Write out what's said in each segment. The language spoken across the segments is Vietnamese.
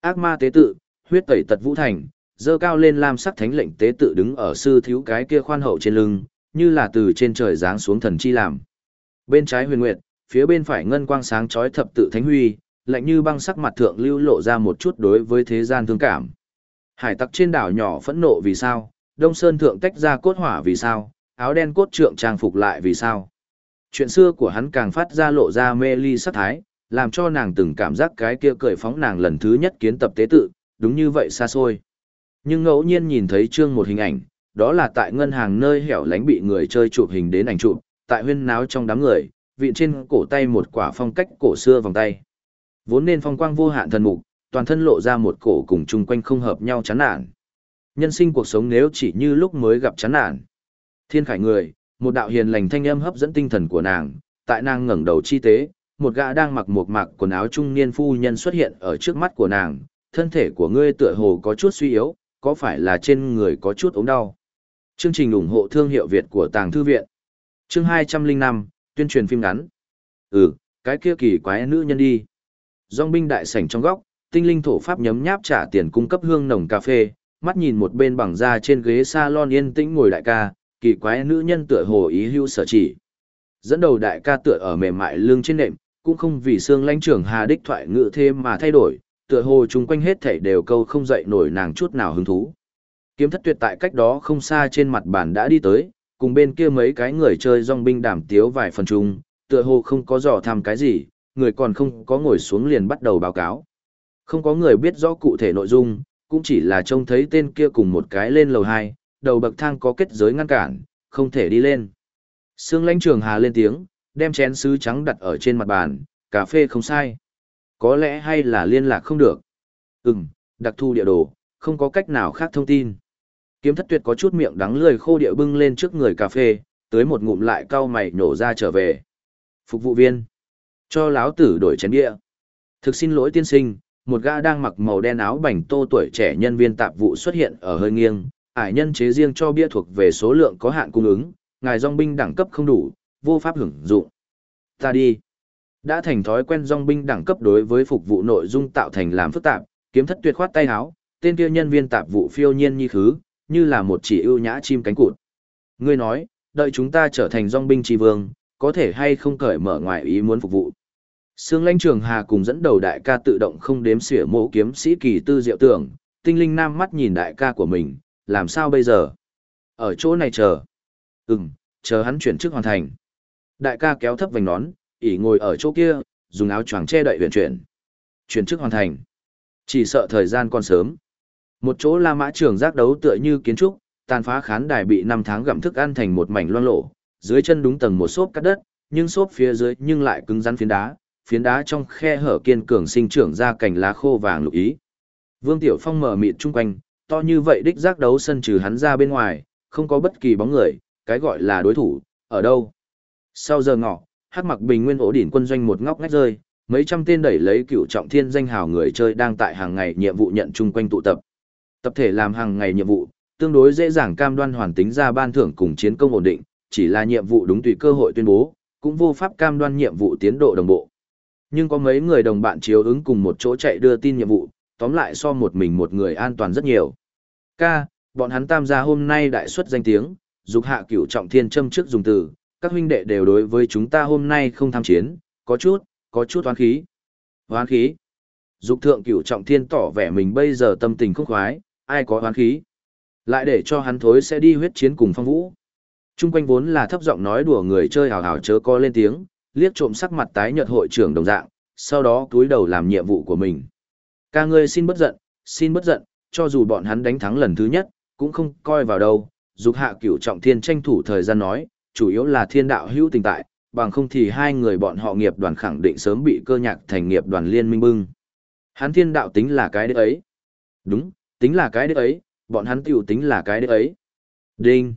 Ác ma tế tự, huyết tẩy tật vũ thành, dơ cao lên lam sắc thánh lệnh tế tự đứng ở sư thiếu cái kia khoan hậu trên lưng, như là từ trên trời giáng xuống thần chi làm. Bên trái huyền nguyệt, phía bên phải ngân quang sáng chói thập tự thánh huy, lạnh như băng sắc mặt thượng lưu lộ ra một chút đối với thế gian thương cảm. Hải tặc trên đảo nhỏ phẫn nộ vì sao, Đông Sơn thượng tách ra cốt hỏa vì sao, áo đen cốt trượng trang phục lại vì sao. Chuyện xưa của hắn càng phát ra lộ ra mê ly sắc thái, làm cho nàng từng cảm giác cái kia cười phóng nàng lần thứ nhất kiến tập tế tự, đúng như vậy xa xôi. Nhưng ngẫu nhiên nhìn thấy trương một hình ảnh, đó là tại ngân hàng nơi hẻo lánh bị người chơi chụp hình đến ảnh chụp, tại huyên náo trong đám người, vị trên cổ tay một quả phong cách cổ xưa vòng tay. Vốn nên phong quang vô hạn thần mục, toàn thân lộ ra một cổ cùng chung quanh không hợp nhau chán nản. Nhân sinh cuộc sống nếu chỉ như lúc mới gặp chán nản. Thiên khải người, một đạo hiền lành thanh âm hấp dẫn tinh thần của nàng, tại nàng ngẩng đầu chi tế, một gã đang mặc một mặc quần áo trung niên phu nhân xuất hiện ở trước mắt của nàng, thân thể của ngươi tựa hồ có chút suy yếu, có phải là trên người có chút ốm đau. Chương trình ủng hộ thương hiệu Việt của Tàng Thư Viện. Chương 205, tuyên truyền phim ngắn. Ừ, cái kia kỳ quái nữ nhân đi. Dòng binh đại sảnh trong góc, tinh linh thổ pháp nhấm nháp trả tiền cung cấp hương nồng cà phê, mắt nhìn một bên bằng da trên ghế salon yên tĩnh ngồi đại ca, kỳ quái nữ nhân tựa hồ ý hưu sở chỉ. Dẫn đầu đại ca tựa ở mềm mại lưng trên nệm, cũng không vì xương lãnh trưởng hà đích thoại ngự thêm mà thay đổi, tựa hồ chung quanh hết thảy đều câu không dậy nổi nàng chút nào hứng thú. Kiếm thất tuyệt tại cách đó không xa trên mặt bàn đã đi tới, cùng bên kia mấy cái người chơi dòng binh đảm tiếu vài phần chung, tựa hồ không có dò thăm cái gì, người còn không có ngồi xuống liền bắt đầu báo cáo. Không có người biết rõ cụ thể nội dung, cũng chỉ là trông thấy tên kia cùng một cái lên lầu 2, đầu bậc thang có kết giới ngăn cản, không thể đi lên. Sương lãnh trường hà lên tiếng, đem chén sứ trắng đặt ở trên mặt bàn, cà phê không sai. Có lẽ hay là liên lạc không được. Ừm, đặc thu địa đồ, không có cách nào khác thông tin. Kiếm thất tuyệt có chút miệng đắng lười khô địa bưng lên trước người cà phê, tới một ngụm lại cau mày nổ ra trở về. Phục vụ viên. Cho láo tử đổi chén bia. Thực xin lỗi tiên sinh, một gã đang mặc màu đen áo bảnh tô tuổi trẻ nhân viên tạp vụ xuất hiện ở hơi nghiêng, ải nhân chế riêng cho bia thuộc về số lượng có hạn cung ứng, ngài dòng binh đẳng cấp không đủ, vô pháp hưởng dụng. Ta đi. Đã thành thói quen dòng binh đẳng cấp đối với phục vụ nội dung tạo thành làm phức tạp, kiếm thất tuyệt khoát tay áo, tên kia nhân viên tạp vụ phiêu nhiên như khứ, như là một chỉ ưu nhã chim cánh cụt. Ngươi nói, đợi chúng ta trở thành dòng binh tri vương, có thể hay không cởi mở ngoài ý muốn phục vụ. Sương lãnh trường hà cùng dẫn đầu đại ca tự động không đếm xỉa mộ kiếm sĩ kỳ tư diệu tưởng, tinh linh nam mắt nhìn đại ca của mình, làm sao bây giờ? Ở chỗ này chờ. Ừm, chờ hắn chuyển chức hoàn thành. Đại ca kéo thấp vành nón, ỉ ngồi ở chỗ kia, dùng áo choàng che đậy huyền chuyển. Chuyển chức hoàn thành. Chỉ sợ thời gian còn sớm. Một chỗ La Mã trường giác đấu tựa như kiến trúc, tàn phá khán đài bị năm tháng gặm thức ăn thành một mảnh loang lổ, dưới chân đúng tầng một xốp cắt đất, nhưng xốp phía dưới nhưng lại cứng rắn phiến đá, phiến đá trong khe hở kiên cường sinh trưởng ra cành lá khô vàng lục ý. Vương Tiểu Phong mở mịt chung quanh, to như vậy đích giác đấu sân trừ hắn ra bên ngoài, không có bất kỳ bóng người, cái gọi là đối thủ, ở đâu. Sau giờ ngọ, hắc mặc bình nguyên ổ đỉnh quân doanh một ngóc ngách rơi, mấy trăm tên đẩy lấy cựu trọng thiên danh hào người chơi đang tại hàng ngày nhiệm vụ nhận chung quanh tụ tập. Tập thể làm hàng ngày nhiệm vụ, tương đối dễ dàng cam đoan hoàn tính ra ban thưởng cùng chiến công ổn định, chỉ là nhiệm vụ đúng tùy cơ hội tuyên bố, cũng vô pháp cam đoan nhiệm vụ tiến độ đồng bộ. Nhưng có mấy người đồng bạn chiếu ứng cùng một chỗ chạy đưa tin nhiệm vụ, tóm lại so một mình một người an toàn rất nhiều. Ca, bọn hắn tam gia hôm nay đại xuất danh tiếng, dục hạ cửu trọng thiên châm trước dùng từ, các huynh đệ đều đối với chúng ta hôm nay không tham chiến, có chút, có chút oán khí. Oán khí. Dục thượng cửu trọng thiên tỏ vẻ mình bây giờ tâm tình không khoái, ai có oán khí. Lại để cho hắn thối sẽ đi huyết chiến cùng phong vũ. Trung quanh vốn là thấp giọng nói đùa người chơi hào hào chớ có lên tiếng, liếc trộm sắc mặt tái nhợt hội trưởng đồng dạng, sau đó túi đầu làm nhiệm vụ của mình. Ca ngươi xin bất giận, xin bất giận, cho dù bọn hắn đánh thắng lần thứ nhất, cũng không coi vào đâu. Dục hạ cửu trọng thiên tranh thủ thời gian nói, chủ yếu là thiên đạo hữu tình tại, bằng không thì hai người bọn họ nghiệp đoàn khẳng định sớm bị cơ nhạc thành nghiệp đoàn liên minh bưng. Hắn thiên đạo tính là cái đứa ấy. Đúng, tính là cái đứa ấy, bọn hắn tiểu tính là cái đứa ấy. Đinh.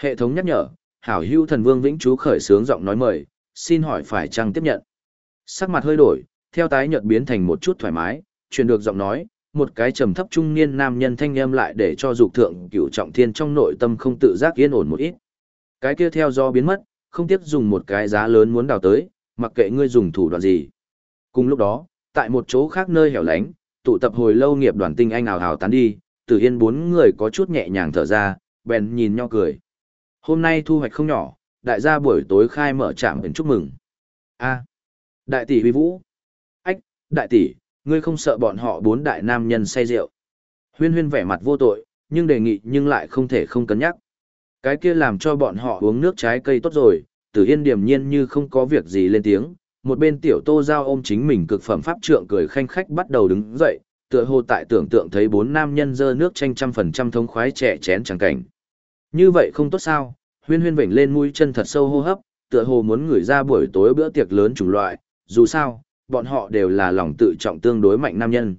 Hệ thống nhắc nhở, hảo hữu thần vương vĩnh chú khởi sướng giọng nói mời, xin hỏi phải chăng tiếp nhận. Sắc mặt hơi đổi, theo tái nhợt biến thành một chút thoải mái, truyền được giọng nói, một cái trầm thấp trung niên nam nhân thanh âm lại để cho dục thượng cửu trọng thiên trong nội tâm không tự giác yên ổn một ít. Cái kia theo do biến mất, không tiếc dùng một cái giá lớn muốn đào tới, mặc kệ ngươi dùng thủ đoạn gì. Cùng lúc đó, tại một chỗ khác nơi hẻo lánh, tụ tập hồi lâu nghiệp đoàn tinh anh ào hào tán đi, Tử Yên bốn người có chút nhẹ nhàng thở ra, bèn nhìn nhau cười. Hôm nay thu hoạch không nhỏ, đại gia buổi tối khai mở trạm đến chúc mừng. A, đại tỷ huy vũ. Ách, đại tỷ, ngươi không sợ bọn họ bốn đại nam nhân say rượu. Huyên huyên vẻ mặt vô tội, nhưng đề nghị nhưng lại không thể không cân nhắc. Cái kia làm cho bọn họ uống nước trái cây tốt rồi, tử yên điềm nhiên như không có việc gì lên tiếng. Một bên tiểu tô giao ôm chính mình cực phẩm pháp trượng cười khanh khách bắt đầu đứng dậy, tựa hồ tại tưởng tượng thấy bốn nam nhân dơ nước tranh trăm phần trăm thống khoái trẻ chén chẳng cảnh. Như vậy không tốt sao, huyên huyên vểnh lên mũi chân thật sâu hô hấp, tựa hồ muốn ngửi ra buổi tối bữa tiệc lớn chủng loại, dù sao, bọn họ đều là lòng tự trọng tương đối mạnh nam nhân.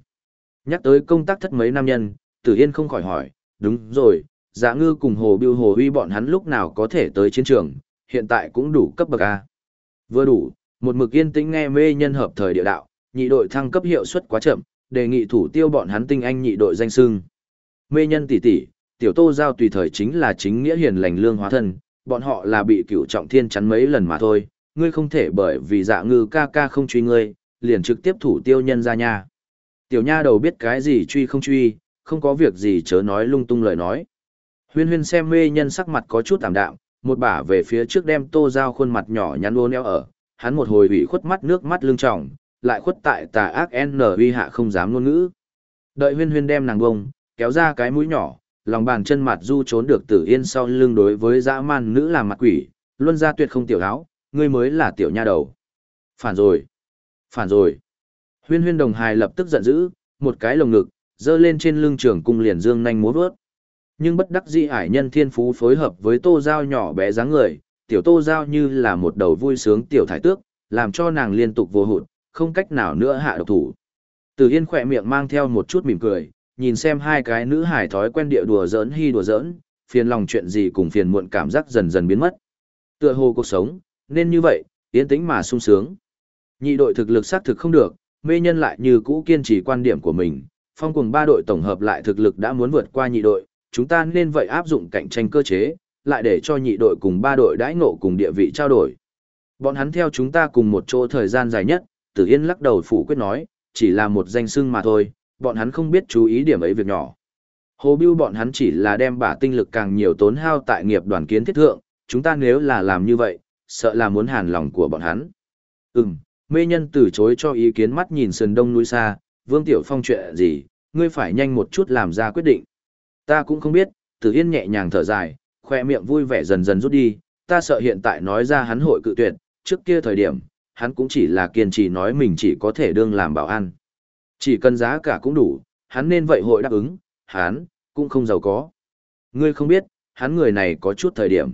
Nhắc tới công tác thất mấy nam nhân, Tử Yên không khỏi hỏi, đúng rồi, dạ ngư cùng hồ biêu hồ uy bọn hắn lúc nào có thể tới chiến trường, hiện tại cũng đủ cấp bậc A. Vừa đủ, một mực yên tĩnh nghe mê nhân hợp thời địa đạo, nhị đội thăng cấp hiệu suất quá chậm, đề nghị thủ tiêu bọn hắn tinh anh nhị đội danh sưng. Mê nhân tỷ tỷ, tiểu tô giao tùy thời chính là chính nghĩa hiền lành lương hóa thân, bọn họ là bị cựu trọng thiên chắn mấy lần mà thôi, ngươi không thể bởi vì dạ ngư ca ca không truy ngươi, liền trực tiếp thủ tiêu nhân ra nha. Tiểu nha đầu biết cái gì truy không truy, không có việc gì chớ nói lung tung lời nói. Huyên huyên xem mê nhân sắc mặt có chút tạm đạm, một bả về phía trước đem tô dao khuôn mặt nhỏ nhắn ô neo ở, hắn một hồi ủy khuất mắt nước mắt lưng tròng, lại khuất tại tà ác n uy hạ không dám ngôn ngữ. Đợi huyên huyên đem nàng bông, kéo ra cái mũi nhỏ, lòng bàn chân mặt du trốn được tử yên sau lưng đối với dã man nữ làm mặt quỷ, luân ra tuyệt không tiểu áo, ngươi mới là tiểu nha đầu. Phản rồi. Phản rồi. Huyên huyên đồng hài lập tức giận dữ, một cái lồng ngực, dơ lên trên lưng trường cung liền dương nhanh múa vớt. Nhưng bất đắc dĩ ải nhân thiên phú phối hợp với tô dao nhỏ bé dáng người, tiểu tô dao như là một đầu vui sướng tiểu thái tước, làm cho nàng liên tục vô hụt, không cách nào nữa hạ độc thủ. Từ Yên khỏe miệng mang theo một chút mỉm cười, nhìn xem hai cái nữ hải thói quen địa đùa giỡn hy đùa giỡn, phiền lòng chuyện gì cùng phiền muộn cảm giác dần dần biến mất. Tựa hồ cuộc sống, nên như vậy, yên tĩnh mà sung sướng. Nhị đội thực lực xác thực không được, mê nhân lại như cũ kiên trì quan điểm của mình, phong cùng ba đội tổng hợp lại thực lực đã muốn vượt qua nhị đội, chúng ta nên vậy áp dụng cạnh tranh cơ chế, lại để cho nhị đội cùng ba đội đãi ngộ cùng địa vị trao đổi. Bọn hắn theo chúng ta cùng một chỗ thời gian dài nhất, Tử Yên lắc đầu phủ quyết nói, chỉ là một danh xưng mà thôi, bọn hắn không biết chú ý điểm ấy việc nhỏ. Hồ Bưu bọn hắn chỉ là đem bả tinh lực càng nhiều tốn hao tại nghiệp đoàn kiến thiết thượng, chúng ta nếu là làm như vậy, sợ là muốn hàn lòng của bọn hắn. Ừm, mê nhân từ chối cho ý kiến mắt nhìn sườn đông núi xa, Vương Tiểu Phong chuyện gì, ngươi phải nhanh một chút làm ra quyết định. Ta cũng không biết, Tử Yên nhẹ nhàng thở dài, khoe miệng vui vẻ dần dần rút đi, ta sợ hiện tại nói ra hắn hội cự tuyệt, trước kia thời điểm, hắn cũng chỉ là kiên trì nói mình chỉ có thể đương làm bảo an. Chỉ cần giá cả cũng đủ, hắn nên vậy hội đáp ứng, hắn, cũng không giàu có. Ngươi không biết, hắn người này có chút thời điểm.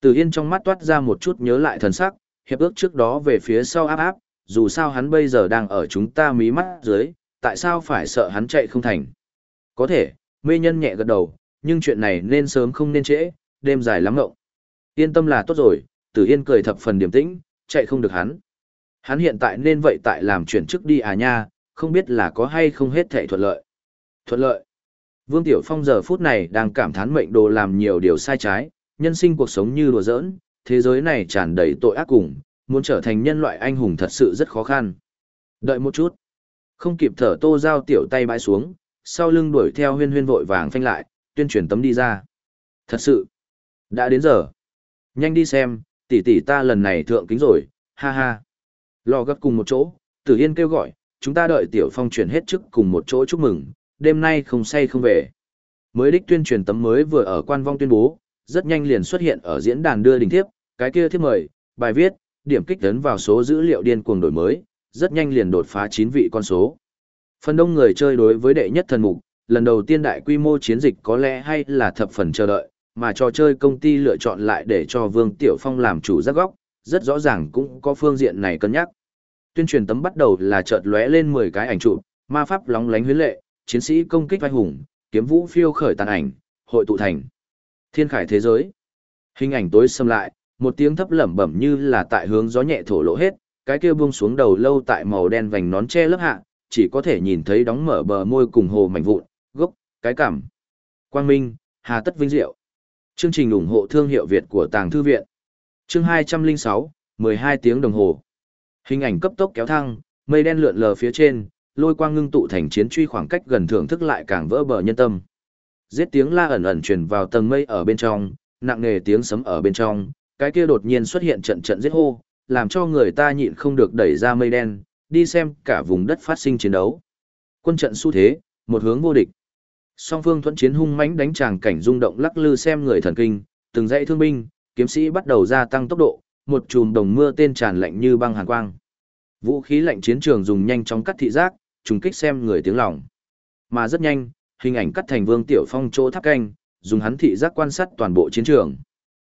Tử Yên trong mắt toát ra một chút nhớ lại thần sắc, hiệp ước trước đó về phía sau áp áp, dù sao hắn bây giờ đang ở chúng ta mí mắt dưới, tại sao phải sợ hắn chạy không thành. Có thể, mê nhân nhẹ gật đầu, nhưng chuyện này nên sớm không nên trễ, đêm dài lắm ngộng. Yên tâm là tốt rồi, Tử Yên cười thập phần điềm tĩnh, chạy không được hắn. Hắn hiện tại nên vậy tại làm chuyển chức đi à nha, không biết là có hay không hết thảy thuận lợi. Thuận lợi. Vương Tiểu Phong giờ phút này đang cảm thán mệnh đồ làm nhiều điều sai trái, nhân sinh cuộc sống như đùa giỡn, thế giới này tràn đầy tội ác cùng, muốn trở thành nhân loại anh hùng thật sự rất khó khăn. Đợi một chút. Không kịp thở tô giao tiểu tay bãi xuống, sau lưng đuổi theo huyên huyên vội vàng phanh lại, tuyên truyền tấm đi ra. Thật sự. Đã đến giờ. Nhanh đi xem, tỷ tỷ ta lần này thượng kính rồi, ha ha. Lò gấp cùng một chỗ, tử yên kêu gọi, chúng ta đợi tiểu phong chuyển hết chức cùng một chỗ chúc mừng, đêm nay không say không về. Mới đích tuyên truyền tấm mới vừa ở quan vong tuyên bố, rất nhanh liền xuất hiện ở diễn đàn đưa đình thiếp, cái kia thiếp mời, bài viết, điểm kích tấn vào số dữ liệu điên cuồng đổi mới, rất nhanh liền đột phá 9 vị con số. Phần đông người chơi đối với đệ nhất thần mục, lần đầu tiên đại quy mô chiến dịch có lẽ hay là thập phần chờ đợi, mà trò chơi công ty lựa chọn lại để cho Vương Tiểu Phong làm chủ giác góc, rất rõ ràng cũng có phương diện này cân nhắc. Tuyên truyền tấm bắt đầu là chợt lóe lên 10 cái ảnh chụp, ma pháp lóng lánh huyến lệ, chiến sĩ công kích vai hùng, kiếm vũ phiêu khởi tàn ảnh, hội tụ thành thiên khải thế giới. Hình ảnh tối xâm lại, một tiếng thấp lẩm bẩm như là tại hướng gió nhẹ thổ lộ hết, cái kia buông xuống đầu lâu tại màu đen vành nón che lớp hạ, chỉ có thể nhìn thấy đóng mở bờ môi cùng hồ mảnh vụn, gốc, cái cảm. Quang Minh, Hà Tất Vinh Diệu. Chương trình ủng hộ thương hiệu Việt của Tàng Thư Viện. Chương 206, 12 tiếng đồng hồ. Hình ảnh cấp tốc kéo thăng, mây đen lượn lờ phía trên, lôi quang ngưng tụ thành chiến truy khoảng cách gần thưởng thức lại càng vỡ bờ nhân tâm. Giết tiếng la ẩn ẩn truyền vào tầng mây ở bên trong, nặng nề tiếng sấm ở bên trong, cái kia đột nhiên xuất hiện trận trận giết hô, làm cho người ta nhịn không được đẩy ra mây đen, đi xem cả vùng đất phát sinh chiến đấu. Quân trận xu thế, một hướng vô địch. Song phương thuẫn chiến hung mãnh đánh tràng cảnh rung động lắc lư xem người thần kinh, từng dãy thương binh, kiếm sĩ bắt đầu gia tăng tốc độ, một chùm đồng mưa tên tràn lạnh như băng hàn quang. Vũ khí lạnh chiến trường dùng nhanh chóng cắt thị giác, trùng kích xem người tiếng lòng. Mà rất nhanh, hình ảnh cắt thành Vương Tiểu Phong chỗ tháp canh, dùng hắn thị giác quan sát toàn bộ chiến trường.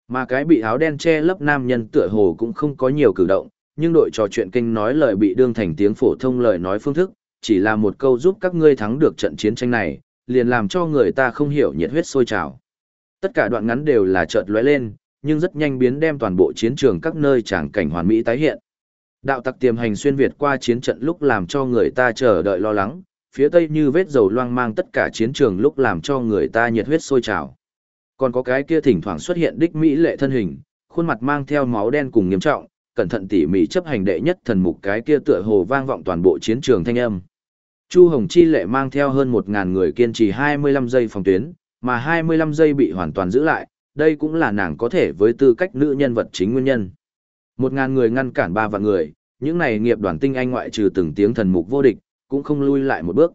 Mà cái bị áo đen che lấp nam nhân tựa hồ cũng không có nhiều cử động, nhưng đội trò chuyện kinh nói lời bị đương thành tiếng phổ thông lời nói phương thức, chỉ là một câu giúp các ngươi thắng được trận chiến tranh này, liền làm cho người ta không hiểu nhiệt huyết sôi trào. Tất cả đoạn ngắn đều là chợt lóe lên, nhưng rất nhanh biến đem toàn bộ chiến trường các nơi tràng cảnh hoàn mỹ tái hiện. Đạo tặc tiềm hành xuyên Việt qua chiến trận lúc làm cho người ta chờ đợi lo lắng, phía tây như vết dầu loang mang tất cả chiến trường lúc làm cho người ta nhiệt huyết sôi trào. Còn có cái kia thỉnh thoảng xuất hiện đích mỹ lệ thân hình, khuôn mặt mang theo máu đen cùng nghiêm trọng, cẩn thận tỉ mỉ chấp hành đệ nhất thần mục cái kia tựa hồ vang vọng toàn bộ chiến trường thanh âm. Chu Hồng Chi lệ mang theo hơn 1000 người kiên trì 25 giây phòng tuyến, mà 25 giây bị hoàn toàn giữ lại, đây cũng là nàng có thể với tư cách nữ nhân vật chính nguyên nhân. 1000 người ngăn cản ba vạn người, những này nghiệp đoàn tinh anh ngoại trừ từng tiếng thần mục vô địch, cũng không lui lại một bước.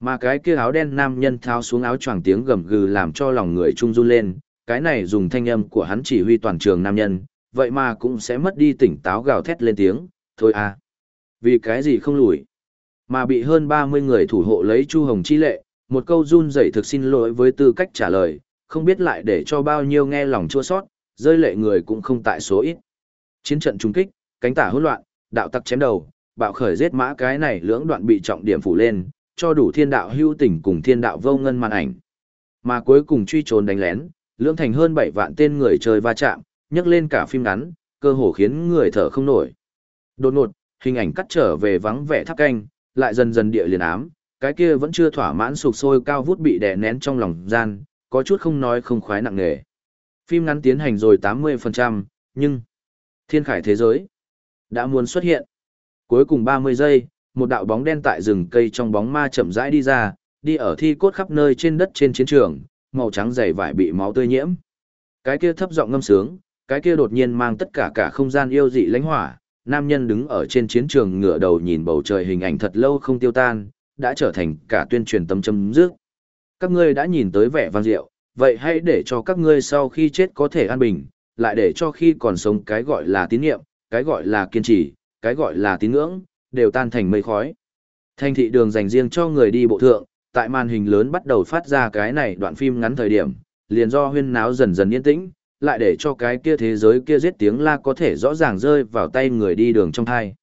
Mà cái kia áo đen nam nhân tháo xuống áo choàng tiếng gầm gừ làm cho lòng người trung run lên, cái này dùng thanh âm của hắn chỉ huy toàn trường nam nhân, vậy mà cũng sẽ mất đi tỉnh táo gào thét lên tiếng, thôi à. Vì cái gì không lùi? Mà bị hơn 30 người thủ hộ lấy Chu Hồng chi lệ, một câu run rẩy thực xin lỗi với tư cách trả lời, không biết lại để cho bao nhiêu nghe lòng chua sót, rơi lệ người cũng không tại số ít. Chiến trận trung kích, cánh tả hỗn loạn, đạo tặc chém đầu, bạo khởi giết mã cái này lưỡng đoạn bị trọng điểm phủ lên, cho đủ thiên đạo hưu tỉnh cùng thiên đạo vô ngân màn ảnh. Mà cuối cùng truy trốn đánh lén, lưỡng thành hơn 7 vạn tên người chơi va chạm, nhấc lên cả phim ngắn, cơ hồ khiến người thở không nổi. Đột ngột, hình ảnh cắt trở về vắng vẻ tháp canh, lại dần dần địa liền ám, cái kia vẫn chưa thỏa mãn sụp sôi cao vút bị đè nén trong lòng gian, có chút không nói không khoái nặng nề. Phim ngắn tiến hành rồi 80%, nhưng thiên khải thế giới đã muốn xuất hiện. Cuối cùng 30 giây, một đạo bóng đen tại rừng cây trong bóng ma chậm rãi đi ra, đi ở thi cốt khắp nơi trên đất trên chiến trường, màu trắng dày vải bị máu tươi nhiễm. Cái kia thấp giọng ngâm sướng, cái kia đột nhiên mang tất cả cả không gian yêu dị lãnh hỏa, nam nhân đứng ở trên chiến trường ngửa đầu nhìn bầu trời hình ảnh thật lâu không tiêu tan, đã trở thành cả tuyên truyền tâm châm rước. Các ngươi đã nhìn tới vẻ vang diệu, vậy hãy để cho các ngươi sau khi chết có thể an bình, lại để cho khi còn sống cái gọi là tín niệm, cái gọi là kiên trì, cái gọi là tín ngưỡng, đều tan thành mây khói. Thành thị đường dành riêng cho người đi bộ thượng, tại màn hình lớn bắt đầu phát ra cái này đoạn phim ngắn thời điểm, liền do huyên náo dần dần yên tĩnh, lại để cho cái kia thế giới kia giết tiếng la có thể rõ ràng rơi vào tay người đi đường trong thai.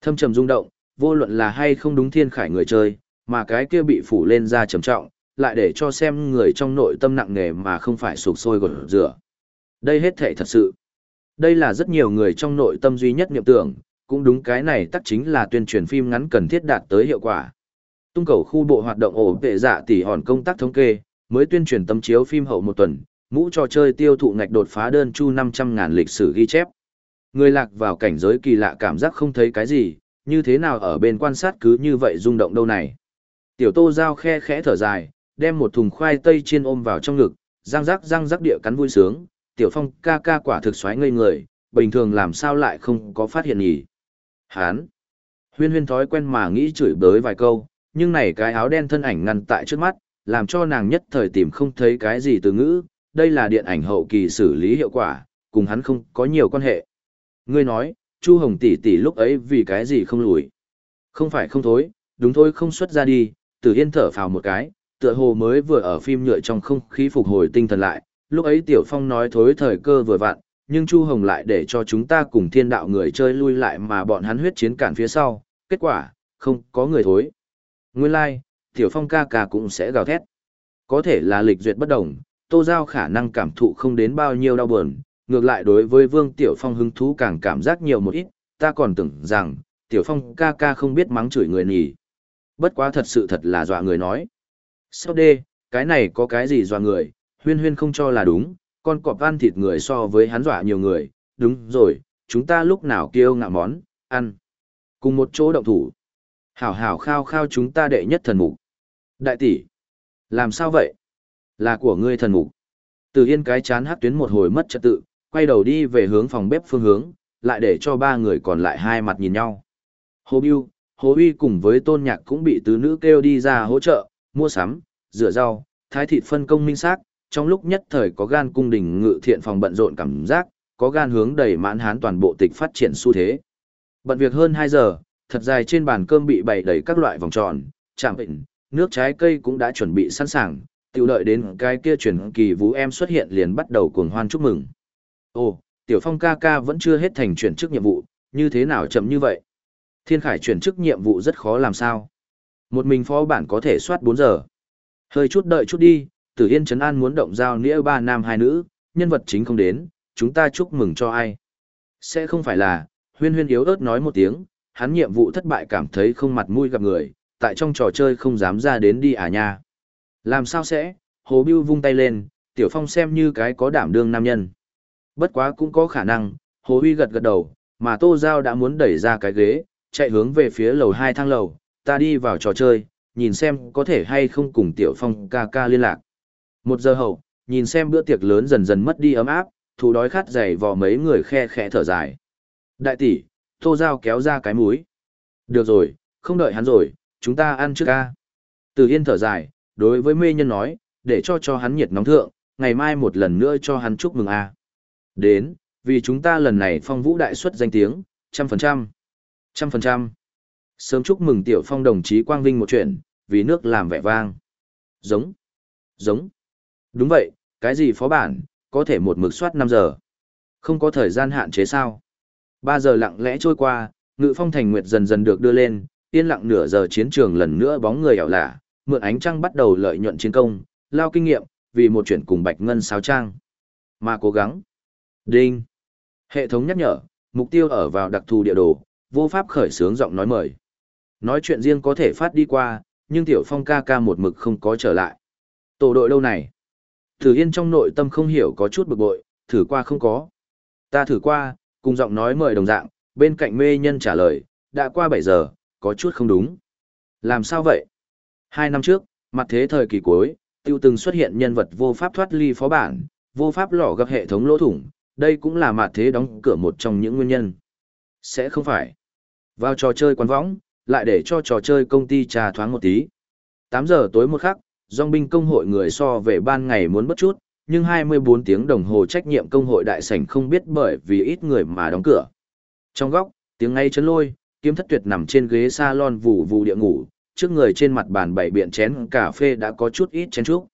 Thâm trầm rung động, vô luận là hay không đúng thiên khải người chơi, mà cái kia bị phủ lên ra trầm trọng, lại để cho xem người trong nội tâm nặng nề mà không phải sụp sôi gột rửa. Đây hết thể thật sự. Đây là rất nhiều người trong nội tâm duy nhất niệm tưởng, cũng đúng cái này tắc chính là tuyên truyền phim ngắn cần thiết đạt tới hiệu quả. Tung cầu khu bộ hoạt động ổ vệ dạ tỷ hòn công tác thống kê, mới tuyên truyền tâm chiếu phim hậu một tuần, mũ trò chơi tiêu thụ ngạch đột phá đơn chu 500.000 lịch sử ghi chép. Người lạc vào cảnh giới kỳ lạ cảm giác không thấy cái gì, như thế nào ở bên quan sát cứ như vậy rung động đâu này. Tiểu tô giao khe khẽ thở dài, đem một thùng khoai tây chiên ôm vào trong ngực, răng rắc răng rắc địa cắn vui sướng, tiểu phong ca ca quả thực xoáy ngây người, bình thường làm sao lại không có phát hiện nhỉ. Hán! Huyên huyên thói quen mà nghĩ chửi bới vài câu, nhưng này cái áo đen thân ảnh ngăn tại trước mắt, làm cho nàng nhất thời tìm không thấy cái gì từ ngữ, đây là điện ảnh hậu kỳ xử lý hiệu quả, cùng hắn không có nhiều quan hệ. Ngươi nói, Chu Hồng tỷ tỷ lúc ấy vì cái gì không lùi? Không phải không thối, đúng thôi không xuất ra đi, Tử Yên thở phào một cái, tựa hồ mới vừa ở phim nhựa trong không khí phục hồi tinh thần lại, lúc ấy Tiểu Phong nói thối thời cơ vừa vặn, nhưng Chu Hồng lại để cho chúng ta cùng thiên đạo người chơi lui lại mà bọn hắn huyết chiến cản phía sau, kết quả, không có người thối. Nguyên lai, like, Tiểu Phong ca ca cũng sẽ gào thét. Có thể là lịch duyệt bất đồng, Tô Giao khả năng cảm thụ không đến bao nhiêu đau buồn, ngược lại đối với Vương Tiểu Phong hứng thú càng cảm giác nhiều một ít, ta còn tưởng rằng, Tiểu Phong ca ca không biết mắng chửi người nhỉ. Bất quá thật sự thật là dọa người nói. Sao đê, cái này có cái gì dọa người, huyên huyên không cho là đúng, con cọp ăn thịt người so với hắn dọa nhiều người, đúng rồi, chúng ta lúc nào kêu ngạ món, ăn. Cùng một chỗ động thủ. Hảo hảo khao khao chúng ta đệ nhất thần mục. Đại tỷ, làm sao vậy? Là của ngươi thần mục. Từ Yên cái chán hắc tuyến một hồi mất trật tự, quay đầu đi về hướng phòng bếp phương hướng, lại để cho ba người còn lại hai mặt nhìn nhau. Hồ Biêu, Hồ Uy cùng với Tôn Nhạc cũng bị tứ nữ kêu đi ra hỗ trợ, mua sắm, rửa rau, thái thịt phân công minh xác, trong lúc nhất thời có gan cung đình ngự thiện phòng bận rộn cảm giác, có gan hướng đầy mãn hán toàn bộ tịch phát triển xu thế. Bận việc hơn 2 giờ, thật dài trên bàn cơm bị bày đầy các loại vòng tròn, chạm vịnh, nước trái cây cũng đã chuẩn bị sẵn sàng, tiểu đợi đến cái kia chuyển kỳ vũ em xuất hiện liền bắt đầu cuồng hoan chúc mừng. Ồ, Tiểu Phong ca ca vẫn chưa hết thành chuyển chức nhiệm vụ, như thế nào chậm như vậy? Thiên Khải chuyển chức nhiệm vụ rất khó làm sao? Một mình phó bản có thể soát 4 giờ. Hơi chút đợi chút đi, Tử Yên Trấn An muốn động giao nghĩa ba nam hai nữ, nhân vật chính không đến, chúng ta chúc mừng cho ai? Sẽ không phải là, huyên huyên yếu ớt nói một tiếng, hắn nhiệm vụ thất bại cảm thấy không mặt mũi gặp người, tại trong trò chơi không dám ra đến đi à nha. Làm sao sẽ, Hồ Biêu vung tay lên, Tiểu Phong xem như cái có đảm đương nam nhân. Bất quá cũng có khả năng, Hồ Huy gật gật đầu, mà Tô Giao đã muốn đẩy ra cái ghế, chạy hướng về phía lầu hai thang lầu, ta đi vào trò chơi, nhìn xem có thể hay không cùng Tiểu Phong ca ca liên lạc. Một giờ hậu, nhìn xem bữa tiệc lớn dần dần mất đi ấm áp, thú đói khát dày vò mấy người khe khẽ thở dài. Đại tỷ, Tô Giao kéo ra cái múi. Được rồi, không đợi hắn rồi, chúng ta ăn trước ca. Từ Yên thở dài, đối với mê nhân nói, để cho cho hắn nhiệt nóng thượng, ngày mai một lần nữa cho hắn chúc mừng a. Đến, vì chúng ta lần này phong vũ đại xuất danh tiếng, trăm phần trăm. Trăm phần trăm. Sớm chúc mừng tiểu phong đồng chí Quang Vinh một chuyện, vì nước làm vẻ vang. Giống. Giống. Đúng vậy, cái gì phó bản, có thể một mực soát 5 giờ. Không có thời gian hạn chế sao. 3 giờ lặng lẽ trôi qua, ngự phong thành nguyệt dần dần được đưa lên, yên lặng nửa giờ chiến trường lần nữa bóng người ảo lạ, mượn ánh trăng bắt đầu lợi nhuận chiến công, lao kinh nghiệm, vì một chuyện cùng bạch ngân sáo trang. Mà cố gắng. Đinh. Hệ thống nhắc nhở, mục tiêu ở vào đặc thù địa đồ, vô pháp khởi sướng giọng nói mời. Nói chuyện riêng có thể phát đi qua, nhưng Tiểu Phong ca ca một mực không có trở lại. Tổ đội đâu này. Thử Yên trong nội tâm không hiểu có chút bực bội, thử qua không có. Ta thử qua, cùng giọng nói mời đồng dạng, bên cạnh mê nhân trả lời, đã qua 7 giờ, có chút không đúng. Làm sao vậy? Hai năm trước, mặt thế thời kỳ cuối, tiêu từng xuất hiện nhân vật vô pháp thoát ly phó bản, vô pháp lỏ gặp hệ thống lỗ thủng, đây cũng là mặt thế đóng cửa một trong những nguyên nhân. Sẽ không phải. Vào trò chơi quán võng, lại để cho trò chơi công ty trà thoáng một tí. 8 giờ tối một khắc, dòng binh công hội người so về ban ngày muốn bất chút, nhưng 24 tiếng đồng hồ trách nhiệm công hội đại sảnh không biết bởi vì ít người mà đóng cửa. Trong góc, tiếng ngay chấn lôi, kiếm thất tuyệt nằm trên ghế salon vù vù địa ngủ, trước người trên mặt bàn bảy biện chén cà phê đã có chút ít chén trúc.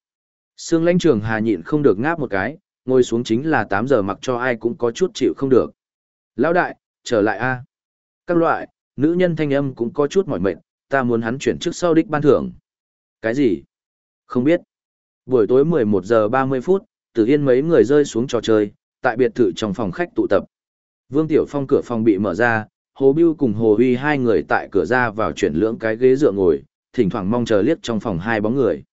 Sương lãnh trường hà nhịn không được ngáp một cái, ngồi xuống chính là 8 giờ mặc cho ai cũng có chút chịu không được. Lão đại, trở lại a Các loại, nữ nhân thanh âm cũng có chút mỏi mệt, ta muốn hắn chuyển trước sau đích ban thưởng. Cái gì? Không biết. Buổi tối 11 giờ 30 phút, Tử Yên mấy người rơi xuống trò chơi, tại biệt thự trong phòng khách tụ tập. Vương Tiểu Phong cửa phòng bị mở ra, Hồ Bưu cùng Hồ Huy hai người tại cửa ra vào chuyển lưỡng cái ghế dựa ngồi, thỉnh thoảng mong chờ liếc trong phòng hai bóng người.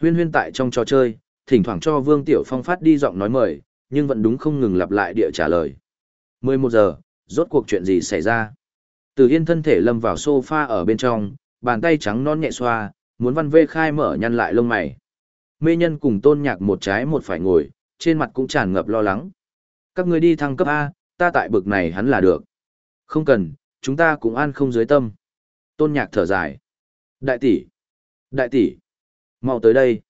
Huyên huyên tại trong trò chơi, thỉnh thoảng cho Vương Tiểu Phong phát đi giọng nói mời, nhưng vẫn đúng không ngừng lặp lại địa trả lời. 11 giờ, rốt cuộc chuyện gì xảy ra? Từ Yên thân thể lâm vào sofa ở bên trong, bàn tay trắng non nhẹ xoa, muốn văn vê khai mở nhăn lại lông mày. Mê nhân cùng tôn nhạc một trái một phải ngồi, trên mặt cũng tràn ngập lo lắng. Các người đi thăng cấp A, ta tại bực này hắn là được. Không cần, chúng ta cũng an không dưới tâm. Tôn nhạc thở dài. Đại tỷ, đại tỷ, mau tới đây.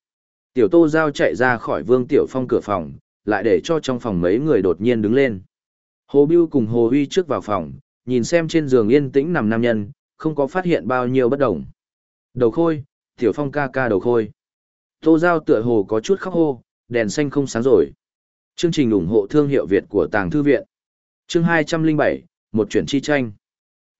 Tiểu tô giao chạy ra khỏi vương tiểu phong cửa phòng, lại để cho trong phòng mấy người đột nhiên đứng lên. Hồ Biêu cùng Hồ Huy trước vào phòng, nhìn xem trên giường yên tĩnh nằm nam nhân, không có phát hiện bao nhiêu bất đồng. Đầu khôi, tiểu phong ca ca đầu khôi. Tô Giao tựa hồ có chút khóc hô, đèn xanh không sáng rồi. Chương trình ủng hộ thương hiệu Việt của Tàng Thư Viện. Chương 207, một chuyển chi tranh.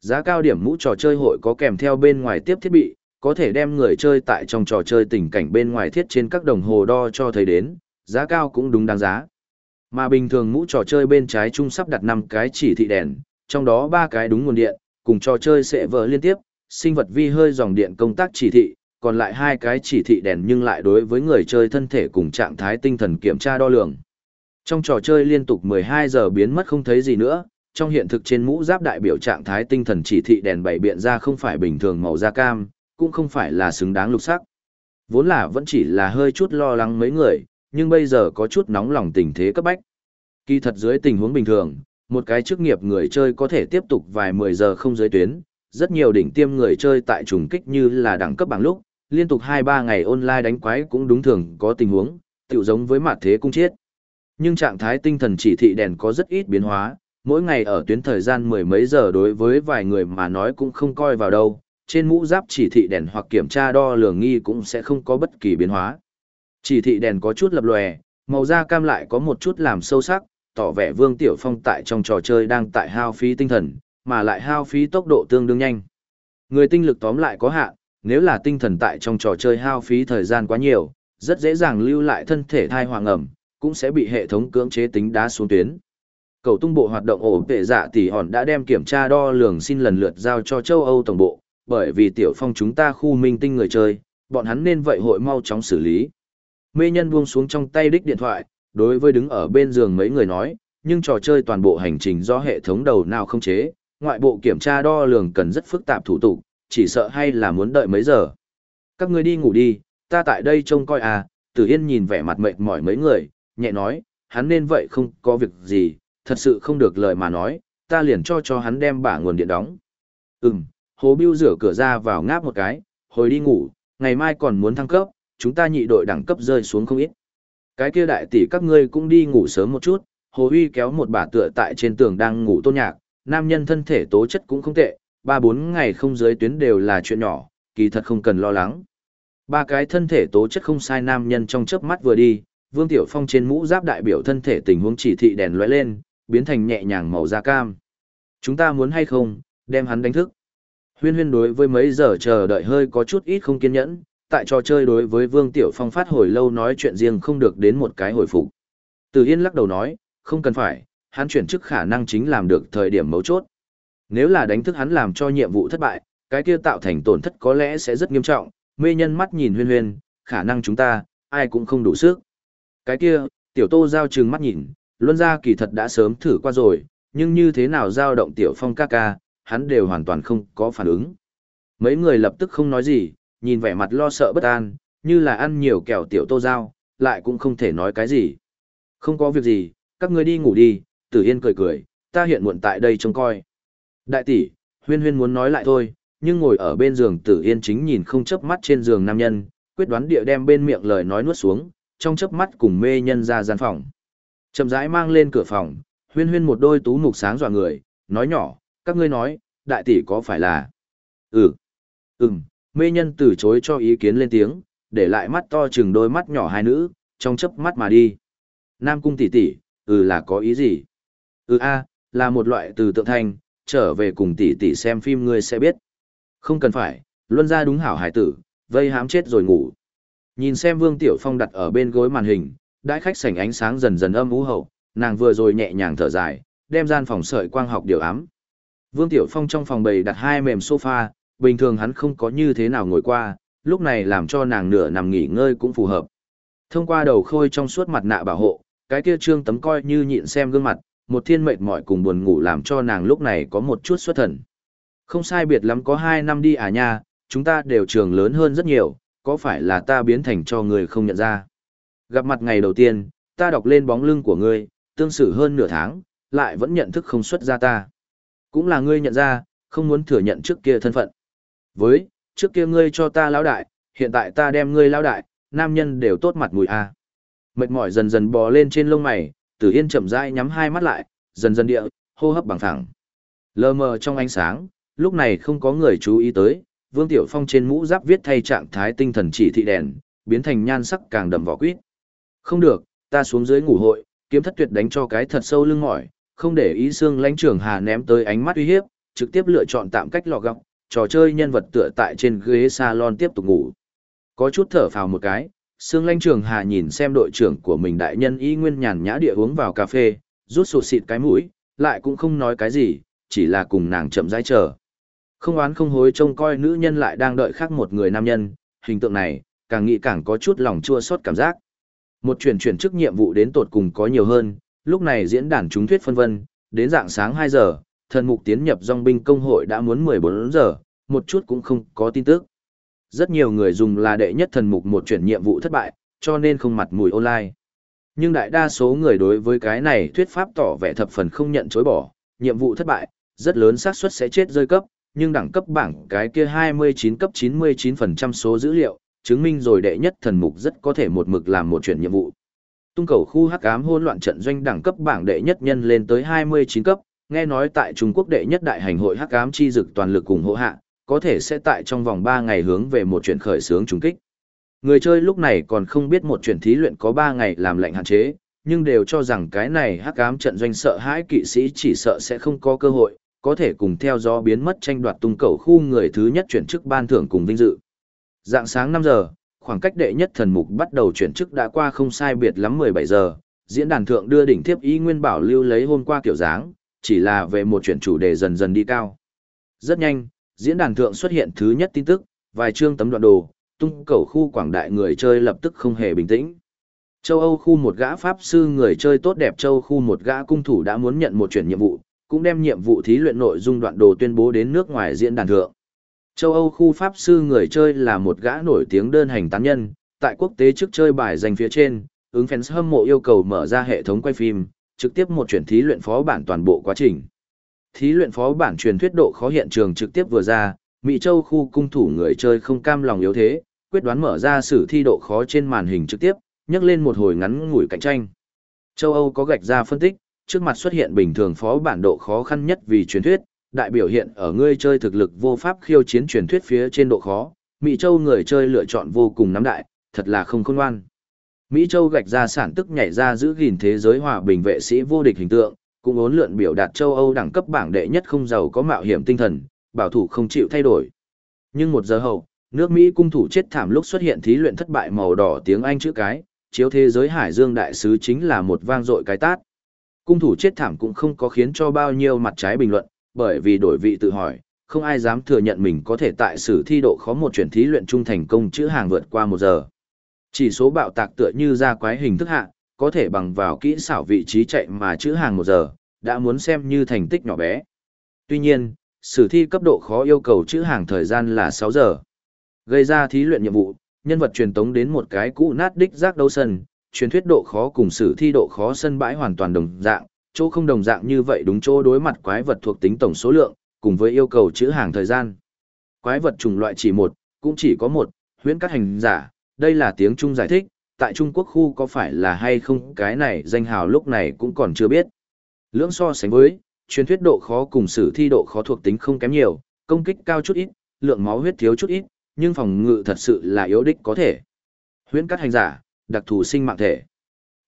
Giá cao điểm mũ trò chơi hội có kèm theo bên ngoài tiếp thiết bị, có thể đem người chơi tại trong trò chơi tình cảnh bên ngoài thiết trên các đồng hồ đo cho thấy đến, giá cao cũng đúng đáng giá. Mà bình thường mũ trò chơi bên trái trung sắp đặt 5 cái chỉ thị đèn, trong đó ba cái đúng nguồn điện, cùng trò chơi sẽ vỡ liên tiếp, sinh vật vi hơi dòng điện công tác chỉ thị, còn lại hai cái chỉ thị đèn nhưng lại đối với người chơi thân thể cùng trạng thái tinh thần kiểm tra đo lường. Trong trò chơi liên tục 12 giờ biến mất không thấy gì nữa, trong hiện thực trên mũ giáp đại biểu trạng thái tinh thần chỉ thị đèn bảy biện ra không phải bình thường màu da cam, cũng không phải là xứng đáng lục sắc. Vốn là vẫn chỉ là hơi chút lo lắng mấy người, nhưng bây giờ có chút nóng lòng tình thế cấp bách. Kỳ thật dưới tình huống bình thường, một cái chức nghiệp người chơi có thể tiếp tục vài mười giờ không giới tuyến, rất nhiều đỉnh tiêm người chơi tại trùng kích như là đẳng cấp bằng lúc, liên tục 2-3 ngày online đánh quái cũng đúng thường có tình huống, tiểu giống với mặt thế cung chết. Nhưng trạng thái tinh thần chỉ thị đèn có rất ít biến hóa, mỗi ngày ở tuyến thời gian mười mấy giờ đối với vài người mà nói cũng không coi vào đâu, trên mũ giáp chỉ thị đèn hoặc kiểm tra đo lường nghi cũng sẽ không có bất kỳ biến hóa. Chỉ thị đèn có chút lập lòe, màu da cam lại có một chút làm sâu sắc, tỏ vẻ Vương Tiểu Phong tại trong trò chơi đang tại hao phí tinh thần, mà lại hao phí tốc độ tương đương nhanh. Người tinh lực tóm lại có hạn, nếu là tinh thần tại trong trò chơi hao phí thời gian quá nhiều, rất dễ dàng lưu lại thân thể thai hoàng ẩm, cũng sẽ bị hệ thống cưỡng chế tính đá xuống tuyến. Cầu tung bộ hoạt động ổ vệ dạ tỷ hòn đã đem kiểm tra đo lường xin lần lượt giao cho châu Âu tổng bộ, bởi vì tiểu phong chúng ta khu minh tinh người chơi, bọn hắn nên vậy hội mau chóng xử lý. Mê nhân buông xuống trong tay đích điện thoại, đối với đứng ở bên giường mấy người nói, nhưng trò chơi toàn bộ hành trình do hệ thống đầu nào không chế, ngoại bộ kiểm tra đo lường cần rất phức tạp thủ tục, chỉ sợ hay là muốn đợi mấy giờ. Các người đi ngủ đi, ta tại đây trông coi à, Tử Yên nhìn vẻ mặt mệt mỏi mấy người, nhẹ nói, hắn nên vậy không có việc gì, thật sự không được lời mà nói, ta liền cho cho hắn đem bả nguồn điện đóng. Ừm, Hồ Biêu rửa cửa ra vào ngáp một cái, hồi đi ngủ, ngày mai còn muốn thăng cấp, chúng ta nhị đội đẳng cấp rơi xuống không ít. Cái kia đại tỷ các ngươi cũng đi ngủ sớm một chút, Hồ Huy kéo một bà tựa tại trên tường đang ngủ Tô nhạc, nam nhân thân thể tố chất cũng không tệ, ba bốn ngày không dưới tuyến đều là chuyện nhỏ, kỳ thật không cần lo lắng. Ba cái thân thể tố chất không sai nam nhân trong chớp mắt vừa đi, Vương Tiểu Phong trên mũ giáp đại biểu thân thể tình huống chỉ thị đèn lóe lên, biến thành nhẹ nhàng màu da cam. Chúng ta muốn hay không, đem hắn đánh thức. Huyên huyên đối với mấy giờ chờ đợi hơi có chút ít không kiên nhẫn, tại trò chơi đối với Vương Tiểu Phong phát hồi lâu nói chuyện riêng không được đến một cái hồi phục. Từ Yên lắc đầu nói, không cần phải, hắn chuyển chức khả năng chính làm được thời điểm mấu chốt. Nếu là đánh thức hắn làm cho nhiệm vụ thất bại, cái kia tạo thành tổn thất có lẽ sẽ rất nghiêm trọng, mê nhân mắt nhìn huyên huyên, khả năng chúng ta, ai cũng không đủ sức. Cái kia, tiểu tô giao trừng mắt nhìn, luân gia kỳ thật đã sớm thử qua rồi, nhưng như thế nào giao động tiểu phong ca ca, hắn đều hoàn toàn không có phản ứng. Mấy người lập tức không nói gì, nhìn vẻ mặt lo sợ bất an, như là ăn nhiều kẹo tiểu tô giao, lại cũng không thể nói cái gì. Không có việc gì, các ngươi đi ngủ đi, tử yên cười cười, ta hiện muộn tại đây trông coi. Đại tỷ, huyên huyên muốn nói lại thôi, nhưng ngồi ở bên giường tử yên chính nhìn không chớp mắt trên giường nam nhân, quyết đoán địa đem bên miệng lời nói nuốt xuống, trong chớp mắt cùng mê nhân ra gian phòng. Chậm rãi mang lên cửa phòng, huyên huyên một đôi tú mục sáng dọa người, nói nhỏ, các ngươi nói, đại tỷ có phải là... Ừ, ừm, mê nhân từ chối cho ý kiến lên tiếng, để lại mắt to chừng đôi mắt nhỏ hai nữ, trong chớp mắt mà đi. Nam cung tỷ tỷ, ừ là có ý gì? Ừ a, là một loại từ tượng thanh, trở về cùng tỷ tỷ xem phim ngươi sẽ biết. Không cần phải, luân ra đúng hảo hải tử, vây hám chết rồi ngủ. Nhìn xem Vương Tiểu Phong đặt ở bên gối màn hình, đãi khách sảnh ánh sáng dần dần âm u hậu, nàng vừa rồi nhẹ nhàng thở dài, đem gian phòng sợi quang học điều ám. Vương Tiểu Phong trong phòng bày đặt hai mềm sofa, bình thường hắn không có như thế nào ngồi qua, lúc này làm cho nàng nửa nằm nghỉ ngơi cũng phù hợp. Thông qua đầu khôi trong suốt mặt nạ bảo hộ, cái kia trương tấm coi như nhịn xem gương mặt, một thiên mệt mỏi cùng buồn ngủ làm cho nàng lúc này có một chút xuất thần. Không sai biệt lắm có hai năm đi à nha, chúng ta đều trường lớn hơn rất nhiều, có phải là ta biến thành cho người không nhận ra. Gặp mặt ngày đầu tiên, ta đọc lên bóng lưng của ngươi, tương xử hơn nửa tháng, lại vẫn nhận thức không xuất ra ta. Cũng là ngươi nhận ra, không muốn thừa nhận trước kia thân phận. Với, trước kia ngươi cho ta lão đại, hiện tại ta đem ngươi lão đại, nam nhân đều tốt mặt mùi a. À. Mệt mỏi dần dần bò lên trên lông mày, Tử Yên chậm rãi nhắm hai mắt lại, dần dần địa, hô hấp bằng thẳng. Lờ mờ trong ánh sáng, lúc này không có người chú ý tới, Vương Tiểu Phong trên mũ giáp viết thay trạng thái tinh thần chỉ thị đèn, biến thành nhan sắc càng đậm vỏ quýt. Không được, ta xuống dưới ngủ hội, kiếm thất tuyệt đánh cho cái thật sâu lưng mỏi, không để ý xương lãnh trưởng hà ném tới ánh mắt uy hiếp, trực tiếp lựa chọn tạm cách lò gọng, trò chơi nhân vật tựa tại trên ghế salon tiếp tục ngủ. Có chút thở phào một cái, xương lãnh trưởng hà nhìn xem đội trưởng của mình đại nhân y nguyên nhàn nhã địa uống vào cà phê, rút sụt xịt cái mũi, lại cũng không nói cái gì, chỉ là cùng nàng chậm rãi chờ. Không oán không hối trông coi nữ nhân lại đang đợi khác một người nam nhân, hình tượng này, càng nghĩ càng có chút lòng chua xót cảm giác. Một chuyển chuyển chức nhiệm vụ đến tột cùng có nhiều hơn, lúc này diễn đàn chúng thuyết phân vân, đến dạng sáng 2 giờ, thần mục tiến nhập dòng binh công hội đã muốn 14 giờ, một chút cũng không có tin tức. Rất nhiều người dùng là đệ nhất thần mục một chuyển nhiệm vụ thất bại, cho nên không mặt mùi online. Nhưng đại đa số người đối với cái này thuyết pháp tỏ vẻ thập phần không nhận chối bỏ, nhiệm vụ thất bại, rất lớn xác suất sẽ chết rơi cấp, nhưng đẳng cấp bảng cái kia 29 cấp 99% số dữ liệu, chứng minh rồi đệ nhất thần mục rất có thể một mực làm một chuyện nhiệm vụ. Tung cầu khu hắc ám hỗn loạn trận doanh đẳng cấp bảng đệ nhất nhân lên tới 29 cấp, nghe nói tại Trung Quốc đệ nhất đại hành hội hắc ám chi dực toàn lực cùng hộ hạ, có thể sẽ tại trong vòng 3 ngày hướng về một chuyện khởi sướng trùng kích. Người chơi lúc này còn không biết một chuyện thí luyện có 3 ngày làm lệnh hạn chế, nhưng đều cho rằng cái này hắc ám trận doanh sợ hãi kỵ sĩ chỉ sợ sẽ không có cơ hội, có thể cùng theo gió biến mất tranh đoạt tung cầu khu người thứ nhất chuyển chức ban thưởng cùng vinh dự. Dạng sáng 5 giờ, khoảng cách đệ nhất thần mục bắt đầu chuyển chức đã qua không sai biệt lắm 17 giờ, diễn đàn thượng đưa đỉnh thiếp ý nguyên bảo lưu lấy hôm qua kiểu dáng, chỉ là về một chuyển chủ đề dần dần đi cao. Rất nhanh, diễn đàn thượng xuất hiện thứ nhất tin tức, vài chương tấm đoạn đồ, tung cầu khu quảng đại người chơi lập tức không hề bình tĩnh. Châu Âu khu một gã pháp sư người chơi tốt đẹp châu khu một gã cung thủ đã muốn nhận một chuyển nhiệm vụ, cũng đem nhiệm vụ thí luyện nội dung đoạn đồ tuyên bố đến nước ngoài diễn đàn thượng. Châu Âu khu pháp sư người chơi là một gã nổi tiếng đơn hành tán nhân, tại quốc tế trước chơi bài dành phía trên, ứng fans hâm mộ yêu cầu mở ra hệ thống quay phim, trực tiếp một chuyển thí luyện phó bản toàn bộ quá trình. Thí luyện phó bản truyền thuyết độ khó hiện trường trực tiếp vừa ra, Mỹ Châu khu cung thủ người chơi không cam lòng yếu thế, quyết đoán mở ra sử thi độ khó trên màn hình trực tiếp, nhắc lên một hồi ngắn ngủi cạnh tranh. Châu Âu có gạch ra phân tích, trước mặt xuất hiện bình thường phó bản độ khó khăn nhất vì truyền thuyết, đại biểu hiện ở ngươi chơi thực lực vô pháp khiêu chiến truyền thuyết phía trên độ khó, Mỹ Châu người chơi lựa chọn vô cùng nắm đại, thật là không khôn ngoan. Mỹ Châu gạch ra sản tức nhảy ra giữ gìn thế giới hòa bình vệ sĩ vô địch hình tượng, cũng ốn lượn biểu đạt châu Âu đẳng cấp bảng đệ nhất không giàu có mạo hiểm tinh thần, bảo thủ không chịu thay đổi. Nhưng một giờ hậu, nước Mỹ cung thủ chết thảm lúc xuất hiện thí luyện thất bại màu đỏ tiếng Anh chữ cái, chiếu thế giới hải dương đại sứ chính là một vang dội cái tát. Cung thủ chết thảm cũng không có khiến cho bao nhiêu mặt trái bình luận, bởi vì đổi vị tự hỏi, không ai dám thừa nhận mình có thể tại sử thi độ khó một chuyển thí luyện trung thành công chữ hàng vượt qua một giờ. Chỉ số bạo tạc tựa như ra quái hình thức hạ, có thể bằng vào kỹ xảo vị trí chạy mà chữ hàng một giờ, đã muốn xem như thành tích nhỏ bé. Tuy nhiên, sử thi cấp độ khó yêu cầu chữ hàng thời gian là 6 giờ. Gây ra thí luyện nhiệm vụ, nhân vật truyền tống đến một cái cũ nát đích giác đấu sân, truyền thuyết độ khó cùng sử thi độ khó sân bãi hoàn toàn đồng dạng, chỗ không đồng dạng như vậy đúng chỗ đối mặt quái vật thuộc tính tổng số lượng, cùng với yêu cầu chữ hàng thời gian. Quái vật chủng loại chỉ một, cũng chỉ có một, huyễn các hành giả, đây là tiếng Trung giải thích, tại Trung Quốc khu có phải là hay không cái này danh hào lúc này cũng còn chưa biết. Lưỡng so sánh với, truyền thuyết độ khó cùng sử thi độ khó thuộc tính không kém nhiều, công kích cao chút ít, lượng máu huyết thiếu chút ít, nhưng phòng ngự thật sự là yếu đích có thể. Huyễn cắt hành giả, đặc thù sinh mạng thể.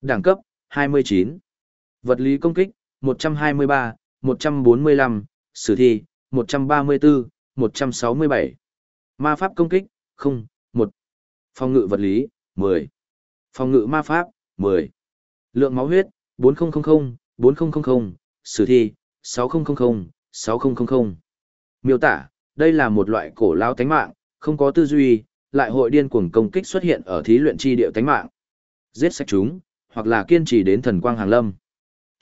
Đẳng cấp, 29. Vật lý công kích, 123, 145, sử thi, 134, 167. Ma pháp công kích, 0, 1. Phòng ngự vật lý, 10. Phòng ngự ma pháp, 10. Lượng máu huyết, 4000, 4000, sử thi, 6000, 6000. Miêu tả, đây là một loại cổ lao tánh mạng, không có tư duy, lại hội điên cuồng công kích xuất hiện ở thí luyện chi điệu tánh mạng. Giết sạch chúng, hoặc là kiên trì đến thần quang hàng lâm.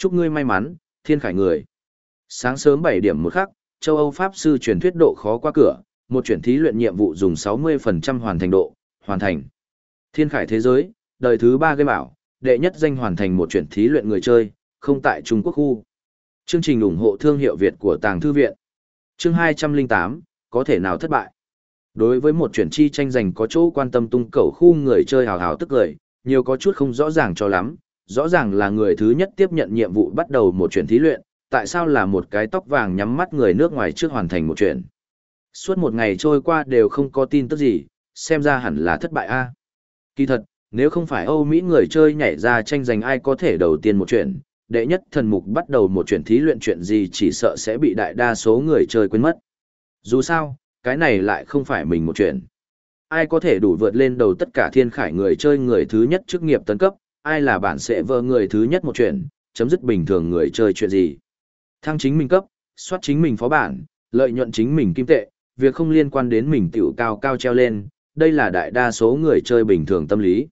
Chúc ngươi may mắn, thiên khải người. Sáng sớm 7 điểm một khắc, châu Âu Pháp sư truyền thuyết độ khó qua cửa, một chuyển thí luyện nhiệm vụ dùng 60% hoàn thành độ, hoàn thành. Thiên khải thế giới, đời thứ 3 game bảo, đệ nhất danh hoàn thành một chuyển thí luyện người chơi, không tại Trung Quốc khu. Chương trình ủng hộ thương hiệu Việt của Tàng Thư Viện. Chương 208, có thể nào thất bại? Đối với một chuyển chi tranh giành có chỗ quan tâm tung cầu khu người chơi hào hào tức cười, nhiều có chút không rõ ràng cho lắm, rõ ràng là người thứ nhất tiếp nhận nhiệm vụ bắt đầu một chuyện thí luyện, tại sao là một cái tóc vàng nhắm mắt người nước ngoài trước hoàn thành một chuyện. Suốt một ngày trôi qua đều không có tin tức gì, xem ra hẳn là thất bại a. Kỳ thật, nếu không phải Âu Mỹ người chơi nhảy ra tranh giành ai có thể đầu tiên một chuyện, đệ nhất thần mục bắt đầu một chuyện thí luyện chuyện gì chỉ sợ sẽ bị đại đa số người chơi quên mất. Dù sao, cái này lại không phải mình một chuyện. Ai có thể đủ vượt lên đầu tất cả thiên khải người chơi người thứ nhất chức nghiệp tấn cấp, ai là bản sẽ vơ người thứ nhất một chuyện, chấm dứt bình thường người chơi chuyện gì. Thăng chính mình cấp, soát chính mình phó bản, lợi nhuận chính mình kim tệ, việc không liên quan đến mình tiểu cao cao treo lên, đây là đại đa số người chơi bình thường tâm lý.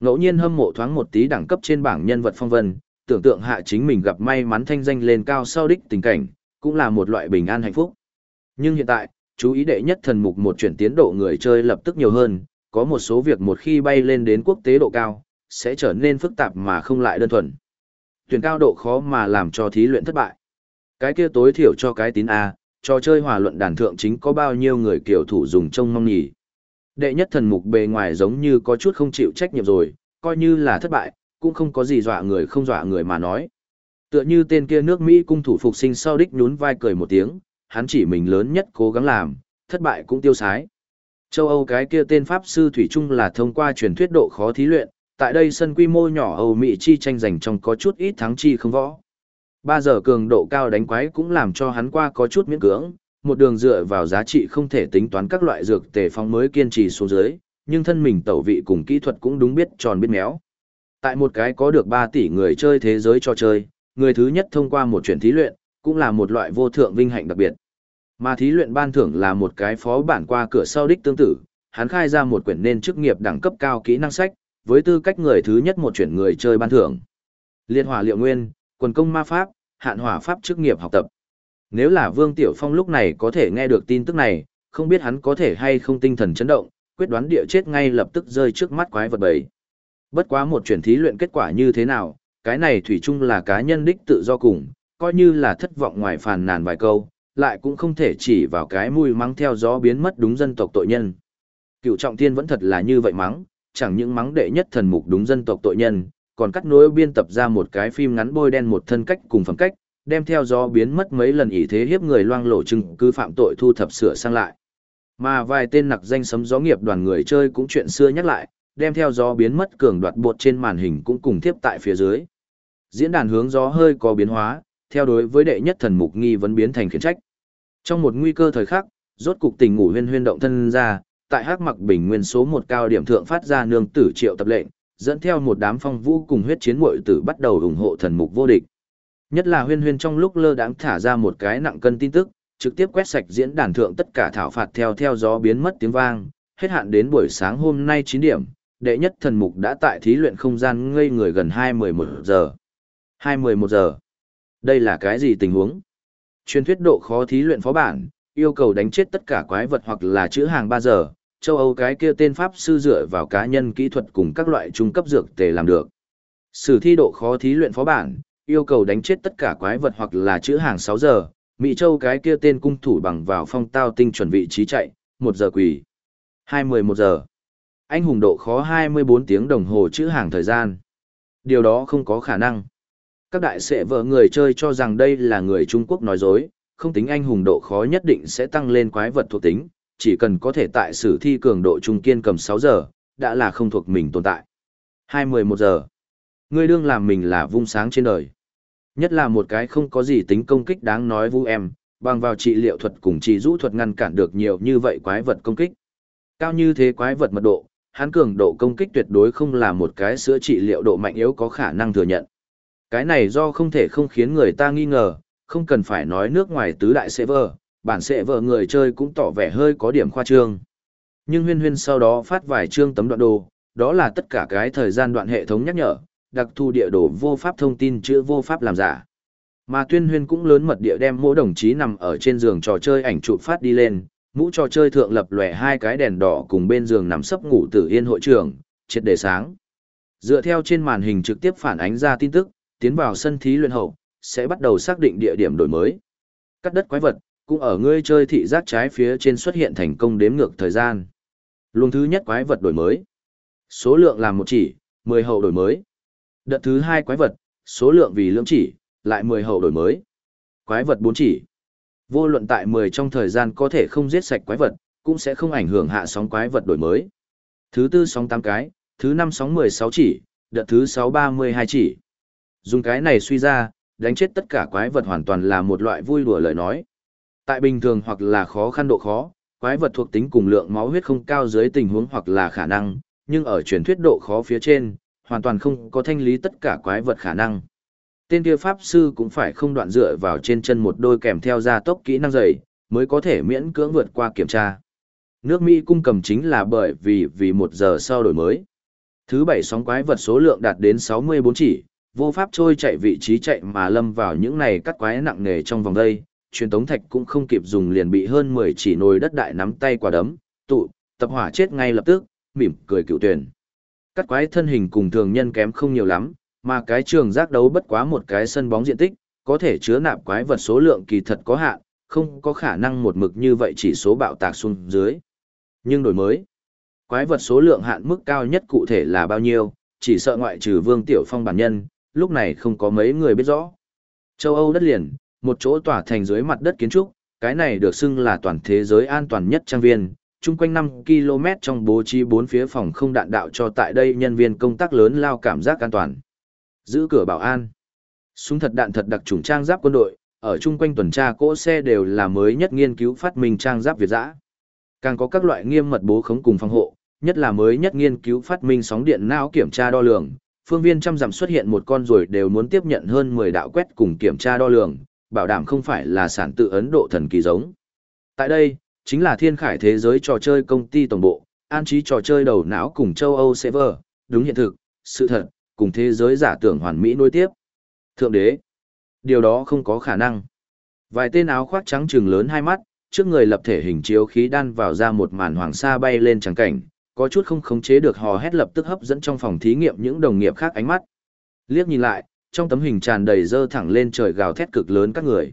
Ngẫu nhiên hâm mộ thoáng một tí đẳng cấp trên bảng nhân vật phong vân, tưởng tượng hạ chính mình gặp may mắn thanh danh lên cao sau đích tình cảnh, cũng là một loại bình an hạnh phúc. Nhưng hiện tại, chú ý đệ nhất thần mục một chuyển tiến độ người chơi lập tức nhiều hơn, có một số việc một khi bay lên đến quốc tế độ cao, sẽ trở nên phức tạp mà không lại đơn thuần. Tuyển cao độ khó mà làm cho thí luyện thất bại. Cái kia tối thiểu cho cái tín A, trò chơi hòa luận đàn thượng chính có bao nhiêu người kiểu thủ dùng trông mong nhỉ. Đệ nhất thần mục bề ngoài giống như có chút không chịu trách nhiệm rồi, coi như là thất bại, cũng không có gì dọa người không dọa người mà nói. Tựa như tên kia nước Mỹ cung thủ phục sinh sau đích nhún vai cười một tiếng, hắn chỉ mình lớn nhất cố gắng làm, thất bại cũng tiêu sái. Châu Âu cái kia tên Pháp sư Thủy Trung là thông qua truyền thuyết độ khó thí luyện, tại đây sân quy mô nhỏ Âu Mỹ chi tranh giành trong có chút ít thắng chi không võ. Ba giờ cường độ cao đánh quái cũng làm cho hắn qua có chút miễn cưỡng, một đường dựa vào giá trị không thể tính toán các loại dược tề phong mới kiên trì xuống dưới, nhưng thân mình tẩu vị cùng kỹ thuật cũng đúng biết tròn biết méo. Tại một cái có được 3 tỷ người chơi thế giới cho chơi, người thứ nhất thông qua một chuyển thí luyện, cũng là một loại vô thượng vinh hạnh đặc biệt. Mà thí luyện ban thưởng là một cái phó bản qua cửa sau đích tương tự, hắn khai ra một quyển nên chức nghiệp đẳng cấp cao kỹ năng sách, với tư cách người thứ nhất một chuyển người chơi ban thưởng. Liệt hỏa liệu nguyên, quần công ma pháp, hạn hỏa pháp chức nghiệp học tập. Nếu là Vương Tiểu Phong lúc này có thể nghe được tin tức này, không biết hắn có thể hay không tinh thần chấn động, quyết đoán địa chết ngay lập tức rơi trước mắt quái vật bầy. Bất quá một chuyển thí luyện kết quả như thế nào, cái này thủy chung là cá nhân đích tự do cùng, coi như là thất vọng ngoài phàn nàn vài câu, lại cũng không thể chỉ vào cái mùi mắng theo gió biến mất đúng dân tộc tội nhân. Cựu trọng thiên vẫn thật là như vậy mắng, chẳng những mắng đệ nhất thần mục đúng dân tộc tội nhân, còn cắt nối biên tập ra một cái phim ngắn bôi đen một thân cách cùng phẩm cách, đem theo gió biến mất mấy lần ý thế hiếp người loang lổ chứng cứ phạm tội thu thập sửa sang lại. Mà vài tên nặc danh sấm gió nghiệp đoàn người chơi cũng chuyện xưa nhắc lại, đem theo gió biến mất cường đoạt bột trên màn hình cũng cùng tiếp tại phía dưới. Diễn đàn hướng gió hơi có biến hóa, theo đối với đệ nhất thần mục nghi vấn biến thành khiển trách. Trong một nguy cơ thời khắc, rốt cục tình ngủ huyên huyên động thân ra, tại hắc mặc bình nguyên số một cao điểm thượng phát ra nương tử triệu tập lệnh, dẫn theo một đám phong vũ cùng huyết chiến muội tử bắt đầu ủng hộ thần mục vô địch. Nhất là huyên huyên trong lúc lơ đãng thả ra một cái nặng cân tin tức, trực tiếp quét sạch diễn đàn thượng tất cả thảo phạt theo theo gió biến mất tiếng vang, hết hạn đến buổi sáng hôm nay 9 điểm, đệ nhất thần mục đã tại thí luyện không gian ngây người gần 2-11 giờ. 2-11 giờ. Đây là cái gì tình huống? Truyền thuyết độ khó thí luyện phó bản, yêu cầu đánh chết tất cả quái vật hoặc là chữ hàng 3 giờ, châu Âu cái kia tên Pháp sư dựa vào cá nhân kỹ thuật cùng các loại trung cấp dược tề làm được. Sử thi độ khó thí luyện phó bản, yêu cầu đánh chết tất cả quái vật hoặc là chữ hàng 6 giờ, Mỹ Châu cái kia tên cung thủ bằng vào phong tao tinh chuẩn vị trí chạy, 1 giờ quỷ. 2-11 giờ. Anh hùng độ khó 24 tiếng đồng hồ chữ hàng thời gian. Điều đó không có khả năng. Các đại sệ vợ người chơi cho rằng đây là người Trung Quốc nói dối, không tính anh hùng độ khó nhất định sẽ tăng lên quái vật thuộc tính, chỉ cần có thể tại sử thi cường độ trung kiên cầm 6 giờ, đã là không thuộc mình tồn tại. 2-11 giờ. Ngươi đương làm mình là vung sáng trên đời. Nhất là một cái không có gì tính công kích đáng nói vu em, bằng vào trị liệu thuật cùng trị rũ thuật ngăn cản được nhiều như vậy quái vật công kích. Cao như thế quái vật mật độ, hắn cường độ công kích tuyệt đối không là một cái sữa trị liệu độ mạnh yếu có khả năng thừa nhận. Cái này do không thể không khiến người ta nghi ngờ, không cần phải nói nước ngoài tứ đại server, bản server người chơi cũng tỏ vẻ hơi có điểm khoa trương. Nhưng huyên huyên sau đó phát vài chương tấm đoạn đồ, đó là tất cả cái thời gian đoạn hệ thống nhắc nhở, đặc thù địa đồ vô pháp thông tin chữ vô pháp làm giả. Mà tuyên huyên cũng lớn mật địa đem mỗi đồng chí nằm ở trên giường trò chơi ảnh chụp phát đi lên, mũ trò chơi thượng lập lòe hai cái đèn đỏ cùng bên giường nằm sấp ngủ tử yên hội trưởng, triệt đề sáng. Dựa theo trên màn hình trực tiếp phản ánh ra tin tức, tiến vào sân thí luyện hậu, sẽ bắt đầu xác định địa điểm đổi mới. Cắt đất quái vật, cũng ở ngươi chơi thị giác trái phía trên xuất hiện thành công đếm ngược thời gian. Luồng thứ nhất quái vật đổi mới. Số lượng làm một chỉ, 10 hậu đổi mới. Đợt thứ hai quái vật, số lượng vì lưỡng chỉ, lại 10 hậu đổi mới. Quái vật 4 chỉ. Vô luận tại 10 trong thời gian có thể không giết sạch quái vật, cũng sẽ không ảnh hưởng hạ sóng quái vật đổi mới. Thứ tư sóng 8 cái, thứ năm sóng 16 chỉ, đợt thứ 6 32 chỉ. Dùng cái này suy ra, đánh chết tất cả quái vật hoàn toàn là một loại vui đùa lời nói. Tại bình thường hoặc là khó khăn độ khó, quái vật thuộc tính cùng lượng máu huyết không cao dưới tình huống hoặc là khả năng, nhưng ở truyền thuyết độ khó phía trên, hoàn toàn không có thanh lý tất cả quái vật khả năng. Tên kia pháp sư cũng phải không đoạn dựa vào trên chân một đôi kèm theo gia tốc kỹ năng dày, mới có thể miễn cưỡng vượt qua kiểm tra. Nước Mỹ cung cầm chính là bởi vì vì một giờ sau đổi mới. Thứ bảy sóng quái vật số lượng đạt đến 64 chỉ, vô pháp trôi chạy vị trí chạy mà lâm vào những này cắt quái nặng nề trong vòng đây, truyền tống thạch cũng không kịp dùng liền bị hơn 10 chỉ nồi đất đại nắm tay quả đấm, tụ, tập hỏa chết ngay lập tức, mỉm cười cựu tuyển. Cắt quái thân hình cùng thường nhân kém không nhiều lắm, mà cái trường giác đấu bất quá một cái sân bóng diện tích, có thể chứa nạp quái vật số lượng kỳ thật có hạn, không có khả năng một mực như vậy chỉ số bạo tạc xuống dưới. Nhưng đổi mới, quái vật số lượng hạn mức cao nhất cụ thể là bao nhiêu, chỉ sợ ngoại trừ Vương Tiểu Phong bản nhân, lúc này không có mấy người biết rõ. Châu Âu đất liền, một chỗ tỏa thành dưới mặt đất kiến trúc, cái này được xưng là toàn thế giới an toàn nhất trang viên, chung quanh 5 km trong bố trí bốn phía phòng không đạn đạo cho tại đây nhân viên công tác lớn lao cảm giác an toàn. Giữ cửa bảo an. Súng thật đạn thật đặc trùng trang giáp quân đội, ở chung quanh tuần tra cỗ xe đều là mới nhất nghiên cứu phát minh trang giáp Việt dã. Càng có các loại nghiêm mật bố khống cùng phòng hộ, nhất là mới nhất nghiên cứu phát minh sóng điện não kiểm tra đo lường, phương viên trăm dặm xuất hiện một con rồi đều muốn tiếp nhận hơn 10 đạo quét cùng kiểm tra đo lường, bảo đảm không phải là sản tự Ấn Độ thần kỳ giống. Tại đây, chính là thiên khải thế giới trò chơi công ty tổng bộ, an trí trò chơi đầu não cùng châu Âu server, đúng hiện thực, sự thật, cùng thế giới giả tưởng hoàn mỹ nối tiếp. Thượng đế, điều đó không có khả năng. Vài tên áo khoác trắng trừng lớn hai mắt, trước người lập thể hình chiếu khí đan vào ra một màn hoàng sa bay lên trắng cảnh, có chút không khống chế được hò hét lập tức hấp dẫn trong phòng thí nghiệm những đồng nghiệp khác ánh mắt. Liếc nhìn lại, trong tấm hình tràn đầy dơ thẳng lên trời gào thét cực lớn các người.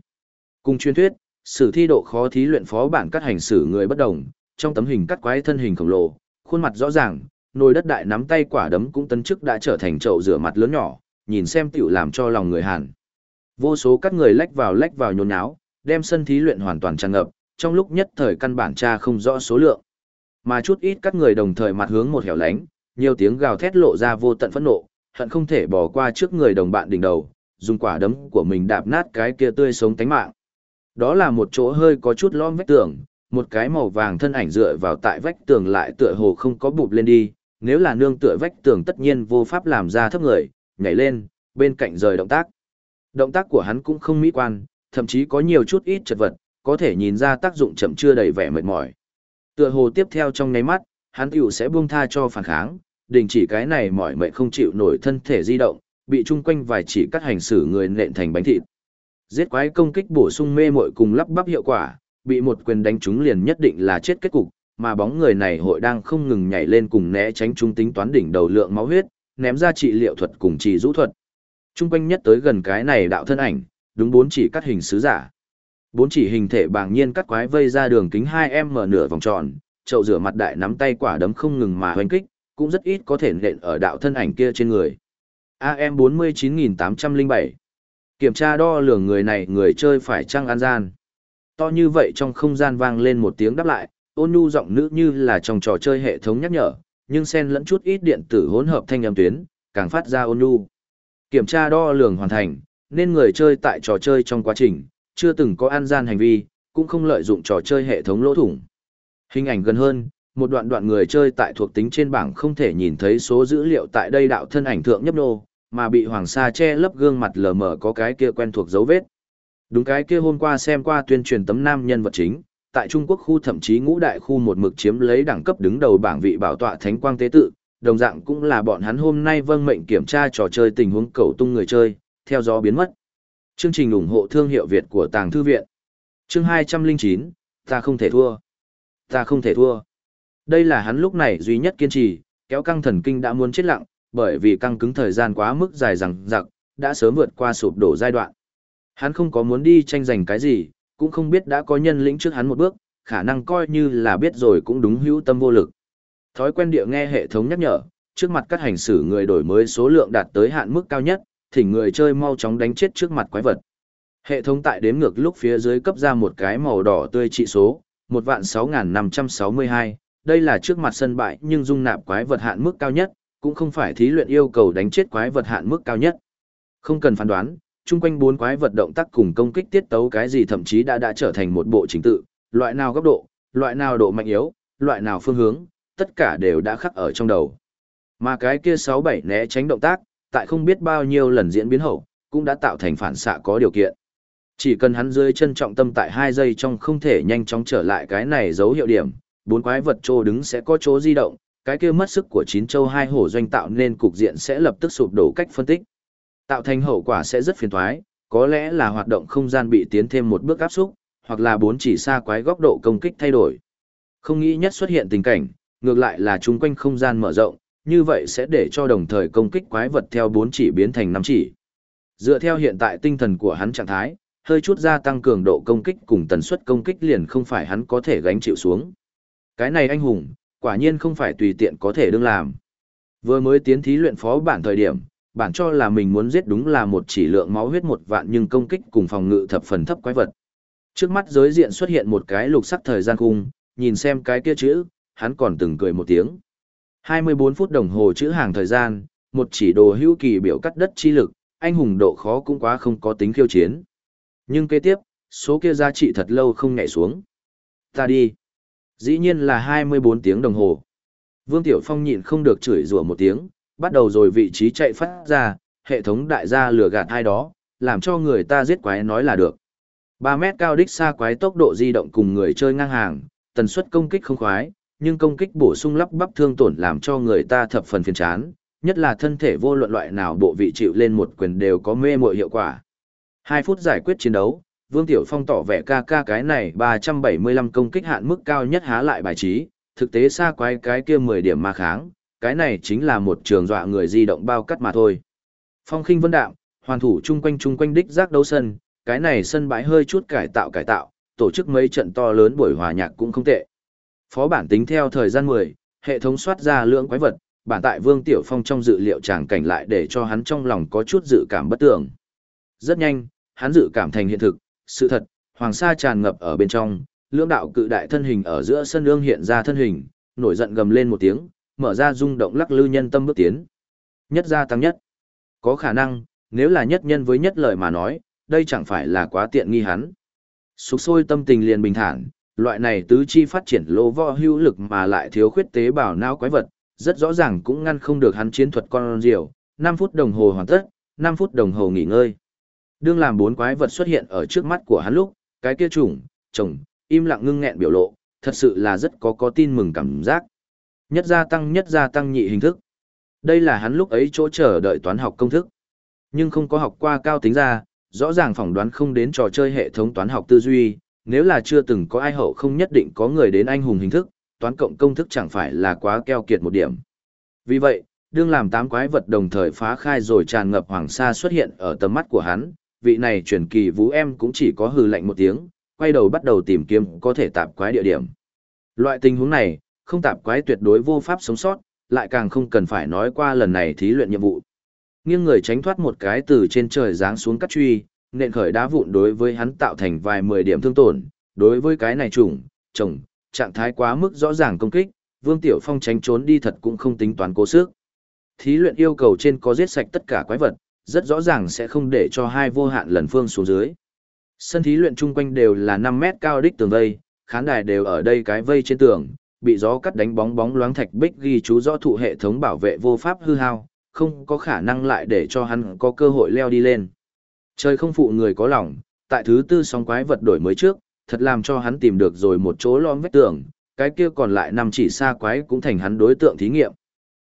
Cùng truyền thuyết, sử thi độ khó thí luyện phó bản cắt hành xử người bất đồng, trong tấm hình cắt quái thân hình khổng lồ, khuôn mặt rõ ràng, nồi đất đại nắm tay quả đấm cũng tấn chức đã trở thành chậu rửa mặt lớn nhỏ, nhìn xem tiểu làm cho lòng người Hàn. Vô số các người lách vào lách vào nhốn nháo, đem sân thí luyện hoàn toàn tràn ngập, trong lúc nhất thời căn bản tra không rõ số lượng. Mà chút ít các người đồng thời mặt hướng một hẻo lánh, nhiều tiếng gào thét lộ ra vô tận phẫn nộ, hận không thể bỏ qua trước người đồng bạn đỉnh đầu, dùng quả đấm của mình đạp nát cái kia tươi sống tánh mạng. Đó là một chỗ hơi có chút lõm vách tường, một cái màu vàng thân ảnh dựa vào tại vách tường lại tựa hồ không có bụp lên đi, nếu là nương tựa vách tường tất nhiên vô pháp làm ra thấp người, nhảy lên, bên cạnh rời động tác. Động tác của hắn cũng không mỹ quan, thậm chí có nhiều chút ít chật vật, có thể nhìn ra tác dụng chậm chưa đầy vẻ mệt mỏi. Tựa hồ tiếp theo trong nháy mắt, hắn tiểu sẽ buông tha cho phản kháng, đình chỉ cái này mỏi mệt không chịu nổi thân thể di động, bị chung quanh vài chỉ cắt hành xử người nện thành bánh thịt. Giết quái công kích bổ sung mê muội cùng lắp bắp hiệu quả, bị một quyền đánh trúng liền nhất định là chết kết cục, mà bóng người này hội đang không ngừng nhảy lên cùng né tránh trung tính toán đỉnh đầu lượng máu huyết, ném ra trị liệu thuật cùng trị rũ thuật. Trung quanh nhất tới gần cái này đạo thân ảnh, đúng bốn chỉ cắt hình sứ giả. Bốn chỉ hình thể bàng nhiên cắt quái vây ra đường kính 2m nửa vòng tròn, chậu rửa mặt đại nắm tay quả đấm không ngừng mà hoành kích, cũng rất ít có thể nện ở đạo thân ảnh kia trên người. AM 49807 Kiểm tra đo lường người này người chơi phải trăng an gian. To như vậy trong không gian vang lên một tiếng đáp lại, ôn nhu giọng nữ như là trong trò chơi hệ thống nhắc nhở, nhưng xen lẫn chút ít điện tử hỗn hợp thanh âm tuyến, càng phát ra ôn nhu. Kiểm tra đo lường hoàn thành, nên người chơi tại trò chơi trong quá trình, chưa từng có an gian hành vi, cũng không lợi dụng trò chơi hệ thống lỗ thủng. Hình ảnh gần hơn, một đoạn đoạn người chơi tại thuộc tính trên bảng không thể nhìn thấy số dữ liệu tại đây đạo thân ảnh thượng nhấp nô, mà bị hoàng sa che lấp gương mặt lờ mờ có cái kia quen thuộc dấu vết. Đúng cái kia hôm qua xem qua tuyên truyền tấm nam nhân vật chính, tại Trung Quốc khu thậm chí ngũ đại khu một mực chiếm lấy đẳng cấp đứng đầu bảng vị bảo tọa thánh quang tế tự, đồng dạng cũng là bọn hắn hôm nay vâng mệnh kiểm tra trò chơi tình huống cầu tung người chơi, theo gió biến mất. Chương trình ủng hộ thương hiệu Việt của Tàng Thư Viện. Chương 209, ta không thể thua. Ta không thể thua. Đây là hắn lúc này duy nhất kiên trì, kéo căng thần kinh đã muốn chết lặng, bởi vì căng cứng thời gian quá mức dài rằng giặc, đã sớm vượt qua sụp đổ giai đoạn. Hắn không có muốn đi tranh giành cái gì, cũng không biết đã có nhân lĩnh trước hắn một bước, khả năng coi như là biết rồi cũng đúng hữu tâm vô lực. Thói quen địa nghe hệ thống nhắc nhở, trước mặt các hành xử người đổi mới số lượng đạt tới hạn mức cao nhất, thỉnh người chơi mau chóng đánh chết trước mặt quái vật. Hệ thống tại đếm ngược lúc phía dưới cấp ra một cái màu đỏ tươi trị số, 1 vạn 6.562, đây là trước mặt sân bại nhưng dung nạp quái vật hạn mức cao nhất, cũng không phải thí luyện yêu cầu đánh chết quái vật hạn mức cao nhất. Không cần phán đoán, chung quanh bốn quái vật động tác cùng công kích tiết tấu cái gì thậm chí đã đã trở thành một bộ trình tự, loại nào góc độ, loại nào độ mạnh yếu, loại nào phương hướng, tất cả đều đã khắc ở trong đầu. Mà cái kia 6-7 né tránh động tác, tại không biết bao nhiêu lần diễn biến hậu, cũng đã tạo thành phản xạ có điều kiện. Chỉ cần hắn dưới chân trọng tâm tại 2 giây trong không thể nhanh chóng trở lại cái này dấu hiệu điểm, bốn quái vật trô đứng sẽ có chỗ di động, cái kia mất sức của chín châu hai hổ doanh tạo nên cục diện sẽ lập tức sụp đổ cách phân tích. Tạo thành hậu quả sẽ rất phiền toái, có lẽ là hoạt động không gian bị tiến thêm một bước áp xúc, hoặc là bốn chỉ xa quái góc độ công kích thay đổi. Không nghĩ nhất xuất hiện tình cảnh, ngược lại là chung quanh không gian mở rộng, như vậy sẽ để cho đồng thời công kích quái vật theo bốn chỉ biến thành năm chỉ. Dựa theo hiện tại tinh thần của hắn trạng thái, hơi chút gia tăng cường độ công kích cùng tần suất công kích liền không phải hắn có thể gánh chịu xuống. Cái này anh hùng, quả nhiên không phải tùy tiện có thể đương làm. Vừa mới tiến thí luyện phó bản thời điểm, bản cho là mình muốn giết đúng là một chỉ lượng máu huyết một vạn nhưng công kích cùng phòng ngự thập phần thấp quái vật. Trước mắt giới diện xuất hiện một cái lục sắc thời gian khung, nhìn xem cái kia chữ, hắn còn từng cười một tiếng. 24 phút đồng hồ chữ hàng thời gian, một chỉ đồ hữu kỳ biểu cắt đất chi lực, anh hùng độ khó cũng quá không có tính khiêu chiến. Nhưng kế tiếp, số kia giá trị thật lâu không nhảy xuống. Ta đi. Dĩ nhiên là 24 tiếng đồng hồ. Vương Tiểu Phong nhịn không được chửi rủa một tiếng, bắt đầu rồi vị trí chạy phát ra, hệ thống đại gia lừa gạt ai đó, làm cho người ta giết quái nói là được. 3 mét cao đích xa quái tốc độ di động cùng người chơi ngang hàng, tần suất công kích không khoái, nhưng công kích bổ sung lắp bắp thương tổn làm cho người ta thập phần phiền chán, nhất là thân thể vô luận loại nào bộ vị chịu lên một quyền đều có mê mội hiệu quả. 2 phút giải quyết chiến đấu, Vương Tiểu Phong tỏ vẻ ca ca cái này 375 công kích hạn mức cao nhất há lại bài trí, thực tế xa quái cái kia 10 điểm ma kháng, cái này chính là một trường dọa người di động bao cắt mà thôi. Phong khinh vân đạm, hoàn thủ chung quanh chung quanh đích giác đấu sân, cái này sân bãi hơi chút cải tạo cải tạo, tổ chức mấy trận to lớn buổi hòa nhạc cũng không tệ. Phó bản tính theo thời gian 10, hệ thống soát ra lượng quái vật, bản tại Vương Tiểu Phong trong dự liệu tràng cảnh lại để cho hắn trong lòng có chút dự cảm bất tưởng. Rất nhanh, hắn dự cảm thành hiện thực, sự thật, hoàng sa tràn ngập ở bên trong, lưỡng đạo cự đại thân hình ở giữa sân ương hiện ra thân hình, nổi giận gầm lên một tiếng, mở ra rung động lắc lư nhân tâm bước tiến. Nhất gia tăng nhất. Có khả năng, nếu là nhất nhân với nhất lời mà nói, đây chẳng phải là quá tiện nghi hắn. Sục sôi tâm tình liền bình thản, loại này tứ chi phát triển lô võ hữu lực mà lại thiếu khuyết tế bào não quái vật, rất rõ ràng cũng ngăn không được hắn chiến thuật con diều, 5 phút đồng hồ hoàn tất, 5 phút đồng hồ nghỉ ngơi. Đương làm bốn quái vật xuất hiện ở trước mắt của hắn lúc, cái kia trùng, chồng, im lặng ngưng nghẹn biểu lộ, thật sự là rất có có tin mừng cảm giác. Nhất gia tăng nhất gia tăng nhị hình thức. Đây là hắn lúc ấy chỗ chờ đợi toán học công thức. Nhưng không có học qua cao tính ra, rõ ràng phỏng đoán không đến trò chơi hệ thống toán học tư duy, nếu là chưa từng có ai hậu không nhất định có người đến anh hùng hình thức, toán cộng công thức chẳng phải là quá keo kiệt một điểm. Vì vậy, đương làm tám quái vật đồng thời phá khai rồi tràn ngập hoàng sa xuất hiện ở tầm mắt của hắn, vị này truyền kỳ vũ em cũng chỉ có hừ lạnh một tiếng, quay đầu bắt đầu tìm kiếm có thể tạp quái địa điểm. Loại tình huống này, không tạp quái tuyệt đối vô pháp sống sót, lại càng không cần phải nói qua lần này thí luyện nhiệm vụ. Nghiêng người tránh thoát một cái từ trên trời giáng xuống cắt truy, nện khởi đá vụn đối với hắn tạo thành vài mười điểm thương tổn, đối với cái này trùng, chồng, trạng thái quá mức rõ ràng công kích, Vương Tiểu Phong tránh trốn đi thật cũng không tính toán cố sức. Thí luyện yêu cầu trên có giết sạch tất cả quái vật, rất rõ ràng sẽ không để cho hai vô hạn lần phương xuống dưới. Sân thí luyện chung quanh đều là 5 mét cao đích tường vây, khán đài đều ở đây cái vây trên tường, bị gió cắt đánh bóng bóng loáng thạch bích ghi chú rõ thụ hệ thống bảo vệ vô pháp hư hao, không có khả năng lại để cho hắn có cơ hội leo đi lên. Trời không phụ người có lòng, tại thứ tư sóng quái vật đổi mới trước, thật làm cho hắn tìm được rồi một chỗ lõm vách tường, cái kia còn lại nằm chỉ xa quái cũng thành hắn đối tượng thí nghiệm.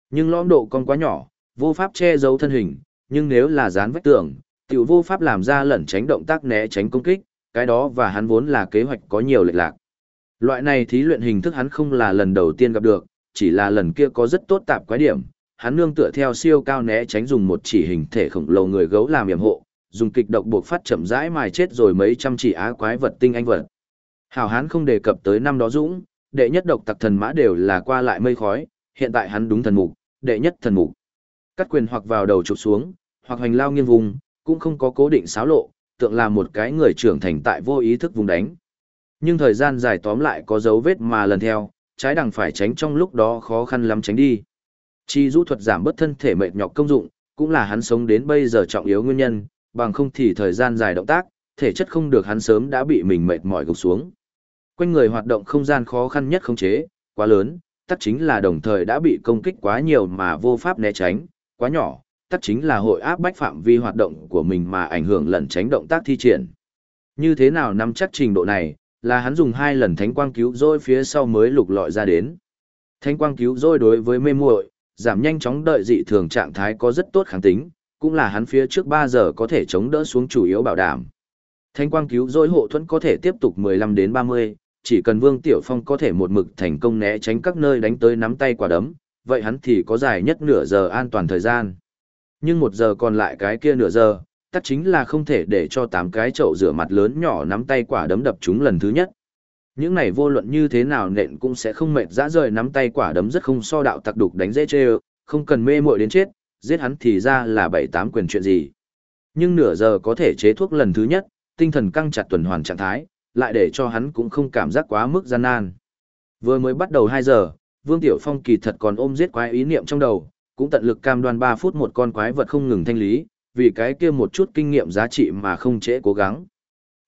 Nhưng lõm độ con quá nhỏ, vô pháp che giấu thân hình, nhưng nếu là dán vách tường, tiểu vô pháp làm ra lẩn tránh động tác né tránh công kích, cái đó và hắn vốn là kế hoạch có nhiều lệch lạc. Loại này thí luyện hình thức hắn không là lần đầu tiên gặp được, chỉ là lần kia có rất tốt tạp quái điểm, hắn nương tựa theo siêu cao né tránh dùng một chỉ hình thể khổng lồ người gấu làm yểm hộ, dùng kịch độc buộc phát chậm rãi mài chết rồi mấy trăm chỉ á quái vật tinh anh vật. Hảo hán không đề cập tới năm đó dũng, đệ nhất độc tặc thần mã đều là qua lại mây khói, hiện tại hắn đúng thần mục, đệ nhất thần mục. Cắt quyền hoặc vào đầu chụp xuống, hoặc hành lao nghiêng vùng, cũng không có cố định xáo lộ, tượng là một cái người trưởng thành tại vô ý thức vùng đánh. Nhưng thời gian dài tóm lại có dấu vết mà lần theo, trái đằng phải tránh trong lúc đó khó khăn lắm tránh đi. Chi rũ thuật giảm bớt thân thể mệt nhọc công dụng, cũng là hắn sống đến bây giờ trọng yếu nguyên nhân, bằng không thì thời gian dài động tác, thể chất không được hắn sớm đã bị mình mệt mỏi gục xuống. Quanh người hoạt động không gian khó khăn nhất không chế, quá lớn, tất chính là đồng thời đã bị công kích quá nhiều mà vô pháp né tránh, quá nhỏ, tất chính là hội áp bách phạm vi hoạt động của mình mà ảnh hưởng lẩn tránh động tác thi triển. Như thế nào nắm chắc trình độ này, là hắn dùng hai lần thánh quang cứu rỗi phía sau mới lục lọi ra đến. Thánh quang cứu rỗi đối với mê muội, giảm nhanh chóng đợi dị thường trạng thái có rất tốt kháng tính, cũng là hắn phía trước 3 giờ có thể chống đỡ xuống chủ yếu bảo đảm. Thánh quang cứu rỗi hộ thuẫn có thể tiếp tục 15 đến 30, chỉ cần Vương Tiểu Phong có thể một mực thành công né tránh các nơi đánh tới nắm tay quả đấm, vậy hắn thì có dài nhất nửa giờ an toàn thời gian. Nhưng một giờ còn lại cái kia nửa giờ, tất chính là không thể để cho tám cái chậu rửa mặt lớn nhỏ nắm tay quả đấm đập chúng lần thứ nhất. Những này vô luận như thế nào nện cũng sẽ không mệt dã rời nắm tay quả đấm rất không so đạo tặc đục đánh dễ chê không cần mê muội đến chết, giết hắn thì ra là bảy tám quyền chuyện gì. Nhưng nửa giờ có thể chế thuốc lần thứ nhất, tinh thần căng chặt tuần hoàn trạng thái, lại để cho hắn cũng không cảm giác quá mức gian nan. Vừa mới bắt đầu 2 giờ, Vương Tiểu Phong kỳ thật còn ôm giết quái ý niệm trong đầu, cũng tận lực cam đoan 3 phút một con quái vật không ngừng thanh lý, vì cái kia một chút kinh nghiệm giá trị mà không trễ cố gắng.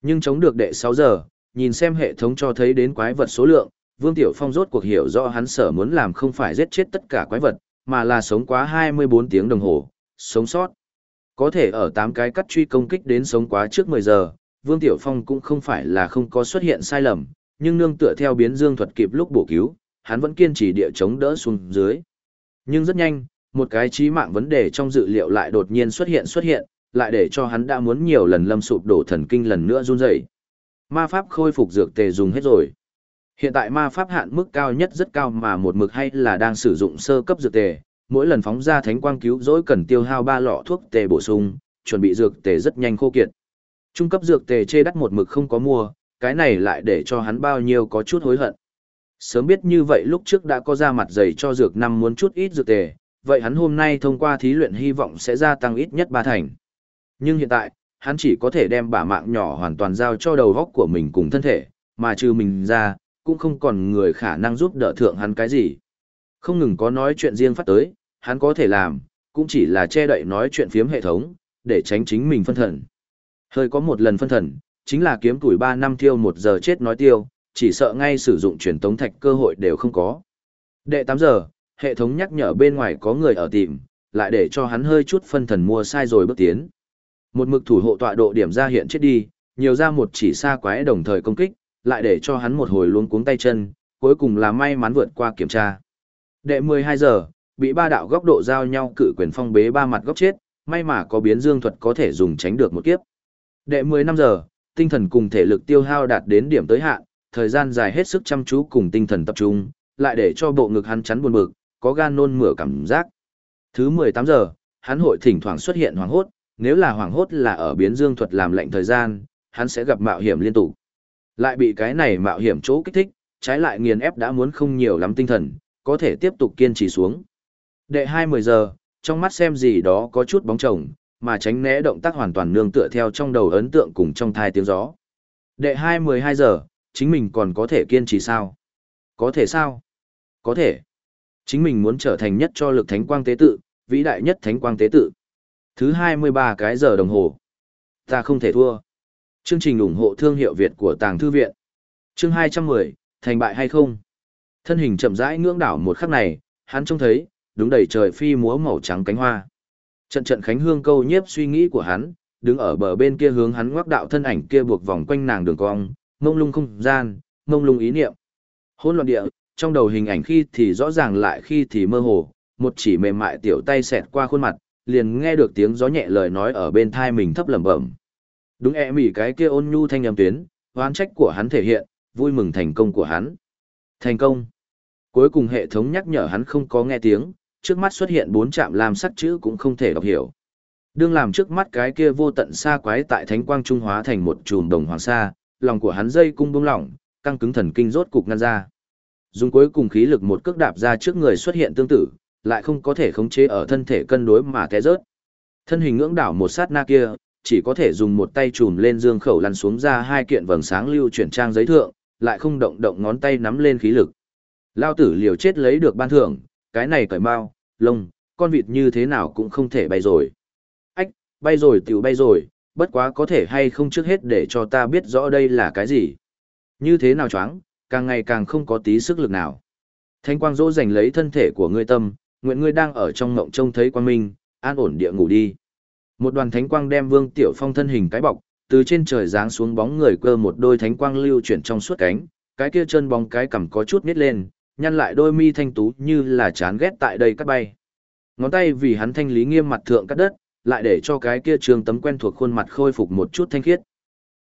Nhưng chống được đệ 6 giờ, nhìn xem hệ thống cho thấy đến quái vật số lượng, Vương Tiểu Phong rốt cuộc hiểu rõ hắn sở muốn làm không phải giết chết tất cả quái vật, mà là sống quá 24 tiếng đồng hồ, sống sót. Có thể ở 8 cái cắt truy công kích đến sống quá trước 10 giờ, Vương Tiểu Phong cũng không phải là không có xuất hiện sai lầm, nhưng nương tựa theo biến dương thuật kịp lúc bổ cứu, hắn vẫn kiên trì địa chống đỡ xuống dưới. Nhưng rất nhanh, một cái chí mạng vấn đề trong dự liệu lại đột nhiên xuất hiện xuất hiện, lại để cho hắn đã muốn nhiều lần lâm sụp đổ thần kinh lần nữa run rẩy. Ma pháp khôi phục dược tề dùng hết rồi. Hiện tại ma pháp hạn mức cao nhất rất cao mà một mực hay là đang sử dụng sơ cấp dược tề, mỗi lần phóng ra thánh quang cứu rỗi cần tiêu hao ba lọ thuốc tề bổ sung, chuẩn bị dược tề rất nhanh khô kiệt. Trung cấp dược tề chê đắt một mực không có mua, cái này lại để cho hắn bao nhiêu có chút hối hận. Sớm biết như vậy lúc trước đã có ra mặt dày cho dược năm muốn chút ít dược tề, vậy hắn hôm nay thông qua thí luyện hy vọng sẽ gia tăng ít nhất ba thành. Nhưng hiện tại, hắn chỉ có thể đem bả mạng nhỏ hoàn toàn giao cho đầu góc của mình cùng thân thể, mà trừ mình ra, cũng không còn người khả năng giúp đỡ thượng hắn cái gì. Không ngừng có nói chuyện riêng phát tới, hắn có thể làm, cũng chỉ là che đậy nói chuyện phiếm hệ thống, để tránh chính mình phân thần. Hơi có một lần phân thần, chính là kiếm tuổi 3 năm tiêu một giờ chết nói tiêu, chỉ sợ ngay sử dụng truyền tống thạch cơ hội đều không có. Đệ 8 giờ, hệ thống nhắc nhở bên ngoài có người ở tìm, lại để cho hắn hơi chút phân thần mua sai rồi bước tiến. Một mực thủ hộ tọa độ điểm ra hiện chết đi, nhiều ra một chỉ xa quái đồng thời công kích, lại để cho hắn một hồi luống cuống tay chân, cuối cùng là may mắn vượt qua kiểm tra. Đệ 12 giờ, bị ba đạo góc độ giao nhau cự quyền phong bế ba mặt góc chết, may mà có biến dương thuật có thể dùng tránh được một kiếp. Đệ 10 năm giờ, tinh thần cùng thể lực tiêu hao đạt đến điểm tới hạn, thời gian dài hết sức chăm chú cùng tinh thần tập trung, lại để cho bộ ngực hắn chắn buồn bực, có gan nôn mửa cảm giác. Thứ 18 giờ, hắn hội thỉnh thoảng xuất hiện hoàng hốt, nếu là hoàng hốt là ở biến dương thuật làm lệnh thời gian, hắn sẽ gặp mạo hiểm liên tục. Lại bị cái này mạo hiểm chỗ kích thích, trái lại nghiền ép đã muốn không nhiều lắm tinh thần, có thể tiếp tục kiên trì xuống. Đệ 20 giờ, trong mắt xem gì đó có chút bóng chồng, mà tránh né động tác hoàn toàn nương tựa theo trong đầu ấn tượng cùng trong thai tiếng gió. Đệ 2-12 giờ, chính mình còn có thể kiên trì sao? Có thể sao? Có thể. Chính mình muốn trở thành nhất cho lực thánh quang tế tự, vĩ đại nhất thánh quang tế tự. Thứ 23 cái giờ đồng hồ. Ta không thể thua. Chương trình ủng hộ thương hiệu Việt của Tàng Thư Viện. Chương 210, thành bại hay không? Thân hình chậm rãi ngưỡng đảo một khắc này, hắn trông thấy, đúng đầy trời phi múa màu trắng cánh hoa. Trận trận khánh hương câu nhiếp suy nghĩ của hắn, đứng ở bờ bên kia hướng hắn ngoắc đạo thân ảnh kia buộc vòng quanh nàng đường cong, mông lung không gian, mông lung ý niệm. Hỗn loạn địa, trong đầu hình ảnh khi thì rõ ràng lại khi thì mơ hồ, một chỉ mềm mại tiểu tay xẹt qua khuôn mặt, liền nghe được tiếng gió nhẹ lời nói ở bên thai mình thấp lẩm bẩm. Đúng e mỉ cái kia ôn nhu thanh âm tuyến, oán trách của hắn thể hiện, vui mừng thành công của hắn. Thành công. Cuối cùng hệ thống nhắc nhở hắn không có nghe tiếng, trước mắt xuất hiện bốn chạm làm sắc chữ cũng không thể đọc hiểu. Đương làm trước mắt cái kia vô tận xa quái tại thánh quang trung hóa thành một chùm đồng hoàng sa, lòng của hắn dây cung bông lỏng, căng cứng thần kinh rốt cục ngăn ra. Dùng cuối cùng khí lực một cước đạp ra trước người xuất hiện tương tự, lại không có thể khống chế ở thân thể cân đối mà té rớt. Thân hình ngưỡng đảo một sát na kia, chỉ có thể dùng một tay chùm lên dương khẩu lăn xuống ra hai kiện vầng sáng lưu chuyển trang giấy thượng, lại không động động ngón tay nắm lên khí lực. Lao tử liều chết lấy được ban thưởng, cái này cởi mau, lông, con vịt như thế nào cũng không thể bay rồi. Ách, bay rồi tiểu bay rồi, bất quá có thể hay không trước hết để cho ta biết rõ đây là cái gì. Như thế nào choáng, càng ngày càng không có tí sức lực nào. Thánh quang dỗ dành lấy thân thể của ngươi tâm, nguyện ngươi đang ở trong mộng trông thấy quan minh, an ổn địa ngủ đi. Một đoàn thánh quang đem Vương Tiểu Phong thân hình cái bọc, từ trên trời giáng xuống bóng người cơ một đôi thánh quang lưu chuyển trong suốt cánh, cái kia chân bóng cái cằm có chút nít lên, nhăn lại đôi mi thanh tú như là chán ghét tại đây cắt bay. Ngón tay vì hắn thanh lý nghiêm mặt thượng cắt đất, lại để cho cái kia trường tấm quen thuộc khuôn mặt khôi phục một chút thanh khiết.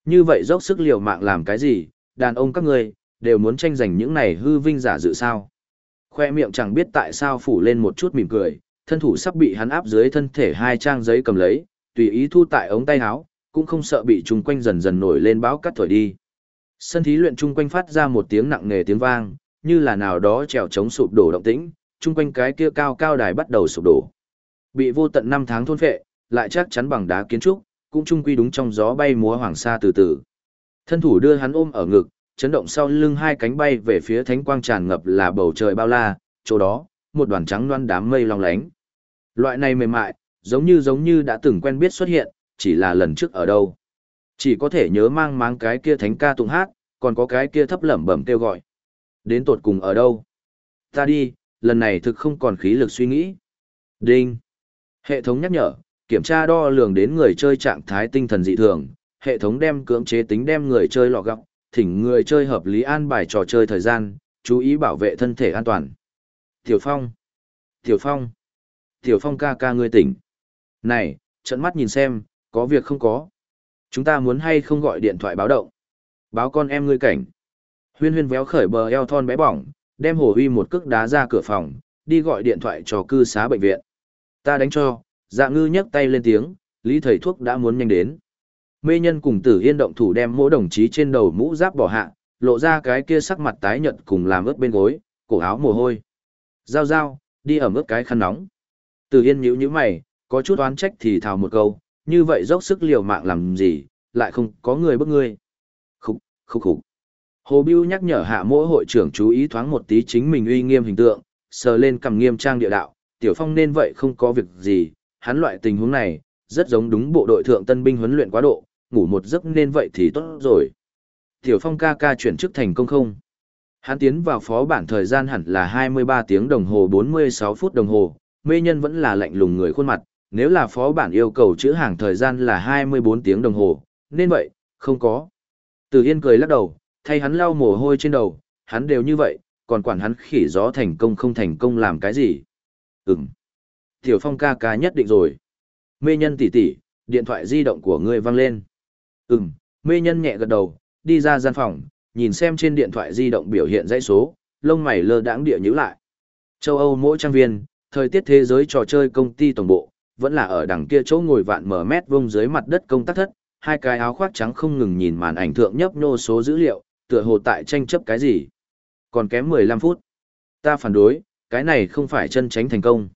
Như vậy dốc sức liều mạng làm cái gì, đàn ông các ngươi đều muốn tranh giành những này hư vinh giả dự sao. Khoe miệng chẳng biết tại sao phủ lên một chút mỉm cười, thân thủ sắp bị hắn áp dưới thân thể hai trang giấy cầm lấy, tùy ý thu tại ống tay áo, cũng không sợ bị chung quanh dần dần nổi lên báo cắt thổi đi. Sân thí luyện chung quanh phát ra một tiếng nặng nề tiếng vang, như là nào đó trèo chống sụp đổ động tĩnh, chung quanh cái kia cao cao đài bắt đầu sụp đổ. Bị vô tận năm tháng thôn phệ, lại chắc chắn bằng đá kiến trúc, cũng chung quy đúng trong gió bay múa hoàng sa từ từ. Thân thủ đưa hắn ôm ở ngực, chấn động sau lưng hai cánh bay về phía thánh quang tràn ngập là bầu trời bao la, chỗ đó, một đoàn trắng loan đám mây long lánh. Loại này mềm mại, giống như giống như đã từng quen biết xuất hiện, chỉ là lần trước ở đâu. Chỉ có thể nhớ mang máng cái kia thánh ca tụng hát, còn có cái kia thấp lẩm bẩm kêu gọi. Đến tột cùng ở đâu? Ta đi, lần này thực không còn khí lực suy nghĩ. Đinh. Hệ thống nhắc nhở, kiểm tra đo lường đến người chơi trạng thái tinh thần dị thường, hệ thống đem cưỡng chế tính đem người chơi lọ gọng thỉnh người chơi hợp lý an bài trò chơi thời gian, chú ý bảo vệ thân thể an toàn. Tiểu Phong. Tiểu Phong. Tiểu Phong ca ca ngươi tỉnh. Này, trận mắt nhìn xem, có việc không có. Chúng ta muốn hay không gọi điện thoại báo động. Báo con em ngươi cảnh. Huyên huyên véo khởi bờ eo thon bé bỏng, đem hồ huy một cước đá ra cửa phòng, đi gọi điện thoại cho cư xá bệnh viện. Ta đánh cho, dạ ngư nhấc tay lên tiếng, lý thầy thuốc đã muốn nhanh đến. Mê nhân cùng tử yên động thủ đem mỗi đồng chí trên đầu mũ giáp bỏ hạ, lộ ra cái kia sắc mặt tái nhợt cùng làm ướt bên gối, cổ áo mồ hôi. Giao giao, đi ở ướt cái khăn nóng. Tử yên nhíu nhíu mày, có chút oán trách thì thào một câu, như vậy dốc sức liều mạng làm gì, lại không có người bức ngươi. Khúc, khúc khúc. Hồ Biêu nhắc nhở hạ mỗi hội trưởng chú ý thoáng một tí chính mình uy nghiêm hình tượng, sờ lên cầm nghiêm trang địa đạo, Tiểu Phong nên vậy không có việc gì, hắn loại tình huống này, rất giống đúng bộ đội thượng tân binh huấn luyện quá độ, ngủ một giấc nên vậy thì tốt rồi. Tiểu Phong ca ca chuyển chức thành công không? Hắn tiến vào phó bản thời gian hẳn là 23 tiếng đồng hồ 46 phút đồng hồ, mê nhân vẫn là lạnh lùng người khuôn mặt, nếu là phó bản yêu cầu chữ hàng thời gian là 24 tiếng đồng hồ, nên vậy, không có. Từ Yên cười lắc đầu, thay hắn lau mồ hôi trên đầu, hắn đều như vậy, còn quản hắn khỉ gió thành công không thành công làm cái gì. Ừm. Tiểu Phong ca ca nhất định rồi. Mê nhân tỷ tỷ, điện thoại di động của ngươi vang lên. Ừm, mê nhân nhẹ gật đầu, đi ra gian phòng, nhìn xem trên điện thoại di động biểu hiện dãy số, lông mày lơ đãng địa nhíu lại. Châu Âu mỗi trang viên, thời tiết thế giới trò chơi công ty tổng bộ, vẫn là ở đằng kia chỗ ngồi vạn mở mét vuông dưới mặt đất công tác thất, hai cái áo khoác trắng không ngừng nhìn màn ảnh thượng nhấp nhô số dữ liệu, tựa hồ tại tranh chấp cái gì. Còn kém 15 phút. Ta phản đối, cái này không phải chân tránh thành công.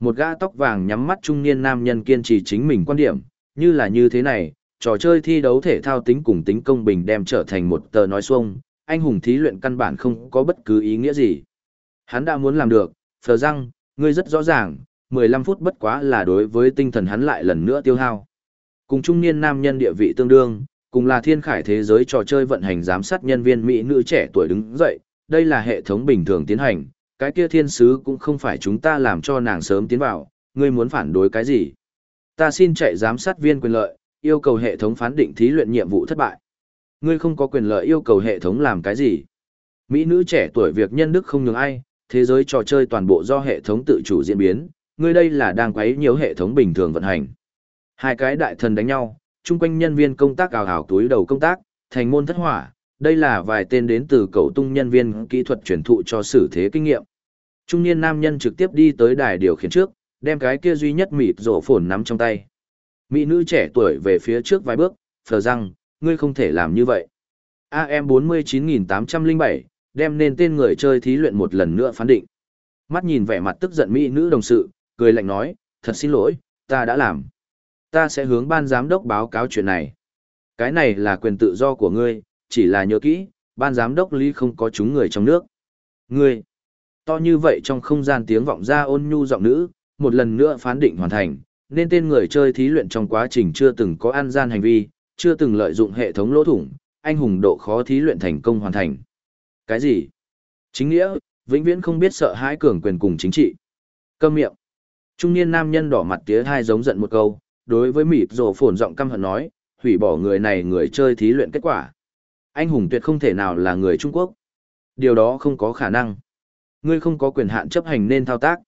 Một gã tóc vàng nhắm mắt trung niên nam nhân kiên trì chính mình quan điểm, như là như thế này, trò chơi thi đấu thể thao tính cùng tính công bình đem trở thành một tờ nói xuông, anh hùng thí luyện căn bản không có bất cứ ý nghĩa gì. Hắn đã muốn làm được, phờ răng, ngươi rất rõ ràng, 15 phút bất quá là đối với tinh thần hắn lại lần nữa tiêu hao. Cùng trung niên nam nhân địa vị tương đương, cùng là thiên khải thế giới trò chơi vận hành giám sát nhân viên Mỹ nữ trẻ tuổi đứng dậy, đây là hệ thống bình thường tiến hành, cái kia thiên sứ cũng không phải chúng ta làm cho nàng sớm tiến vào, ngươi muốn phản đối cái gì. Ta xin chạy giám sát viên quyền lợi, yêu cầu hệ thống phán định thí luyện nhiệm vụ thất bại. Ngươi không có quyền lợi yêu cầu hệ thống làm cái gì. Mỹ nữ trẻ tuổi việc nhân đức không nhường ai, thế giới trò chơi toàn bộ do hệ thống tự chủ diễn biến, ngươi đây là đang quấy nhiều hệ thống bình thường vận hành. Hai cái đại thần đánh nhau, chung quanh nhân viên công tác ảo ào túi đầu công tác, thành môn thất hỏa, đây là vài tên đến từ cầu tung nhân viên kỹ thuật truyền thụ cho xử thế kinh nghiệm. Trung niên nam nhân trực tiếp đi tới đài điều khiển trước, đem cái kia duy nhất mịt rổ phồn nắm trong tay. Mỹ nữ trẻ tuổi về phía trước vài bước, phờ rằng, ngươi không thể làm như vậy. AM 49807, đem nên tên người chơi thí luyện một lần nữa phán định. Mắt nhìn vẻ mặt tức giận Mỹ nữ đồng sự, cười lạnh nói, thật xin lỗi, ta đã làm. Ta sẽ hướng ban giám đốc báo cáo chuyện này. Cái này là quyền tự do của ngươi, chỉ là nhớ kỹ, ban giám đốc lý không có chúng người trong nước. Ngươi, to như vậy trong không gian tiếng vọng ra ôn nhu giọng nữ, một lần nữa phán định hoàn thành, nên tên người chơi thí luyện trong quá trình chưa từng có ăn gian hành vi, chưa từng lợi dụng hệ thống lỗ thủng, anh hùng độ khó thí luyện thành công hoàn thành. Cái gì? Chính nghĩa, vĩnh viễn không biết sợ hãi cường quyền cùng chính trị. Câm miệng. Trung niên nam nhân đỏ mặt tía hai giống giận một câu, đối với mịp rồ phồn giọng căm hận nói, hủy bỏ người này người chơi thí luyện kết quả. Anh hùng tuyệt không thể nào là người Trung Quốc. Điều đó không có khả năng. Ngươi không có quyền hạn chấp hành nên thao tác.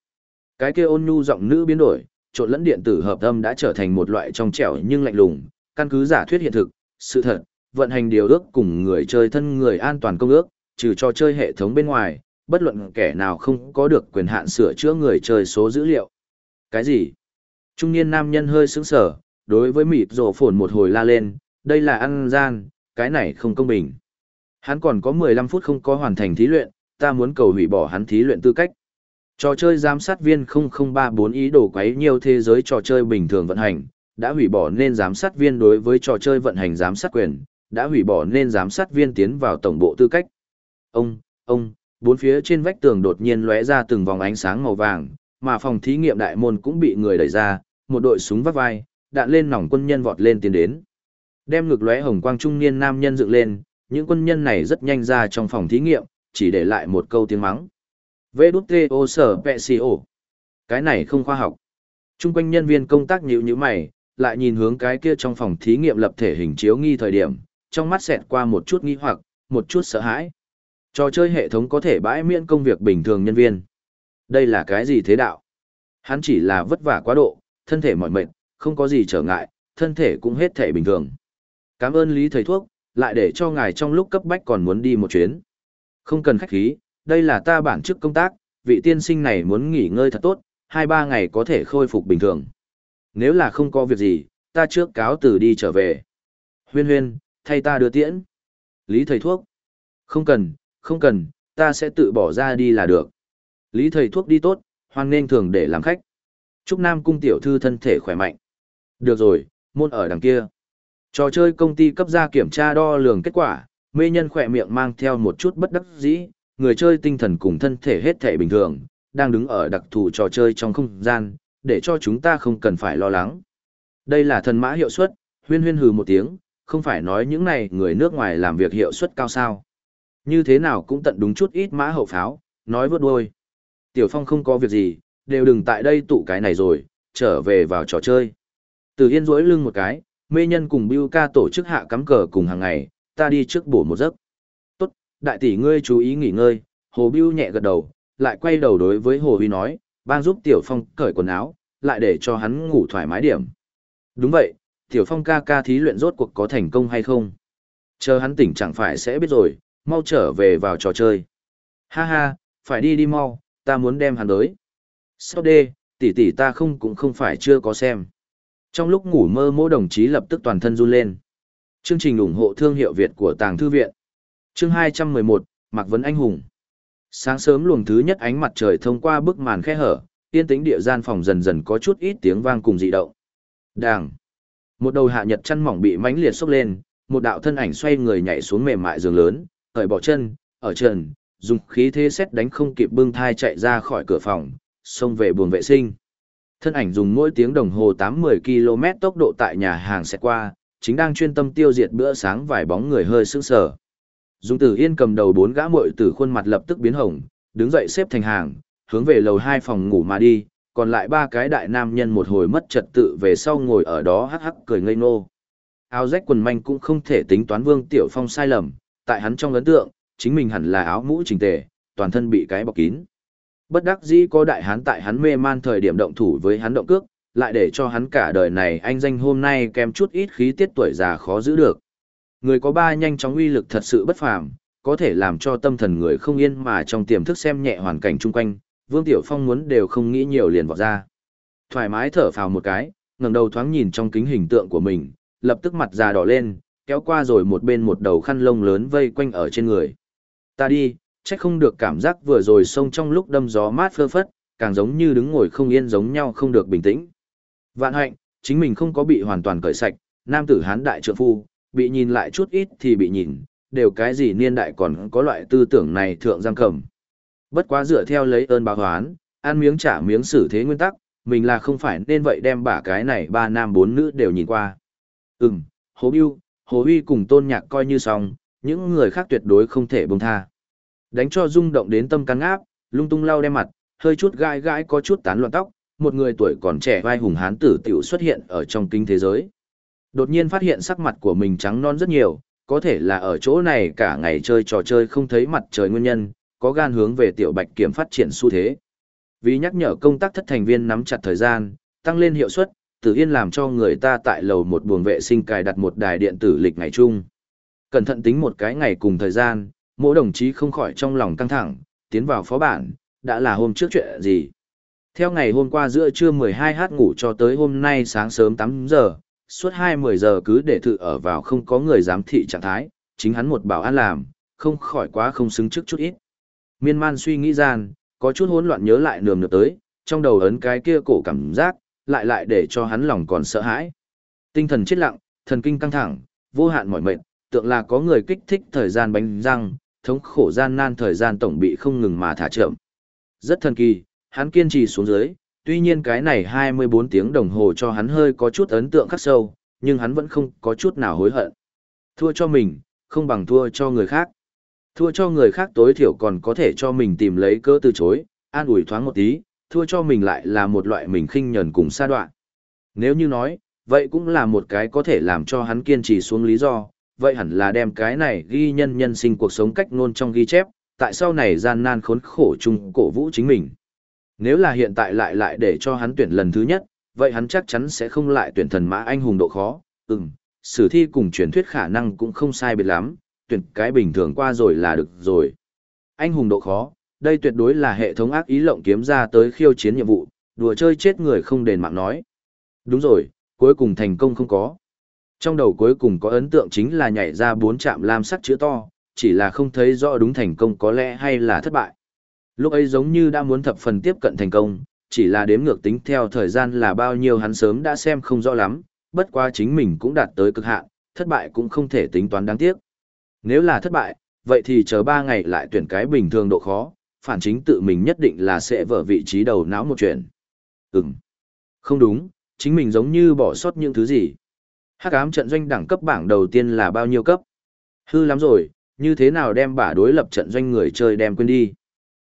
Cái kia ôn nhu giọng nữ biến đổi, trộn lẫn điện tử hợp âm đã trở thành một loại trong trẻo nhưng lạnh lùng, căn cứ giả thuyết hiện thực, sự thật, vận hành điều ước cùng người chơi thân người an toàn công ước, trừ cho chơi hệ thống bên ngoài, bất luận kẻ nào không có được quyền hạn sửa chữa người chơi số dữ liệu. Cái gì? Trung niên nam nhân hơi sững sờ, đối với mịt rổ phồn một hồi la lên, đây là ăn gian, cái này không công bình. Hắn còn có 15 phút không có hoàn thành thí luyện, ta muốn cầu hủy bỏ hắn thí luyện tư cách. Trò chơi giám sát viên 0034 ý đồ quấy nhiều thế giới trò chơi bình thường vận hành, đã hủy bỏ nên giám sát viên đối với trò chơi vận hành giám sát quyền, đã hủy bỏ nên giám sát viên tiến vào tổng bộ tư cách. Ông, ông, bốn phía trên vách tường đột nhiên lóe ra từng vòng ánh sáng màu vàng, mà phòng thí nghiệm đại môn cũng bị người đẩy ra, một đội súng vắt vai, đạn lên nòng quân nhân vọt lên tiến đến. Đem ngực lóe hồng quang trung niên nam nhân dựng lên, những quân nhân này rất nhanh ra trong phòng thí nghiệm, chỉ để lại một câu tiếng mắng. Vê đút tê ô sở pẹ xì ổ. Cái này không khoa học. Trung quanh nhân viên công tác nhíu nhíu mày, lại nhìn hướng cái kia trong phòng thí nghiệm lập thể hình chiếu nghi thời điểm, trong mắt xẹt qua một chút nghi hoặc, một chút sợ hãi. Trò chơi hệ thống có thể bãi miễn công việc bình thường nhân viên. Đây là cái gì thế đạo? Hắn chỉ là vất vả quá độ, thân thể mỏi mệt, không có gì trở ngại, thân thể cũng hết thể bình thường. Cảm ơn Lý thầy thuốc, lại để cho ngài trong lúc cấp bách còn muốn đi một chuyến. Không cần khách khí, đây là ta bản chức công tác, vị tiên sinh này muốn nghỉ ngơi thật tốt, hai ba ngày có thể khôi phục bình thường. Nếu là không có việc gì, ta trước cáo từ đi trở về. Huyên huyên, thay ta đưa tiễn. Lý thầy thuốc. Không cần, không cần, ta sẽ tự bỏ ra đi là được. Lý thầy thuốc đi tốt, hoan nên thường để làm khách. Chúc Nam cung tiểu thư thân thể khỏe mạnh. Được rồi, môn ở đằng kia. Trò chơi công ty cấp ra kiểm tra đo lường kết quả, mê nhân khỏe miệng mang theo một chút bất đắc dĩ, người chơi tinh thần cùng thân thể hết thể bình thường, đang đứng ở đặc thù trò chơi trong không gian, để cho chúng ta không cần phải lo lắng. Đây là thần mã hiệu suất, huyên huyên hừ một tiếng, không phải nói những này người nước ngoài làm việc hiệu suất cao sao. Như thế nào cũng tận đúng chút ít mã hậu pháo, nói vớt đuôi. Tiểu Phong không có việc gì, đều đừng tại đây tụ cái này rồi, trở về vào trò chơi. Từ Yên duỗi lưng một cái, mê nhân cùng Biu ca tổ chức hạ cắm cờ cùng hàng ngày, ta đi trước bổ một giấc. Đại tỷ ngươi chú ý nghỉ ngơi, Hồ bưu nhẹ gật đầu, lại quay đầu đối với Hồ Huy nói, bang giúp Tiểu Phong cởi quần áo, lại để cho hắn ngủ thoải mái điểm. Đúng vậy, Tiểu Phong ca ca thí luyện rốt cuộc có thành công hay không? Chờ hắn tỉnh chẳng phải sẽ biết rồi, mau trở về vào trò chơi. Ha ha, phải đi đi mau, ta muốn đem hắn tới. Sau đê, tỷ tỷ ta không cũng không phải chưa có xem. Trong lúc ngủ mơ mỗi đồng chí lập tức toàn thân run lên. Chương trình ủng hộ thương hiệu Việt của Tàng Thư Viện. Chương 211, Mạc Vấn Anh Hùng. Sáng sớm luồng thứ nhất ánh mặt trời thông qua bức màn khe hở, tiên tính địa gian phòng dần dần có chút ít tiếng vang cùng dị động. Đàng. Một đầu hạ nhật chăn mỏng bị mãnh liệt xốc lên, một đạo thân ảnh xoay người nhảy xuống mềm mại giường lớn, cởi bỏ chân, ở trần, dùng khí thế xét đánh không kịp bưng thai chạy ra khỏi cửa phòng, xông về buồng vệ sinh. Thân ảnh dùng mỗi tiếng đồng hồ 8-10 km tốc độ tại nhà hàng sẽ qua, chính đang chuyên tâm tiêu diệt bữa sáng vài bóng người hơi sững sờ. Dung Tử Yên cầm đầu bốn gã muội tử khuôn mặt lập tức biến hồng, đứng dậy xếp thành hàng, hướng về lầu hai phòng ngủ mà đi, còn lại ba cái đại nam nhân một hồi mất trật tự về sau ngồi ở đó hắc hắc cười ngây ngô. Áo rách quần manh cũng không thể tính toán Vương Tiểu Phong sai lầm, tại hắn trong ấn tượng, chính mình hẳn là áo mũ chỉnh tề, toàn thân bị cái bọc kín. Bất đắc dĩ có đại hán tại hắn mê man thời điểm động thủ với hắn động cước, lại để cho hắn cả đời này anh danh hôm nay kém chút ít khí tiết tuổi già khó giữ được. Người có ba nhanh chóng uy lực thật sự bất phàm, có thể làm cho tâm thần người không yên mà trong tiềm thức xem nhẹ hoàn cảnh chung quanh, Vương Tiểu Phong muốn đều không nghĩ nhiều liền vọt ra. Thoải mái thở phào một cái, ngẩng đầu thoáng nhìn trong kính hình tượng của mình, lập tức mặt già đỏ lên, kéo qua rồi một bên một đầu khăn lông lớn vây quanh ở trên người. Ta đi, chắc không được cảm giác vừa rồi sông trong lúc đâm gió mát phơ phất, càng giống như đứng ngồi không yên giống nhau không được bình tĩnh. Vạn hạnh, chính mình không có bị hoàn toàn cởi sạch, nam tử hán đại trượng phu, bị nhìn lại chút ít thì bị nhìn, đều cái gì niên đại còn có loại tư tưởng này thượng giang cầm. Bất quá dựa theo lấy ơn báo hoán, ăn miếng trả miếng xử thế nguyên tắc, mình là không phải nên vậy đem bả cái này ba nam bốn nữ đều nhìn qua. Ừm, Hồ Biêu, Hồ Huy cùng tôn nhạc coi như xong, những người khác tuyệt đối không thể buông tha. Đánh cho rung động đến tâm căng áp, lung tung lau đem mặt, hơi chút gai gai có chút tán loạn tóc, một người tuổi còn trẻ vai hùng hán tử tiểu xuất hiện ở trong kinh thế giới. Đột nhiên phát hiện sắc mặt của mình trắng non rất nhiều, có thể là ở chỗ này cả ngày chơi trò chơi không thấy mặt trời nguyên nhân, có gan hướng về tiểu bạch kiểm phát triển xu thế. Vì nhắc nhở công tác thất thành viên nắm chặt thời gian, tăng lên hiệu suất, Tử Yên làm cho người ta tại lầu một buồng vệ sinh cài đặt một đài điện tử lịch ngày chung. Cẩn thận tính một cái ngày cùng thời gian, mỗi đồng chí không khỏi trong lòng căng thẳng, tiến vào phó bản, đã là hôm trước chuyện gì. Theo ngày hôm qua giữa trưa 12h ngủ cho tới hôm nay sáng sớm 8 giờ, suốt 2-10 giờ cứ để thự ở vào không có người giám thị trạng thái, chính hắn một bảo an làm, không khỏi quá không xứng trước chút ít. Miên man suy nghĩ gian, có chút hỗn loạn nhớ lại nườm nượp tới, trong đầu ấn cái kia cổ cảm giác, lại lại để cho hắn lòng còn sợ hãi. Tinh thần chết lặng, thần kinh căng thẳng, vô hạn mỏi mệt, tượng là có người kích thích thời gian bánh răng, thống khổ gian nan thời gian tổng bị không ngừng mà thả chậm. Rất thần kỳ, hắn kiên trì xuống dưới, tuy nhiên cái này 24 tiếng đồng hồ cho hắn hơi có chút ấn tượng khắc sâu, nhưng hắn vẫn không có chút nào hối hận. Thua cho mình, không bằng thua cho người khác. Thua cho người khác tối thiểu còn có thể cho mình tìm lấy cơ từ chối, an ủi thoáng một tí, thua cho mình lại là một loại mình khinh nhẫn cùng sa đoạn. Nếu như nói, vậy cũng là một cái có thể làm cho hắn kiên trì xuống lý do, vậy hẳn là đem cái này ghi nhân nhân sinh cuộc sống cách ngôn trong ghi chép, tại sau này gian nan khốn khổ chung cổ vũ chính mình. Nếu là hiện tại lại lại để cho hắn tuyển lần thứ nhất, vậy hắn chắc chắn sẽ không lại tuyển thần mã anh hùng độ khó, ừm, sử thi cùng truyền thuyết khả năng cũng không sai biệt lắm, tuyển cái bình thường qua rồi là được rồi. Anh hùng độ khó, đây tuyệt đối là hệ thống ác ý lộng kiếm ra tới khiêu chiến nhiệm vụ, đùa chơi chết người không đền mạng nói. Đúng rồi, cuối cùng thành công không có. Trong đầu cuối cùng có ấn tượng chính là nhảy ra bốn chạm lam sắc chữ to, chỉ là không thấy rõ đúng thành công có lẽ hay là thất bại. Lúc ấy giống như đã muốn thập phần tiếp cận thành công, chỉ là đếm ngược tính theo thời gian là bao nhiêu hắn sớm đã xem không rõ lắm, bất quá chính mình cũng đạt tới cực hạn, thất bại cũng không thể tính toán đáng tiếc. Nếu là thất bại, vậy thì chờ 3 ngày lại tuyển cái bình thường độ khó, phản chính tự mình nhất định là sẽ vở vị trí đầu não một chuyện. Ừm. Không đúng, chính mình giống như bỏ sót những thứ gì. Hắc ám trận doanh đẳng cấp bảng đầu tiên là bao nhiêu cấp? Hư lắm rồi, như thế nào đem bả đối lập trận doanh người chơi đem quên đi.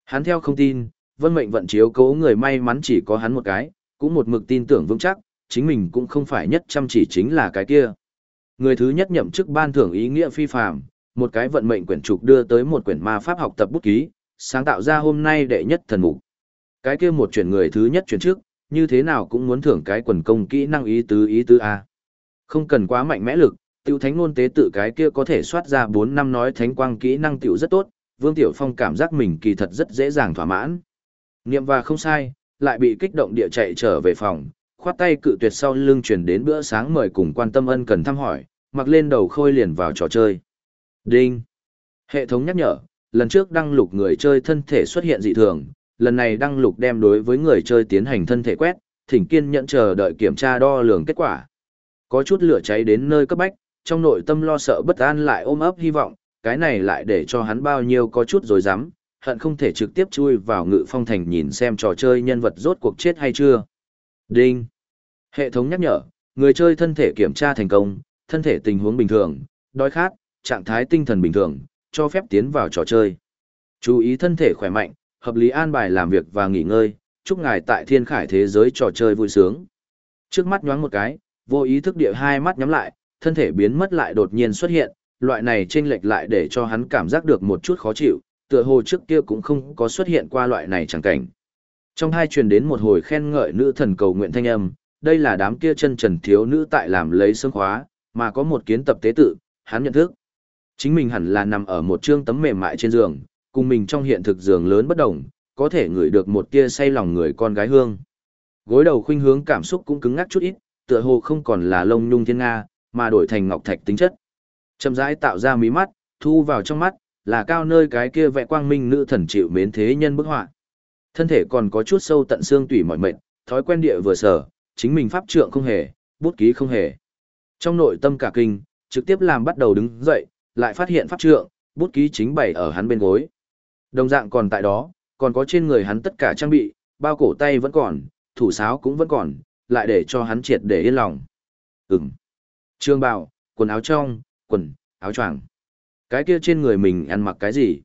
Hắn theo không tin, vân mệnh vận chiếu cố người may mắn chỉ có hắn một cái, cũng một mực tin tưởng vững chắc, chính mình cũng không phải nhất chăm chỉ chính là cái kia. Người thứ nhất nhậm chức ban thưởng ý nghĩa phi phàm, một cái vận mệnh quyển trục đưa tới một quyển ma pháp học tập bút ký, sáng tạo ra hôm nay đệ nhất thần mục. Cái kia một chuyển người thứ nhất chuyển trước, như thế nào cũng muốn thưởng cái quần công kỹ năng ý tứ ý tứ A. Không cần quá mạnh mẽ lực, tiêu thánh ngôn tế tự cái kia có thể soát ra 4 năm nói thánh quang kỹ năng tiểu rất tốt, Vương Tiểu Phong cảm giác mình kỳ thật rất dễ dàng thỏa mãn. Niệm và không sai, lại bị kích động địa chạy trở về phòng, khoát tay cự tuyệt sau lưng chuyển đến bữa sáng mời cùng quan tâm ân cần thăm hỏi, mặc lên đầu khôi liền vào trò chơi. Đinh. Hệ thống nhắc nhở, lần trước đăng lục người chơi thân thể xuất hiện dị thường, lần này đăng lục đem đối với người chơi tiến hành thân thể quét, thỉnh kiên nhẫn chờ đợi kiểm tra đo lường kết quả. Có chút lửa cháy đến nơi cấp bách, trong nội tâm lo sợ bất an lại ôm ấp hy vọng, cái này lại để cho hắn bao nhiêu có chút rồi dám, hận không thể trực tiếp chui vào ngự phong thành nhìn xem trò chơi nhân vật rốt cuộc chết hay chưa. Đinh. Hệ thống nhắc nhở, người chơi thân thể kiểm tra thành công, thân thể tình huống bình thường, đói khát, trạng thái tinh thần bình thường, cho phép tiến vào trò chơi. Chú ý thân thể khỏe mạnh, hợp lý an bài làm việc và nghỉ ngơi, chúc ngài tại thiên khải thế giới trò chơi vui sướng. Trước mắt nhoáng một cái, vô ý thức địa hai mắt nhắm lại, thân thể biến mất lại đột nhiên xuất hiện, loại này chênh lệch lại để cho hắn cảm giác được một chút khó chịu, tựa hồ trước kia cũng không có xuất hiện qua loại này chẳng cảnh. Trong hai truyền đến một hồi khen ngợi nữ thần cầu nguyện thanh âm, đây là đám kia chân trần thiếu nữ tại làm lấy sương khóa, mà có một kiến tập tế tự, hắn nhận thức. Chính mình hẳn là nằm ở một trương tấm mềm mại trên giường, cùng mình trong hiện thực giường lớn bất đồng, có thể ngửi được một tia say lòng người con gái hương. Gối đầu khuynh hướng cảm xúc cũng cứng ngắc chút ít, tựa hồ không còn là lông nhung thiên nga, mà đổi thành ngọc thạch tính chất. Chậm rãi tạo ra mí mắt, thu vào trong mắt, là cao nơi cái kia vẽ quang minh nữ thần chịu mến thế nhân bức họa. Thân thể còn có chút sâu tận xương tủy mỏi mệt, thói quen địa vừa sở, chính mình pháp trượng không hề, bút ký không hề. Trong nội tâm cả kinh, trực tiếp làm bắt đầu đứng dậy, lại phát hiện pháp trượng, bút ký chính bày ở hắn bên gối. Đồng dạng còn tại đó, còn có trên người hắn tất cả trang bị, bao cổ tay vẫn còn, thủ sáo cũng vẫn còn, lại để cho hắn triệt để yên lòng. Ừm. Trương bào, quần áo trong, quần, áo choàng. Cái kia trên người mình ăn mặc cái gì?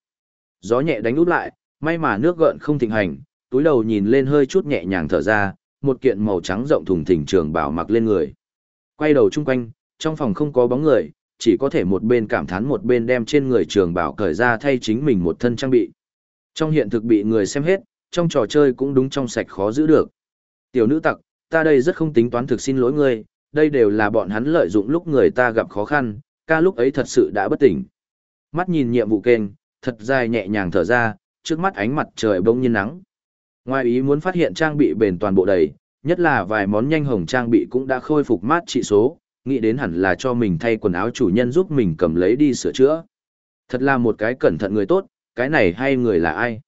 Gió nhẹ đánh úp lại, may mà nước gợn không thịnh hành, túi đầu nhìn lên hơi chút nhẹ nhàng thở ra, một kiện màu trắng rộng thùng thình trường bảo mặc lên người. Quay đầu chung quanh, trong phòng không có bóng người, chỉ có thể một bên cảm thán một bên đem trên người trường bảo cởi ra thay chính mình một thân trang bị. Trong hiện thực bị người xem hết, trong trò chơi cũng đúng trong sạch khó giữ được. Tiểu nữ tặc, ta đây rất không tính toán thực xin lỗi ngươi, đây đều là bọn hắn lợi dụng lúc người ta gặp khó khăn, ca lúc ấy thật sự đã bất tỉnh. Mắt nhìn nhiệm vụ kênh, thật dài nhẹ nhàng thở ra, trước mắt ánh mặt trời bỗng nhiên nắng. Ngoài ý muốn phát hiện trang bị bền toàn bộ đầy, nhất là vài món nhanh hồng trang bị cũng đã khôi phục mát trị số, nghĩ đến hẳn là cho mình thay quần áo chủ nhân giúp mình cầm lấy đi sửa chữa. Thật là một cái cẩn thận người tốt, cái này hay người là ai?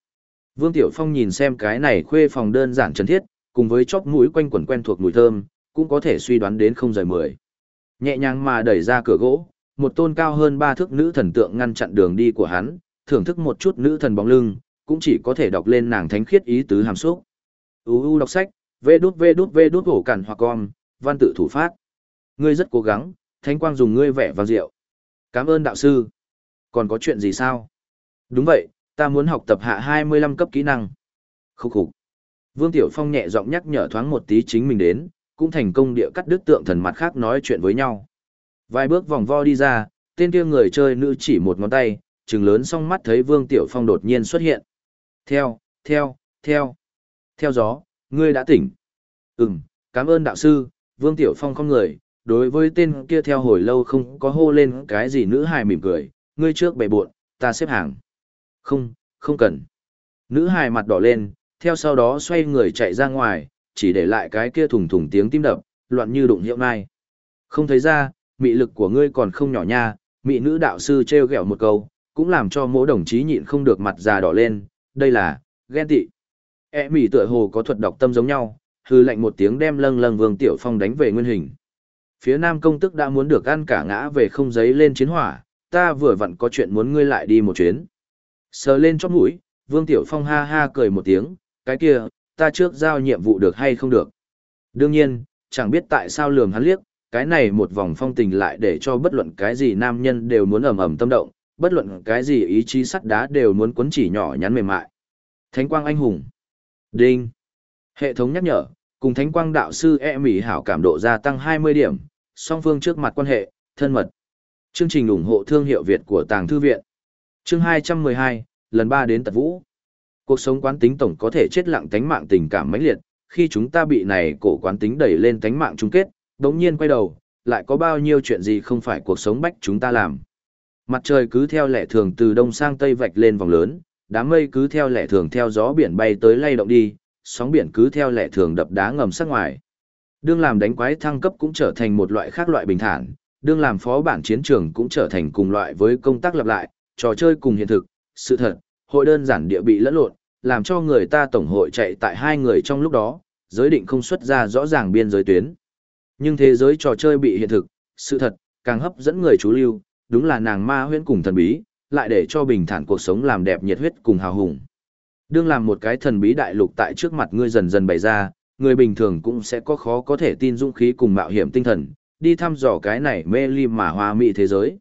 Vương Tiểu Phong nhìn xem cái này khuê phòng đơn giản chân thiết, cùng với chóp mũi quanh quẩn quen thuộc mùi thơm, cũng có thể suy đoán đến không rời mười. Nhẹ nhàng mà đẩy ra cửa gỗ, một tôn cao hơn ba thước nữ thần tượng ngăn chặn đường đi của hắn, thưởng thức một chút nữ thần bóng lưng, cũng chỉ có thể đọc lên nàng thánh khiết ý tứ hàm xúc. UU đọc sách, vê đút vê đút vê đút hổ cản hoặc con, văn tự thủ phát. Ngươi rất cố gắng, thánh quang dùng ngươi vẻ vang diệu. Cảm ơn đạo sư. Còn có chuyện gì sao? Đúng vậy, ta muốn học tập hạ 25 cấp kỹ năng. Khúc khục. Vương Tiểu Phong nhẹ giọng nhắc nhở thoáng một tí chính mình đến, cũng thành công địa cắt đứt tượng thần mặt khác nói chuyện với nhau. Vài bước vòng vo đi ra, tên kia người chơi nữ chỉ một ngón tay, trừng lớn song mắt thấy Vương Tiểu Phong đột nhiên xuất hiện. Theo, theo, theo. Theo gió, ngươi đã tỉnh. Ừm, cảm ơn đạo sư, Vương Tiểu Phong không người, đối với tên kia theo hồi lâu không có hô lên cái gì nữ hài mỉm cười, ngươi trước bày buộn, ta xếp hàng. Không, không cần. Nữ hài mặt đỏ lên, theo sau đó xoay người chạy ra ngoài, chỉ để lại cái kia thùng thùng tiếng tim đập, loạn như đụng hiệu nai. Không thấy ra, mị lực của ngươi còn không nhỏ nha, mị nữ đạo sư treo gẹo một câu, cũng làm cho mỗi đồng chí nhịn không được mặt già đỏ lên, đây là, ghen tị. E mị tựa hồ có thuật đọc tâm giống nhau, hư lệnh một tiếng đem lâng lâng vương tiểu phong đánh về nguyên hình. Phía nam công tức đã muốn được ăn cả ngã về không giấy lên chiến hỏa, ta vừa vặn có chuyện muốn ngươi lại đi một chuyến. Sờ lên chóp mũi, vương tiểu phong ha ha cười một tiếng, cái kia, ta trước giao nhiệm vụ được hay không được. Đương nhiên, chẳng biết tại sao lườm hắn liếc, cái này một vòng phong tình lại để cho bất luận cái gì nam nhân đều muốn ầm ầm tâm động, bất luận cái gì ý chí sắt đá đều muốn cuốn chỉ nhỏ nhắn mềm mại. Thánh quang anh hùng. Đinh. Hệ thống nhắc nhở, cùng thánh quang đạo sư e mỹ hảo cảm độ gia tăng 20 điểm, song phương trước mặt quan hệ, thân mật. Chương trình ủng hộ thương hiệu Việt của Tàng Thư Viện. Chương 212, lần 3 đến tật vũ. Cuộc sống quán tính tổng có thể chết lặng tánh mạng tình cảm mãnh liệt, khi chúng ta bị này cổ quán tính đẩy lên tánh mạng chung kết, đống nhiên quay đầu, lại có bao nhiêu chuyện gì không phải cuộc sống bách chúng ta làm. Mặt trời cứ theo lẻ thường từ đông sang tây vạch lên vòng lớn, đám mây cứ theo lẻ thường theo gió biển bay tới lay động đi, sóng biển cứ theo lẻ thường đập đá ngầm sát ngoài. Đương làm đánh quái thăng cấp cũng trở thành một loại khác loại bình thản, đương làm phó bản chiến trường cũng trở thành cùng loại với công tác lặp lại, trò chơi cùng hiện thực, sự thật, hội đơn giản địa bị lẫn lộn, làm cho người ta tổng hội chạy tại hai người trong lúc đó, giới định không xuất ra rõ ràng biên giới tuyến. Nhưng thế giới trò chơi bị hiện thực, sự thật, càng hấp dẫn người chú lưu, đúng là nàng ma huyễn cùng thần bí, lại để cho bình thản cuộc sống làm đẹp nhiệt huyết cùng hào hùng. Đương làm một cái thần bí đại lục tại trước mặt ngươi dần dần bày ra, người bình thường cũng sẽ có khó có thể tin dũng khí cùng mạo hiểm tinh thần, đi thăm dò cái này mê ly mà hoa mỹ thế giới.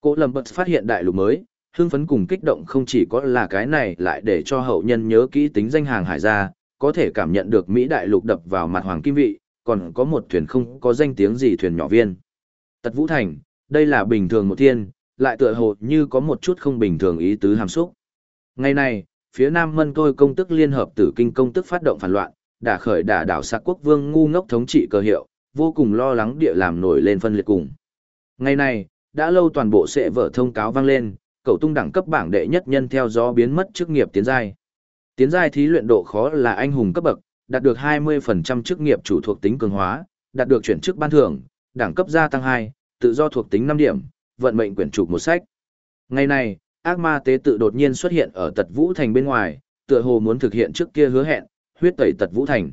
Cố lầm bật phát hiện đại lục mới, hưng phấn cùng kích động không chỉ có là cái này lại để cho hậu nhân nhớ kỹ tính danh hàng hải gia, có thể cảm nhận được Mỹ đại lục đập vào mặt hoàng kim vị, còn có một thuyền không có danh tiếng gì thuyền nhỏ viên. Tật Vũ Thành, đây là bình thường một thiên, lại tựa hồ như có một chút không bình thường ý tứ hàm xúc. Ngày này, phía Nam Mân Tôi công tức liên hợp tử kinh công tức phát động phản loạn, đã khởi đả đảo sạc quốc vương ngu ngốc thống trị cơ hiệu, vô cùng lo lắng địa làm nổi lên phân liệt cùng. Ngày này, đã lâu toàn bộ sẽ vở thông cáo vang lên, cậu tung đẳng cấp bảng đệ nhất nhân theo gió biến mất chức nghiệp tiến giai. Tiến giai thí luyện độ khó là anh hùng cấp bậc, đạt được 20% chức nghiệp chủ thuộc tính cường hóa, đạt được chuyển chức ban thưởng, đẳng cấp gia tăng 2, tự do thuộc tính 5 điểm, vận mệnh quyển trục một sách. Ngày này, ác ma tế tự đột nhiên xuất hiện ở tật vũ thành bên ngoài, tựa hồ muốn thực hiện trước kia hứa hẹn, huyết tẩy tật vũ thành.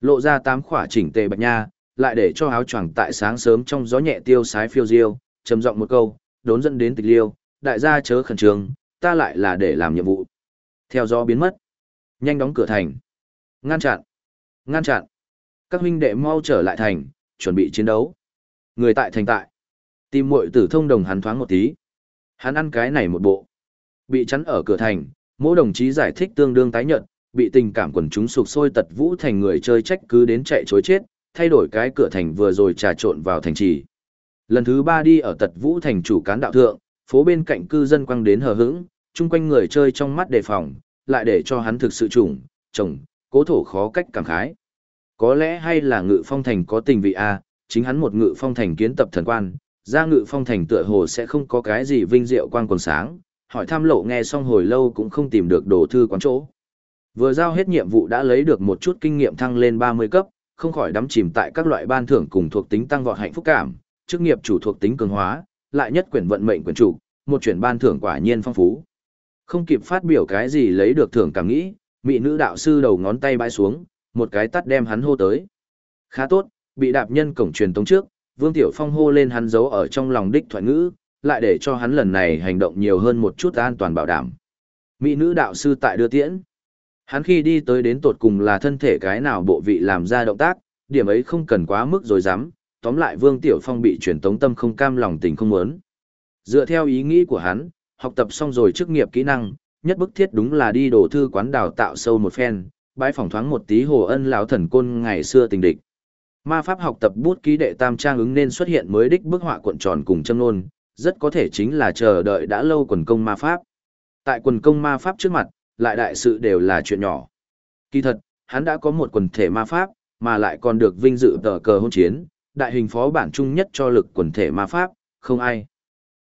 Lộ ra tám khỏa chỉnh tề bạch nha, lại để cho áo choàng tại sáng sớm trong gió nhẹ tiêu sái phiêu diêu, trầm giọng một câu, đốn dẫn đến tịch liêu, đại gia chớ khẩn trương, ta lại là để làm nhiệm vụ. Theo gió biến mất. Nhanh đóng cửa thành. Ngăn chặn. Ngăn chặn. Các huynh đệ mau trở lại thành, chuẩn bị chiến đấu. Người tại thành tại. Tìm muội tử thông đồng hắn thoáng một tí. Hắn ăn cái này một bộ. Bị chắn ở cửa thành, mỗi đồng chí giải thích tương đương tái nhận, bị tình cảm quần chúng sụp sôi tật vũ thành người chơi trách cứ đến chạy chối chết, thay đổi cái cửa thành vừa rồi trà trộn vào thành trì. Lần thứ ba đi ở tật vũ thành chủ cán đạo thượng, phố bên cạnh cư dân quăng đến hờ hững, chung quanh người chơi trong mắt đề phòng, lại để cho hắn thực sự trùng, chồng, cố thổ khó cách cảm khái. Có lẽ hay là ngự phong thành có tình vị A, chính hắn một ngự phong thành kiến tập thần quan, ra ngự phong thành tựa hồ sẽ không có cái gì vinh diệu quan quần sáng, hỏi tham lộ nghe xong hồi lâu cũng không tìm được đồ thư quán chỗ. Vừa giao hết nhiệm vụ đã lấy được một chút kinh nghiệm thăng lên 30 cấp, không khỏi đắm chìm tại các loại ban thưởng cùng thuộc tính tăng vọt hạnh phúc cảm, chức nghiệp chủ thuộc tính cường hóa, lại nhất quyển vận mệnh quyển chủ, một chuyển ban thưởng quả nhiên phong phú. Không kịp phát biểu cái gì lấy được thưởng cảm nghĩ, mỹ nữ đạo sư đầu ngón tay bãi xuống, một cái tắt đem hắn hô tới. Khá tốt, bị đạp nhân cổng truyền tống trước, Vương Tiểu Phong hô lên hắn giấu ở trong lòng đích thoại ngữ, lại để cho hắn lần này hành động nhiều hơn một chút an toàn bảo đảm. Mỹ nữ đạo sư tại đưa tiễn. Hắn khi đi tới đến tột cùng là thân thể cái nào bộ vị làm ra động tác, điểm ấy không cần quá mức rồi dám, tóm lại Vương Tiểu Phong bị truyền tống tâm không cam lòng tình không muốn. Dựa theo ý nghĩ của hắn, học tập xong rồi chức nghiệp kỹ năng, nhất bức thiết đúng là đi đồ thư quán đào tạo sâu một phen, bãi phỏng thoáng một tí hồ ân lão thần côn ngày xưa tình địch. Ma pháp học tập bút ký đệ tam trang ứng nên xuất hiện mới đích bức họa cuộn tròn cùng châm nôn, rất có thể chính là chờ đợi đã lâu quần công ma pháp. Tại quần công ma pháp trước mặt, lại đại sự đều là chuyện nhỏ. Kỳ thật, hắn đã có một quần thể ma pháp, mà lại còn được vinh dự tờ cờ hôn chiến, đại hình phó bản chung nhất cho lực quần thể ma pháp, không ai.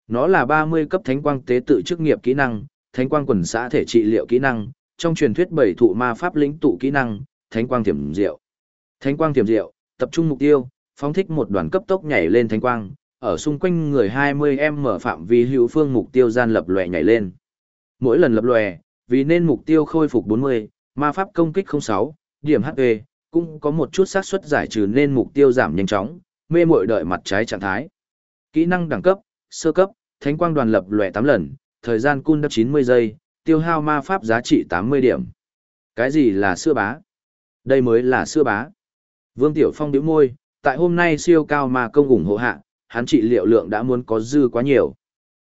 Nó là 30 cấp thánh quang tế tự chức nghiệp kỹ năng, thánh quang quần xã thể trị liệu kỹ năng, trong truyền thuyết bảy thụ ma pháp lĩnh tụ kỹ năng, thánh quang tiềm diệu. Thánh quang tiềm diệu, tập trung mục tiêu, phóng thích một đoàn cấp tốc nhảy lên thánh quang, ở xung quanh người 20m mở phạm vi hữu phương mục tiêu gian lập lòe nhảy lên. Mỗi lần lập lòe, vì nên mục tiêu khôi phục 40, ma pháp công kích 06, điểm HP, cũng có một chút xác suất giải trừ nên mục tiêu giảm nhanh chóng, mê muội đợi mặt trái trạng thái. Kỹ năng đẳng cấp, sơ cấp, thánh quang đoàn lập lòe 8 lần, thời gian cun đắp 90 giây, tiêu hao ma pháp giá trị 80 điểm. Cái gì là xưa bá? Đây mới là xưa bá. Vương Tiểu Phong điếu môi, tại hôm nay siêu cao mà công ủng hộ hạ, hắn trị liệu lượng đã muốn có dư quá nhiều.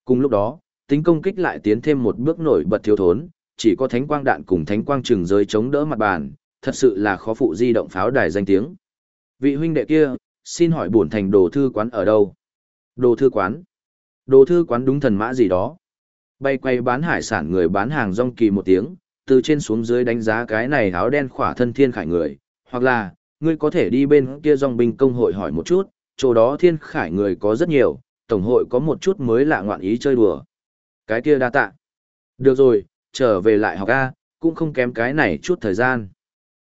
Cùng lúc đó, tính công kích lại tiến thêm một bước nổi bật thiếu thốn, chỉ có thánh quang đạn cùng thánh quang trừng giới chống đỡ mặt bàn, thật sự là khó phụ di động pháo đài danh tiếng. Vị huynh đệ kia, xin hỏi bổn thành đồ thư quán ở đâu? Đồ thư quán? Đồ thư quán đúng thần mã gì đó? Bay quay bán hải sản người bán hàng rong kỳ một tiếng, từ trên xuống dưới đánh giá cái này áo đen khỏa thân thiên khải người, hoặc là, ngươi có thể đi bên kia dòng binh công hội hỏi một chút, chỗ đó thiên khải người có rất nhiều, tổng hội có một chút mới lạ ngoạn ý chơi đùa. Cái kia đa tạ. Được rồi, trở về lại học A, cũng không kém cái này chút thời gian.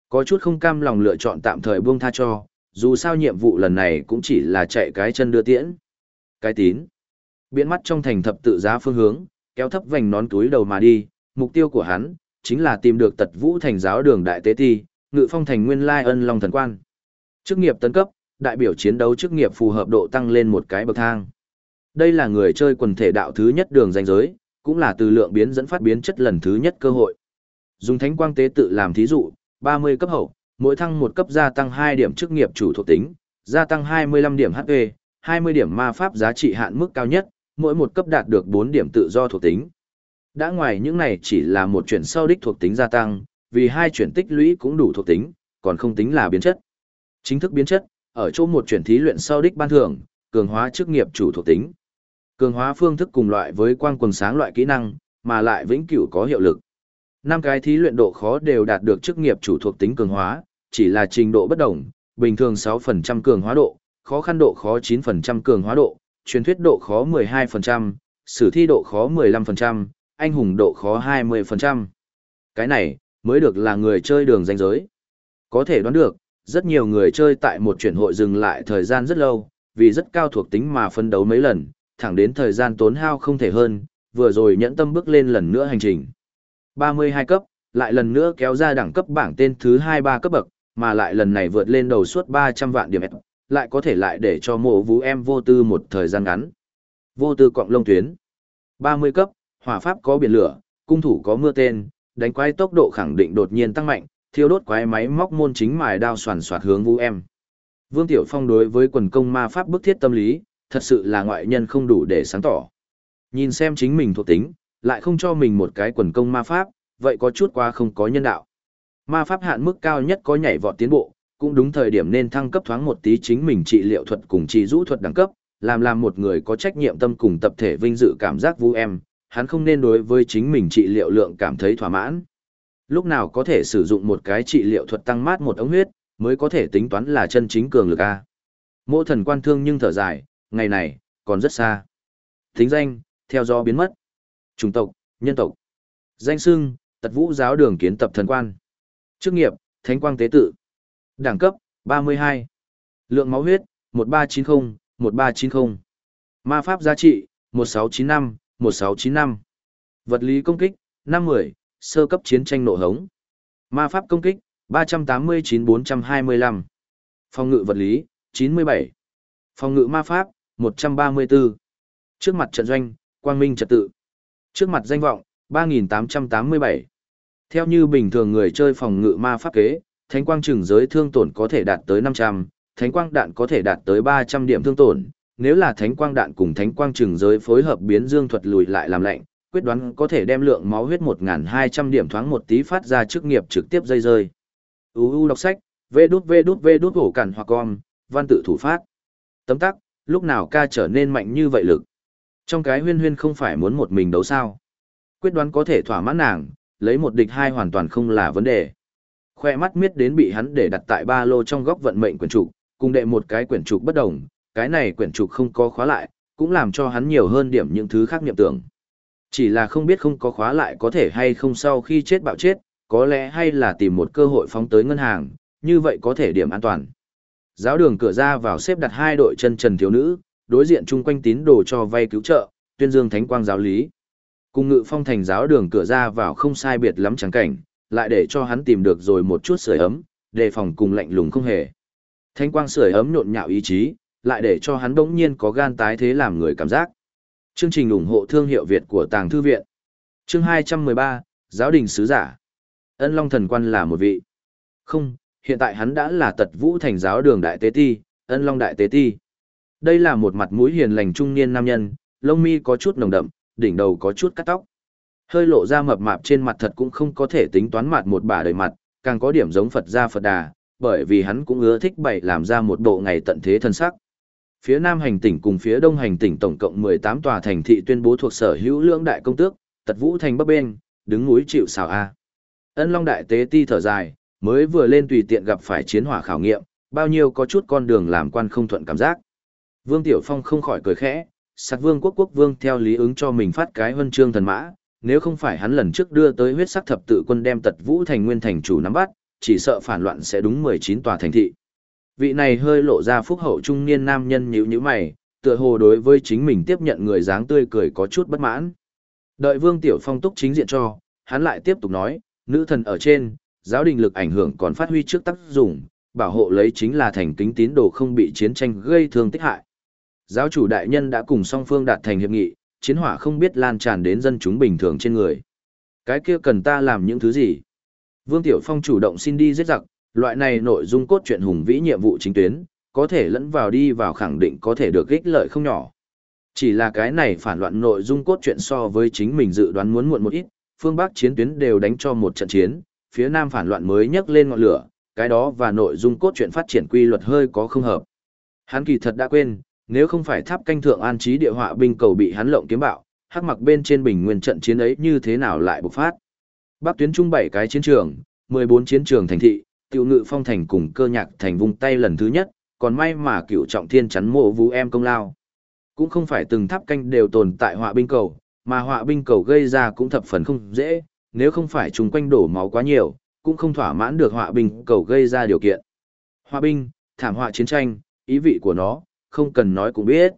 Có chút không cam lòng lựa chọn tạm thời buông tha cho, dù sao nhiệm vụ lần này cũng chỉ là chạy cái chân đưa tiễn. Cái tín. Biến mắt trong thành thập tự giá phương hướng, kéo thấp vành nón túi đầu mà đi, mục tiêu của hắn, chính là tìm được tật vũ thành giáo đường đại tế ti, ngự phong thành nguyên lai ân long thần quan. Chức nghiệp tấn cấp, đại biểu chiến đấu chức nghiệp phù hợp độ tăng lên một cái bậc thang. Đây là người chơi quần thể đạo thứ nhất đường danh giới, cũng là từ lượng biến dẫn phát biến chất lần thứ nhất cơ hội. Dùng thánh quang tế tự làm thí dụ, 30 cấp hậu, mỗi thăng một cấp gia tăng 2 điểm chức nghiệp chủ thuộc tính, gia tăng 25 điểm HP, 20 điểm ma pháp giá trị hạn mức cao nhất, mỗi một cấp đạt được 4 điểm tự do thuộc tính. Đã ngoài những này chỉ là một chuyển sau đích thuộc tính gia tăng, vì hai chuyển tích lũy cũng đủ thuộc tính, còn không tính là biến chất. Chính thức biến chất, ở chỗ một chuyển thí luyện sau đích ban thưởng, cường hóa chức nghiệp chủ thuộc tính. Cường hóa phương thức cùng loại với quang quần sáng loại kỹ năng, mà lại vĩnh cửu có hiệu lực. Năm cái thí luyện độ khó đều đạt được chức nghiệp chủ thuộc tính cường hóa, chỉ là trình độ bất đồng, bình thường 6% cường hóa độ, khó khăn độ khó 9% cường hóa độ, truyền thuyết độ khó 12%, sử thi độ khó 15%, anh hùng độ khó 20%. Cái này, mới được là người chơi đường danh giới. Có thể đoán được, rất nhiều người chơi tại một chuyển hội dừng lại thời gian rất lâu, vì rất cao thuộc tính mà phân đấu mấy lần, thẳng đến thời gian tốn hao không thể hơn, vừa rồi nhẫn tâm bước lên lần nữa hành trình. 32 cấp, lại lần nữa kéo ra đẳng cấp bảng tên thứ 23 cấp bậc, mà lại lần này vượt lên đầu suốt 300 vạn điểm lại có thể lại để cho mộ vũ em vô tư một thời gian ngắn. Vô tư cọng lông tuyến. 30 cấp, hỏa pháp có biển lửa, cung thủ có mưa tên, đánh quái tốc độ khẳng định đột nhiên tăng mạnh, thiêu đốt quái máy móc môn chính mài đao soàn soạt hướng vũ em. Vương Tiểu Phong đối với quần công ma pháp bức thiết tâm lý, thật sự là ngoại nhân không đủ để sáng tỏ. Nhìn xem chính mình thuộc tính, lại không cho mình một cái quần công ma pháp, vậy có chút quá không có nhân đạo. Ma pháp hạn mức cao nhất có nhảy vọt tiến bộ, cũng đúng thời điểm nên thăng cấp thoáng một tí chính mình trị liệu thuật cùng trị rũ thuật đẳng cấp, làm làm một người có trách nhiệm tâm cùng tập thể vinh dự cảm giác vui em, hắn không nên đối với chính mình trị liệu lượng cảm thấy thỏa mãn. Lúc nào có thể sử dụng một cái trị liệu thuật tăng mát một ống huyết, mới có thể tính toán là chân chính cường lực A. Mộ thần quan thương nhưng thở dài, ngày này, còn rất xa. Thính danh, theo do biến mất. Chủng tộc, nhân tộc. Danh xưng, tật vũ giáo đường kiến tập thần quan. Chức nghiệp, thánh quang tế tự. Đẳng cấp, 32. Lượng máu huyết, 1390, 1390. Ma pháp giá trị, 1695, 1695. Vật lý công kích, 50, sơ cấp chiến tranh nộ hống. Ma pháp công kích, 389-425. Phòng ngự vật lý, 97. Phòng ngự ma pháp, 134. Trước mặt trận doanh, quang minh trật tự. Trước mặt danh vọng, 3887. Theo như bình thường người chơi phòng ngự ma pháp kế, thánh quang trừng giới thương tổn có thể đạt tới 500, thánh quang đạn có thể đạt tới 300 điểm thương tổn. Nếu là thánh quang đạn cùng thánh quang trừng giới phối hợp biến dương thuật lùi lại làm lạnh, quyết đoán có thể đem lượng máu huyết 1200 điểm thoáng một tí phát ra chức nghiệp trực tiếp dây rơi. UU đọc sách, vê đút vê đút vê đút hổ cản hoặc con, văn tự thủ phát. Tấm tắc, lúc nào ca trở nên mạnh như vậy lực. Trong cái huyên huyên không phải muốn một mình đấu sao. Quyết đoán có thể thỏa mãn nàng, lấy một địch hai hoàn toàn không là vấn đề. Khoe mắt miết đến bị hắn để đặt tại ba lô trong góc vận mệnh quyển trục, cùng đệ một cái quyển trục bất đồng, cái này quyển trục không có khóa lại, cũng làm cho hắn nhiều hơn điểm những thứ khác niệm tưởng. Chỉ là không biết không có khóa lại có thể hay không sau khi chết bạo chết, có lẽ hay là tìm một cơ hội phóng tới ngân hàng, như vậy có thể điểm an toàn. Giáo đường cửa ra vào xếp đặt hai đội chân trần thiếu nữ, đối diện chung quanh tín đồ cho vay cứu trợ, tuyên dương thánh quang giáo lý. Cùng ngự phong thành giáo đường cửa ra vào không sai biệt lắm chẳng cảnh, lại để cho hắn tìm được rồi một chút sưởi ấm, đề phòng cùng lạnh lùng không hề. Thanh quang sưởi ấm nhộn nhạo ý chí, lại để cho hắn đống nhiên có gan tái thế làm người cảm giác. Chương trình ủng hộ thương hiệu Việt của Tàng Thư Viện. Chương 213, Giáo đình Sứ Giả. Ân Long Thần Quan là một vị. Không, hiện tại hắn đã là tật vũ thành giáo đường Đại Tế Ti, Ân Long Đại Tế Ti. Đây là một mặt mũi hiền lành trung niên nam nhân, lông mi có chút nồng đậm, đỉnh đầu có chút cắt tóc. Hơi lộ ra mập mạp trên mặt thật cũng không có thể tính toán mặt một bà đời mặt, càng có điểm giống Phật gia Phật đà, bởi vì hắn cũng ưa thích bày làm ra một bộ ngày tận thế thân sắc. Phía Nam hành tỉnh cùng phía Đông hành tỉnh tổng cộng 18 tòa thành thị tuyên bố thuộc sở hữu lưỡng đại công tước, tật vũ thành bắc bên, đứng núi chịu xào A. Ân Long Đại Tế Ti thở dài, mới vừa lên tùy tiện gặp phải chiến hỏa khảo nghiệm, bao nhiêu có chút con đường làm quan không thuận cảm giác. Vương Tiểu Phong không khỏi cười khẽ, sạc vương quốc quốc vương theo lý ứng cho mình phát cái huân chương thần mã, nếu không phải hắn lần trước đưa tới huyết sắc thập tự quân đem tật vũ thành nguyên thành chủ nắm bắt, chỉ sợ phản loạn sẽ đúng 19 tòa thành thị. Vị này hơi lộ ra phúc hậu trung niên nam nhân nhíu nhíu mày, tựa hồ đối với chính mình tiếp nhận người dáng tươi cười có chút bất mãn. Đợi Vương Tiểu Phong túc chính diện cho, hắn lại tiếp tục nói, nữ thần ở trên, giáo đình lực ảnh hưởng còn phát huy trước tác dụng, bảo hộ lấy chính là thành kính tín đồ không bị chiến tranh gây thương tích hại. Giáo chủ đại nhân đã cùng song phương đạt thành hiệp nghị, chiến hỏa không biết lan tràn đến dân chúng bình thường trên người. Cái kia cần ta làm những thứ gì? Vương Tiểu Phong chủ động xin đi giết giặc, loại này nội dung cốt truyện hùng vĩ nhiệm vụ chính tuyến, có thể lẫn vào đi vào khẳng định có thể được ích lợi không nhỏ. Chỉ là cái này phản loạn nội dung cốt truyện so với chính mình dự đoán muốn muộn một ít, phương Bắc chiến tuyến đều đánh cho một trận chiến, phía Nam phản loạn mới nhấc lên ngọn lửa, cái đó và nội dung cốt truyện phát triển quy luật hơi có không hợp. Hắn kỳ thật đã quên, nếu không phải tháp canh thượng an trí địa họa binh cầu bị hắn lộng kiếm bạo, hắc mặc bên trên bình nguyên trận chiến ấy như thế nào lại bộc phát. Bắc tuyến trung bảy cái chiến trường, 14 chiến trường thành thị, tiểu ngự phong thành cùng cơ nhạc thành vùng tay lần thứ nhất, còn may mà cựu trọng thiên chắn mộ vũ em công lao. Cũng không phải từng tháp canh đều tồn tại họa binh cầu, mà họa binh cầu gây ra cũng thập phần không dễ, nếu không phải chúng quanh đổ máu quá nhiều, cũng không thỏa mãn được họa binh cầu gây ra điều kiện. Họa binh, thảm họa chiến tranh, ý vị của nó, không cần nói cũng biết.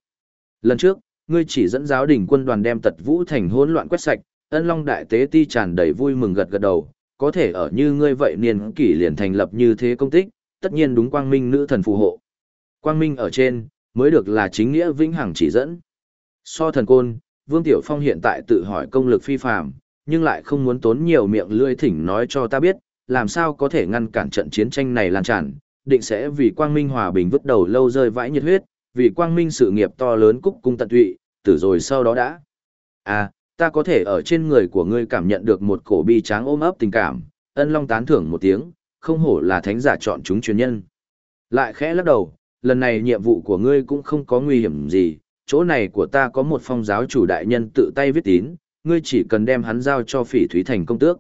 Lần trước, ngươi chỉ dẫn giáo đình quân đoàn đem tật vũ thành hỗn loạn quét sạch, ân long đại tế ti tràn đầy vui mừng gật gật đầu, có thể ở như ngươi vậy niên kỷ liền thành lập như thế công tích, tất nhiên đúng quang minh nữ thần phù hộ. Quang minh ở trên, mới được là chính nghĩa vĩnh hằng chỉ dẫn. So thần côn, Vương Tiểu Phong hiện tại tự hỏi công lực phi phàm, nhưng lại không muốn tốn nhiều miệng lươi thỉnh nói cho ta biết, làm sao có thể ngăn cản trận chiến tranh này lan tràn, định sẽ vì quang minh hòa bình vứt đầu lâu rơi vãi nhiệt huyết, vì quang minh sự nghiệp to lớn cúc cung tận tụy, tử rồi sau đó đã. À, ta có thể ở trên người của ngươi cảm nhận được một cổ bi tráng ôm ấp tình cảm, ân long tán thưởng một tiếng, không hổ là thánh giả chọn chúng truyền nhân. Lại khẽ lắc đầu, lần này nhiệm vụ của ngươi cũng không có nguy hiểm gì, chỗ này của ta có một phong giáo chủ đại nhân tự tay viết tín, ngươi chỉ cần đem hắn giao cho phỉ thúy thành công tước.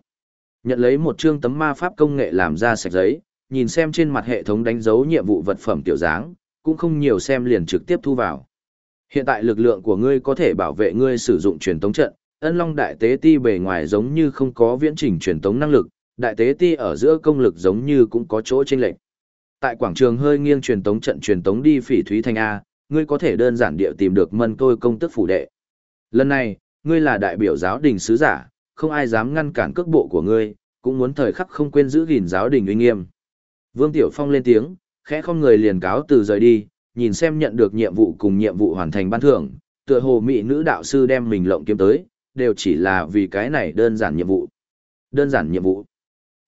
Nhận lấy một chương tấm ma pháp công nghệ làm ra sạch giấy, nhìn xem trên mặt hệ thống đánh dấu nhiệm vụ vật phẩm tiểu dáng, cũng không nhiều xem liền trực tiếp thu vào. Hiện tại lực lượng của ngươi có thể bảo vệ ngươi sử dụng truyền tống trận, ân long đại tế ti bề ngoài giống như không có viễn trình truyền tống năng lực, đại tế ti ở giữa công lực giống như cũng có chỗ chênh lệch. Tại quảng trường hơi nghiêng truyền tống trận truyền tống đi phỉ thúy thành A, ngươi có thể đơn giản địa tìm được mân tôi công tức phủ đệ. Lần này, ngươi là đại biểu giáo đình sứ giả, không ai dám ngăn cản cước bộ của ngươi, cũng muốn thời khắc không quên giữ gìn giáo đình uy nghiêm. Vương Tiểu Phong lên tiếng, khẽ không người liền cáo từ rời đi, nhìn xem nhận được nhiệm vụ cùng nhiệm vụ hoàn thành ban thưởng, tựa hồ mỹ nữ đạo sư đem mình lộng kiếm tới, đều chỉ là vì cái này đơn giản nhiệm vụ. Đơn giản nhiệm vụ.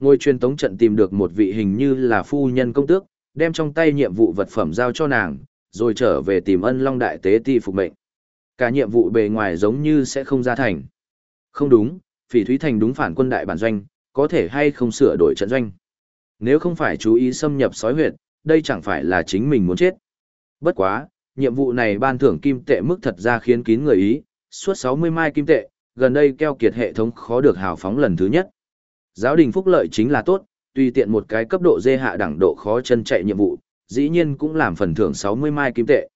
Ngôi truyền tống trận tìm được một vị hình như là phu nhân công tước, đem trong tay nhiệm vụ vật phẩm giao cho nàng, rồi trở về tìm ân long đại tế ti phục mệnh. Cả nhiệm vụ bề ngoài giống như sẽ không ra thành. Không đúng, phỉ thúy thành đúng phản quân đại bản doanh, có thể hay không sửa đổi trận doanh. Nếu không phải chú ý xâm nhập sói huyệt, đây chẳng phải là chính mình muốn chết. Bất quá, nhiệm vụ này ban thưởng kim tệ mức thật ra khiến kín người ý, suốt 60 mai kim tệ, gần đây keo kiệt hệ thống khó được hào phóng lần thứ nhất. Giáo đình phúc lợi chính là tốt, tùy tiện một cái cấp độ dê hạ đẳng độ khó chân chạy nhiệm vụ, dĩ nhiên cũng làm phần thưởng 60 mai kim tệ.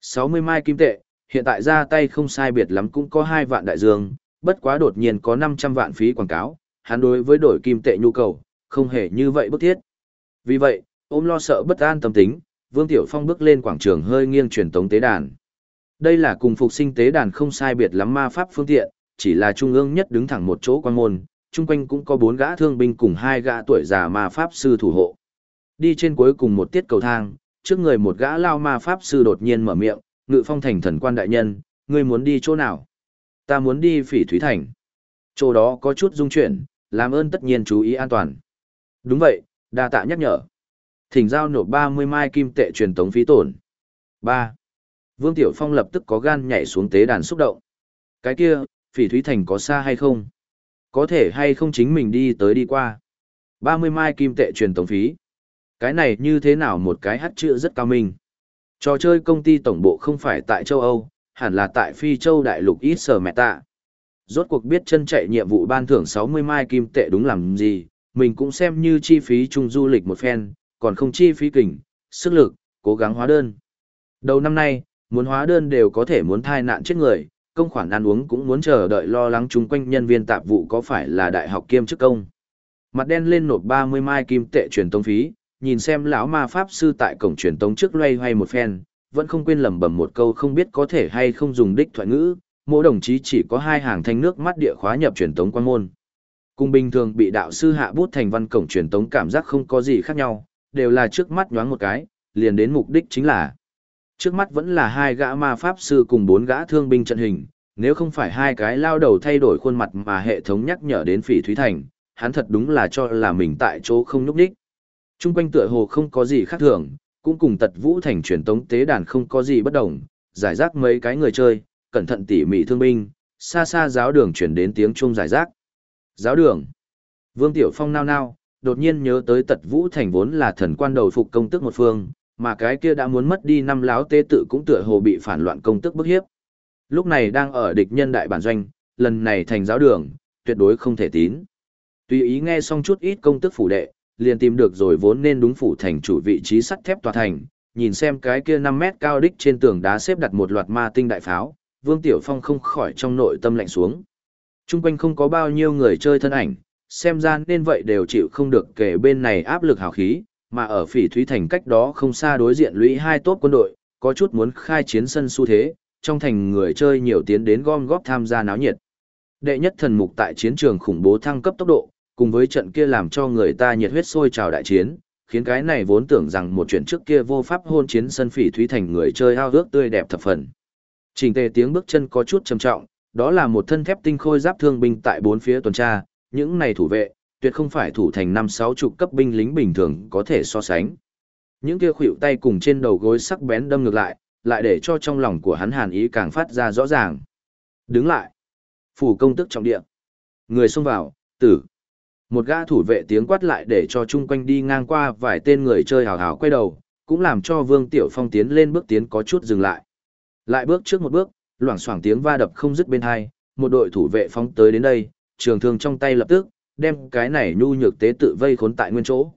60 mai kim tệ, hiện tại ra tay không sai biệt lắm cũng có 2 vạn đại dương, bất quá đột nhiên có 500 vạn phí quảng cáo, hắn đối với đổi kim tệ nhu cầu, không hề như vậy bức thiết. Vì vậy, ôm lo sợ bất an tâm tính, Vương Tiểu Phong bước lên quảng trường hơi nghiêng truyền tống tế đàn. Đây là cùng phục sinh tế đàn không sai biệt lắm ma pháp phương tiện, chỉ là trung ương nhất đứng thẳng một chỗ quan môn, chung quanh cũng có bốn gã thương binh cùng hai gã tuổi già ma pháp sư thủ hộ. Đi trên cuối cùng một tiết cầu thang, trước người một gã lao ma pháp sư đột nhiên mở miệng, ngự phong thành thần quan đại nhân, ngươi muốn đi chỗ nào? Ta muốn đi phỉ thúy thành. Chỗ đó có chút dung chuyển, làm ơn tất nhiên chú ý an toàn. Đúng vậy, đa tạ nhắc nhở. Thỉnh giao nộp 30 mai kim tệ truyền tống phí tổn. 3. Vương Tiểu Phong lập tức có gan nhảy xuống tế đàn xúc động. Cái kia, phỉ thúy thành có xa hay không? Có thể hay không chính mình đi tới đi qua. 30 mai kim tệ truyền tống phí. Cái này như thế nào một cái hát chữ rất cao minh. Trò chơi công ty tổng bộ không phải tại châu Âu, hẳn là tại Phi châu đại lục ít sở mẹ tạ. Rốt cuộc biết chân chạy nhiệm vụ ban thưởng 60 mai kim tệ đúng làm gì, mình cũng xem như chi phí chung du lịch một phen, còn không chi phí kình, sức lực, cố gắng hóa đơn. Đầu năm nay, muốn hóa đơn đều có thể muốn thai nạn chết người, công khoản ăn uống cũng muốn chờ đợi lo lắng chung quanh nhân viên tạp vụ có phải là đại học kiêm chức công. Mặt đen lên nộp 30 mai kim tệ truyền tông phí, nhìn xem lão ma pháp sư tại cổng truyền tống trước loay hoay một phen, vẫn không quên lẩm bẩm một câu không biết có thể hay không dùng đích thoại ngữ, mỗi đồng chí chỉ có hai hàng thanh nước mắt địa khóa nhập truyền tống quan môn. Cùng bình thường bị đạo sư hạ bút thành văn cổng truyền tống cảm giác không có gì khác nhau, đều là trước mắt nhoáng một cái, liền đến mục đích chính là. Trước mắt vẫn là hai gã ma pháp sư cùng bốn gã thương binh trận hình, nếu không phải hai cái lao đầu thay đổi khuôn mặt mà hệ thống nhắc nhở đến phỉ thúy thành, hắn thật đúng là cho là mình tại chỗ không núp đích. Trung quanh tựa hồ không có gì khác thường, cũng cùng tật vũ thành truyền tống tế đàn không có gì bất đồng, giải rác mấy cái người chơi, cẩn thận tỉ mỉ thương binh, xa xa giáo đường chuyển đến tiếng chuông giải rác. Giáo đường. Vương Tiểu Phong nao nao, đột nhiên nhớ tới tật vũ thành vốn là thần quan đầu phục công tức một phương, mà cái kia đã muốn mất đi năm láo tế tự cũng tựa hồ bị phản loạn công tức bức hiếp. Lúc này đang ở địch nhân đại bản doanh, lần này thành giáo đường, tuyệt đối không thể tín. Tùy ý nghe xong chút ít công tức phủ đệ, liền tìm được rồi vốn nên đúng phủ thành chủ vị trí sắt thép tòa thành, nhìn xem cái kia 5 mét cao đích trên tường đá xếp đặt một loạt ma tinh đại pháo, Vương Tiểu Phong không khỏi trong nội tâm lạnh xuống. Trung quanh không có bao nhiêu người chơi thân ảnh, xem ra nên vậy đều chịu không được kể bên này áp lực hào khí, mà ở phỉ thúy thành cách đó không xa đối diện lũy hai tốt quân đội, có chút muốn khai chiến sân xu thế, trong thành người chơi nhiều tiến đến gom góp tham gia náo nhiệt. Đệ nhất thần mục tại chiến trường khủng bố thăng cấp tốc độ, cùng với trận kia làm cho người ta nhiệt huyết sôi trào đại chiến, khiến cái này vốn tưởng rằng một chuyện trước kia vô pháp hôn chiến sân phỉ thúy thành người chơi ao ước tươi đẹp thập phần. Trình tề tiếng bước chân có chút trầm trọng, đó là một thân thép tinh khôi giáp thương binh tại bốn phía tuần tra, những này thủ vệ, tuyệt không phải thủ thành năm sáu chục cấp binh lính bình thường có thể so sánh. Những kia khuỷu tay cùng trên đầu gối sắc bén đâm ngược lại, lại để cho trong lòng của hắn hàn ý càng phát ra rõ ràng. Đứng lại. Phủ công tức trọng địa. Người xông vào, tử. Một gã thủ vệ tiếng quát lại để cho chung quanh đi ngang qua vài tên người chơi hào hào quay đầu, cũng làm cho Vương Tiểu Phong tiến lên bước tiến có chút dừng lại. Lại bước trước một bước, loảng xoảng tiếng va đập không dứt bên hai, một đội thủ vệ phóng tới đến đây, trường thương trong tay lập tức, đem cái này nhu nhược tế tự vây khốn tại nguyên chỗ.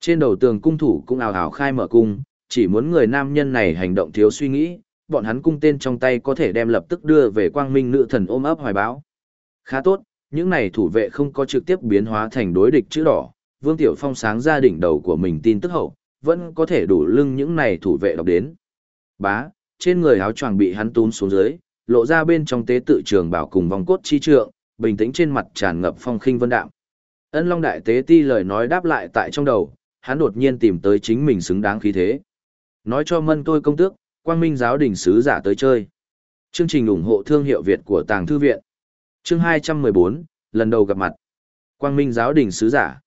Trên đầu tường cung thủ cũng ào ào khai mở cung, chỉ muốn người nam nhân này hành động thiếu suy nghĩ, bọn hắn cung tên trong tay có thể đem lập tức đưa về quang minh nữ thần ôm ấp hoài báo. Khá tốt, những này thủ vệ không có trực tiếp biến hóa thành đối địch chữ đỏ, Vương Tiểu Phong sáng ra đỉnh đầu của mình tin tức hậu, vẫn có thể đủ lưng những này thủ vệ đọc đến. Bá, trên người áo choàng bị hắn túm xuống dưới, lộ ra bên trong tế tự trường bảo cùng vòng cốt chi trượng, bình tĩnh trên mặt tràn ngập phong khinh vân đạm. Ân Long đại tế ti lời nói đáp lại tại trong đầu, hắn đột nhiên tìm tới chính mình xứng đáng khí thế. Nói cho mân tôi công tước, quang minh giáo đình sứ giả tới chơi. Chương trình ủng hộ thương hiệu Việt của Tàng Thư Viện. Chương 214, lần đầu gặp mặt. Quang minh giáo đình sứ giả.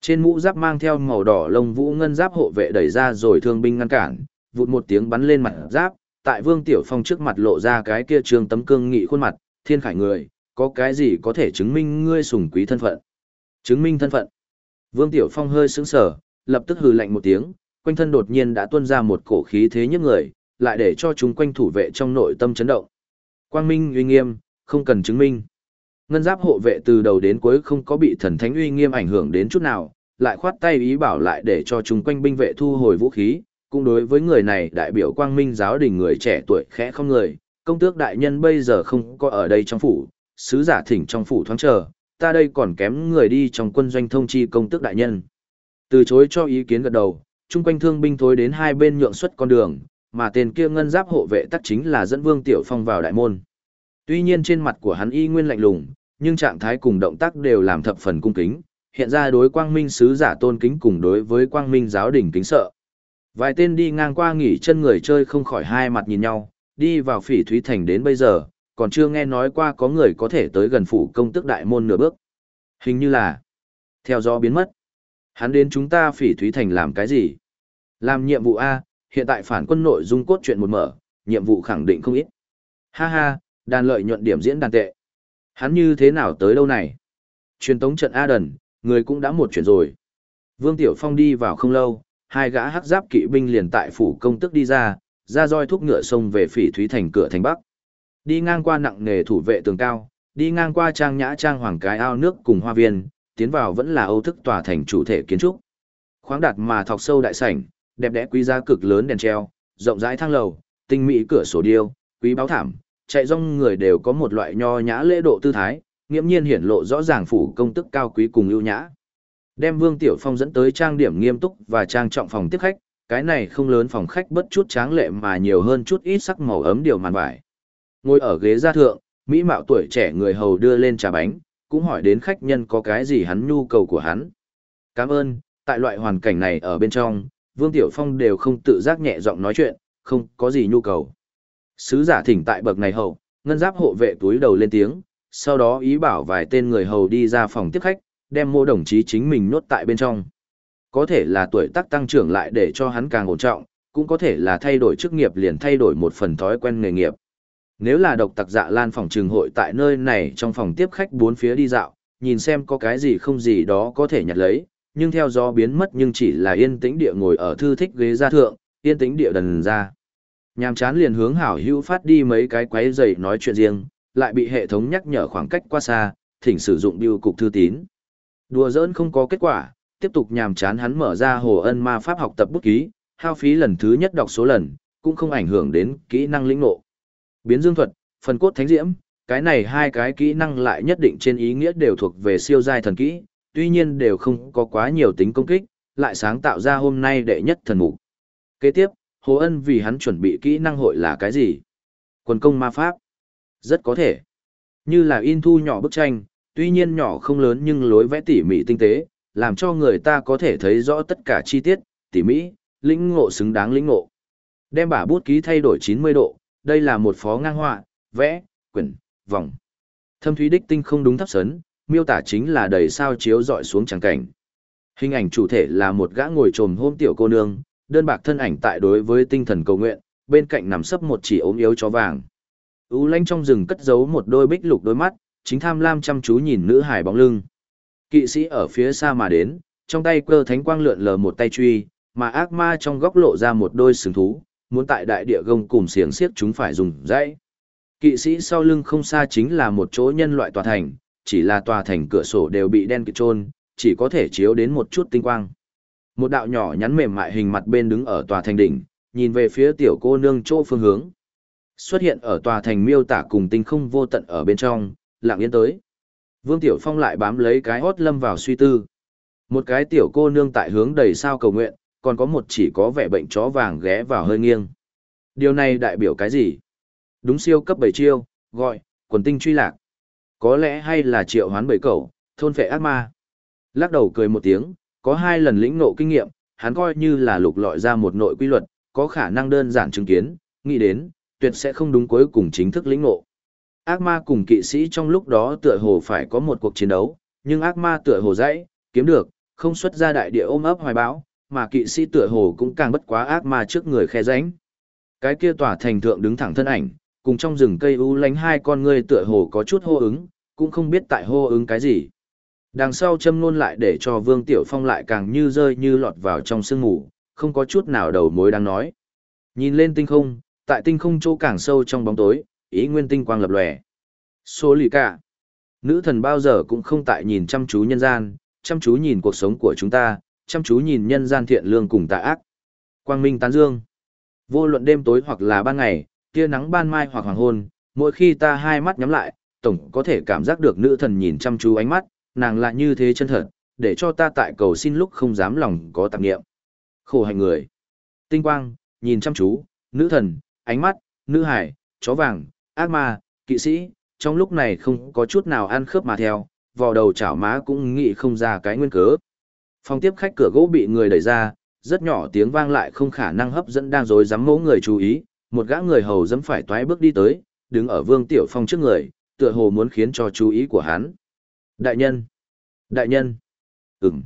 Trên mũ giáp mang theo màu đỏ lông vũ ngân giáp hộ vệ đẩy ra rồi thương binh ngăn cản, vụt một tiếng bắn lên mặt giáp, tại Vương Tiểu Phong trước mặt lộ ra cái kia trường tấm cương nghị khuôn mặt, thiên khải người, có cái gì có thể chứng minh ngươi sùng quý thân phận? Chứng minh thân phận. Vương Tiểu Phong hơi sững sờ, lập tức hừ lạnh một tiếng, quanh thân đột nhiên đã tuôn ra một cổ khí thế nhức người, lại để cho chúng quanh thủ vệ trong nội tâm chấn động. Quang minh uy nghiêm, không cần chứng minh. Ngân giáp hộ vệ từ đầu đến cuối không có bị thần thánh uy nghiêm ảnh hưởng đến chút nào, lại khoát tay ý bảo lại để cho chúng quanh binh vệ thu hồi vũ khí, cũng đối với người này đại biểu quang minh giáo đình người trẻ tuổi khẽ không người, công tước đại nhân bây giờ không có ở đây trong phủ, sứ giả thỉnh trong phủ thoáng chờ, ta đây còn kém người đi trong quân doanh thông chi công tước đại nhân. Từ chối cho ý kiến gật đầu, chung quanh thương binh thối đến hai bên nhượng xuất con đường, mà tên kia ngân giáp hộ vệ tắc chính là dẫn Vương Tiểu Phong vào đại môn. Tuy nhiên trên mặt của hắn y nguyên lạnh lùng, nhưng trạng thái cùng động tác đều làm thập phần cung kính, hiện ra đối quang minh sứ giả tôn kính cùng đối với quang minh giáo đình kính sợ. Vài tên đi ngang qua nghỉ chân người chơi không khỏi hai mặt nhìn nhau, đi vào phỉ thúy thành đến bây giờ, còn chưa nghe nói qua có người có thể tới gần phủ công tức đại môn nửa bước. Hình như là theo gió biến mất. Hắn đến chúng ta phỉ thúy thành làm cái gì? Làm nhiệm vụ A, hiện tại phản quân nội dung cốt truyện một mở, nhiệm vụ khẳng định không ít. Ha ha, đàn lợi nhuận điểm diễn đàn tệ. Hắn như thế nào tới đâu này? Truyền tống trận A đần, người cũng đã một chuyện rồi. Vương Tiểu Phong đi vào không lâu, hai gã hắc giáp kỵ binh liền tại phủ công tức đi ra, ra roi thúc ngựa sông về phỉ thúy thành cửa thành bắc. Đi ngang qua nặng nghề thủ vệ tường cao, đi ngang qua trang nhã trang hoàng cái ao nước cùng hoa viên, tiến vào vẫn là âu thức tòa thành chủ thể kiến trúc. Khoáng đạt mà thọc sâu đại sảnh, đẹp đẽ quý giá cực lớn đèn treo, rộng rãi thang lầu, tinh mỹ cửa sổ điêu, quý báo thảm, chạy rong người đều có một loại nho nhã lễ độ tư thái, nghiêm nhiên hiển lộ rõ ràng phủ công tức cao quý cùng ưu nhã. Đem Vương Tiểu Phong dẫn tới trang điểm nghiêm túc và trang trọng phòng tiếp khách, cái này không lớn phòng khách bất chút tráng lệ mà nhiều hơn chút ít sắc màu ấm điều màn vải. Ngồi ở ghế gia thượng, mỹ mạo tuổi trẻ người hầu đưa lên trà bánh, cũng hỏi đến khách nhân có cái gì hắn nhu cầu của hắn. Cảm ơn, tại loại hoàn cảnh này ở bên trong, Vương Tiểu Phong đều không tự giác nhẹ giọng nói chuyện, không có gì nhu cầu. Sứ giả thỉnh tại bậc này hầu, ngân giáp hộ vệ túi đầu lên tiếng, sau đó ý bảo vài tên người hầu đi ra phòng tiếp khách, đem mô đồng chí chính mình nốt tại bên trong. Có thể là tuổi tác tăng trưởng lại để cho hắn càng ổn trọng, cũng có thể là thay đổi chức nghiệp liền thay đổi một phần thói quen nghề nghiệp. Nếu là độc tặc dạ lan phòng trường hội tại nơi này trong phòng tiếp khách bốn phía đi dạo, nhìn xem có cái gì không gì đó có thể nhặt lấy, nhưng theo gió biến mất nhưng chỉ là yên tĩnh địa ngồi ở thư thích ghế gia thượng, yên tĩnh địa đần ra. Nhàm chán liền hướng hảo hữu phát đi mấy cái quấy giày nói chuyện riêng, lại bị hệ thống nhắc nhở khoảng cách quá xa, thỉnh sử dụng biêu cục thư tín. Đùa giỡn không có kết quả, tiếp tục nhàm chán hắn mở ra hồ ân ma pháp học tập bút ký, hao phí lần thứ nhất đọc số lần, cũng không ảnh hưởng đến kỹ năng lĩnh ngộ. Biến dương thuật, phần cốt thánh diễm, cái này hai cái kỹ năng lại nhất định trên ý nghĩa đều thuộc về siêu giai thần kỹ, tuy nhiên đều không có quá nhiều tính công kích, lại sáng tạo ra hôm nay đệ nhất thần mục. Kế tiếp, Hồ Ân vì hắn chuẩn bị kỹ năng hội là cái gì? Quần công ma pháp. Rất có thể. Như là in thu nhỏ bức tranh, tuy nhiên nhỏ không lớn nhưng lối vẽ tỉ mỉ tinh tế, làm cho người ta có thể thấy rõ tất cả chi tiết, tỉ mỉ, lĩnh ngộ xứng đáng lĩnh ngộ. Đem bả bút ký thay đổi 90 độ, đây là một phó ngang họa, vẽ, quyển, vòng. Thâm thúy đích tinh không đúng thấp sấn, miêu tả chính là đầy sao chiếu dọi xuống tràng cảnh. Hình ảnh chủ thể là một gã ngồi trồm hôm tiểu cô nương, đơn bạc thân ảnh tại đối với tinh thần cầu nguyện, bên cạnh nằm sấp một chỉ ốm yếu chó vàng. U lanh trong rừng cất giấu một đôi bích lục đôi mắt, chính tham lam chăm chú nhìn nữ hải bóng lưng. Kỵ sĩ ở phía xa mà đến, trong tay quơ thánh quang lượn lờ một tay truy, mà ác ma trong góc lộ ra một đôi sừng thú, muốn tại đại địa gông cùng xiềng xiếc chúng phải dùng dãy. Kỵ sĩ sau lưng không xa chính là một chỗ nhân loại tòa thành, chỉ là tòa thành cửa sổ đều bị đen kịt trôn, chỉ có thể chiếu đến một chút tinh quang. Một đạo nhỏ nhắn mềm mại hình mặt bên đứng ở tòa thành đỉnh, nhìn về phía tiểu cô nương chỗ phương hướng. Xuất hiện ở tòa thành miêu tả cùng tinh không vô tận ở bên trong, lặng yên tới. Vương Tiểu Phong lại bám lấy cái hót lâm vào suy tư. Một cái tiểu cô nương tại hướng đầy sao cầu nguyện, còn có một chỉ có vẻ bệnh chó vàng ghé vào hơi nghiêng. Điều này đại biểu cái gì? Đúng siêu cấp bảy chiêu, gọi, quần tinh truy lạc. Có lẽ hay là triệu hoán bảy cẩu thôn phệ ác ma. Lắc đầu cười một tiếng, có hai lần lĩnh nộ kinh nghiệm, hắn coi như là lục lọi ra một nội quy luật, có khả năng đơn giản chứng kiến, nghĩ đến, tuyệt sẽ không đúng cuối cùng chính thức lĩnh nộ. Ác ma cùng kỵ sĩ trong lúc đó tựa hồ phải có một cuộc chiến đấu, nhưng ác ma tựa hồ dãy, kiếm được, không xuất ra đại địa ôm ấp hoài bão, mà kỵ sĩ tựa hồ cũng càng bất quá ác ma trước người khe ránh. Cái kia tỏa thành thượng đứng thẳng thân ảnh, cùng trong rừng cây u lánh hai con người tựa hồ có chút hô ứng, cũng không biết tại hô ứng cái gì. Đằng sau châm luôn lại để cho Vương Tiểu Phong lại càng như rơi như lọt vào trong sương mù, không có chút nào đầu mối đang nói. Nhìn lên tinh không, tại tinh không chỗ càng sâu trong bóng tối, ý nguyên tinh quang lập lòe. Số lì cả. Nữ thần bao giờ cũng không tại nhìn chăm chú nhân gian, chăm chú nhìn cuộc sống của chúng ta, chăm chú nhìn nhân gian thiện lương cùng tà ác. Quang minh tán dương. Vô luận đêm tối hoặc là ban ngày, tia nắng ban mai hoặc hoàng hôn, mỗi khi ta hai mắt nhắm lại, tổng có thể cảm giác được nữ thần nhìn chăm chú ánh mắt, nàng lại như thế chân thật, để cho ta tại cầu xin lúc không dám lòng có tạp nghiệm. Khổ hành người. Tinh quang, nhìn chăm chú, nữ thần, ánh mắt, nữ hải, chó vàng, ác ma, kỵ sĩ, trong lúc này không có chút nào ăn khớp mà theo, vò đầu chảo má cũng nghĩ không ra cái nguyên cớ. Phòng tiếp khách cửa gỗ bị người đẩy ra, rất nhỏ tiếng vang lại không khả năng hấp dẫn đang rồi dám mẫu người chú ý, một gã người hầu dám phải toái bước đi tới, đứng ở Vương Tiểu Phong trước người, tựa hồ muốn khiến cho chú ý của hắn. Đại nhân! Đại nhân! Ừm!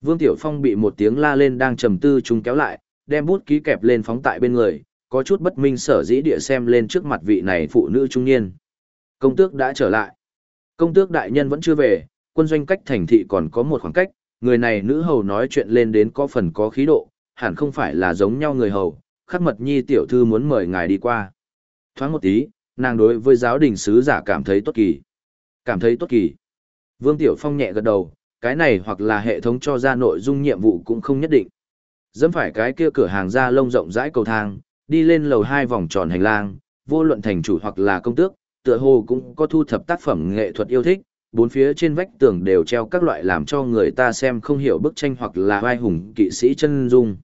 Vương Tiểu Phong bị một tiếng la lên đang trầm tư chúng kéo lại, đem bút ký kẹp lên phóng tại bên người, có chút bất minh sở dĩ địa xem lên trước mặt vị này phụ nữ trung niên. Công tước đã trở lại. Công tước đại nhân vẫn chưa về, quân doanh cách thành thị còn có một khoảng cách, người này nữ hầu nói chuyện lên đến có phần có khí độ, hẳn không phải là giống nhau người hầu, khắc mật nhi tiểu thư muốn mời ngài đi qua. Thoáng một tí, nàng đối với giáo đình sứ giả cảm thấy tốt kỳ. Cảm thấy tốt kỳ. Vương Tiểu Phong nhẹ gật đầu, cái này hoặc là hệ thống cho ra nội dung nhiệm vụ cũng không nhất định. Dẫm phải cái kia cửa hàng da lông rộng rãi cầu thang, đi lên lầu hai vòng tròn hành lang, vô luận thành chủ hoặc là công tước, tựa hồ cũng có thu thập tác phẩm nghệ thuật yêu thích, bốn phía trên vách tường đều treo các loại làm cho người ta xem không hiểu bức tranh hoặc là vai hùng kỵ sĩ chân dung.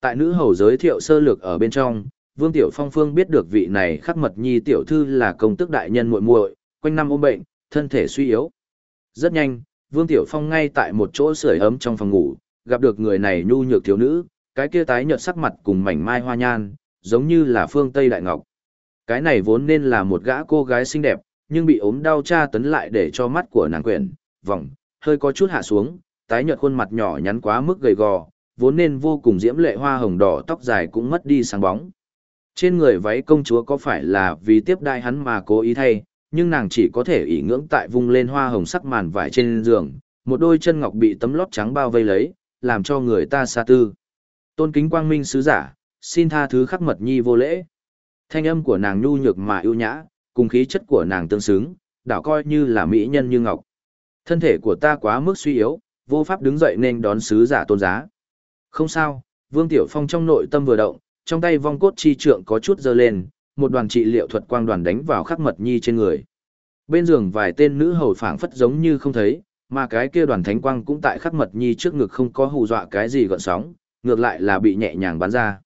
Tại nữ hầu giới thiệu sơ lược ở bên trong, Vương Tiểu Phong Phương biết được vị này khắc mật nhi tiểu thư là công tước đại nhân muội muội, quanh năm ôm bệnh, thân thể suy yếu. Rất nhanh, Vương Tiểu Phong ngay tại một chỗ sưởi ấm trong phòng ngủ, gặp được người này nhu nhược thiếu nữ, cái kia tái nhợt sắc mặt cùng mảnh mai hoa nhan, giống như là phương Tây Đại Ngọc. Cái này vốn nên là một gã cô gái xinh đẹp, nhưng bị ốm đau tra tấn lại để cho mắt của nàng quyển, vòng, hơi có chút hạ xuống, tái nhợt khuôn mặt nhỏ nhắn quá mức gầy gò, vốn nên vô cùng diễm lệ hoa hồng đỏ tóc dài cũng mất đi sáng bóng. Trên người váy công chúa có phải là vì tiếp đai hắn mà cố ý thay, nhưng nàng chỉ có thể ỉ ngưỡng tại vung lên hoa hồng sắc màn vải trên giường, một đôi chân ngọc bị tấm lót trắng bao vây lấy, làm cho người ta xa tư. Tôn kính quang minh sứ giả, xin tha thứ khắc mật nhi vô lễ. Thanh âm của nàng nhu nhược mà ưu nhã, cùng khí chất của nàng tương xứng, đảo coi như là mỹ nhân như ngọc. Thân thể của ta quá mức suy yếu, vô pháp đứng dậy nên đón sứ giả tôn giá. Không sao, Vương Tiểu Phong trong nội tâm vừa động, trong tay vong cốt chi trượng có chút dơ lên, một đoàn trị liệu thuật quang đoàn đánh vào khắc mật nhi trên người. Bên giường vài tên nữ hầu phảng phất giống như không thấy, mà cái kia đoàn thánh quang cũng tại khắc mật nhi trước ngực không có hù dọa cái gì gợn sóng, ngược lại là bị nhẹ nhàng bắn ra.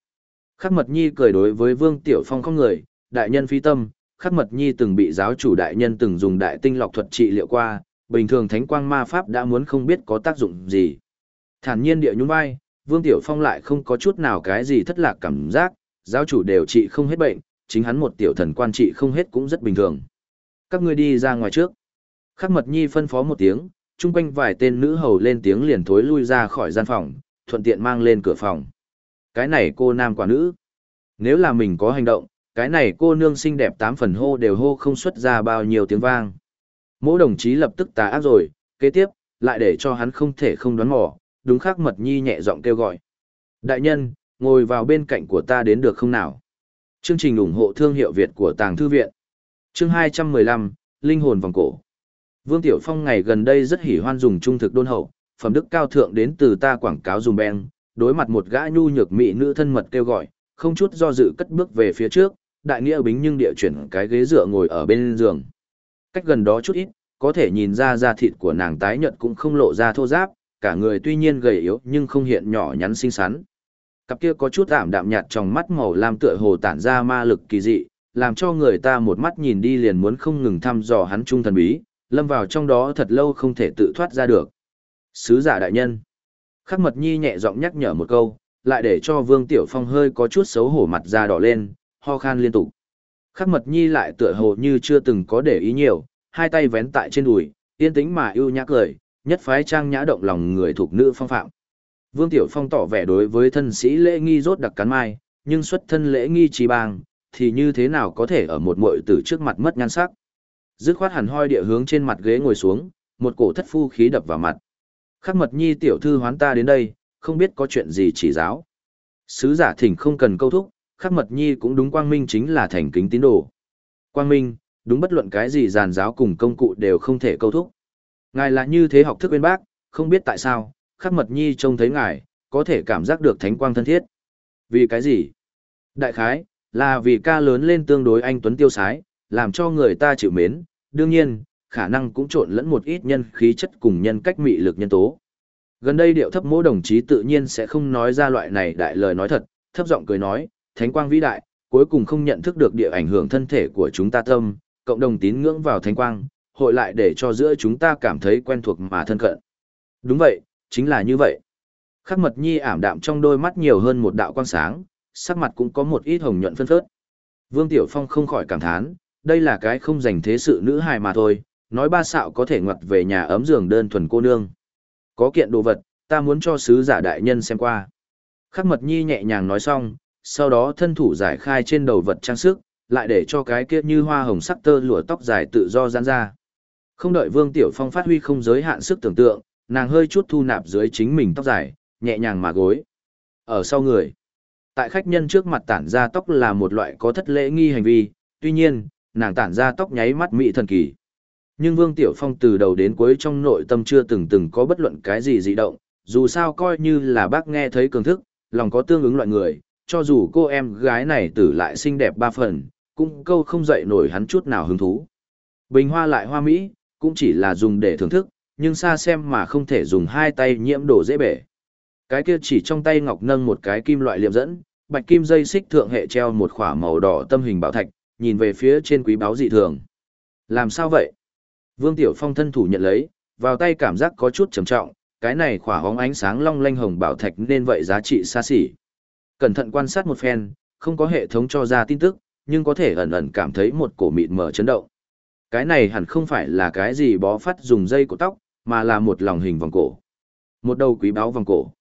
Khắc mật nhi cười đối với Vương Tiểu Phong không người, đại nhân phi tâm, khắc mật nhi từng bị giáo chủ đại nhân từng dùng đại tinh lọc thuật trị liệu qua, bình thường thánh quang ma pháp đã muốn không biết có tác dụng gì. Thản nhiên địa nhún vai, Vương Tiểu Phong lại không có chút nào cái gì thất lạc cảm giác, giáo chủ đều trị không hết bệnh, chính hắn một tiểu thần quan trị không hết cũng rất bình thường. Các ngươi đi ra ngoài trước. Khắc mật nhi phân phó một tiếng, chung quanh vài tên nữ hầu lên tiếng liền thối lui ra khỏi gian phòng, thuận tiện mang lên cửa phòng. Cái này cô nam quả nữ. Nếu là mình có hành động, cái này cô nương xinh đẹp tám phần hô đều hô không xuất ra bao nhiêu tiếng vang. Mỗi đồng chí lập tức tà ác rồi, kế tiếp, lại để cho hắn không thể không đoán mò, đúng khắc mật nhi nhẹ giọng kêu gọi. Đại nhân, ngồi vào bên cạnh của ta đến được không nào? Chương trình ủng hộ thương hiệu Việt của Tàng Thư Viện. Chương 215, Linh hồn vòng cổ. Vương Tiểu Phong ngày gần đây rất hỉ hoan dùng trung thực đôn hậu, phẩm đức cao thượng đến từ ta quảng cáo dùm beng, đối mặt một gã nhu nhược mỹ nữ thân mật kêu gọi, không chút do dự cất bước về phía trước, đại nghĩa bính nhưng địa chuyển cái ghế dựa ngồi ở bên giường. Cách gần đó chút ít, có thể nhìn ra da thịt của nàng tái nhợt cũng không lộ ra thô ráp, cả người tuy nhiên gầy yếu nhưng không hiện nhỏ nhắn xinh xắn. Cặp kia có chút ảm đạm nhạt trong mắt màu lam tựa hồ tản ra ma lực kỳ dị, làm cho người ta một mắt nhìn đi liền muốn không ngừng thăm dò hắn trung thần bí, lâm vào trong đó thật lâu không thể tự thoát ra được. Sứ giả đại nhân. Khắc mật nhi nhẹ giọng nhắc nhở một câu, lại để cho Vương Tiểu Phong hơi có chút xấu hổ mặt da đỏ lên, ho khan liên tục. Khắc mật nhi lại tựa hồ như chưa từng có để ý nhiều, hai tay vén tại trên đùi, yên tĩnh mà ưu nhã cười, nhất phái trang nhã động lòng người thuộc nữ phong phạm. Vương Tiểu Phong tỏ vẻ đối với thân sĩ lễ nghi rốt đặc cắn mai, nhưng xuất thân lễ nghi trì bang, thì như thế nào có thể ở một muội tử trước mặt mất nhan sắc. Dứt khoát hẳn hoi địa hướng trên mặt ghế ngồi xuống, một cổ thất phu khí đập vào mặt. Khắc mật nhi tiểu thư hoán ta đến đây, không biết có chuyện gì chỉ giáo. Sứ giả thỉnh không cần câu thúc, khắc mật nhi cũng đúng quang minh chính là thành kính tín đồ. Quang minh, đúng bất luận cái gì giàn giáo cùng công cụ đều không thể câu thúc. Ngài là như thế học thức bên bác, không biết tại sao, khắc mật nhi trông thấy ngài, có thể cảm giác được thánh quang thân thiết. Vì cái gì? Đại khái, là vì ca lớn lên tương đối anh tuấn tiêu sái, làm cho người ta chịu mến, đương nhiên, khả năng cũng trộn lẫn một ít nhân khí chất cùng nhân cách mị lực nhân tố. Gần đây điệu thấp mỗi đồng chí tự nhiên sẽ không nói ra loại này đại lời nói thật, thấp giọng cười nói, thánh quang vĩ đại, cuối cùng không nhận thức được địa ảnh hưởng thân thể của chúng ta tâm, cộng đồng tín ngưỡng vào thánh quang, hội lại để cho giữa chúng ta cảm thấy quen thuộc mà thân cận. Đúng vậy, chính là như vậy. Khắc mật nhi ảm đạm trong đôi mắt nhiều hơn một đạo quang sáng, sắc mặt cũng có một ít hồng nhuận phân phớt. Vương Tiểu Phong không khỏi cảm thán, đây là cái không dành thế sự nữ hài mà thôi, nói ba xạo có thể ngoặt về nhà ấm giường đơn thuần cô nương. Có kiện đồ vật, ta muốn cho sứ giả đại nhân xem qua. Khắc mật nhi nhẹ nhàng nói xong, sau đó thân thủ giải khai trên đầu vật trang sức, lại để cho cái kia như hoa hồng sắc tơ lụa tóc dài tự do giãn ra. Không đợi Vương Tiểu Phong phát huy không giới hạn sức tưởng tượng, nàng hơi chút thu nạp dưới chính mình tóc dài, nhẹ nhàng mà gối. Ở sau người, tại khách nhân trước mặt tản ra tóc là một loại có thất lễ nghi hành vi, tuy nhiên, nàng tản ra tóc nháy mắt mỹ thần kỳ. Nhưng Vương Tiểu Phong từ đầu đến cuối trong nội tâm chưa từng từng có bất luận cái gì dị động, dù sao coi như là bác nghe thấy cường thức, lòng có tương ứng loại người, cho dù cô em gái này tử lại xinh đẹp ba phần, cũng câu không dậy nổi hắn chút nào hứng thú. Bình hoa lại hoa mỹ, cũng chỉ là dùng để thưởng thức, nhưng xa xem mà không thể dùng hai tay nhiễm đồ dễ bể. Cái kia chỉ trong tay ngọc nâng một cái kim loại liệm dẫn, bạch kim dây xích thượng hệ treo một khỏa màu đỏ tâm hình bảo thạch, nhìn về phía trên quý báo dị thường. Làm sao vậy? Vương Tiểu Phong thân thủ nhận lấy, vào tay cảm giác có chút trầm trọng, cái này khỏa hóng ánh sáng long lanh hồng bảo thạch nên vậy giá trị xa xỉ. Cẩn thận quan sát một phen, không có hệ thống cho ra tin tức, nhưng có thể ẩn ẩn cảm thấy một cổ mịt mở chấn động. Cái này hẳn không phải là cái gì bó phát dùng dây của tóc, mà là một lòng hình vòng cổ. Một đầu quý báo vòng cổ.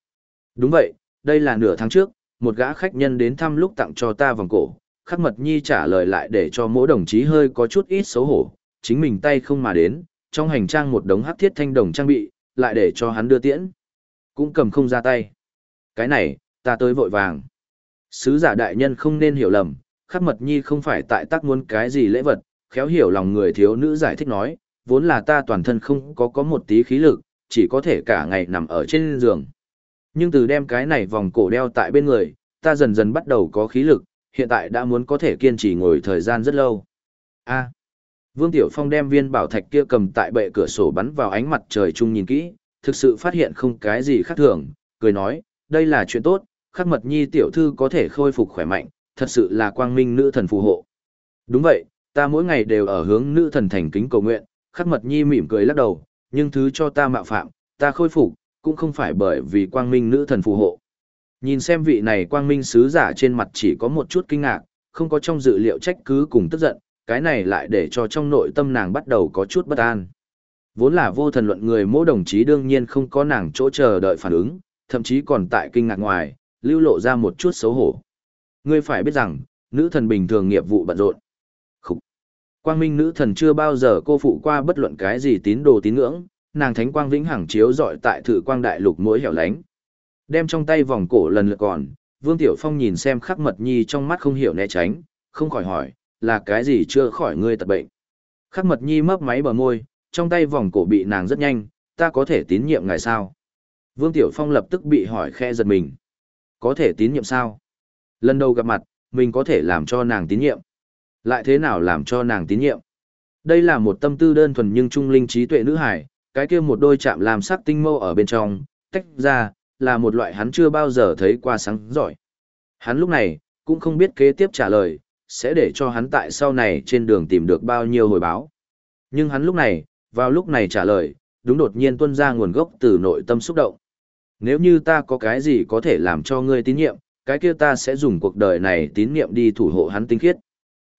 Đúng vậy, đây là nửa tháng trước, một gã khách nhân đến thăm lúc tặng cho ta vòng cổ. Khắc mật nhi trả lời lại để cho mỗi đồng chí hơi có chút ít xấu hổ, chính mình tay không mà đến, trong hành trang một đống hắc thiết thanh đồng trang bị, lại để cho hắn đưa tiễn. Cũng cầm không ra tay. Cái này, ta tới vội vàng. Sứ giả đại nhân không nên hiểu lầm, khắc mật nhi không phải tại tác muốn cái gì lễ vật, khéo hiểu lòng người thiếu nữ giải thích nói, vốn là ta toàn thân không có có một tí khí lực, chỉ có thể cả ngày nằm ở trên giường. Nhưng từ đem cái này vòng cổ đeo tại bên người, ta dần dần bắt đầu có khí lực, hiện tại đã muốn có thể kiên trì ngồi thời gian rất lâu. A. Vương Tiểu Phong đem viên bảo thạch kia cầm tại bệ cửa sổ bắn vào ánh mặt trời chung nhìn kỹ, thực sự phát hiện không cái gì khác thường, cười nói, đây là chuyện tốt, khắc mật nhi tiểu thư có thể khôi phục khỏe mạnh, thật sự là quang minh nữ thần phù hộ. Đúng vậy, ta mỗi ngày đều ở hướng nữ thần thành kính cầu nguyện, khắc mật nhi mỉm cười lắc đầu, nhưng thứ cho ta mạo phạm, ta khôi phục, cũng không phải bởi vì quang minh nữ thần phù hộ. Nhìn xem vị này quang minh sứ giả trên mặt chỉ có một chút kinh ngạc, không có trong dự liệu trách cứ cùng tức giận, cái này lại để cho trong nội tâm nàng bắt đầu có chút bất an. Vốn là vô thần luận người mỗi đồng chí đương nhiên không có nàng chỗ chờ đợi phản ứng, thậm chí còn tại kinh ngạc ngoài, lưu lộ ra một chút xấu hổ. Ngươi phải biết rằng, nữ thần bình thường nghiệp vụ bận rộn. Khúc. Quang minh nữ thần chưa bao giờ cô phụ qua bất luận cái gì tín đồ tín ngưỡng, nàng thánh quang vĩnh hằng chiếu dọi tại thử quang đại lục mỗi hẻo lánh. Đem trong tay vòng cổ lần lượt còn, Vương Tiểu Phong nhìn xem khắc mật nhi trong mắt không hiểu né tránh, không khỏi hỏi, là cái gì chưa khỏi ngươi tật bệnh. Khắc mật nhi mấp máy bờ môi, trong tay vòng cổ bị nàng rất nhanh, ta có thể tín nhiệm ngài sao. Vương Tiểu Phong lập tức bị hỏi khe giật mình. Có thể tín nhiệm sao? Lần đầu gặp mặt, mình có thể làm cho nàng tín nhiệm. Lại thế nào làm cho nàng tín nhiệm? Đây là một tâm tư đơn thuần nhưng trung linh trí tuệ nữ hải, cái kia một đôi chạm làm sắc tinh mâu ở bên trong, tách ra, là một loại hắn chưa bao giờ thấy qua sáng giỏi. Hắn lúc này, cũng không biết kế tiếp trả lời, sẽ để cho hắn tại sau này trên đường tìm được bao nhiêu hồi báo. Nhưng hắn lúc này, vào lúc này trả lời, đúng đột nhiên tuân ra nguồn gốc từ nội tâm xúc động. Nếu như ta có cái gì có thể làm cho ngươi tín nhiệm, cái kia ta sẽ dùng cuộc đời này tín nhiệm đi thủ hộ hắn tinh khiết.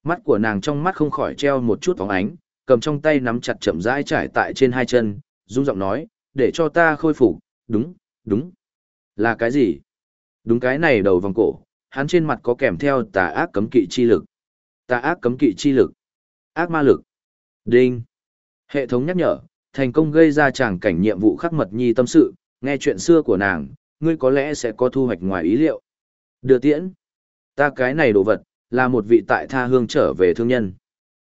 Mắt của nàng trong mắt không khỏi treo một chút bóng ánh, cầm trong tay nắm chặt chậm rãi trải tại trên hai chân, rung giọng nói, để cho ta khôi phục, đúng, đúng. Là cái gì? Đúng cái này đầu vòng cổ, hắn trên mặt có kèm theo tà ác cấm kỵ chi lực. Tà ác cấm kỵ chi lực. Ác ma lực. Đinh. Hệ thống nhắc nhở, thành công gây ra tràng cảnh nhiệm vụ khắc mật nhi tâm sự, nghe chuyện xưa của nàng, ngươi có lẽ sẽ có thu hoạch ngoài ý liệu. Đưa tiễn. Ta cái này đồ vật, là một vị tại tha hương trở về thương nhân.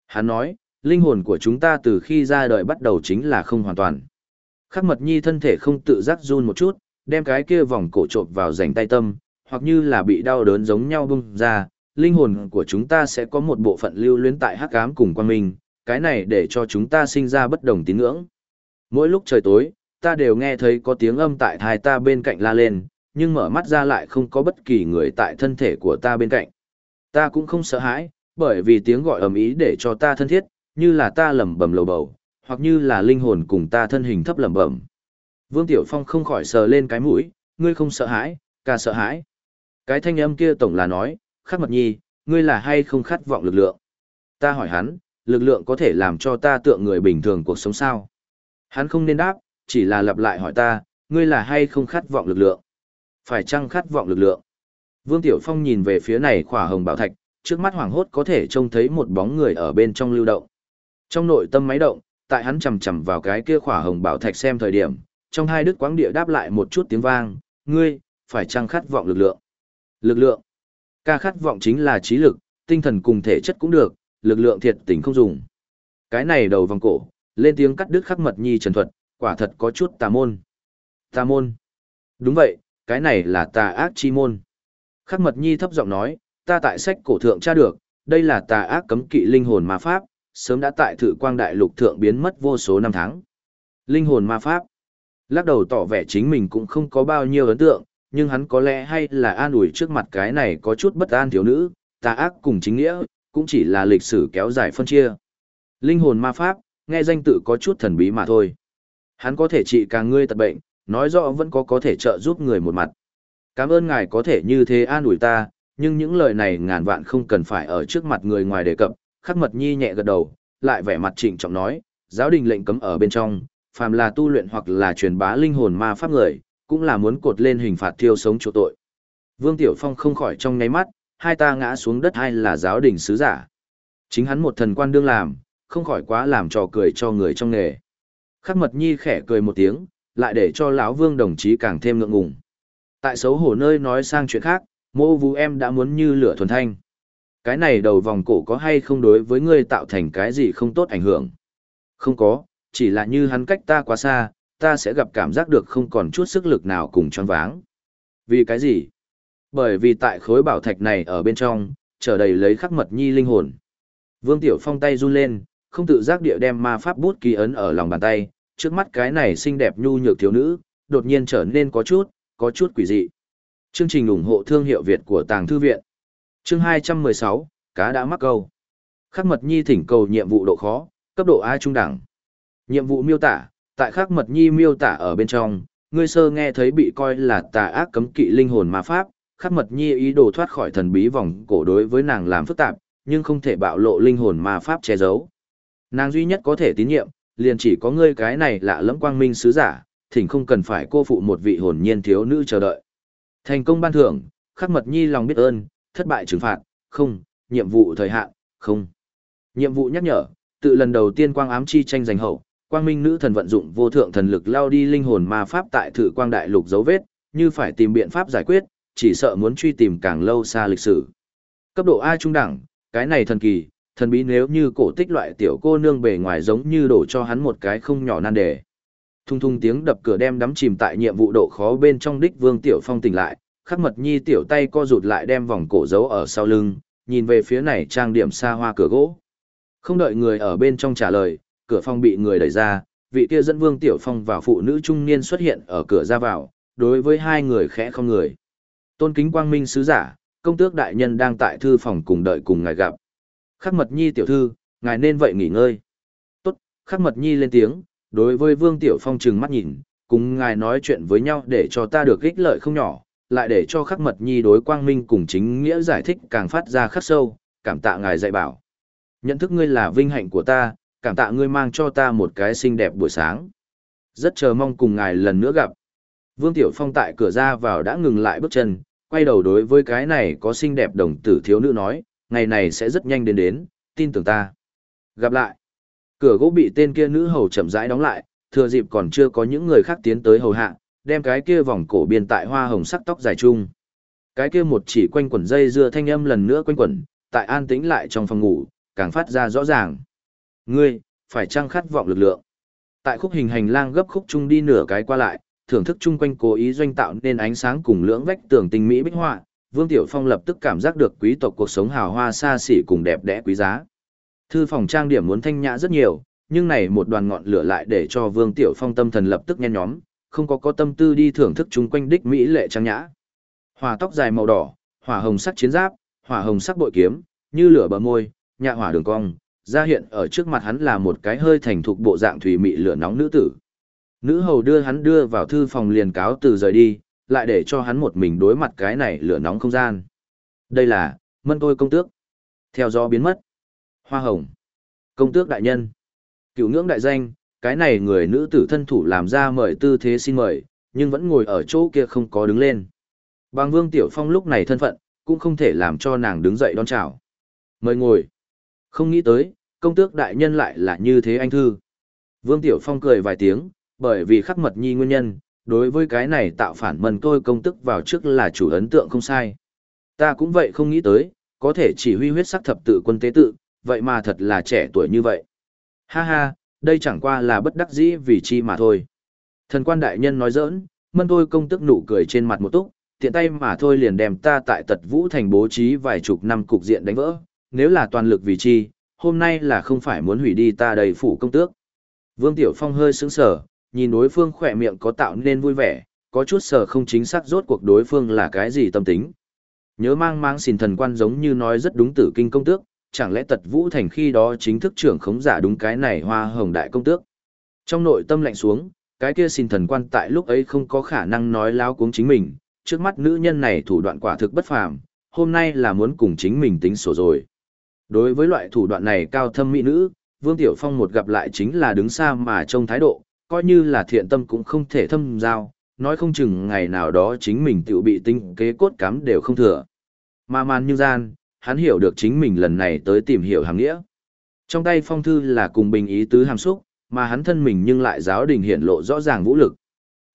Hắn nói, linh hồn của chúng ta từ khi ra đời bắt đầu chính là không hoàn toàn. Khắc mật nhi thân thể không tự giác run một chút, đem cái kia vòng cổ trộm vào rảnh tay tâm, hoặc như là bị đau đớn giống nhau bung ra, linh hồn của chúng ta sẽ có một bộ phận lưu luyến tại hắc ám cùng quan minh, cái này để cho chúng ta sinh ra bất đồng tín ngưỡng. Mỗi lúc trời tối, ta đều nghe thấy có tiếng âm tại thai ta bên cạnh la lên, nhưng mở mắt ra lại không có bất kỳ người tại thân thể của ta bên cạnh. Ta cũng không sợ hãi, bởi vì tiếng gọi ầm ý để cho ta thân thiết, như là ta lẩm bẩm lầu bầu, hoặc như là linh hồn cùng ta thân hình thấp lẩm bẩm. Vương Tiểu Phong không khỏi sờ lên cái mũi, ngươi không sợ hãi, ca sợ hãi. Cái thanh âm kia tổng là nói, Khát mật nhi, ngươi là hay không khát vọng lực lượng. Ta hỏi hắn, lực lượng có thể làm cho ta tượng người bình thường cuộc sống sao? Hắn không nên đáp, chỉ là lặp lại hỏi ta, ngươi là hay không khát vọng lực lượng? Phải chăng khát vọng lực lượng? Vương Tiểu Phong nhìn về phía này khỏa hồng bảo thạch, trước mắt hoàng hốt có thể trông thấy một bóng người ở bên trong lưu động. Trong nội tâm máy động, tại hắn chầm chầm vào cái kia khỏa hồng bảo thạch xem thời điểm, trong hai đức quáng địa đáp lại một chút tiếng vang, ngươi, phải chăng khát vọng lực lượng? Lực lượng. Ca khát vọng chính là trí lực, tinh thần cùng thể chất cũng được, lực lượng thiệt tình không dùng. Cái này đầu vòng cổ, lên tiếng cắt đứt khắc mật nhi trần thuật, quả thật có chút tà môn. Tà môn. Đúng vậy, cái này là tà ác chi môn. Khắc mật nhi thấp giọng nói, ta tại sách cổ thượng tra được, đây là tà ác cấm kỵ linh hồn ma pháp, sớm đã tại thử quang đại lục thượng biến mất vô số năm tháng. Linh hồn ma pháp. Lắc đầu tỏ vẻ chính mình cũng không có bao nhiêu ấn tượng, nhưng hắn có lẽ hay là an ủi trước mặt cái này có chút bất an thiếu nữ, tà ác cùng chính nghĩa, cũng chỉ là lịch sử kéo dài phân chia. Linh hồn ma pháp, nghe danh tự có chút thần bí mà thôi. Hắn có thể trị càng ngươi tật bệnh, nói rõ vẫn có có thể trợ giúp người một mặt. Cảm ơn ngài có thể như thế an ủi ta, nhưng những lời này ngàn vạn không cần phải ở trước mặt người ngoài đề cập. Khắc mật nhi nhẹ gật đầu, lại vẻ mặt trịnh trọng nói, giáo đình lệnh cấm ở bên trong, phàm là tu luyện hoặc là truyền bá linh hồn ma pháp người, cũng là muốn cột lên hình phạt thiêu sống chỗ tội. Vương Tiểu Phong không khỏi trong ngáy mắt, hai ta ngã xuống đất hay là giáo đình sứ giả. Chính hắn một thần quan đương làm, không khỏi quá làm trò cười cho người trong nghề. Khắc mật nhi khẽ cười một tiếng, lại để cho lão vương đồng chí càng thêm ngượng ngùng. Tại xấu hổ nơi nói sang chuyện khác, mô vũ em đã muốn như lửa thuần thanh. Cái này đầu vòng cổ có hay không đối với ngươi tạo thành cái gì không tốt ảnh hưởng? Không có, chỉ là như hắn cách ta quá xa, ta sẽ gặp cảm giác được không còn chút sức lực nào cùng choáng váng. Vì cái gì? Bởi vì tại khối bảo thạch này ở bên trong, trở đầy lấy khắc mật nhi linh hồn. Vương Tiểu Phong tay run lên, không tự giác địa đem ma pháp bút ký ấn ở lòng bàn tay, trước mắt cái này xinh đẹp nhu nhược thiếu nữ, đột nhiên trở nên có chút, có chút quỷ dị. Chương trình ủng hộ thương hiệu Việt của Tàng Thư Viện. Chương 216, cá đã mắc câu. Khắc mật nhi thỉnh cầu nhiệm vụ độ khó, cấp độ A trung đẳng. Nhiệm vụ miêu tả, tại khắc mật nhi miêu tả ở bên trong, ngươi sơ nghe thấy bị coi là tà ác cấm kỵ linh hồn ma pháp, khắc mật nhi ý đồ thoát khỏi thần bí vòng cổ đối với nàng làm phức tạp, nhưng không thể bạo lộ linh hồn ma pháp che giấu. Nàng duy nhất có thể tín nhiệm, liền chỉ có ngươi cái này lạ lẫm quang minh sứ giả, thỉnh không cần phải cô phụ một vị hồn nhiên thiếu nữ chờ đợi. Thành công ban thưởng, khắc mật nhi lòng biết ơn, thất bại trừng phạt, không, nhiệm vụ thời hạn, không. Nhiệm vụ nhắc nhở, tự lần đầu tiên quang ám chi tranh giành hậu, quang minh nữ thần vận dụng vô thượng thần lực lao đi linh hồn ma pháp tại thử quang đại lục dấu vết, như phải tìm biện pháp giải quyết, chỉ sợ muốn truy tìm càng lâu xa lịch sử. Cấp độ A trung đẳng, cái này thần kỳ, thần bí nếu như cổ tích loại tiểu cô nương bề ngoài giống như đổ cho hắn một cái không nhỏ nan đề. Thung thung tiếng đập cửa đem đắm chìm tại nhiệm vụ độ khó bên trong đích Vương Tiểu Phong tỉnh lại, khắc mật nhi tiểu tay co rụt lại đem vòng cổ giấu ở sau lưng, nhìn về phía này trang điểm xa hoa cửa gỗ. Không đợi người ở bên trong trả lời, cửa phòng bị người đẩy ra, vị kia dẫn Vương Tiểu Phong và phụ nữ trung niên xuất hiện ở cửa ra vào, đối với hai người khẽ không người. Tôn kính quang minh sứ giả, công tước đại nhân đang tại thư phòng cùng đợi cùng ngài gặp. Khắc mật nhi tiểu thư, ngài nên vậy nghỉ ngơi. Tốt, khắc mật nhi lên tiếng, đối với Vương Tiểu Phong trừng mắt nhìn, cùng ngài nói chuyện với nhau để cho ta được ích lợi không nhỏ, lại để cho khắc mật nhi đối quang minh cùng chính nghĩa giải thích càng phát ra khắc sâu, cảm tạ ngài dạy bảo. Nhận thức ngươi là vinh hạnh của ta, cảm tạ ngươi mang cho ta một cái xinh đẹp buổi sáng. Rất chờ mong cùng ngài lần nữa gặp. Vương Tiểu Phong tại cửa ra vào đã ngừng lại bước chân, quay đầu đối với cái này có xinh đẹp đồng tử thiếu nữ nói, ngày này sẽ rất nhanh đến đến, tin tưởng ta. Gặp lại. Cửa gỗ bị tên kia nữ hầu chậm rãi đóng lại, thừa dịp còn chưa có những người khác tiến tới hầu hạ, đem cái kia vòng cổ biên tại hoa hồng sắc tóc dài chung. Cái kia một chỉ quanh quẩn dây dưa thanh âm lần nữa quanh quẩn, tại an tĩnh lại trong phòng ngủ, càng phát ra rõ ràng. Ngươi, phải chăng khát vọng lực lượng? Tại khúc hình hành lang gấp khúc chung đi nửa cái qua lại, thưởng thức chung quanh cố ý doanh tạo nên ánh sáng cùng lưỡng vách tường tinh mỹ bích họa, Vương Tiểu Phong lập tức cảm giác được quý tộc cuộc sống hào hoa xa xỉ cùng đẹp đẽ quý giá. Thư phòng trang điểm muốn thanh nhã rất nhiều, nhưng này một đoàn ngọn lửa lại để cho Vương Tiểu Phong tâm thần lập tức nhen nhóm, không có có tâm tư đi thưởng thức chúng quanh đích mỹ lệ trang nhã. Hỏa tóc dài màu đỏ, hỏa hồng sắc chiến giáp, hỏa hồng sắc bội kiếm, như lửa bờ môi, nhạ hỏa đường cong, ra hiện ở trước mặt hắn là một cái hơi thành thục bộ dạng thủy mị lửa nóng nữ tử. Nữ hầu đưa hắn đưa vào thư phòng liền cáo từ rời đi, lại để cho hắn một mình đối mặt cái này lửa nóng không gian. Đây là, mân tôi công tước. Theo gió biến mất. Hoa hồng. Công tước đại nhân. Cựu ngưỡng đại danh, cái này người nữ tử thân thủ làm ra mời tư thế xin mời, nhưng vẫn ngồi ở chỗ kia không có đứng lên. Bàng vương tiểu phong lúc này thân phận, cũng không thể làm cho nàng đứng dậy đón chào. Mời ngồi. Không nghĩ tới, công tước đại nhân lại là như thế anh thư. Vương Tiểu Phong cười vài tiếng, bởi vì khắc mật nhi nguyên nhân, đối với cái này tạo phản mần tôi công tức vào trước là chủ ấn tượng không sai. Ta cũng vậy không nghĩ tới, có thể chỉ huy huyết sắc thập tự quân tế tự, vậy mà thật là trẻ tuổi như vậy. Ha ha, đây chẳng qua là bất đắc dĩ vì chi mà thôi. Thần quan đại nhân nói giỡn, mân tôi công tức nụ cười trên mặt một túc, tiện tay mà thôi liền đem ta tại tật vũ thành bố trí vài chục năm cục diện đánh vỡ, nếu là toàn lực vì chi, hôm nay là không phải muốn hủy đi ta đầy phủ công tước. Vương Tiểu Phong hơi sững sờ, nhìn đối phương khỏe miệng có tạo nên vui vẻ, có chút sờ không chính xác rốt cuộc đối phương là cái gì tâm tính. Nhớ mang mang xin thần quan giống như nói rất đúng tử kinh công tước, chẳng lẽ tật vũ thành khi đó chính thức trưởng khống giả đúng cái này hoa hồng đại công tước. Trong nội tâm lạnh xuống, cái kia xin thần quan tại lúc ấy không có khả năng nói láo cuống chính mình, trước mắt nữ nhân này thủ đoạn quả thực bất phàm, hôm nay là muốn cùng chính mình tính sổ rồi. Đối với loại thủ đoạn này cao thâm mỹ nữ, Vương Tiểu Phong một gặp lại chính là đứng xa mà trông thái độ, coi như là thiện tâm cũng không thể thâm giao, nói không chừng ngày nào đó chính mình tự bị tinh kế cốt cắm đều không thừa. Mà man như gian, hắn hiểu được chính mình lần này tới tìm hiểu hàng nghĩa. Trong tay phong thư là cùng bình ý tứ hàm xúc, mà hắn thân mình nhưng lại giáo đình hiện lộ rõ ràng vũ lực.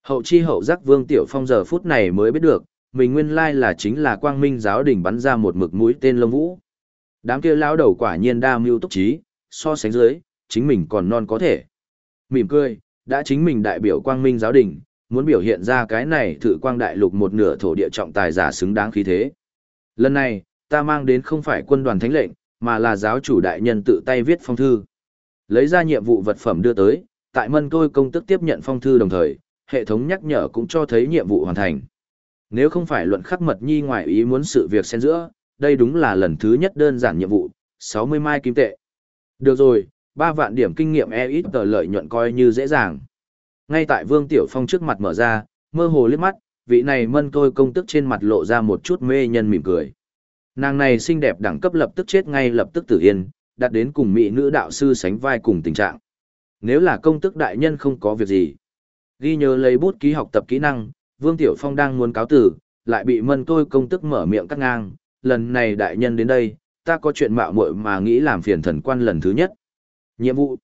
Hậu chi hậu giác Vương Tiểu Phong giờ phút này mới biết được, mình nguyên lai là chính là quang minh giáo đình bắn ra một mực mũi tên lông vũ. Đám kia lão đầu quả nhiên đa mưu túc trí, so sánh dưới, chính mình còn non có thể. Mỉm cười, đã chính mình đại biểu quang minh giáo đình, muốn biểu hiện ra cái này thử quang đại lục một nửa thổ địa trọng tài giả xứng đáng khí thế. Lần này, ta mang đến không phải quân đoàn thánh lệnh, mà là giáo chủ đại nhân tự tay viết phong thư. Lấy ra nhiệm vụ vật phẩm đưa tới, tại mân tôi công tức tiếp nhận phong thư đồng thời, hệ thống nhắc nhở cũng cho thấy nhiệm vụ hoàn thành. Nếu không phải luận khắc mật nhi ngoài ý muốn sự việc xen giữa, đây đúng là lần thứ nhất đơn giản nhiệm vụ, 60 mai kim tệ. Được rồi, Ba vạn điểm kinh nghiệm e ít tờ lợi nhuận coi như dễ dàng. Ngay tại Vương Tiểu Phong trước mặt mở ra, mơ hồ liếc mắt, vị này mân tôi công tức trên mặt lộ ra một chút mê nhân mỉm cười. Nàng này xinh đẹp đẳng cấp lập tức chết ngay lập tức tử yên, đạt đến cùng mỹ nữ đạo sư sánh vai cùng tình trạng. Nếu là công tức đại nhân không có việc gì. Ghi nhớ lấy bút ký học tập kỹ năng, Vương Tiểu Phong đang muốn cáo tử, lại bị mân tôi công tức mở miệng cắt ngang, lần này đại nhân đến đây, ta có chuyện mạo muội mà nghĩ làm phiền thần quan lần thứ nhất. Nhiệm vụ.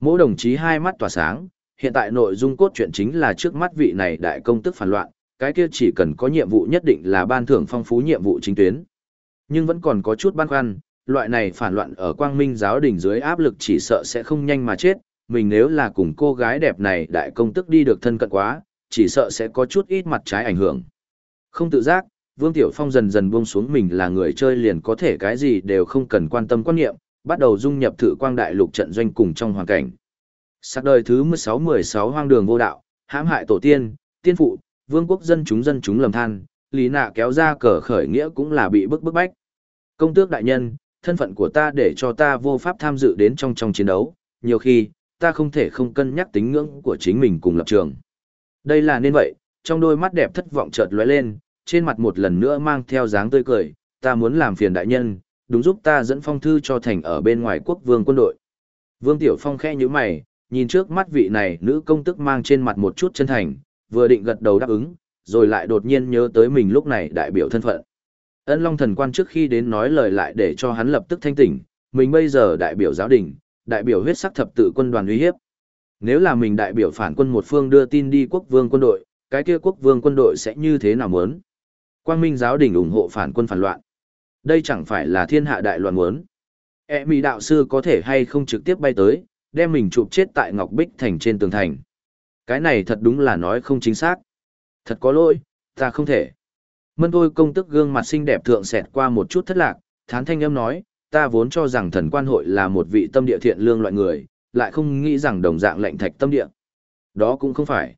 Mỗi đồng chí hai mắt tỏa sáng, hiện tại nội dung cốt truyện chính là trước mắt vị này đại công tức phản loạn, cái kia chỉ cần có nhiệm vụ nhất định là ban thưởng phong phú nhiệm vụ chính tuyến. Nhưng vẫn còn có chút băn khoăn, loại này phản loạn ở quang minh giáo đình dưới áp lực chỉ sợ sẽ không nhanh mà chết, mình nếu là cùng cô gái đẹp này đại công tức đi được thân cận quá, chỉ sợ sẽ có chút ít mặt trái ảnh hưởng. Không tự giác, Vương Tiểu Phong dần dần buông xuống mình là người chơi liền có thể cái gì đều không cần quan tâm quan niệm, bắt đầu dung nhập thử quang đại lục trận doanh cùng trong hoàn cảnh. Sắc đời thứ 16-16 hoang đường vô đạo, hãm hại tổ tiên, tiên phụ, vương quốc dân chúng dân chúng lầm than, lý nạ kéo ra cờ khởi nghĩa cũng là bị bức bức bách. Công tước đại nhân, thân phận của ta để cho ta vô pháp tham dự đến trong trong chiến đấu, nhiều khi, ta không thể không cân nhắc tính ngưỡng của chính mình cùng lập trường. Đây là nên vậy, trong đôi mắt đẹp thất vọng chợt lóe lên, trên mặt một lần nữa mang theo dáng tươi cười, ta muốn làm phiền đại nhân, đúng giúp ta dẫn phong thư cho thành ở bên ngoài quốc vương quân đội. Vương Tiểu Phong khẽ như mày, nhìn trước mắt vị này nữ công tức mang trên mặt một chút chân thành, vừa định gật đầu đáp ứng, rồi lại đột nhiên nhớ tới mình lúc này đại biểu thân phận. Ân Long thần quan trước khi đến nói lời lại để cho hắn lập tức thanh tỉnh, mình bây giờ đại biểu giáo đình, đại biểu huyết sắc thập tự quân đoàn uy hiếp. Nếu là mình đại biểu phản quân một phương đưa tin đi quốc vương quân đội, cái kia quốc vương quân đội sẽ như thế nào muốn? Quang Minh giáo đình ủng hộ phản quân phản loạn. Đây chẳng phải là thiên hạ đại loạn muốn. E mỹ đạo sư có thể hay không trực tiếp bay tới, đem mình chụp chết tại Ngọc Bích Thành trên tường thành. Cái này thật đúng là nói không chính xác. Thật có lỗi, ta không thể. Mân thôi công tức gương mặt xinh đẹp thượng xẹt qua một chút thất lạc, thán thanh âm nói, ta vốn cho rằng thần quan hội là một vị tâm địa thiện lương loại người, lại không nghĩ rằng đồng dạng lệnh thạch tâm địa. Đó cũng không phải.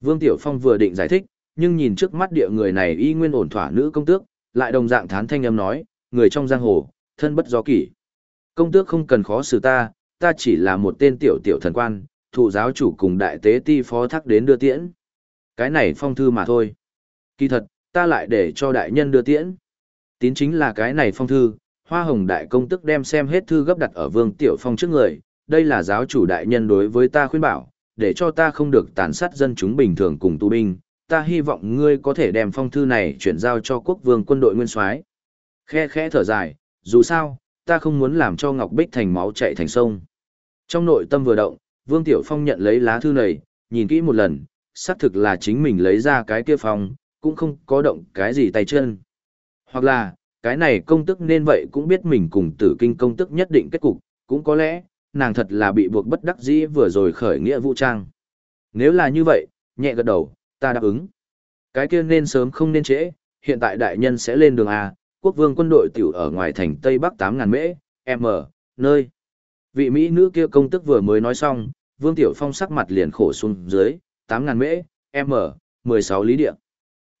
Vương Tiểu Phong vừa định giải thích, nhưng nhìn trước mắt địa người này y nguyên ổn thỏa nữ công tước, lại đồng dạng thán thanh âm nói, người trong giang hồ, thân bất do kỷ. Công tước không cần khó xử ta, ta chỉ là một tên tiểu tiểu thần quan, thụ giáo chủ cùng đại tế ti phó thác đến đưa tiễn. Cái này phong thư mà thôi. Kỳ thật, ta lại để cho đại nhân đưa tiễn. Tín chính là cái này phong thư, hoa hồng đại công tức đem xem hết thư gấp đặt ở vương tiểu phong trước người, đây là giáo chủ đại nhân đối với ta khuyên bảo, để cho ta không được tàn sát dân chúng bình thường cùng tu binh, ta hy vọng ngươi có thể đem phong thư này chuyển giao cho quốc vương quân đội nguyên soái. Khe khẽ thở dài, dù sao, ta không muốn làm cho Ngọc Bích thành máu chạy thành sông. Trong nội tâm vừa động, Vương Tiểu Phong nhận lấy lá thư này, nhìn kỹ một lần, xác thực là chính mình lấy ra cái kia phong, cũng không có động cái gì tay chân. Hoặc là, cái này công tức nên vậy cũng biết mình cùng tử kinh công tức nhất định kết cục, cũng có lẽ, nàng thật là bị buộc bất đắc dĩ vừa rồi khởi nghĩa vũ trang. Nếu là như vậy, nhẹ gật đầu, ta đáp ứng. Cái kia nên sớm không nên trễ, hiện tại đại nhân sẽ lên đường A, quốc vương quân đội tiểu ở ngoài thành Tây Bắc 8.000 mễ, M, nơi. Vị Mỹ nữ kia công tức vừa mới nói xong, Vương Tiểu Phong sắc mặt liền khổ xuống dưới, 8.000 mễ, M, 16 lý địa.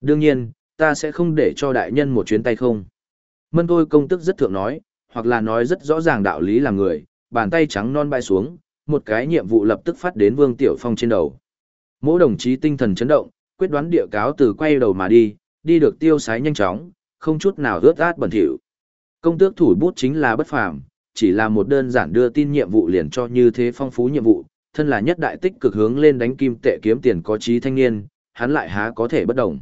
Đương nhiên, ta sẽ không để cho đại nhân một chuyến tay không. Mân tôi công tức rất thượng nói, hoặc là nói rất rõ ràng đạo lý là người, bàn tay trắng non bay xuống, một cái nhiệm vụ lập tức phát đến Vương Tiểu Phong trên đầu. Mỗi đồng chí tinh thần chấn động, quyết đoán địa cáo từ quay đầu mà đi, đi được tiêu sái nhanh chóng, không chút nào rớt át bẩn thỉu. Công tước thủ bút chính là bất phàm, chỉ là một đơn giản đưa tin nhiệm vụ liền cho như thế phong phú nhiệm vụ, thân là nhất đại tích cực hướng lên đánh kim tệ kiếm tiền có trí thanh niên, hắn lại há có thể bất động.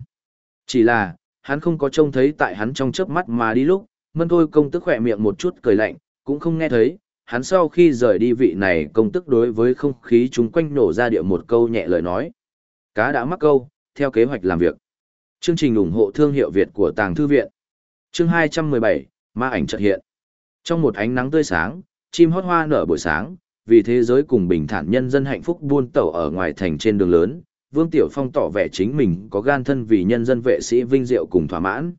Chỉ là, hắn không có trông thấy tại hắn trong chớp mắt mà đi lúc, mân thôi công tức khỏe miệng một chút cười lạnh, cũng không nghe thấy, hắn sau khi rời đi vị này công tức đối với không khí chúng quanh nổ ra địa một câu nhẹ lời nói. Cá đã mắc câu, theo kế hoạch làm việc. Chương trình ủng hộ thương hiệu Việt của Tàng Thư Viện. Chương 217, Ma ảnh chợt hiện. Trong một ánh nắng tươi sáng, chim hót hoa nở buổi sáng, vì thế giới cùng bình thản nhân dân hạnh phúc buôn tẩu ở ngoài thành trên đường lớn, Vương Tiểu Phong tỏ vẻ chính mình có gan thân vì nhân dân vệ sĩ vinh diệu cùng thỏa mãn.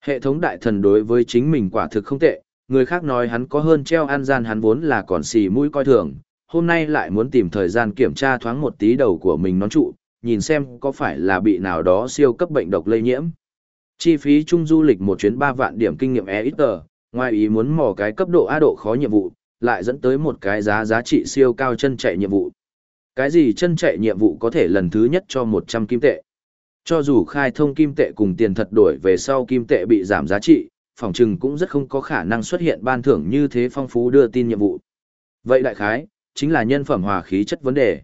Hệ thống đại thần đối với chính mình quả thực không tệ, người khác nói hắn có hơn treo ăn gian hắn vốn là còn xì mũi coi thường, hôm nay lại muốn tìm thời gian kiểm tra thoáng một tí đầu của mình nón trụ, nhìn xem có phải là bị nào đó siêu cấp bệnh độc lây nhiễm. Chi phí chung du lịch một chuyến 3 vạn điểm kinh nghiệm EXT, ngoài ý muốn mò cái cấp độ A độ khó nhiệm vụ, lại dẫn tới một cái giá giá trị siêu cao chân chạy nhiệm vụ. Cái gì chân chạy nhiệm vụ có thể lần thứ nhất cho 100 kim tệ? Cho dù khai thông kim tệ cùng tiền thật đổi về sau kim tệ bị giảm giá trị, phòng trừng cũng rất không có khả năng xuất hiện ban thưởng như thế phong phú đưa tin nhiệm vụ. Vậy đại khái, chính là nhân phẩm hòa khí chất vấn đề.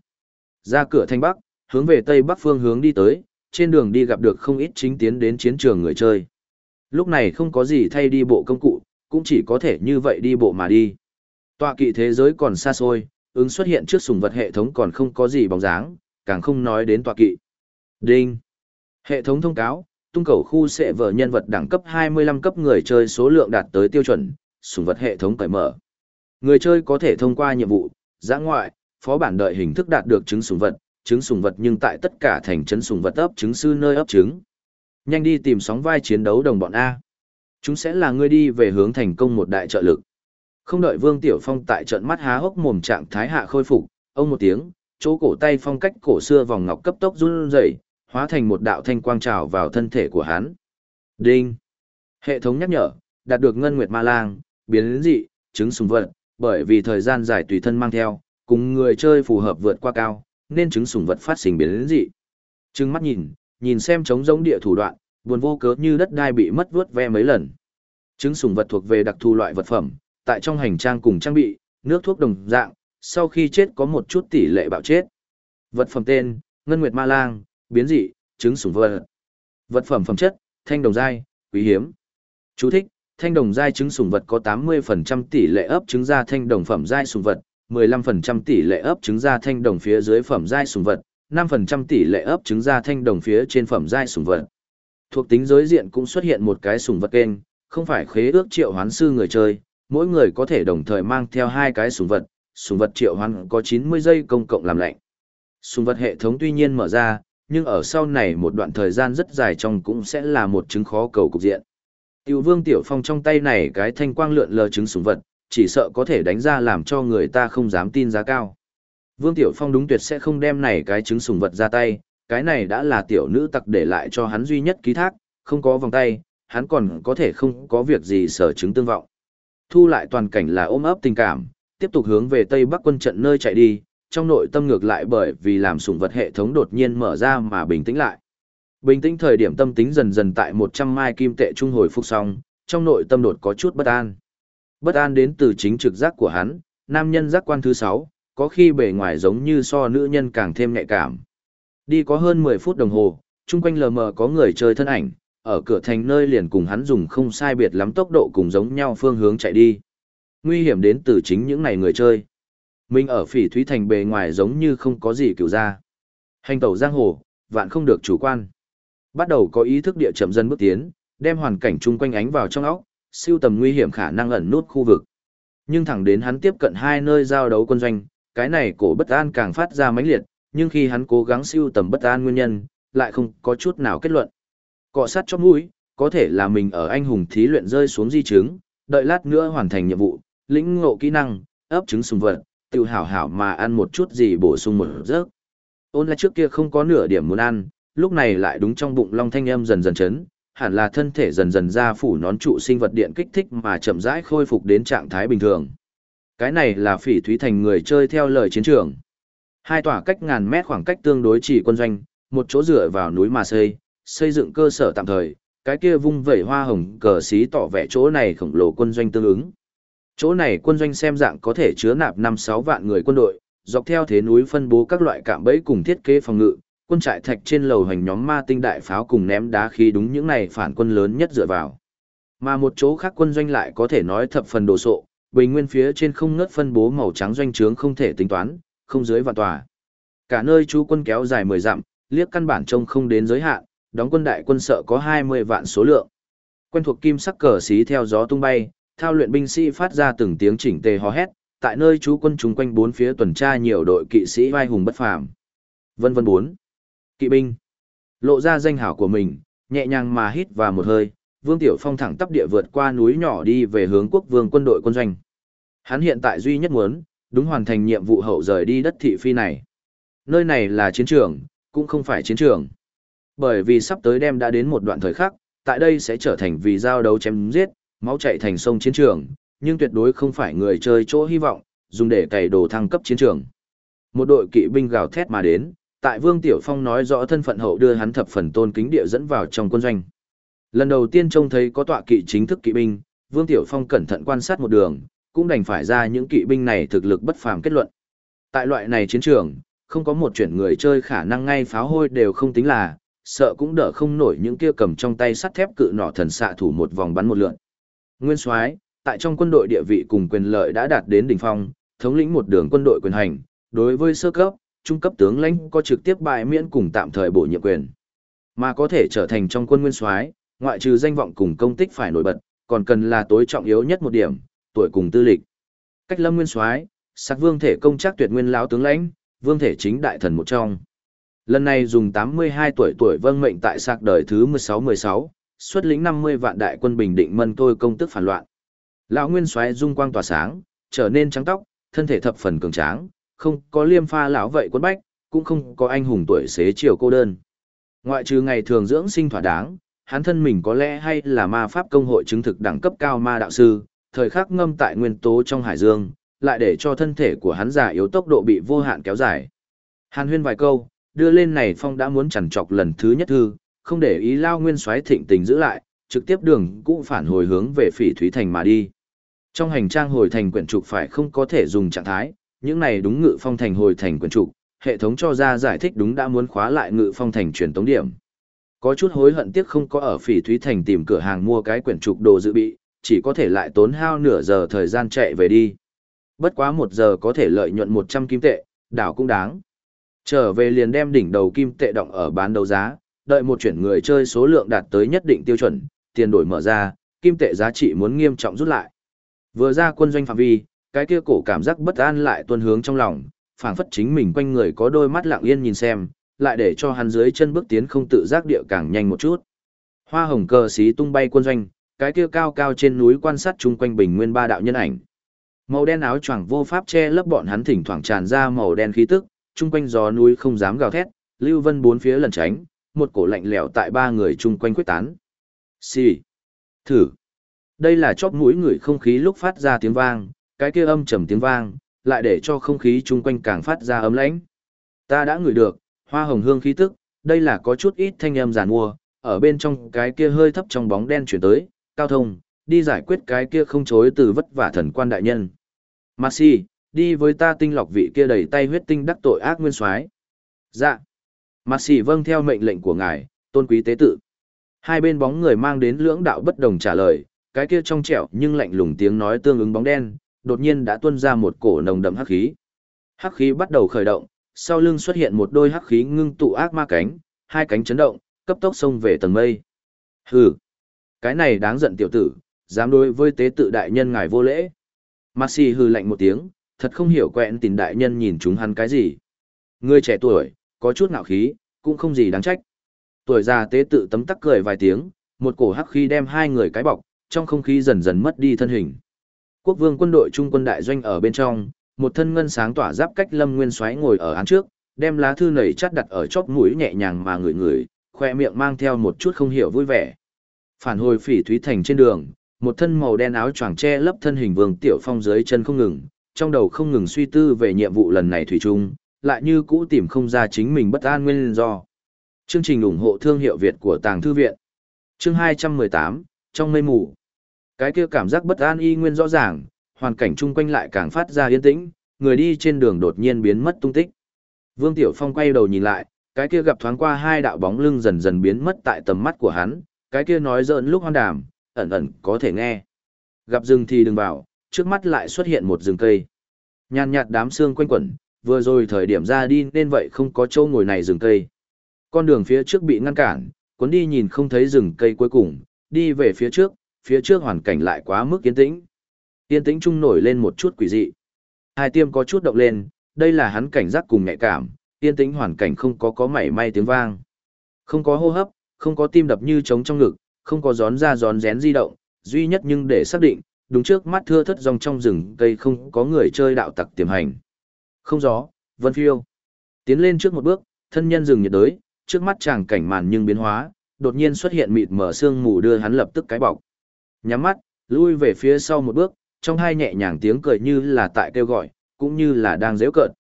Ra cửa thanh bắc, hướng về tây bắc phương hướng đi tới, trên đường đi gặp được không ít chính tiến đến chiến trường người chơi. Lúc này không có gì thay đi bộ công cụ, cũng chỉ có thể như vậy đi bộ mà đi. Tọa kỵ thế giới còn xa xôi, ứng xuất hiện trước sùng vật hệ thống còn không có gì bóng dáng, càng không nói đến tọa kỵ. Đinh. Hệ thống thông cáo, tung cầu khu sẽ vở nhân vật đẳng cấp 25 cấp người chơi số lượng đạt tới tiêu chuẩn, sùng vật hệ thống cởi mở. Người chơi có thể thông qua nhiệm vụ, giã ngoại, phó bản đợi hình thức đạt được trứng sùng vật, trứng sùng vật nhưng tại tất cả thành trấn sùng vật ấp trứng sư nơi ấp trứng. Nhanh đi tìm sóng vai chiến đấu đồng bọn A. Chúng sẽ là người đi về hướng thành công một đại trợ lực. Không đợi Vương Tiểu Phong tại trận mắt há hốc mồm trạng thái hạ khôi phục, ông một tiếng, chỗ cổ tay phong cách cổ xưa vòng ngọc cấp tốc run rẩy, hóa thành một đạo thanh quang trào vào thân thể của hắn. Đinh. Hệ thống nhắc nhở, đạt được ngân nguyệt ma lang, biến dị, trứng sùng vật, bởi vì thời gian dài tùy thân mang theo, cùng người chơi phù hợp vượt qua cao, nên trứng sùng vật phát sinh biến dị. Trừng mắt nhìn, nhìn xem trống giống địa thủ đoạn, buồn vô cớ như đất đai bị mất vướt ve mấy lần. Trứng sùng vật thuộc về đặc thù loại vật phẩm, tại trong hành trang cùng trang bị, nước thuốc đồng dạng, sau khi chết có một chút tỷ lệ bạo chết. Vật phẩm tên, Ngân Nguyệt Ma Lang, biến dị, trứng sủng vật. Vật phẩm phẩm chất, thanh đồng dai, quý hiếm. Chú thích, thanh đồng dai trứng sủng vật có 80% tỷ lệ ấp trứng ra thanh đồng phẩm dai sủng vật, 15% tỷ lệ ấp trứng ra thanh đồng phía dưới phẩm dai sủng vật, 5% tỷ lệ ấp trứng ra thanh đồng phía trên phẩm dai sủng vật. Thuộc tính giới diện cũng xuất hiện một cái sủng vật kênh, không phải khế ước triệu hoán sư người chơi, mỗi người có thể đồng thời mang theo hai cái sủng vật, sủng vật triệu hoán có 90 giây công cộng làm lạnh. Sủng vật hệ thống tuy nhiên mở ra, nhưng ở sau này một đoạn thời gian rất dài trong cũng sẽ là một chứng khó cầu cục diện. Tiểu Vương Tiểu Phong trong tay này cái thanh quang lượn lờ trứng súng vật, chỉ sợ có thể đánh ra làm cho người ta không dám tin giá cao. Vương Tiểu Phong đúng tuyệt sẽ không đem này cái trứng súng vật ra tay, cái này đã là tiểu nữ tặc để lại cho hắn duy nhất ký thác, không có vòng tay, hắn còn có thể không có việc gì sở chứng tương vọng. Thu lại toàn cảnh là ôm ấp tình cảm, tiếp tục hướng về Tây Bắc quân trận nơi chạy đi, trong nội tâm ngược lại bởi vì làm sủng vật hệ thống đột nhiên mở ra mà bình tĩnh lại. Bình tĩnh thời điểm tâm tính dần dần tại 100 mai kim tệ trung hồi phục xong, trong nội tâm đột có chút bất an. Bất an đến từ chính trực giác của hắn, nam nhân giác quan thứ 6, có khi bề ngoài giống như so nữ nhân càng thêm nhạy cảm. Đi có hơn 10 phút đồng hồ, chung quanh lờ mờ có người chơi thân ảnh, ở cửa thành nơi liền cùng hắn dùng không sai biệt lắm tốc độ cùng giống nhau phương hướng chạy đi. Nguy hiểm đến từ chính những này người chơi. Mình ở phỉ thúy thành bề ngoài giống như không có gì kiểu ra. Hành tẩu giang hồ, vạn không được chủ quan. Bắt đầu có ý thức địa chậm dân bước tiến, đem hoàn cảnh chung quanh ánh vào trong óc, siêu tầm nguy hiểm khả năng ẩn nút khu vực. Nhưng thẳng đến hắn tiếp cận hai nơi giao đấu quân doanh, cái này cổ bất an càng phát ra mãnh liệt, nhưng khi hắn cố gắng siêu tầm bất an nguyên nhân, lại không có chút nào kết luận. Cọ sát chóp mũi, có thể là mình ở anh hùng thí luyện rơi xuống di chứng, đợi lát nữa hoàn thành nhiệm vụ, lĩnh ngộ kỹ năng, ấp trứng sùng vật, tự hảo hảo mà ăn một chút gì bổ sung một giấc. Ôn lại trước kia không có nửa điểm muốn ăn, lúc này lại đúng trong bụng long thanh âm dần dần chấn, hẳn là thân thể dần dần ra phủ nón trụ sinh vật điện kích thích mà chậm rãi khôi phục đến trạng thái bình thường. Cái này là phỉ thúy thành người chơi theo lời chiến trường. Hai tòa cách ngàn mét khoảng cách tương đối chỉ quân doanh, một chỗ dựa vào núi mà xây, xây dựng cơ sở tạm thời, cái kia vung vẩy hoa hồng cờ xí tỏ vẻ chỗ này khổng lồ quân doanh tương ứng. Chỗ này quân doanh xem dạng có thể chứa nạp 5-6 vạn người quân đội, dọc theo thế núi phân bố các loại cạm bẫy cùng thiết kế phòng ngự, quân trại thạch trên lầu hành nhóm ma tinh đại pháo cùng ném đá khí đúng những này phản quân lớn nhất dựa vào. Mà một chỗ khác quân doanh lại có thể nói thập phần đồ sộ, bình nguyên phía trên không ngớt phân bố màu trắng doanh trướng không thể tính toán, không dưới vạn tòa. Cả nơi chú quân kéo dài 10 dặm, liếc căn bản trông không đến giới hạn, đóng quân đại quân sợ có 20 vạn số lượng. Quen thuộc kim sắc cờ xí theo gió tung bay, thao luyện binh sĩ phát ra từng tiếng chỉnh tề hò hét, tại nơi chú quân chúng quanh bốn phía tuần tra nhiều đội kỵ sĩ vai hùng bất phàm. Vân vân bốn. Kỵ binh. Lộ ra danh hảo của mình, nhẹ nhàng mà hít vào một hơi, Vương Tiểu Phong thẳng tắp địa vượt qua núi nhỏ đi về hướng quốc vương quân đội quân doanh. Hắn hiện tại duy nhất muốn, đúng hoàn thành nhiệm vụ hậu rời đi đất thị phi này. Nơi này là chiến trường, cũng không phải chiến trường. Bởi vì sắp tới đem đã đến một đoạn thời khắc, tại đây sẽ trở thành vì giao đấu chém giết, máu chạy thành sông chiến trường, nhưng tuyệt đối không phải người chơi chỗ hy vọng, dùng để cày đồ thăng cấp chiến trường. Một đội kỵ binh gào thét mà đến, tại Vương Tiểu Phong nói rõ thân phận hậu đưa hắn thập phần tôn kính địa dẫn vào trong quân doanh. Lần đầu tiên trông thấy có tọa kỵ chính thức kỵ binh, Vương Tiểu Phong cẩn thận quan sát một đường, cũng đành phải ra những kỵ binh này thực lực bất phàm kết luận. Tại loại này chiến trường, không có một chuyển người chơi khả năng ngay pháo hôi đều không tính là, sợ cũng đỡ không nổi những kia cầm trong tay sắt thép cự nỏ thần xạ thủ một vòng bắn một lượn. Nguyên Soái, tại trong quân đội địa vị cùng quyền lợi đã đạt đến đỉnh phong, thống lĩnh một đường quân đội quyền hành, đối với sơ cấp, trung cấp tướng lãnh có trực tiếp bại miễn cùng tạm thời bổ nhiệm quyền. Mà có thể trở thành trong quân Nguyên Soái, ngoại trừ danh vọng cùng công tích phải nổi bật, còn cần là tối trọng yếu nhất một điểm, tuổi cùng tư lịch. Cách Lâm Nguyên Soái, sắc vương thể công trác tuyệt nguyên lão tướng lãnh, vương thể chính đại thần một trong. Lần này dùng 82 tuổi tuổi vâng mệnh tại sạc đời thứ 16-16, xuất lĩnh 50 vạn đại quân bình định mân tôi công tức phản loạn. Lão Nguyên xoáy dung quang tỏa sáng, trở nên trắng tóc, thân thể thập phần cường tráng, không có liêm pha lão vậy quân bách, cũng không có anh hùng tuổi xế chiều cô đơn. Ngoại trừ ngày thường dưỡng sinh thỏa đáng, hắn thân mình có lẽ hay là ma pháp công hội chứng thực đẳng cấp cao ma đạo sư, thời khắc ngâm tại nguyên tố trong hải dương, lại để cho thân thể của hắn già yếu tốc độ bị vô hạn kéo dài. Hàn huyên vài câu, đưa lên này phong đã muốn chằn chọc lần thứ nhất thư, không để ý lao nguyên soái thịnh tình giữ lại, trực tiếp đường cũ phản hồi hướng về phỉ thúy thành mà đi. Trong hành trang hồi thành quyển trục phải không có thể dùng trạng thái, những này đúng ngự phong thành hồi thành quyển trục, hệ thống cho ra giải thích đúng đã muốn khóa lại ngự phong thành truyền tống điểm. Có chút hối hận tiếc không có ở phỉ thúy thành tìm cửa hàng mua cái quyển trục đồ dự bị, chỉ có thể lại tốn hao nửa giờ thời gian chạy về đi. Bất quá một giờ có thể lợi nhuận 100 kim tệ, đảo cũng đáng. Trở về liền đem đỉnh đầu kim tệ động ở bán đấu giá, đợi một chuyển người chơi số lượng đạt tới nhất định tiêu chuẩn, tiền đổi mở ra, kim tệ giá trị muốn nghiêm trọng rút lại. Vừa ra quân doanh phạm vi, cái kia cổ cảm giác bất an lại tuôn hướng trong lòng, phảng phất chính mình quanh người có đôi mắt lặng yên nhìn xem, lại để cho hắn dưới chân bước tiến không tự giác địa càng nhanh một chút. Hoa hồng cờ xí tung bay quân doanh, cái kia cao cao trên núi quan sát chung quanh bình nguyên ba đạo nhân ảnh. Màu đen áo choàng vô pháp che lấp bọn hắn thỉnh thoảng tràn ra màu đen khí tức, chung quanh gió núi không dám gào thét, lưu vân bốn phía lẩn tránh, một cổ lạnh lẽo tại ba người chung quanh quyết tán. Xì. Thử. Đây là chóp mũi người không khí lúc phát ra tiếng vang, cái kia âm trầm tiếng vang, lại để cho không khí chung quanh càng phát ra ấm lãnh. Ta đã ngửi được, hoa hồng hương khí tức, đây là có chút ít thanh âm giàn mua, ở bên trong cái kia hơi thấp trong bóng đen chuyển tới, cao thông, đi giải quyết cái kia không chối từ vất vả thần quan đại nhân. masi, đi với ta tinh lọc vị kia đầy tay huyết tinh đắc tội ác nguyên soái. Dạ. Marcy vâng theo mệnh lệnh của ngài, tôn quý tế tự. Hai bên bóng người mang đến lưỡng đạo bất đồng trả lời, cái kia trong trẻo nhưng lạnh lùng tiếng nói tương ứng bóng đen, đột nhiên đã tuôn ra một cổ nồng đậm hắc khí. Hắc khí bắt đầu khởi động, sau lưng xuất hiện một đôi hắc khí ngưng tụ ác ma cánh, hai cánh chấn động, cấp tốc xông về tầng mây. Hừ, cái này đáng giận tiểu tử, dám đối với tế tự đại nhân ngài vô lễ. Marcy hừ lạnh một tiếng, thật không hiểu quẹn tình đại nhân nhìn chúng hắn cái gì. Người trẻ tuổi, có chút ngạo khí, cũng không gì đáng trách. Tuổi già tế tự tấm tắc cười vài tiếng, một cổ hắc khí đem hai người cái bọc, trong không khí dần dần mất đi thân hình. Quốc vương quân đội trung quân đại doanh ở bên trong, một thân ngân sáng tỏa giáp cách lâm nguyên xoáy ngồi ở án trước, đem lá thư nảy chắt đặt ở chóp mũi nhẹ nhàng mà ngửi ngửi, khoe miệng mang theo một chút không hiểu vui vẻ. Phản hồi phỉ thúy thành trên đường, một thân màu đen áo choàng che lấp thân hình vương tiểu phong dưới chân không ngừng, trong đầu không ngừng suy tư về nhiệm vụ lần này thủy chung, lại như cũ tìm không ra chính mình bất an nguyên do. Chương trình ủng hộ thương hiệu Việt của Tàng Thư Viện Chương 218, Trong mây mù Cái kia cảm giác bất an y nguyên rõ ràng, hoàn cảnh chung quanh lại càng phát ra yên tĩnh, người đi trên đường đột nhiên biến mất tung tích. Vương Tiểu Phong quay đầu nhìn lại, cái kia gặp thoáng qua hai đạo bóng lưng dần dần biến mất tại tầm mắt của hắn, cái kia nói giỡn lúc hoan đàm, ẩn ẩn có thể nghe. Gặp rừng thì đừng vào, trước mắt lại xuất hiện một rừng cây. Nhàn nhạt đám xương quanh quẩn, vừa rồi thời điểm ra đi nên vậy không có chỗ ngồi này rừng cây. Con đường phía trước bị ngăn cản, cuốn đi nhìn không thấy rừng cây cuối cùng, đi về phía trước, phía trước hoàn cảnh lại quá mức yên tĩnh. Yên tĩnh trung nổi lên một chút quỷ dị. Hai tiêm có chút động lên, đây là hắn cảnh giác cùng nhạy cảm, yên tĩnh hoàn cảnh không có có mảy may tiếng vang. Không có hô hấp, không có tim đập như trống trong ngực, không có gión ra gión rén di động, duy nhất nhưng để xác định, đúng trước mắt thưa thất dòng trong rừng cây không có người chơi đạo tặc tiềm hành. Không gió, vân phiêu. Tiến lên trước một bước, thân nhân rừng nhiệt đới, trước mắt chàng cảnh màn nhưng biến hóa, đột nhiên xuất hiện mịt mở sương mù đưa hắn lập tức cái bọc. Nhắm mắt, lui về phía sau một bước, trong hai nhẹ nhàng tiếng cười như là tại kêu gọi, cũng như là đang dễ cợt.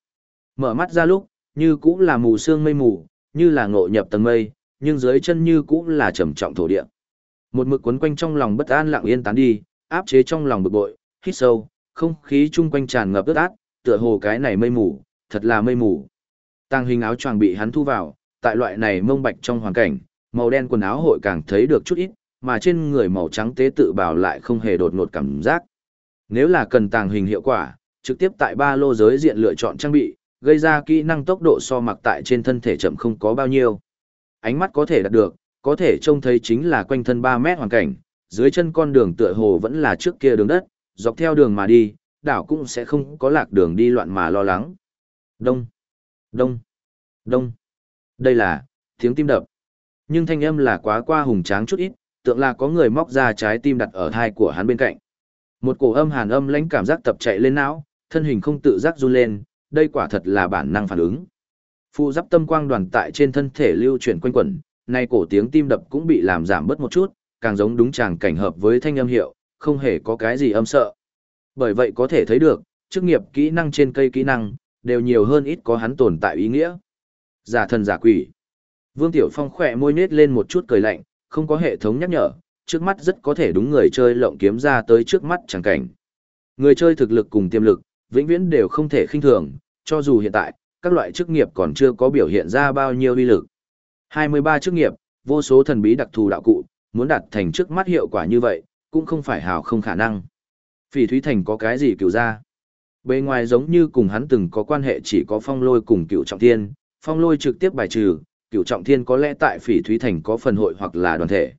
Mở mắt ra lúc, như cũng là mù sương mây mù, như là ngộ nhập tầng mây, nhưng dưới chân như cũng là trầm trọng thổ địa. Một mực quấn quanh trong lòng bất an lặng yên tán đi, áp chế trong lòng bực bội, hít sâu, không khí chung quanh tràn ngập ướt át, tựa hồ cái này mây mù, thật là mây mù. Tàng hình áo choàng bị hắn thu vào, tại loại này mông bạch trong hoàn cảnh, màu đen quần áo hội càng thấy được chút ít, mà trên người màu trắng tế tự bào lại không hề đột ngột cảm giác. Nếu là cần tàng hình hiệu quả, trực tiếp tại ba lô giới diện lựa chọn trang bị, gây ra kỹ năng tốc độ so mặc tại trên thân thể chậm không có bao nhiêu. Ánh mắt có thể đạt được, có thể trông thấy chính là quanh thân 3 mét hoàn cảnh, dưới chân con đường tựa hồ vẫn là trước kia đường đất, dọc theo đường mà đi, đảo cũng sẽ không có lạc đường đi loạn mà lo lắng. Đông, đông, đông. Đây là tiếng tim đập. Nhưng thanh âm là quá qua hùng tráng chút ít, tượng là có người móc ra trái tim đặt ở thai của hắn bên cạnh. Một cổ âm hàn âm lãnh cảm giác tập chạy lên não, thân hình không tự giác run lên, đây quả thật là bản năng phản ứng. Phụ giáp tâm quang đoàn tại trên thân thể lưu chuyển quanh quẩn, nay cổ tiếng tim đập cũng bị làm giảm bớt một chút, càng giống đúng chàng cảnh hợp với thanh âm hiệu, không hề có cái gì âm sợ. Bởi vậy có thể thấy được, chức nghiệp kỹ năng trên cây kỹ năng, đều nhiều hơn ít có hắn tồn tại ý nghĩa. Giả thần giả quỷ. Vương Tiểu Phong khỏe môi nết lên một chút cười lạnh, không có hệ thống nhắc nhở, trước mắt rất có thể đúng người chơi lộng kiếm ra tới trước mắt chẳng cảnh. Người chơi thực lực cùng tiềm lực, vĩnh viễn đều không thể khinh thường, cho dù hiện tại, các loại chức nghiệp còn chưa có biểu hiện ra bao nhiêu uy lực. 23 chức nghiệp, vô số thần bí đặc thù đạo cụ, muốn đạt thành trước mắt hiệu quả như vậy, cũng không phải hào không khả năng. Phỉ Thúy Thành có cái gì cựu ra? Bề ngoài giống như cùng hắn từng có quan hệ chỉ có phong lôi cùng cựu trọng thiên, phong lôi trực tiếp bài trừ, cựu trọng thiên có lẽ tại Phỉ Thúy Thành có phần hội hoặc là đoàn thể.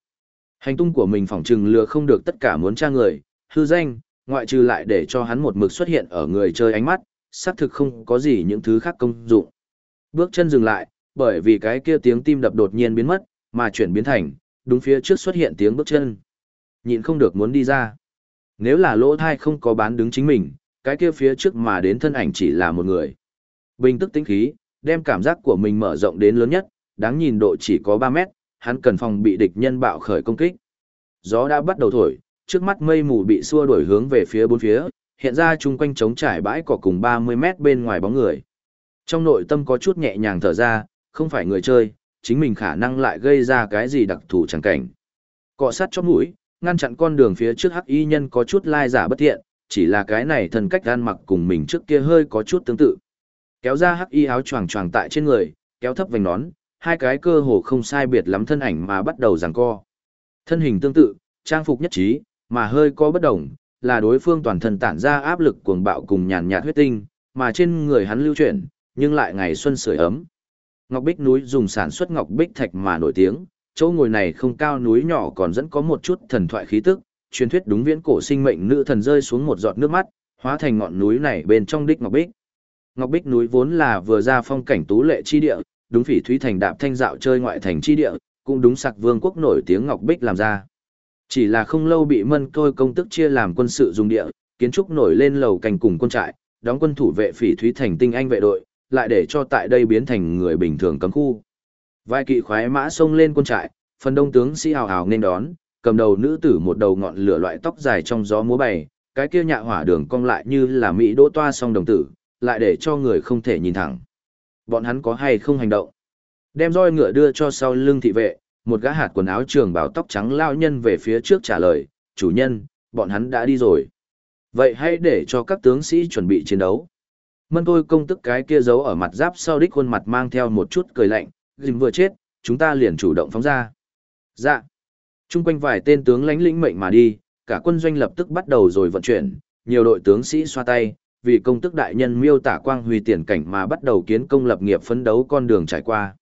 Hành tung của mình phỏng chừng lừa không được tất cả muốn tra người, hư danh, ngoại trừ lại để cho hắn một mực xuất hiện ở người chơi ánh mắt, xác thực không có gì những thứ khác công dụng. Bước chân dừng lại, bởi vì cái kia tiếng tim đập đột nhiên biến mất, mà chuyển biến thành, đúng phía trước xuất hiện tiếng bước chân. Nhịn không được muốn đi ra. Nếu là lỗ thai không có bán đứng chính mình, cái kia phía trước mà đến thân ảnh chỉ là một người. Bình tức tĩnh khí, đem cảm giác của mình mở rộng đến lớn nhất, đáng nhìn độ chỉ có 3 mét, hắn cần phòng bị địch nhân bạo khởi công kích. Gió đã bắt đầu thổi, trước mắt mây mù bị xua đuổi hướng về phía bốn phía, hiện ra chung quanh trống trải bãi cỏ cùng 30 mét bên ngoài bóng người. Trong nội tâm có chút nhẹ nhàng thở ra, không phải người chơi, chính mình khả năng lại gây ra cái gì đặc thù chẳng cảnh. Cọ sát chóp mũi, ngăn chặn con đường phía trước hắc y nhân có chút lai giả bất thiện, chỉ là cái này thần cách gan mặc cùng mình trước kia hơi có chút tương tự. Kéo ra hắc y áo choàng choàng tại trên người, kéo thấp vành nón, hai cái cơ hồ không sai biệt lắm thân ảnh mà bắt đầu giằng co. Thân hình tương tự, trang phục nhất trí, mà hơi có bất đồng, là đối phương toàn thân tản ra áp lực cuồng bạo cùng nhàn nhạt huyết tinh, mà trên người hắn lưu chuyển, nhưng lại ngày xuân sưởi ấm. Ngọc Bích núi dùng sản xuất ngọc bích thạch mà nổi tiếng, chỗ ngồi này không cao núi nhỏ còn dẫn có một chút thần thoại khí tức, truyền thuyết đúng viễn cổ sinh mệnh nữ thần rơi xuống một giọt nước mắt, hóa thành ngọn núi này bên trong đích ngọc bích. Ngọc Bích núi vốn là vừa ra phong cảnh tú lệ chi địa, đúng phỉ thúy thành đạp thanh dạo chơi ngoại thành chi địa, cũng đúng sạc vương quốc nổi tiếng Ngọc Bích làm ra. Chỉ là không lâu bị mân tôi công tức chia làm quân sự dùng địa, kiến trúc nổi lên lầu cành cùng quân trại, đóng quân thủ vệ phỉ thúy thành tinh anh vệ đội, lại để cho tại đây biến thành người bình thường cấm khu. Vài kỵ khoái mã xông lên quân trại, phần đông tướng sĩ hào hào nên đón, cầm đầu nữ tử một đầu ngọn lửa loại tóc dài trong gió múa bày, cái kia nhạ hỏa đường cong lại như là mỹ đỗ toa song đồng tử, lại để cho người không thể nhìn thẳng. Bọn hắn có hay không hành động? Đem roi ngựa đưa cho sau lưng thị vệ, một gã hạt quần áo trường bào tóc trắng lao nhân về phía trước trả lời, chủ nhân, bọn hắn đã đi rồi. Vậy hãy để cho các tướng sĩ chuẩn bị chiến đấu. Mân tôi công tức cái kia giấu ở mặt giáp sau đích khuôn mặt mang theo một chút cười lạnh, dìm vừa chết, chúng ta liền chủ động phóng ra. Dạ. Trung quanh vài tên tướng lãnh lĩnh mệnh mà đi, cả quân doanh lập tức bắt đầu rồi vận chuyển, nhiều đội tướng sĩ xoa tay, vì công tức đại nhân miêu tả quang huy tiền cảnh mà bắt đầu kiến công lập nghiệp phấn đấu con đường trải qua.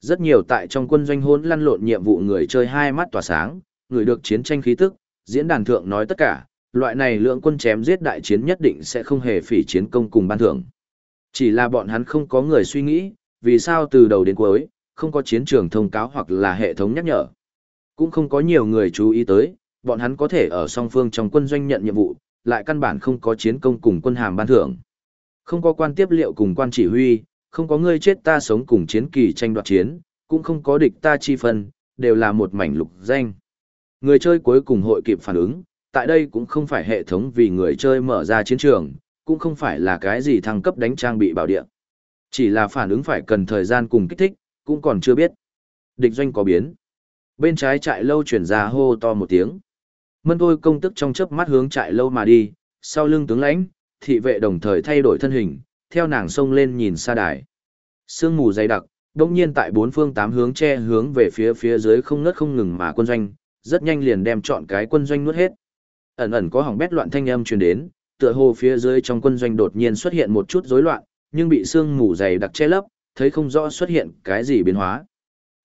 Rất nhiều tại trong quân doanh hôn lăn lộn nhiệm vụ người chơi hai mắt tỏa sáng, người được chiến tranh khí tức, diễn đàn thượng nói tất cả, loại này lượng quân chém giết đại chiến nhất định sẽ không hề phỉ chiến công cùng ban thưởng. Chỉ là bọn hắn không có người suy nghĩ, vì sao từ đầu đến cuối, không có chiến trường thông cáo hoặc là hệ thống nhắc nhở. Cũng không có nhiều người chú ý tới, bọn hắn có thể ở song phương trong quân doanh nhận nhiệm vụ, lại căn bản không có chiến công cùng quân hàm ban thưởng. Không có quan tiếp liệu cùng quan chỉ huy, không có ngươi chết ta sống cùng chiến kỳ tranh đoạt chiến, cũng không có địch ta chi phân, đều là một mảnh lục danh. Người chơi cuối cùng hội kịp phản ứng, tại đây cũng không phải hệ thống vì người chơi mở ra chiến trường, cũng không phải là cái gì thăng cấp đánh trang bị bảo địa. Chỉ là phản ứng phải cần thời gian cùng kích thích, cũng còn chưa biết. Địch doanh có biến. Bên trái trại lâu chuyển ra hô to một tiếng. Mân thôi công tức trong chớp mắt hướng trại lâu mà đi, sau lưng tướng lãnh, thị vệ đồng thời thay đổi thân hình, theo nàng sông lên nhìn xa đài. Sương mù dày đặc, đông nhiên tại bốn phương tám hướng che hướng về phía phía dưới không ngớt không ngừng mà quân doanh, rất nhanh liền đem chọn cái quân doanh nuốt hết. Ẩn ẩn có hỏng bét loạn thanh âm truyền đến, tựa hồ phía dưới trong quân doanh đột nhiên xuất hiện một chút rối loạn, nhưng bị sương mù dày đặc che lấp, thấy không rõ xuất hiện cái gì biến hóa.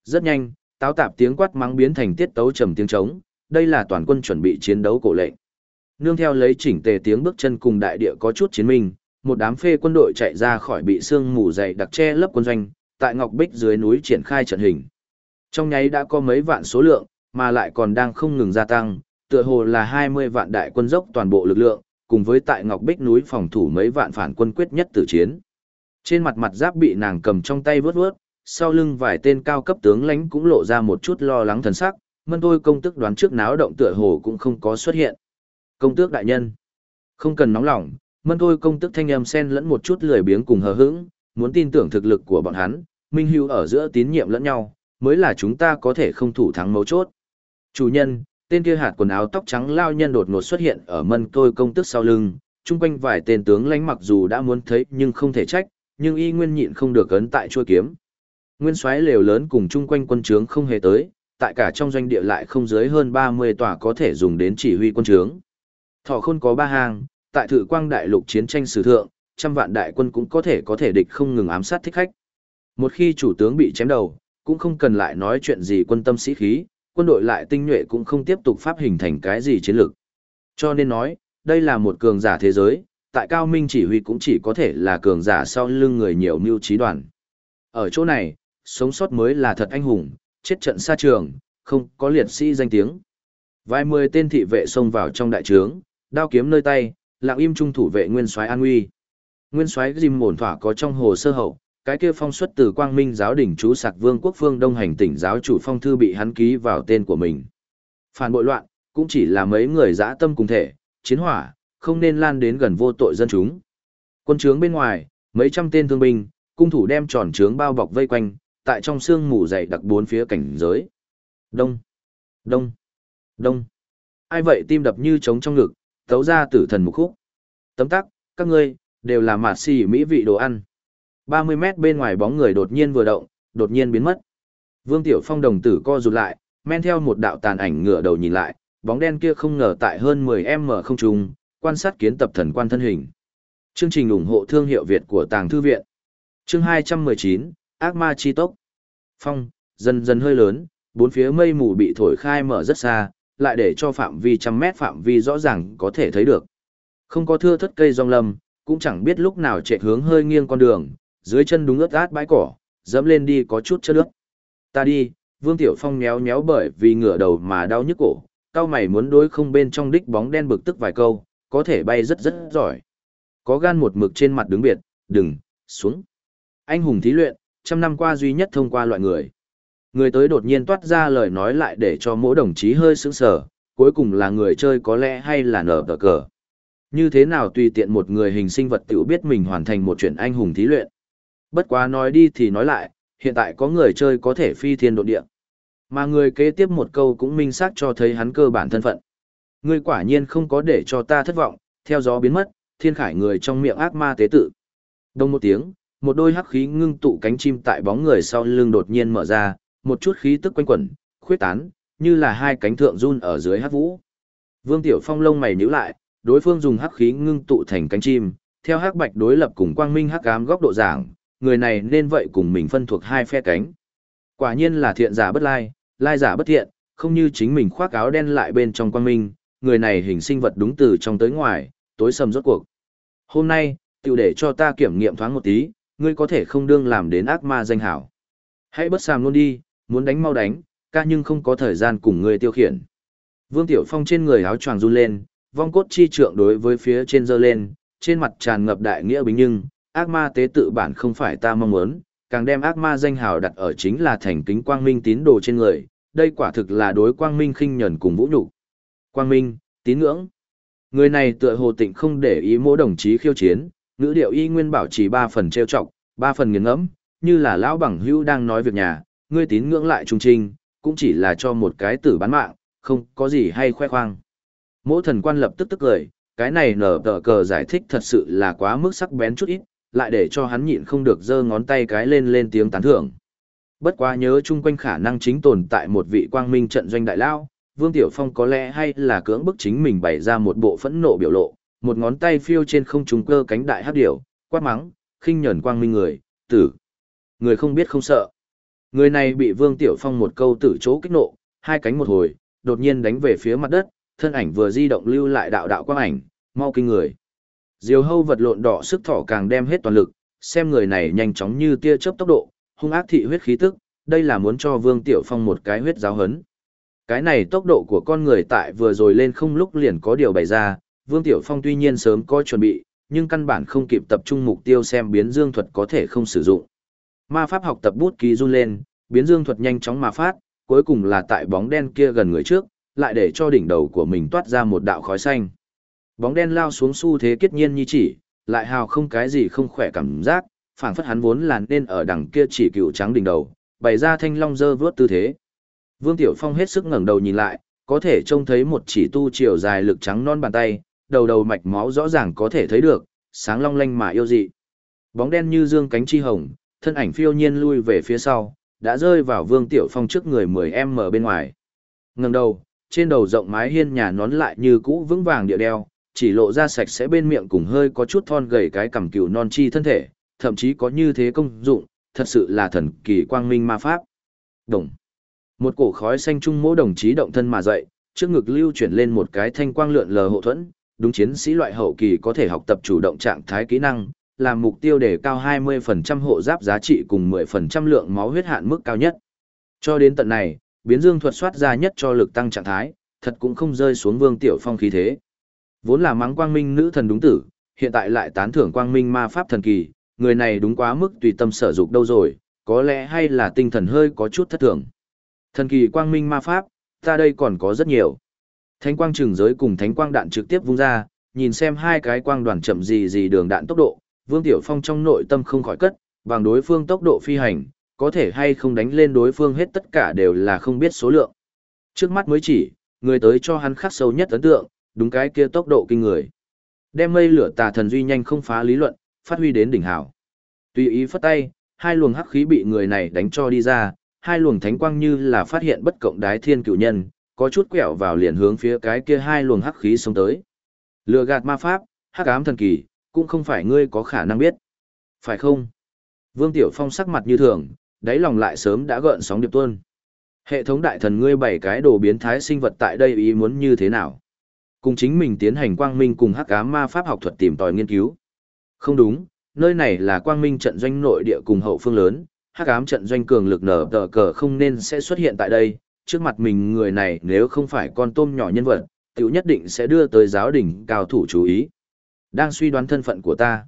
Rất nhanh, táo tạp tiếng quát mắng biến thành tiết tấu trầm tiếng trống, đây là toàn quân chuẩn bị chiến đấu cổ lệnh. Nương theo lấy chỉnh tề tiếng bước chân cùng đại địa có chút chiến minh, một đám phê quân đội chạy ra khỏi bị sương mù dày đặc che lấp quân doanh, tại Ngọc Bích dưới núi triển khai trận hình. Trong nháy đã có mấy vạn số lượng, mà lại còn đang không ngừng gia tăng, tựa hồ là 20 vạn đại quân dốc toàn bộ lực lượng, cùng với tại Ngọc Bích núi phòng thủ mấy vạn phản quân quyết nhất tử chiến. Trên mặt mặt giáp bị nàng cầm trong tay vớt vớt sau lưng vài tên cao cấp tướng lãnh cũng lộ ra một chút lo lắng thần sắc, mân tôi công tức đoán trước náo động tựa hồ cũng không có xuất hiện. Công tước đại nhân, không cần nóng lòng, mân tôi công tức thanh âm sen lẫn một chút lười biếng cùng hờ hững, muốn tin tưởng thực lực của bọn hắn, minh hữu ở giữa tín nhiệm lẫn nhau, mới là chúng ta có thể không thủ thắng mấu chốt. Chủ nhân, tên kia hạt quần áo tóc trắng lao nhân đột ngột xuất hiện ở mân tôi công tức sau lưng, chung quanh vài tên tướng lãnh mặc dù đã muốn thấy nhưng không thể trách, nhưng y nguyên nhịn không được ấn tại chuôi kiếm. Nguyên xoáy lều lớn cùng chung quanh quân trướng không hề tới, tại cả trong doanh địa lại không dưới hơn 30 tòa có thể dùng đến chỉ huy quân trướng. Thọ khôn có ba hàng, tại thử quang đại lục chiến tranh sử thượng, trăm vạn đại quân cũng có thể có thể địch không ngừng ám sát thích khách. Một khi chủ tướng bị chém đầu, cũng không cần lại nói chuyện gì quân tâm sĩ khí, quân đội lại tinh nhuệ cũng không tiếp tục pháp hình thành cái gì chiến lược. Cho nên nói, đây là một cường giả thế giới, tại cao minh chỉ huy cũng chỉ có thể là cường giả sau lưng người nhiều mưu trí đoàn. Ở chỗ này, sống sót mới là thật anh hùng, chết trận xa trường, không có liệt sĩ danh tiếng. Vài mười tên thị vệ xông vào trong đại trướng, đao kiếm nơi tay, lặng im trung thủ vệ nguyên soái an uy. Nguyên soái Jim ổn thỏa có trong hồ sơ hậu, cái kia phong xuất từ Quang Minh giáo đỉnh chú sạc vương quốc phương Đông hành tỉnh giáo chủ phong thư bị hắn ký vào tên của mình. Phản bội loạn, cũng chỉ là mấy người dã tâm cùng thể, chiến hỏa, không nên lan đến gần vô tội dân chúng. Quân trướng bên ngoài, mấy trăm tên thương binh, cung thủ đem tròn trướng bao bọc vây quanh, tại trong xương mù dày đặc bốn phía cảnh giới. Đông, đông, đông. Ai vậy tim đập như trống trong ngực, tấu ra tử thần mục khúc. Tấm tắc, các ngươi, đều là mạt xì mỹ vị đồ ăn. 30 mét bên ngoài bóng người đột nhiên vừa động, đột nhiên biến mất. Vương Tiểu Phong đồng tử co rụt lại, men theo một đạo tàn ảnh ngửa đầu nhìn lại, bóng đen kia không ngờ tại hơn 10m không trung, quan sát kiến tập thần quan thân hình. Chương trình ủng hộ thương hiệu Việt của Tàng Thư Viện. Chương 219, Ác Ma Chi Tốc. Phong, dần dần hơi lớn, bốn phía mây mù bị thổi khai mở rất xa, lại để cho phạm vi trăm mét phạm vi rõ ràng có thể thấy được. Không có thưa thất cây rong lâm, cũng chẳng biết lúc nào chạy hướng hơi nghiêng con đường, dưới chân đúng ướt át bãi cỏ, dẫm lên đi có chút chất nước. Ta đi, Vương Tiểu Phong méo méo bởi vì ngửa đầu mà đau nhức cổ, cao mày muốn đối không bên trong đích bóng đen bực tức vài câu, có thể bay rất rất giỏi. Có gan một mực trên mặt đứng biệt, đừng, xuống. Anh hùng thí luyện, trăm năm qua duy nhất thông qua loại người. Người tới đột nhiên toát ra lời nói lại để cho mỗi đồng chí hơi sững sờ, cuối cùng là người chơi có lẽ hay là nở tờ cờ. Như thế nào tùy tiện một người hình sinh vật tiểu biết mình hoàn thành một chuyện anh hùng thí luyện. Bất quá nói đi thì nói lại, hiện tại có người chơi có thể phi thiên độ địa. Mà người kế tiếp một câu cũng minh xác cho thấy hắn cơ bản thân phận. Ngươi quả nhiên không có để cho ta thất vọng, theo gió biến mất, thiên khải người trong miệng ác ma tế tự. Đông một tiếng, một đôi hắc khí ngưng tụ cánh chim tại bóng người sau lưng đột nhiên mở ra, một chút khí tức quanh quẩn, khuyết tán, như là hai cánh thượng run ở dưới hắc vũ. Vương Tiểu Phong lông mày nhíu lại, đối phương dùng hắc khí ngưng tụ thành cánh chim, theo hắc bạch đối lập cùng quang minh hắc ám góc độ giảng, người này nên vậy cùng mình phân thuộc hai phe cánh. Quả nhiên là thiện giả bất lai, lai giả bất thiện, không như chính mình khoác áo đen lại bên trong quang minh, người này hình sinh vật đúng từ trong tới ngoài, tối sầm rốt cuộc. Hôm nay, tiểu để cho ta kiểm nghiệm thoáng một tí, ngươi có thể không đương làm đến ác ma danh hảo. Hãy bất sàm luôn đi, muốn đánh mau đánh, ca nhưng không có thời gian cùng ngươi tiêu khiển. Vương Tiểu Phong trên người áo choàng run lên, vong cốt chi trượng đối với phía trên dơ lên, trên mặt tràn ngập đại nghĩa bình nhưng, ác ma tế tự bản không phải ta mong muốn, càng đem ác ma danh hào đặt ở chính là thành kính quang minh tín đồ trên người, đây quả thực là đối quang minh khinh nhẫn cùng vũ nhục. Quang minh, tín ngưỡng. Người này tựa hồ tịnh không để ý mỗi đồng chí khiêu chiến, ngữ điệu y nguyên bảo trì ba phần trêu chọc, ba phần nghiền ngẫm, như là lão bằng hữu đang nói việc nhà, ngươi tín ngưỡng lại trung trinh, cũng chỉ là cho một cái tử bán mạng, không có gì hay khoe khoang. Mỗ thần quan lập tức tức cười, cái này nở tờ cờ giải thích thật sự là quá mức sắc bén chút ít, lại để cho hắn nhịn không được giơ ngón tay cái lên lên tiếng tán thưởng. Bất quá nhớ chung quanh khả năng chính tồn tại một vị quang minh trận doanh đại lao, Vương Tiểu Phong có lẽ hay là cưỡng bức chính mình bày ra một bộ phẫn nộ biểu lộ, một ngón tay phiêu trên không trung cơ cánh đại hắc điểu, quát mắng, khinh nhẫn quang minh người, tử. Người không biết không sợ. Người này bị Vương Tiểu Phong một câu tử chỗ kích nộ, hai cánh một hồi, đột nhiên đánh về phía mặt đất, thân ảnh vừa di động lưu lại đạo đạo quang ảnh, mau kinh người. Diều hâu vật lộn đỏ sức thỏ càng đem hết toàn lực, xem người này nhanh chóng như tia chớp tốc độ, hung ác thị huyết khí tức, đây là muốn cho Vương Tiểu Phong một cái huyết giáo hấn. Cái này tốc độ của con người tại vừa rồi lên không lúc liền có điều bày ra, Vương Tiểu Phong tuy nhiên sớm có chuẩn bị, nhưng căn bản không kịp tập trung mục tiêu xem biến dương thuật có thể không sử dụng. Ma pháp học tập bút ký run lên, biến dương thuật nhanh chóng mà phát, cuối cùng là tại bóng đen kia gần người trước, lại để cho đỉnh đầu của mình toát ra một đạo khói xanh. Bóng đen lao xuống xu thế kết nhiên như chỉ, lại hào không cái gì không khỏe cảm giác, phảng phất hắn vốn là nên ở đằng kia chỉ cựu trắng đỉnh đầu, bày ra thanh long dơ vướt tư thế. Vương Tiểu Phong hết sức ngẩng đầu nhìn lại, có thể trông thấy một chỉ tu chiều dài lực trắng non bàn tay, đầu đầu mạch máu rõ ràng có thể thấy được, sáng long lanh mà yêu dị. Bóng đen như dương cánh chi hồng, thân ảnh phiêu nhiên lui về phía sau, đã rơi vào Vương Tiểu Phong trước người 10m bên ngoài. Ngẩng đầu, trên đầu rộng mái hiên nhà nón lại như cũ vững vàng địa đeo, chỉ lộ ra sạch sẽ bên miệng cùng hơi có chút thon gầy cái cằm cừu non chi thân thể, thậm chí có như thế công dụng, thật sự là thần kỳ quang minh ma pháp. Đồng. Một cổ khói xanh trung mỗ đồng chí động thân mà dậy, trước ngực lưu chuyển lên một cái thanh quang lượn lờ hộ thuẫn, đúng chiến sĩ loại hậu kỳ có thể học tập chủ động trạng thái kỹ năng, làm mục tiêu để cao 20% hộ giáp giá trị cùng 10% lượng máu huyết hạn mức cao nhất. Cho đến tận này, biến dương thuật soát ra nhất cho lực tăng trạng thái, thật cũng không rơi xuống vương tiểu phong khí thế. Vốn là mắng quang minh nữ thần đúng tử, hiện tại lại tán thưởng quang minh ma pháp thần kỳ, người này đúng quá mức tùy tâm sở dục đâu rồi, có lẽ hay là tinh thần hơi có chút thất thường. Thần kỳ quang minh ma pháp, ta đây còn có rất nhiều. Thánh quang trường giới cùng thánh quang đạn trực tiếp vung ra, nhìn xem hai cái quang đoàn chậm gì gì đường đạn tốc độ, Vương Tiểu Phong trong nội tâm không khỏi cất, bằng đối phương tốc độ phi hành, có thể hay không đánh lên đối phương hết tất cả đều là không biết số lượng. Trước mắt mới chỉ, người tới cho hắn khắc sâu nhất ấn tượng, đúng cái kia tốc độ kinh người. Đem mây lửa tà thần duy nhanh không phá lý luận, phát huy đến đỉnh hảo. Tùy ý phất tay, hai luồng hắc khí bị người này đánh cho đi ra, hai luồng thánh quang như là phát hiện bất cộng đái thiên cựu nhân, có chút quẹo vào liền hướng phía cái kia hai luồng hắc khí xông tới. Lừa gạt ma pháp, hắc ám thần kỳ, cũng không phải ngươi có khả năng biết. Phải không? Vương Tiểu Phong sắc mặt như thường, đáy lòng lại sớm đã gợn sóng điệp tuôn. Hệ thống đại thần ngươi bảy cái đồ biến thái sinh vật tại đây ý muốn như thế nào? Cùng chính mình tiến hành quang minh cùng hắc ám ma pháp học thuật tìm tòi nghiên cứu. Không đúng, nơi này là quang minh trận doanh nội địa cùng hậu phương lớn, hắc ám trận doanh cường lực nở tờ cờ không nên sẽ xuất hiện tại đây, trước mặt mình người này nếu không phải con tôm nhỏ nhân vật, tiểu nhất định sẽ đưa tới giáo đỉnh cao thủ chú ý. Đang suy đoán thân phận của ta.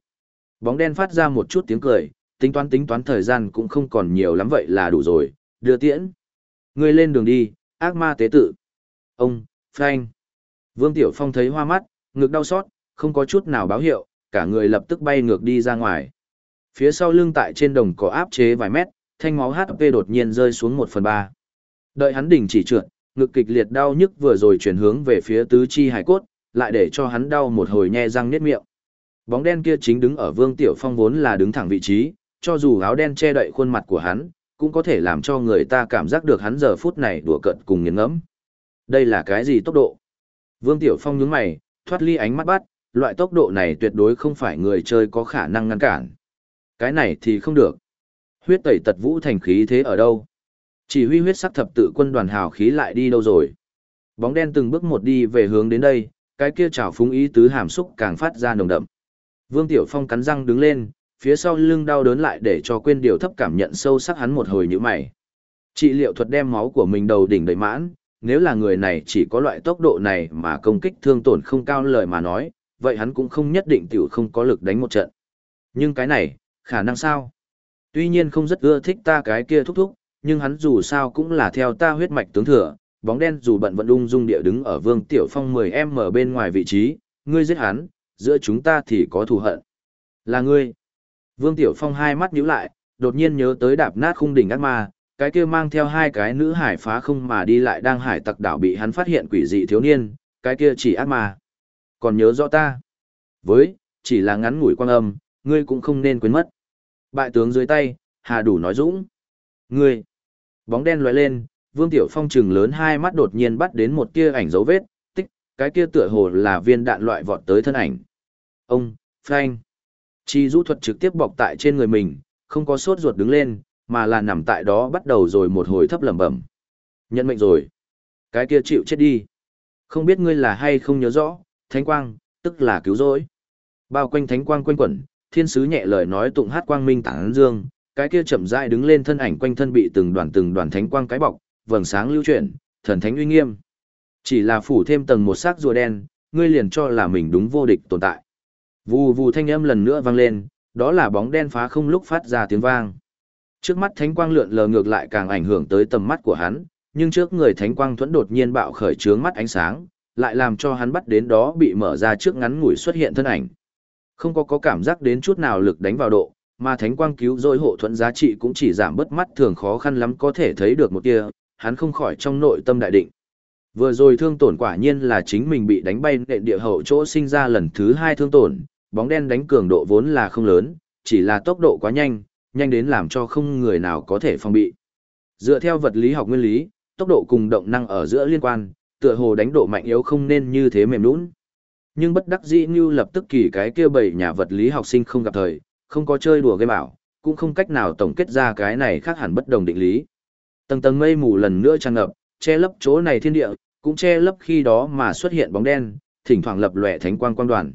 Bóng đen phát ra một chút tiếng cười, tính toán tính toán thời gian cũng không còn nhiều lắm vậy là đủ rồi, đưa tiễn. Ngươi lên đường đi, ác ma tế tự. Ông, Frank. Vương Tiểu Phong thấy hoa mắt, ngực đau xót, không có chút nào báo hiệu, cả người lập tức bay ngược đi ra ngoài. Phía sau lưng tại trên đồng có áp chế vài mét, thanh máu HP đột nhiên rơi xuống một phần ba. Đợi hắn đỉnh chỉ trượt, ngực kịch liệt đau nhức vừa rồi chuyển hướng về phía tứ chi hải cốt, lại để cho hắn đau một hồi nhe răng niết miệng. Bóng đen kia chính đứng ở Vương Tiểu Phong vốn là đứng thẳng vị trí, cho dù áo đen che đậy khuôn mặt của hắn, cũng có thể làm cho người ta cảm giác được hắn giờ phút này đùa cợt cùng nghiền ngẫm. Đây là cái gì tốc độ? Vương Tiểu Phong nhướng mày, thoát ly ánh mắt bắt, loại tốc độ này tuyệt đối không phải người chơi có khả năng ngăn cản. Cái này thì không được. Huyết tẩy tật vũ thành khí thế ở đâu? Chỉ huy huyết sắc thập tự quân đoàn hào khí lại đi đâu rồi? Bóng đen từng bước một đi về hướng đến đây, cái kia trào phúng ý tứ hàm xúc càng phát ra nồng đậm. Vương Tiểu Phong cắn răng đứng lên, phía sau lưng đau đớn lại để cho quên điều thấp cảm nhận sâu sắc hắn một hồi như mày. Trị liệu thuật đem máu của mình đầu đỉnh đầy mãn, nếu là người này chỉ có loại tốc độ này mà công kích thương tổn không cao lời mà nói, vậy hắn cũng không nhất định tiểu không có lực đánh một trận. Nhưng cái này, khả năng sao? Tuy nhiên không rất ưa thích ta cái kia thúc thúc, nhưng hắn dù sao cũng là theo ta huyết mạch tướng thừa, bóng đen dù bận vận ung dung địa đứng ở Vương Tiểu Phong 10m bên ngoài vị trí, ngươi giết hắn, giữa chúng ta thì có thù hận. Là ngươi. Vương Tiểu Phong hai mắt nhíu lại, đột nhiên nhớ tới đạp nát khung đỉnh ác ma, cái kia mang theo hai cái nữ hải phá không mà đi lại đang hải tặc đảo bị hắn phát hiện quỷ dị thiếu niên, cái kia chỉ ác ma. Còn nhớ rõ ta. Với, chỉ là ngắn ngủi quang âm, ngươi cũng không nên quên mất. Bại tướng dưới tay, Hà đủ nói dũng. Ngươi. Bóng đen lóe lên, Vương Tiểu Phong trừng lớn hai mắt đột nhiên bắt đến một tia ảnh dấu vết, tích, cái kia tựa hồ là viên đạn loại vọt tới thân ảnh. Ông, Frank. Chi rũ thuật trực tiếp bọc tại trên người mình, không có sốt ruột đứng lên, mà là nằm tại đó bắt đầu rồi một hồi thấp lẩm bẩm. Nhận mệnh rồi. Cái kia chịu chết đi. Không biết ngươi là hay không nhớ rõ, thánh quang, tức là cứu rỗi. Bao quanh thánh quang quanh quẩn, thiên sứ nhẹ lời nói tụng hát quang minh tản dương, cái kia chậm rãi đứng lên thân ảnh quanh thân bị từng đoàn từng đoàn thánh quang cái bọc, vầng sáng lưu chuyển, thần thánh uy nghiêm. Chỉ là phủ thêm tầng một sắc rùa đen, ngươi liền cho là mình đúng vô địch tồn tại. Vù vù thanh âm lần nữa vang lên, đó là bóng đen phá không lúc phát ra tiếng vang. Trước mắt thánh quang lượn lờ ngược lại càng ảnh hưởng tới tầm mắt của hắn, nhưng trước người thánh quang thuẫn đột nhiên bạo khởi trướng mắt ánh sáng, lại làm cho hắn bắt đến đó bị mở ra trước ngắn ngủi xuất hiện thân ảnh. Không có có cảm giác đến chút nào lực đánh vào độ, mà thánh quang cứu rỗi hộ thuẫn giá trị cũng chỉ giảm bất mắt thường khó khăn lắm có thể thấy được một tia, hắn không khỏi trong nội tâm đại định. Vừa rồi thương tổn quả nhiên là chính mình bị đánh bay nện địa hậu chỗ sinh ra lần thứ hai thương tổn, bóng đen đánh cường độ vốn là không lớn, chỉ là tốc độ quá nhanh, nhanh đến làm cho không người nào có thể phòng bị. Dựa theo vật lý học nguyên lý, tốc độ cùng động năng ở giữa liên quan, tựa hồ đánh độ mạnh yếu không nên như thế mềm nũng. Nhưng bất đắc dĩ như lập tức kỳ cái kia bảy nhà vật lý học sinh không gặp thời, không có chơi đùa game bảo, cũng không cách nào tổng kết ra cái này khác hẳn bất đồng định lý. Tầng tầng mây mù lần nữa tràn ngập, che lấp chỗ này thiên địa, cũng che lấp khi đó mà xuất hiện bóng đen, thỉnh thoảng lập lòe thánh quang quang đoàn.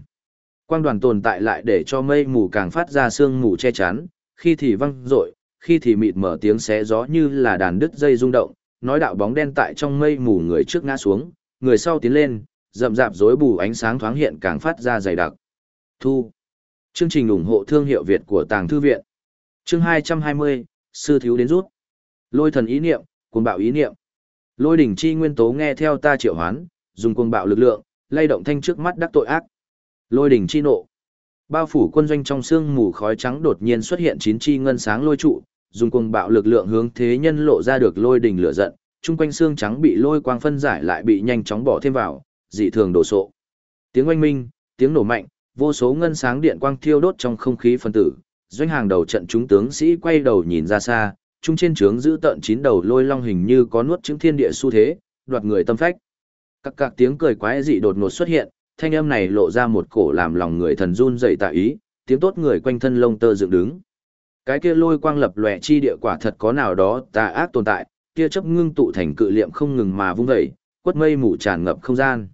Quang đoàn tồn tại lại để cho mây mù càng phát ra sương mù che chắn, khi thì văng rội, khi thì mịt mở tiếng xé gió như là đàn đứt dây rung động, nói đạo bóng đen tại trong mây mù người trước ngã xuống, người sau tiến lên, rậm rạp rối bù ánh sáng thoáng hiện càng phát ra dày đặc. Thu. Chương trình ủng hộ thương hiệu Việt của Tàng Thư Viện. Chương 220, Sư Thiếu đến rút. Lôi thần ý niệm, cuồng bạo ý niệm. Lôi đỉnh chi nguyên tố nghe theo ta triệu hoán, dùng cuồng bạo lực lượng, lay động thanh trước mắt đắc tội ác. Lôi đỉnh chi nộ. Bao phủ quân doanh trong sương mù khói trắng đột nhiên xuất hiện chín chi ngân sáng lôi trụ, dùng cuồng bạo lực lượng hướng thế nhân lộ ra được lôi đỉnh lửa giận, chung quanh xương trắng bị lôi quang phân giải lại bị nhanh chóng bỏ thêm vào, dị thường đổ sộ. Tiếng oanh minh, tiếng nổ mạnh, vô số ngân sáng điện quang thiêu đốt trong không khí phân tử, doanh hàng đầu trận chúng tướng sĩ quay đầu nhìn ra xa, trung trên trướng giữ tận chín đầu lôi long hình như có nuốt chứng thiên địa xu thế, đoạt người tâm phách. Các các tiếng cười quái dị đột ngột xuất hiện, thanh âm này lộ ra một cổ làm lòng người thần run dậy tạ ý, tiếng tốt người quanh thân lông tơ dựng đứng. Cái kia lôi quang lập lòe chi địa quả thật có nào đó tà ác tồn tại, kia chấp ngưng tụ thành cự liệm không ngừng mà vung dậy, quất mây mù tràn ngập không gian.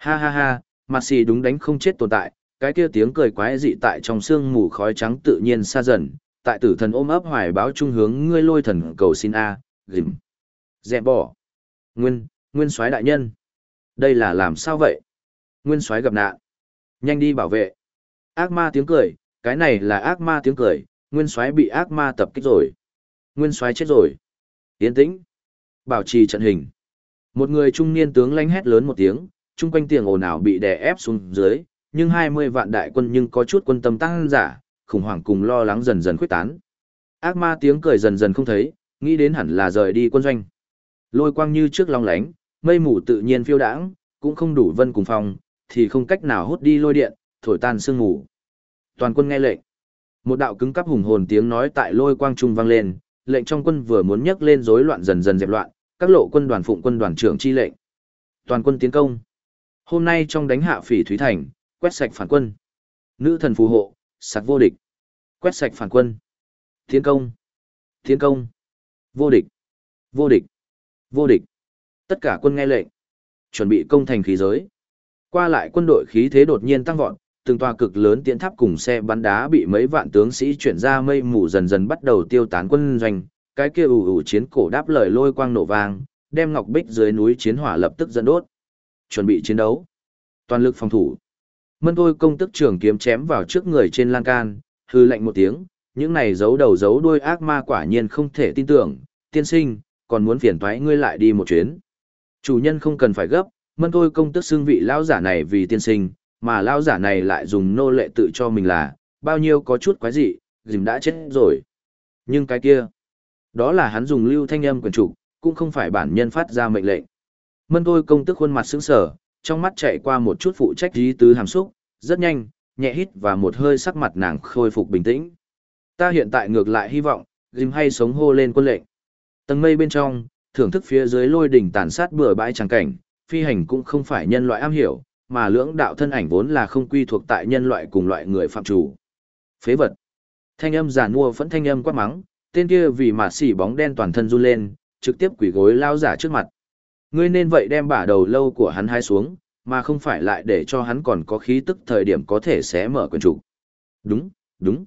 Ha ha ha, mặt xì đúng đánh không chết tồn tại, cái kia tiếng cười quái dị tại trong sương mù khói trắng tự nhiên xa dần, tại tử thần ôm ấp hoài báo trung hướng ngươi lôi thần cầu xin a, gìm. Dẹp bỏ. Nguyên, nguyên soái đại nhân. Đây là làm sao vậy? Nguyên soái gặp nạn. Nhanh đi bảo vệ. Ác ma tiếng cười, cái này là ác ma tiếng cười, nguyên soái bị ác ma tập kích rồi. Nguyên soái chết rồi. Yên tĩnh. Bảo trì trận hình. Một người trung niên tướng lanh hét lớn một tiếng, chung quanh tiếng ồn ào bị đè ép xuống dưới, nhưng 20 vạn đại quân nhưng có chút quân tâm tăng giả, khủng hoảng cùng lo lắng dần dần khuếch tán. Ác ma tiếng cười dần dần không thấy, nghĩ đến hẳn là rời đi quân doanh. Lôi quang như trước long lánh, mây mù tự nhiên phiêu đãng, cũng không đủ vân cùng phòng, thì không cách nào hút đi lôi điện, thổi tan sương mù. Toàn quân nghe lệnh. Một đạo cứng cắp hùng hồn tiếng nói tại lôi quang trung vang lên, lệnh trong quân vừa muốn nhấc lên rối loạn dần dần dẹp loạn, các lộ quân đoàn phụng quân đoàn trưởng chi lệnh. Toàn quân tiến công. Hôm nay trong đánh hạ phỉ Thúy Thành, quét sạch phản quân. Nữ thần phù hộ, sạc vô địch. Quét sạch phản quân. Tiến công. Tiến công. Vô địch. Vô địch. Vô địch. Tất cả quân nghe lệnh. Chuẩn bị công thành khí giới. Qua lại quân đội khí thế đột nhiên tăng vọt, từng tòa cực lớn tiến tháp cùng xe bắn đá bị mấy vạn tướng sĩ chuyển ra mây mù dần dần bắt đầu tiêu tán quân doanh, cái kia ủ ủ chiến cổ đáp lời lôi quang nổ vang, đem ngọc bích dưới núi chiến hỏa lập tức dẫn đốt. Chuẩn bị chiến đấu. Toàn lực phòng thủ. Mân thôi công tức trưởng kiếm chém vào trước người trên lan can, hư lạnh một tiếng, những này giấu đầu giấu đuôi ác ma quả nhiên không thể tin tưởng, tiên sinh, còn muốn phiền thoái ngươi lại đi một chuyến. Chủ nhân không cần phải gấp, mân thôi công tức xưng vị lão giả này vì tiên sinh, mà lão giả này lại dùng nô lệ tự cho mình là, bao nhiêu có chút quái dị, dìm đã chết rồi. Nhưng cái kia, đó là hắn dùng lưu thanh âm quyền trục, cũng không phải bản nhân phát ra mệnh lệnh. Mân thôi công tức khuôn mặt sững sờ, trong mắt chạy qua một chút phụ trách dí tứ hàm xúc, rất nhanh, nhẹ hít và một hơi sắc mặt nàng khôi phục bình tĩnh. Ta hiện tại ngược lại hy vọng, dìm hay sống hô lên quân lệnh. Tầng mây bên trong, thưởng thức phía dưới lôi đỉnh tàn sát bừa bãi tràng cảnh, phi hành cũng không phải nhân loại am hiểu, mà lưỡng đạo thân ảnh vốn là không quy thuộc tại nhân loại cùng loại người phạm chủ. Phế vật. Thanh âm giả mua phẫn thanh âm quát mắng, tên kia vì mà xỉ bóng đen toàn thân run lên, trực tiếp quỷ gối lao giả trước mặt. Ngươi nên vậy đem bả đầu lâu của hắn hai xuống, mà không phải lại để cho hắn còn có khí tức thời điểm có thể xé mở quyền trục. Đúng, đúng.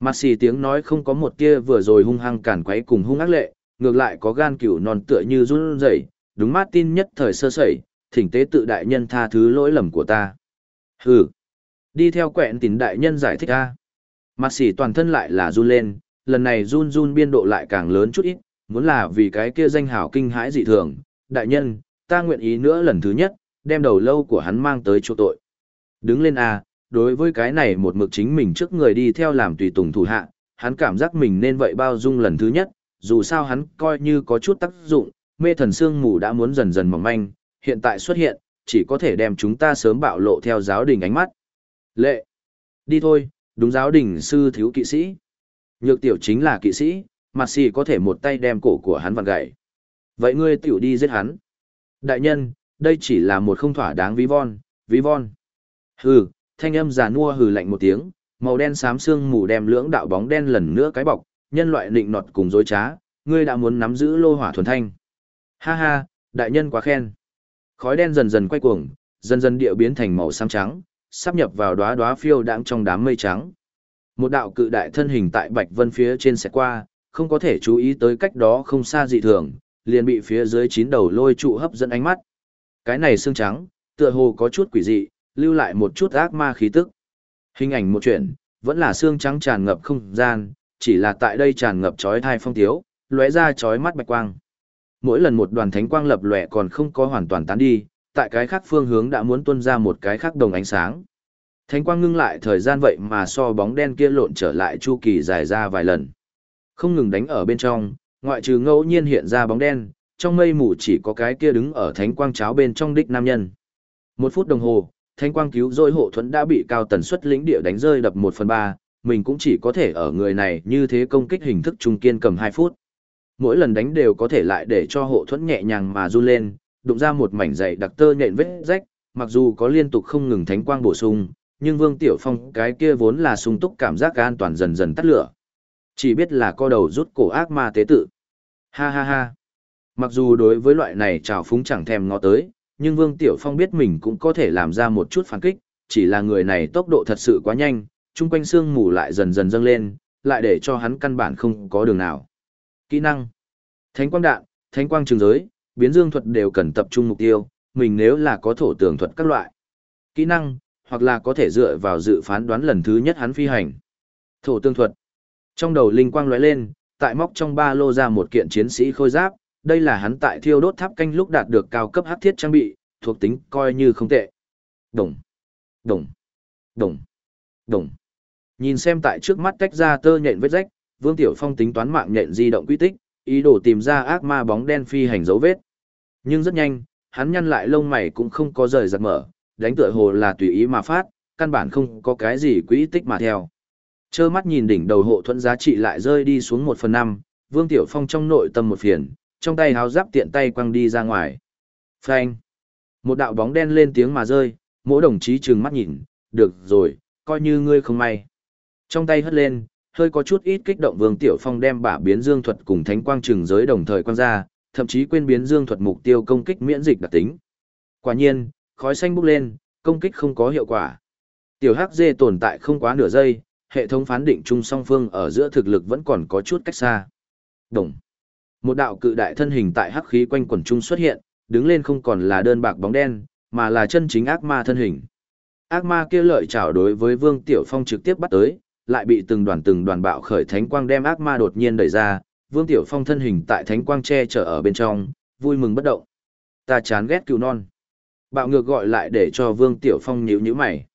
Mặt xì tiếng nói không có một kia vừa rồi hung hăng cản quấy cùng hung ác lệ, ngược lại có gan cửu non tựa như run rẩy, đúng Martin nhất thời sơ sẩy, thỉnh tế tự đại nhân tha thứ lỗi lầm của ta. Hừ. Đi theo quẹn tín đại nhân giải thích a. Mặt xì toàn thân lại là run lên, lần này run run biên độ lại càng lớn chút ít, muốn là vì cái kia danh hào kinh hãi dị thường. Đại nhân, ta nguyện ý nữa lần thứ nhất, đem đầu lâu của hắn mang tới chỗ tội. Đứng lên a, đối với cái này một mực chính mình trước người đi theo làm tùy tùng thủ hạ, hắn cảm giác mình nên vậy bao dung lần thứ nhất, dù sao hắn coi như có chút tác dụng, mê thần xương mù đã muốn dần dần mỏng manh, hiện tại xuất hiện, chỉ có thể đem chúng ta sớm bạo lộ theo giáo đình ánh mắt. Lệ! Đi thôi, đúng giáo đình sư thiếu kỵ sĩ. Nhược tiểu chính là kỵ sĩ, mặt xì có thể một tay đem cổ của hắn vặn gãy. Vậy ngươi tiểu đi giết hắn. Đại nhân, đây chỉ là một không thỏa đáng ví von, ví von. Hừ, thanh âm già nua hừ lạnh một tiếng, màu đen xám xương mù đem lưỡng đạo bóng đen lần nữa cái bọc, nhân loại định nọt cùng dối trá, ngươi đã muốn nắm giữ lô hỏa thuần thanh. Ha ha, đại nhân quá khen. Khói đen dần dần quay cuồng, dần dần địa biến thành màu xám trắng, sắp nhập vào đóa đóa phiêu đãng trong đám mây trắng. Một đạo cự đại thân hình tại Bạch Vân phía trên sẽ qua, không có thể chú ý tới cách đó không xa dị thường, liền bị phía dưới chín đầu lôi trụ hấp dẫn ánh mắt. Cái này xương trắng, tựa hồ có chút quỷ dị, lưu lại một chút ác ma khí tức. Hình ảnh một chuyện, vẫn là xương trắng tràn ngập không gian, chỉ là tại đây tràn ngập chói thai phong tiếu, lóe ra chói mắt bạch quang. Mỗi lần một đoàn thánh quang lập lòe còn không có hoàn toàn tán đi, tại cái khác phương hướng đã muốn tuôn ra một cái khác đồng ánh sáng. Thánh quang ngưng lại thời gian vậy mà so bóng đen kia lộn trở lại chu kỳ dài ra vài lần. Không ngừng đánh ở bên trong, ngoại trừ ngẫu nhiên hiện ra bóng đen, trong mây mù chỉ có cái kia đứng ở thánh quang cháo bên trong đích nam nhân. Một phút đồng hồ, thánh quang cứu rồi hộ thuẫn đã bị cao tần suất lĩnh địa đánh rơi đập một phần ba, mình cũng chỉ có thể ở người này như thế công kích hình thức trung kiên cầm hai phút. Mỗi lần đánh đều có thể lại để cho hộ thuẫn nhẹ nhàng mà run lên, đụng ra một mảnh dày đặc tơ nhện vết rách, mặc dù có liên tục không ngừng thánh quang bổ sung, nhưng Vương Tiểu Phong cái kia vốn là sung túc cảm giác an toàn dần dần tắt lửa. Chỉ biết là co đầu rút cổ ác ma tế tự. Ha ha ha. Mặc dù đối với loại này trào phúng chẳng thèm ngó tới, nhưng Vương Tiểu Phong biết mình cũng có thể làm ra một chút phản kích, chỉ là người này tốc độ thật sự quá nhanh, chung quanh xương mù lại dần dần dâng lên, lại để cho hắn căn bản không có đường nào. Kỹ năng Thánh quang đạn, thánh quang trường giới, biến dương thuật đều cần tập trung mục tiêu, mình nếu là có thổ tường thuật các loại. Kỹ năng, hoặc là có thể dựa vào dự phán đoán lần thứ nhất hắn phi hành. Thổ tương thuật. Trong đầu linh quang lóe lên, tại móc trong ba lô ra một kiện chiến sĩ khôi giáp, đây là hắn tại thiêu đốt tháp canh lúc đạt được cao cấp hắc thiết trang bị, thuộc tính coi như không tệ. Đồng, đồng, đồng, đồng. Nhìn xem tại trước mắt tách ra tơ nhện vết rách, Vương Tiểu Phong tính toán mạng nhện di động quy tích, ý đồ tìm ra ác ma bóng đen phi hành dấu vết. Nhưng rất nhanh, hắn nhăn lại lông mày cũng không có rời giật mở, đánh tựa hồ là tùy ý mà phát, căn bản không có cái gì quỹ tích mà theo. Chơ mắt nhìn đỉnh đầu hộ thuẫn giá trị lại rơi đi xuống một phần năm, Vương Tiểu Phong trong nội tâm một phiền, trong tay háo giáp tiện tay quăng đi ra ngoài. Phanh! Một đạo bóng đen lên tiếng mà rơi, mỗi đồng chí trừng mắt nhìn, được rồi, coi như ngươi không may. Trong tay hất lên, hơi có chút ít kích động Vương Tiểu Phong đem bả biến dương thuật cùng thánh quang trừng giới đồng thời quăng ra, thậm chí quên biến dương thuật mục tiêu công kích miễn dịch đặc tính. Quả nhiên, khói xanh bốc lên, công kích không có hiệu quả. Tiểu Hắc Dê tồn tại không quá nửa giây, hệ thống phán định chung song phương ở giữa thực lực vẫn còn có chút cách xa. Đồng. Một đạo cự đại thân hình tại hắc khí quanh quần trung xuất hiện, đứng lên không còn là đơn bạc bóng đen, mà là chân chính ác ma thân hình. Ác ma kia lợi trảo đối với Vương Tiểu Phong trực tiếp bắt tới, lại bị từng đoàn từng đoàn bạo khởi thánh quang đem ác ma đột nhiên đẩy ra, Vương Tiểu Phong thân hình tại thánh quang che chở ở bên trong, vui mừng bất động. Ta chán ghét cừu non. Bạo ngược gọi lại để cho Vương Tiểu Phong nhíu nhíu mày.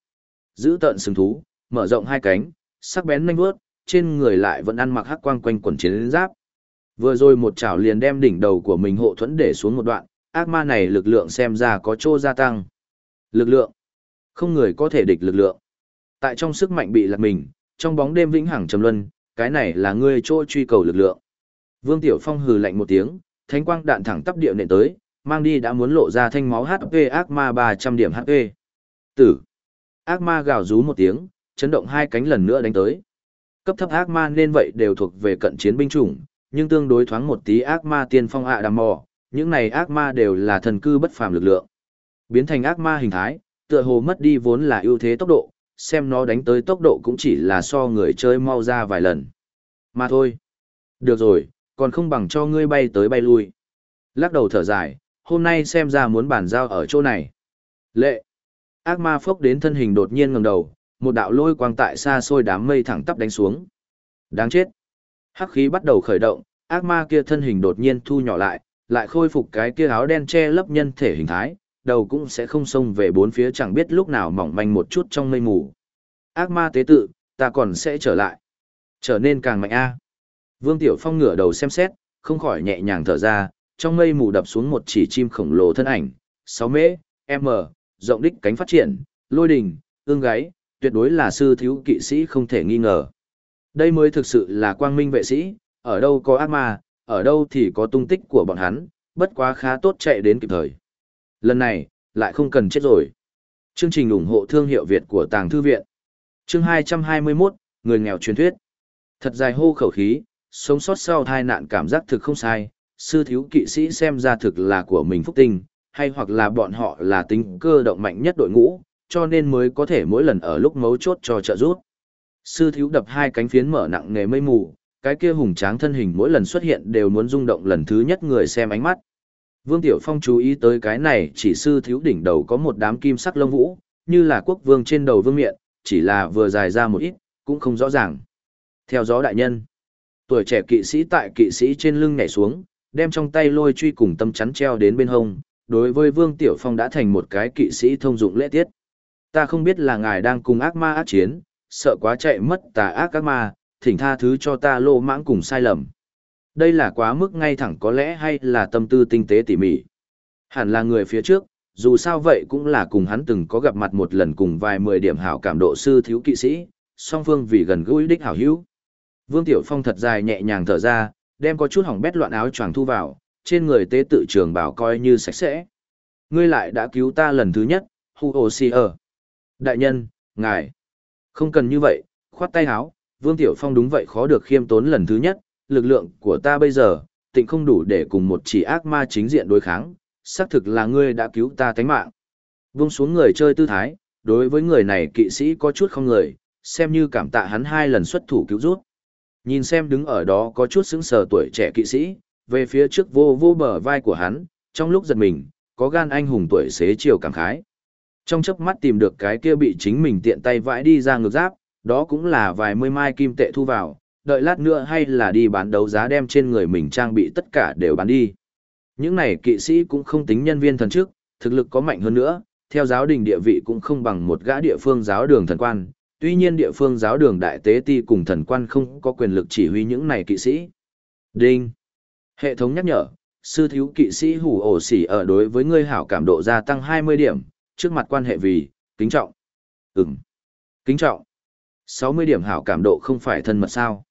Giữ tận sừng thú, mở rộng hai cánh, sắc bén nhanh vuốt, trên người lại vẫn ăn mặc hắc quang quanh quần chiến giáp. Vừa rồi một chảo liền đem đỉnh đầu của mình hộ thuẫn để xuống một đoạn, ác ma này lực lượng xem ra có chỗ gia tăng. Lực lượng. Không người có thể địch lực lượng. Tại trong sức mạnh bị lạc mình, trong bóng đêm vĩnh hằng trầm luân, cái này là ngươi chỗ truy cầu lực lượng. Vương Tiểu Phong hừ lạnh một tiếng, thánh quang đạn thẳng tắp địa nện tới, mang đi đã muốn lộ ra thanh máu HP ác ma 300 điểm HP. Tử. Ác ma gào rú một tiếng, chấn động hai cánh lần nữa đánh tới. Cấp thấp ác ma nên vậy đều thuộc về cận chiến binh chủng, nhưng tương đối thoáng một tí ác ma tiên phong ạ đàm mò, Những này ác ma đều là thần cư bất phàm lực lượng. Biến thành ác ma hình thái, tựa hồ mất đi vốn là ưu thế tốc độ, xem nó đánh tới tốc độ cũng chỉ là so người chơi mau ra vài lần. Mà thôi. Được rồi, còn không bằng cho ngươi bay tới bay lui. Lắc đầu thở dài, hôm nay xem ra muốn bàn giao ở chỗ này. Lệ. Ác ma phốc đến thân hình đột nhiên ngẩng đầu, một đạo lôi quang tại xa xôi đám mây thẳng tắp đánh xuống. Đáng chết. Hắc khí bắt đầu khởi động, ác ma kia thân hình đột nhiên thu nhỏ lại, lại khôi phục cái kia áo đen che lấp nhân thể hình thái, đầu cũng sẽ không xông về bốn phía chẳng biết lúc nào mỏng manh một chút trong mây mù. Ác ma tế tự, ta còn sẽ trở lại. Trở nên càng mạnh a. Vương Tiểu Phong ngửa đầu xem xét, không khỏi nhẹ nhàng thở ra, trong mây mù đập xuống một chỉ chim khổng lồ thân ảnh, 6 mễ, m, rộng đích cánh phát triển, lôi đình, ương gáy, tuyệt đối là sư thiếu kỵ sĩ không thể nghi ngờ. Đây mới thực sự là quang minh vệ sĩ, ở đâu có ác ma, ở đâu thì có tung tích của bọn hắn, bất quá khá tốt chạy đến kịp thời. Lần này, lại không cần chết rồi. Chương trình ủng hộ thương hiệu Việt của Tàng Thư Viện. Chương 221, Người nghèo truyền thuyết. Thật dài hô khẩu khí, sống sót sau tai nạn cảm giác thực không sai, sư thiếu kỵ sĩ xem ra thực là của mình phúc tinh, hay hoặc là bọn họ là tính cơ động mạnh nhất đội ngũ, cho nên mới có thể mỗi lần ở lúc mấu chốt cho trợ giúp. Sư thiếu đập hai cánh phiến mở nặng nề mây mù, cái kia hùng tráng thân hình mỗi lần xuất hiện đều muốn rung động lần thứ nhất người xem ánh mắt. Vương Tiểu Phong chú ý tới cái này chỉ sư thiếu đỉnh đầu có một đám kim sắc lông vũ, như là quốc vương trên đầu vương miện, chỉ là vừa dài ra một ít, cũng không rõ ràng. Theo gió đại nhân, tuổi trẻ kỵ sĩ tại kỵ sĩ trên lưng nhảy xuống, đem trong tay lôi truy cùng tâm chắn treo đến bên hông, đối với Vương Tiểu Phong đã thành một cái kỵ sĩ thông dụng lễ tiết. Ta không biết là ngài đang cùng ác ma ác chiến, sợ quá chạy mất tà ác ác ma, thỉnh tha thứ cho ta lô mãng cùng sai lầm. Đây là quá mức ngay thẳng có lẽ hay là tâm tư tinh tế tỉ mỉ. Hẳn là người phía trước, dù sao vậy cũng là cùng hắn từng có gặp mặt một lần cùng vài mười điểm hảo cảm độ sư thiếu kỵ sĩ, song phương vì gần gũi đích hảo hữu. Vương Tiểu Phong thật dài nhẹ nhàng thở ra, đem có chút hỏng bét loạn áo choàng thu vào, trên người tế tự trường bảo coi như sạch sẽ. Ngươi lại đã cứu ta lần thứ nhất, Hu Ô Si ở. Đại nhân, ngài. Không cần như vậy, khoát tay áo, Vương Tiểu Phong đúng vậy khó được khiêm tốn lần thứ nhất, lực lượng của ta bây giờ, tịnh không đủ để cùng một chỉ ác ma chính diện đối kháng, xác thực là ngươi đã cứu ta tánh mạng. Vung xuống người chơi tư thái, đối với người này kỵ sĩ có chút không người, xem như cảm tạ hắn hai lần xuất thủ cứu rút. Nhìn xem đứng ở đó có chút sững sờ tuổi trẻ kỵ sĩ, về phía trước vô vô bờ vai của hắn, trong lúc giật mình, có gan anh hùng tuổi xế chiều cảm khái. Trong chớp mắt tìm được cái kia bị chính mình tiện tay vãi đi ra ngược giáp, đó cũng là vài mươi mai kim tệ thu vào, đợi lát nữa hay là đi bán đấu giá đem trên người mình trang bị tất cả đều bán đi. Những này kỵ sĩ cũng không tính nhân viên thần trước, thực lực có mạnh hơn nữa, theo giáo đình địa vị cũng không bằng một gã địa phương giáo đường thần quan, tuy nhiên địa phương giáo đường đại tế ti cùng thần quan không có quyền lực chỉ huy những này kỵ sĩ. Đinh. Hệ thống nhắc nhở, sư thiếu kỵ sĩ hủ ổ xỉ ở đối với ngươi hảo cảm độ gia tăng 20 điểm, trước mặt quan hệ vì, kính trọng. Ừm. Kính trọng. 60 điểm hảo cảm độ không phải thân mật sao.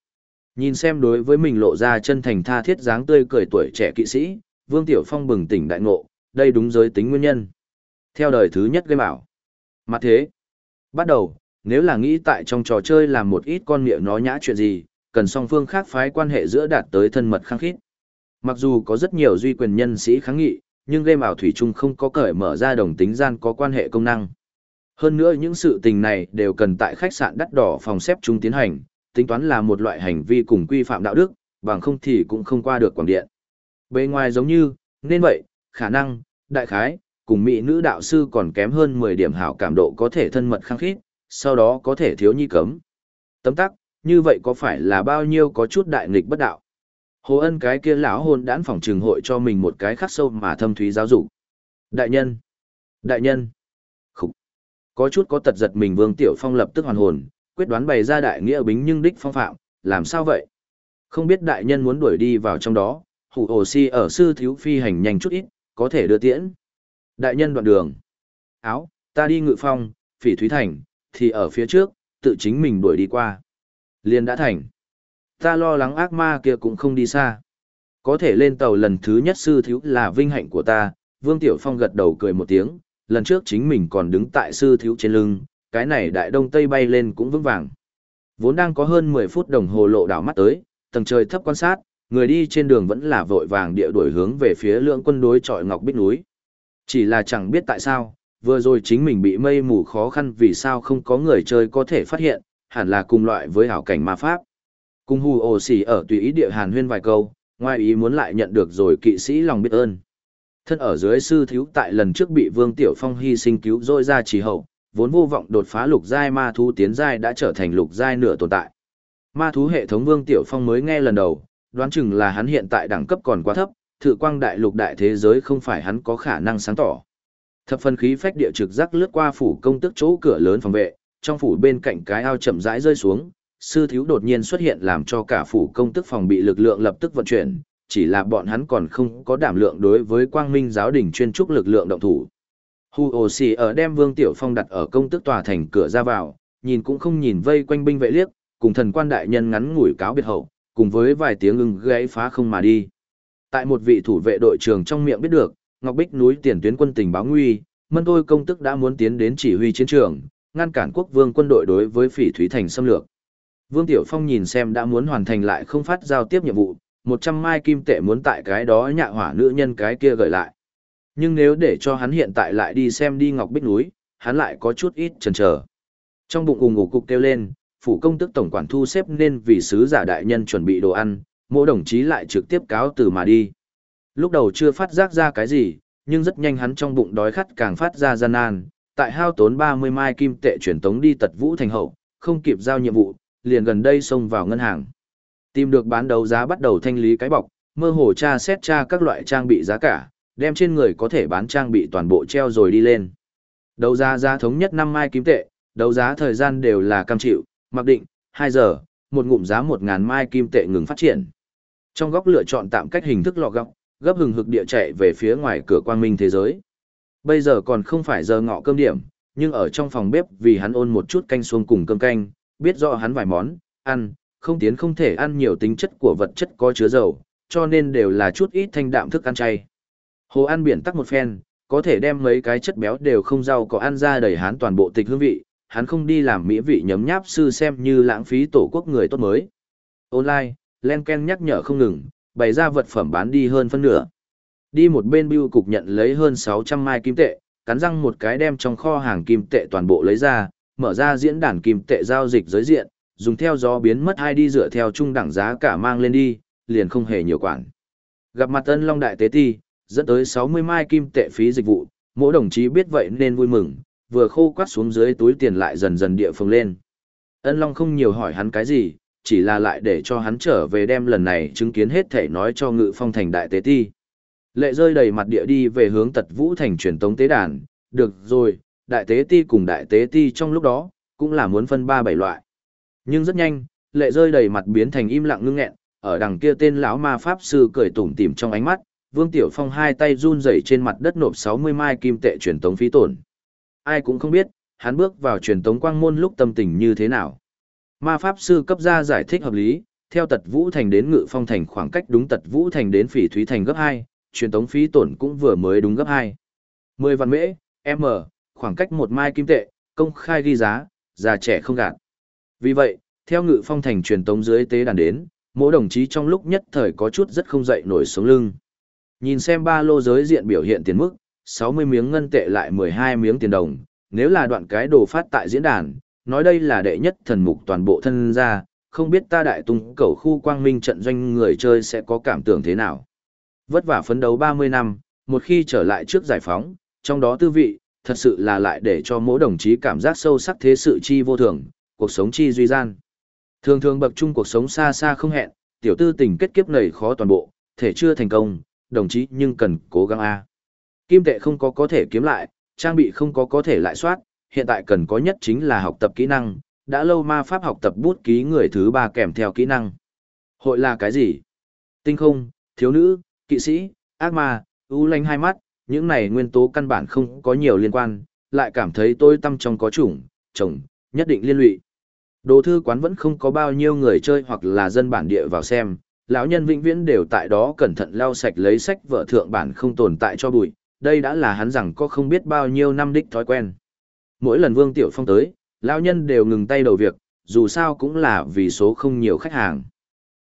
Nhìn xem đối với mình lộ ra chân thành tha thiết dáng tươi cười tuổi trẻ kỵ sĩ, Vương Tiểu Phong bừng tỉnh đại ngộ, đây đúng giới tính nguyên nhân. Theo đời thứ nhất gây bảo. Mặt thế. Bắt đầu, nếu là nghĩ tại trong trò chơi làm một ít con miệng nó nhã chuyện gì, cần song phương khác phái quan hệ giữa đạt tới thân mật khăng khít. Mặc dù có rất nhiều duy quyền nhân sĩ kháng nghị, nhưng game ảo thủy chung không có cởi mở ra đồng tính gian có quan hệ công năng. Hơn nữa những sự tình này đều cần tại khách sạn đắt đỏ phòng xếp chung tiến hành, tính toán là một loại hành vi cùng quy phạm đạo đức, bằng không thì cũng không qua được quảng điện. Bề ngoài giống như, nên vậy, khả năng, đại khái, cùng mỹ nữ đạo sư còn kém hơn 10 điểm hảo cảm độ có thể thân mật khăng khít, sau đó có thể thiếu nhi cấm. Tấm tắc, như vậy có phải là bao nhiêu có chút đại nghịch bất đạo. Hồ ân cái kia lão hôn đãn phòng trường hội cho mình một cái khắc sâu mà thâm thúy giáo dục. Đại nhân! Đại nhân! Khúc! Có chút có tật giật mình Vương Tiểu Phong lập tức hoàn hồn, quyết đoán bày ra đại nghĩa bính nhưng đích phong phạm, làm sao vậy? Không biết đại nhân muốn đuổi đi vào trong đó, hủ ổ si ở sư thiếu phi hành nhanh chút ít, có thể đưa tiễn. Đại nhân đoạn đường. Áo, ta đi ngự phong, phỉ thúy thành, thì ở phía trước, tự chính mình đuổi đi qua. Liên đã thành. Ta lo lắng ác ma kia cũng không đi xa. Có thể lên tàu lần thứ nhất sư thiếu là vinh hạnh của ta, Vương Tiểu Phong gật đầu cười một tiếng, lần trước chính mình còn đứng tại sư thiếu trên lưng, cái này đại đông tây bay lên cũng vững vàng. Vốn đang có hơn 10 phút đồng hồ lộ đảo mắt tới, tầng trời thấp quan sát, người đi trên đường vẫn là vội vàng địa đuổi hướng về phía lượng quân đối trọi Ngọc Bích núi. Chỉ là chẳng biết tại sao, vừa rồi chính mình bị mây mù khó khăn vì sao không có người chơi có thể phát hiện, hẳn là cùng loại với hảo cảnh ma pháp. Cùng hù ổ xỉ ở tùy ý địa hàn huyên vài câu, ngoài ý muốn lại nhận được rồi kỵ sĩ lòng biết ơn. Thân ở dưới sư thiếu tại lần trước bị Vương Tiểu Phong hy sinh cứu rồi ra trì hậu, vốn vô vọng đột phá lục giai ma thú tiến giai đã trở thành lục giai nửa tồn tại. Ma thú hệ thống Vương Tiểu Phong mới nghe lần đầu, đoán chừng là hắn hiện tại đẳng cấp còn quá thấp, thử quang đại lục đại thế giới không phải hắn có khả năng sáng tỏ. Thập phân khí phách địa trực giác lướt qua phủ công tức chỗ cửa lớn phòng vệ, trong phủ bên cạnh cái ao chậm rãi rơi xuống, sư thiếu đột nhiên xuất hiện làm cho cả phủ công tức phòng bị lực lượng lập tức vận chuyển, chỉ là bọn hắn còn không có đảm lượng đối với quang minh giáo đình chuyên trúc lực lượng động thủ. Hu ồ xì ở đem Vương Tiểu Phong đặt ở công tức tòa thành cửa ra vào, nhìn cũng không nhìn vây quanh binh vệ liếc, cùng thần quan đại nhân ngắn ngủi cáo biệt hậu, cùng với vài tiếng ưng gãy phá không mà đi. Tại một vị thủ vệ đội trưởng trong miệng biết được, Ngọc Bích núi tiền tuyến quân tình báo nguy, mân tôi công tức đã muốn tiến đến chỉ huy chiến trường, ngăn cản quốc vương quân đội đối với phỉ thúy thành xâm lược. Vương Tiểu Phong nhìn xem đã muốn hoàn thành lại không phát giao tiếp nhiệm vụ, một trăm mai kim tệ muốn tại cái đó nhạ hỏa nữ nhân cái kia gửi lại. Nhưng nếu để cho hắn hiện tại lại đi xem đi Ngọc Bích núi, hắn lại có chút ít chần chờ. Trong bụng ùng ủ cục kêu lên, phủ công tức tổng quản thu xếp nên vì sứ giả đại nhân chuẩn bị đồ ăn, mỗi đồng chí lại trực tiếp cáo từ mà đi. Lúc đầu chưa phát giác ra cái gì, nhưng rất nhanh hắn trong bụng đói khát càng phát ra gian nan, tại hao tốn 30 mai kim tệ chuyển tống đi tật vũ thành hậu, không kịp giao nhiệm vụ, liền gần đây xông vào ngân hàng. Tìm được bán đấu giá bắt đầu thanh lý cái bọc, mơ hồ tra xét tra các loại trang bị giá cả, đem trên người có thể bán trang bị toàn bộ treo rồi đi lên. Đấu giá giá thống nhất 5 mai kim tệ, đấu giá thời gian đều là cam chịu, mặc định, 2 giờ, một ngụm giá 1.000 mai kim tệ ngừng phát triển. Trong góc lựa chọn tạm cách hình thức lọ góc, gấp hừng hực địa chạy về phía ngoài cửa quang minh thế giới. Bây giờ còn không phải giờ ngọ cơm điểm, nhưng ở trong phòng bếp vì hắn ôn một chút canh xuống cùng cơm canh, biết rõ hắn vài món, ăn, không tiến không thể ăn nhiều tính chất của vật chất có chứa dầu, cho nên đều là chút ít thanh đạm thức ăn chay. Hồ ăn biển tắc một phen, có thể đem mấy cái chất béo đều không rau có ăn ra đầy hắn toàn bộ tịch hương vị, hắn không đi làm mỹ vị nhấm nháp sư xem như lãng phí tổ quốc người tốt mới. Online, len ken nhắc nhở không ngừng, bày ra vật phẩm bán đi hơn phân nửa. Đi một bên bưu cục nhận lấy hơn 600 mai kim tệ, cắn răng một cái đem trong kho hàng kim tệ toàn bộ lấy ra, mở ra diễn đàn kim tệ giao dịch giới diện, dùng theo gió biến mất hai đi dựa theo trung đẳng giá cả mang lên đi, liền không hề nhiều quản. Gặp mặt ân long đại tế ti, dẫn tới 60 mai kim tệ phí dịch vụ, mỗi đồng chí biết vậy nên vui mừng, vừa khô quát xuống dưới túi tiền lại dần dần địa phương lên. Ân long không nhiều hỏi hắn cái gì, chỉ là lại để cho hắn trở về đem lần này chứng kiến hết thể nói cho ngự phong thành đại tế ti. Lệ rơi đầy mặt địa đi về hướng tật vũ thành truyền tống tế đàn, được rồi, đại tế ti cùng đại tế ti trong lúc đó, cũng là muốn phân ba bảy loại. Nhưng rất nhanh, lệ rơi đầy mặt biến thành im lặng ngưng nghẹn, ở đằng kia tên lão ma pháp sư cười tủm tỉm trong ánh mắt, Vương Tiểu Phong hai tay run rẩy trên mặt đất nộp 60 mai kim tệ truyền tống phí tổn. Ai cũng không biết, hắn bước vào truyền tống quang môn lúc tâm tình như thế nào. Ma pháp sư cấp ra giải thích hợp lý, theo tật vũ thành đến ngự phong thành khoảng cách đúng tật vũ thành đến phỉ thúy thành gấp 2, truyền tống phí tổn cũng vừa mới đúng gấp 2. 10 vạn mễ, M, khoảng cách một mai kim tệ, công khai ghi giá, già trẻ không gạt. Vì vậy, theo ngự phong thành truyền tống dưới tế đàn đến, mỗi đồng chí trong lúc nhất thời có chút rất không dậy nổi sống lưng. Nhìn xem ba lô giới diện biểu hiện tiền mức, 60 miếng ngân tệ lại 12 miếng tiền đồng, nếu là đoạn cái đồ phát tại diễn đàn, nói đây là đệ nhất thần mục toàn bộ thân gia, không biết ta đại tung cầu khu quang minh trận doanh người chơi sẽ có cảm tưởng thế nào. Vất vả phấn đấu 30 năm, một khi trở lại trước giải phóng, trong đó tư vị, thật sự là lại để cho mỗi đồng chí cảm giác sâu sắc thế sự chi vô thường, cuộc sống chi duy gian. Thường thường bậc chung cuộc sống xa xa không hẹn, tiểu tư tình kết kiếp nầy khó toàn bộ, thể chưa thành công, đồng chí nhưng cần cố gắng A. Kim tệ không có có thể kiếm lại, trang bị không có có thể lại soát, hiện tại cần có nhất chính là học tập kỹ năng, đã lâu ma pháp học tập bút ký người thứ ba kèm theo kỹ năng. Hội là cái gì? Tinh không, thiếu nữ, kỵ sĩ, ác ma, ưu lanh hai mắt, những này nguyên tố căn bản không có nhiều liên quan, lại cảm thấy tôi tâm trong có chủng, chồng, nhất định liên lụy. Đồ thư quán vẫn không có bao nhiêu người chơi hoặc là dân bản địa vào xem, lão nhân vĩnh viễn đều tại đó cẩn thận lau sạch lấy sách vợ thượng bản không tồn tại cho bụi, đây đã là hắn rằng có không biết bao nhiêu năm đích thói quen. Mỗi lần Vương Tiểu Phong tới, lão nhân đều ngừng tay đầu việc, dù sao cũng là vì số không nhiều khách hàng.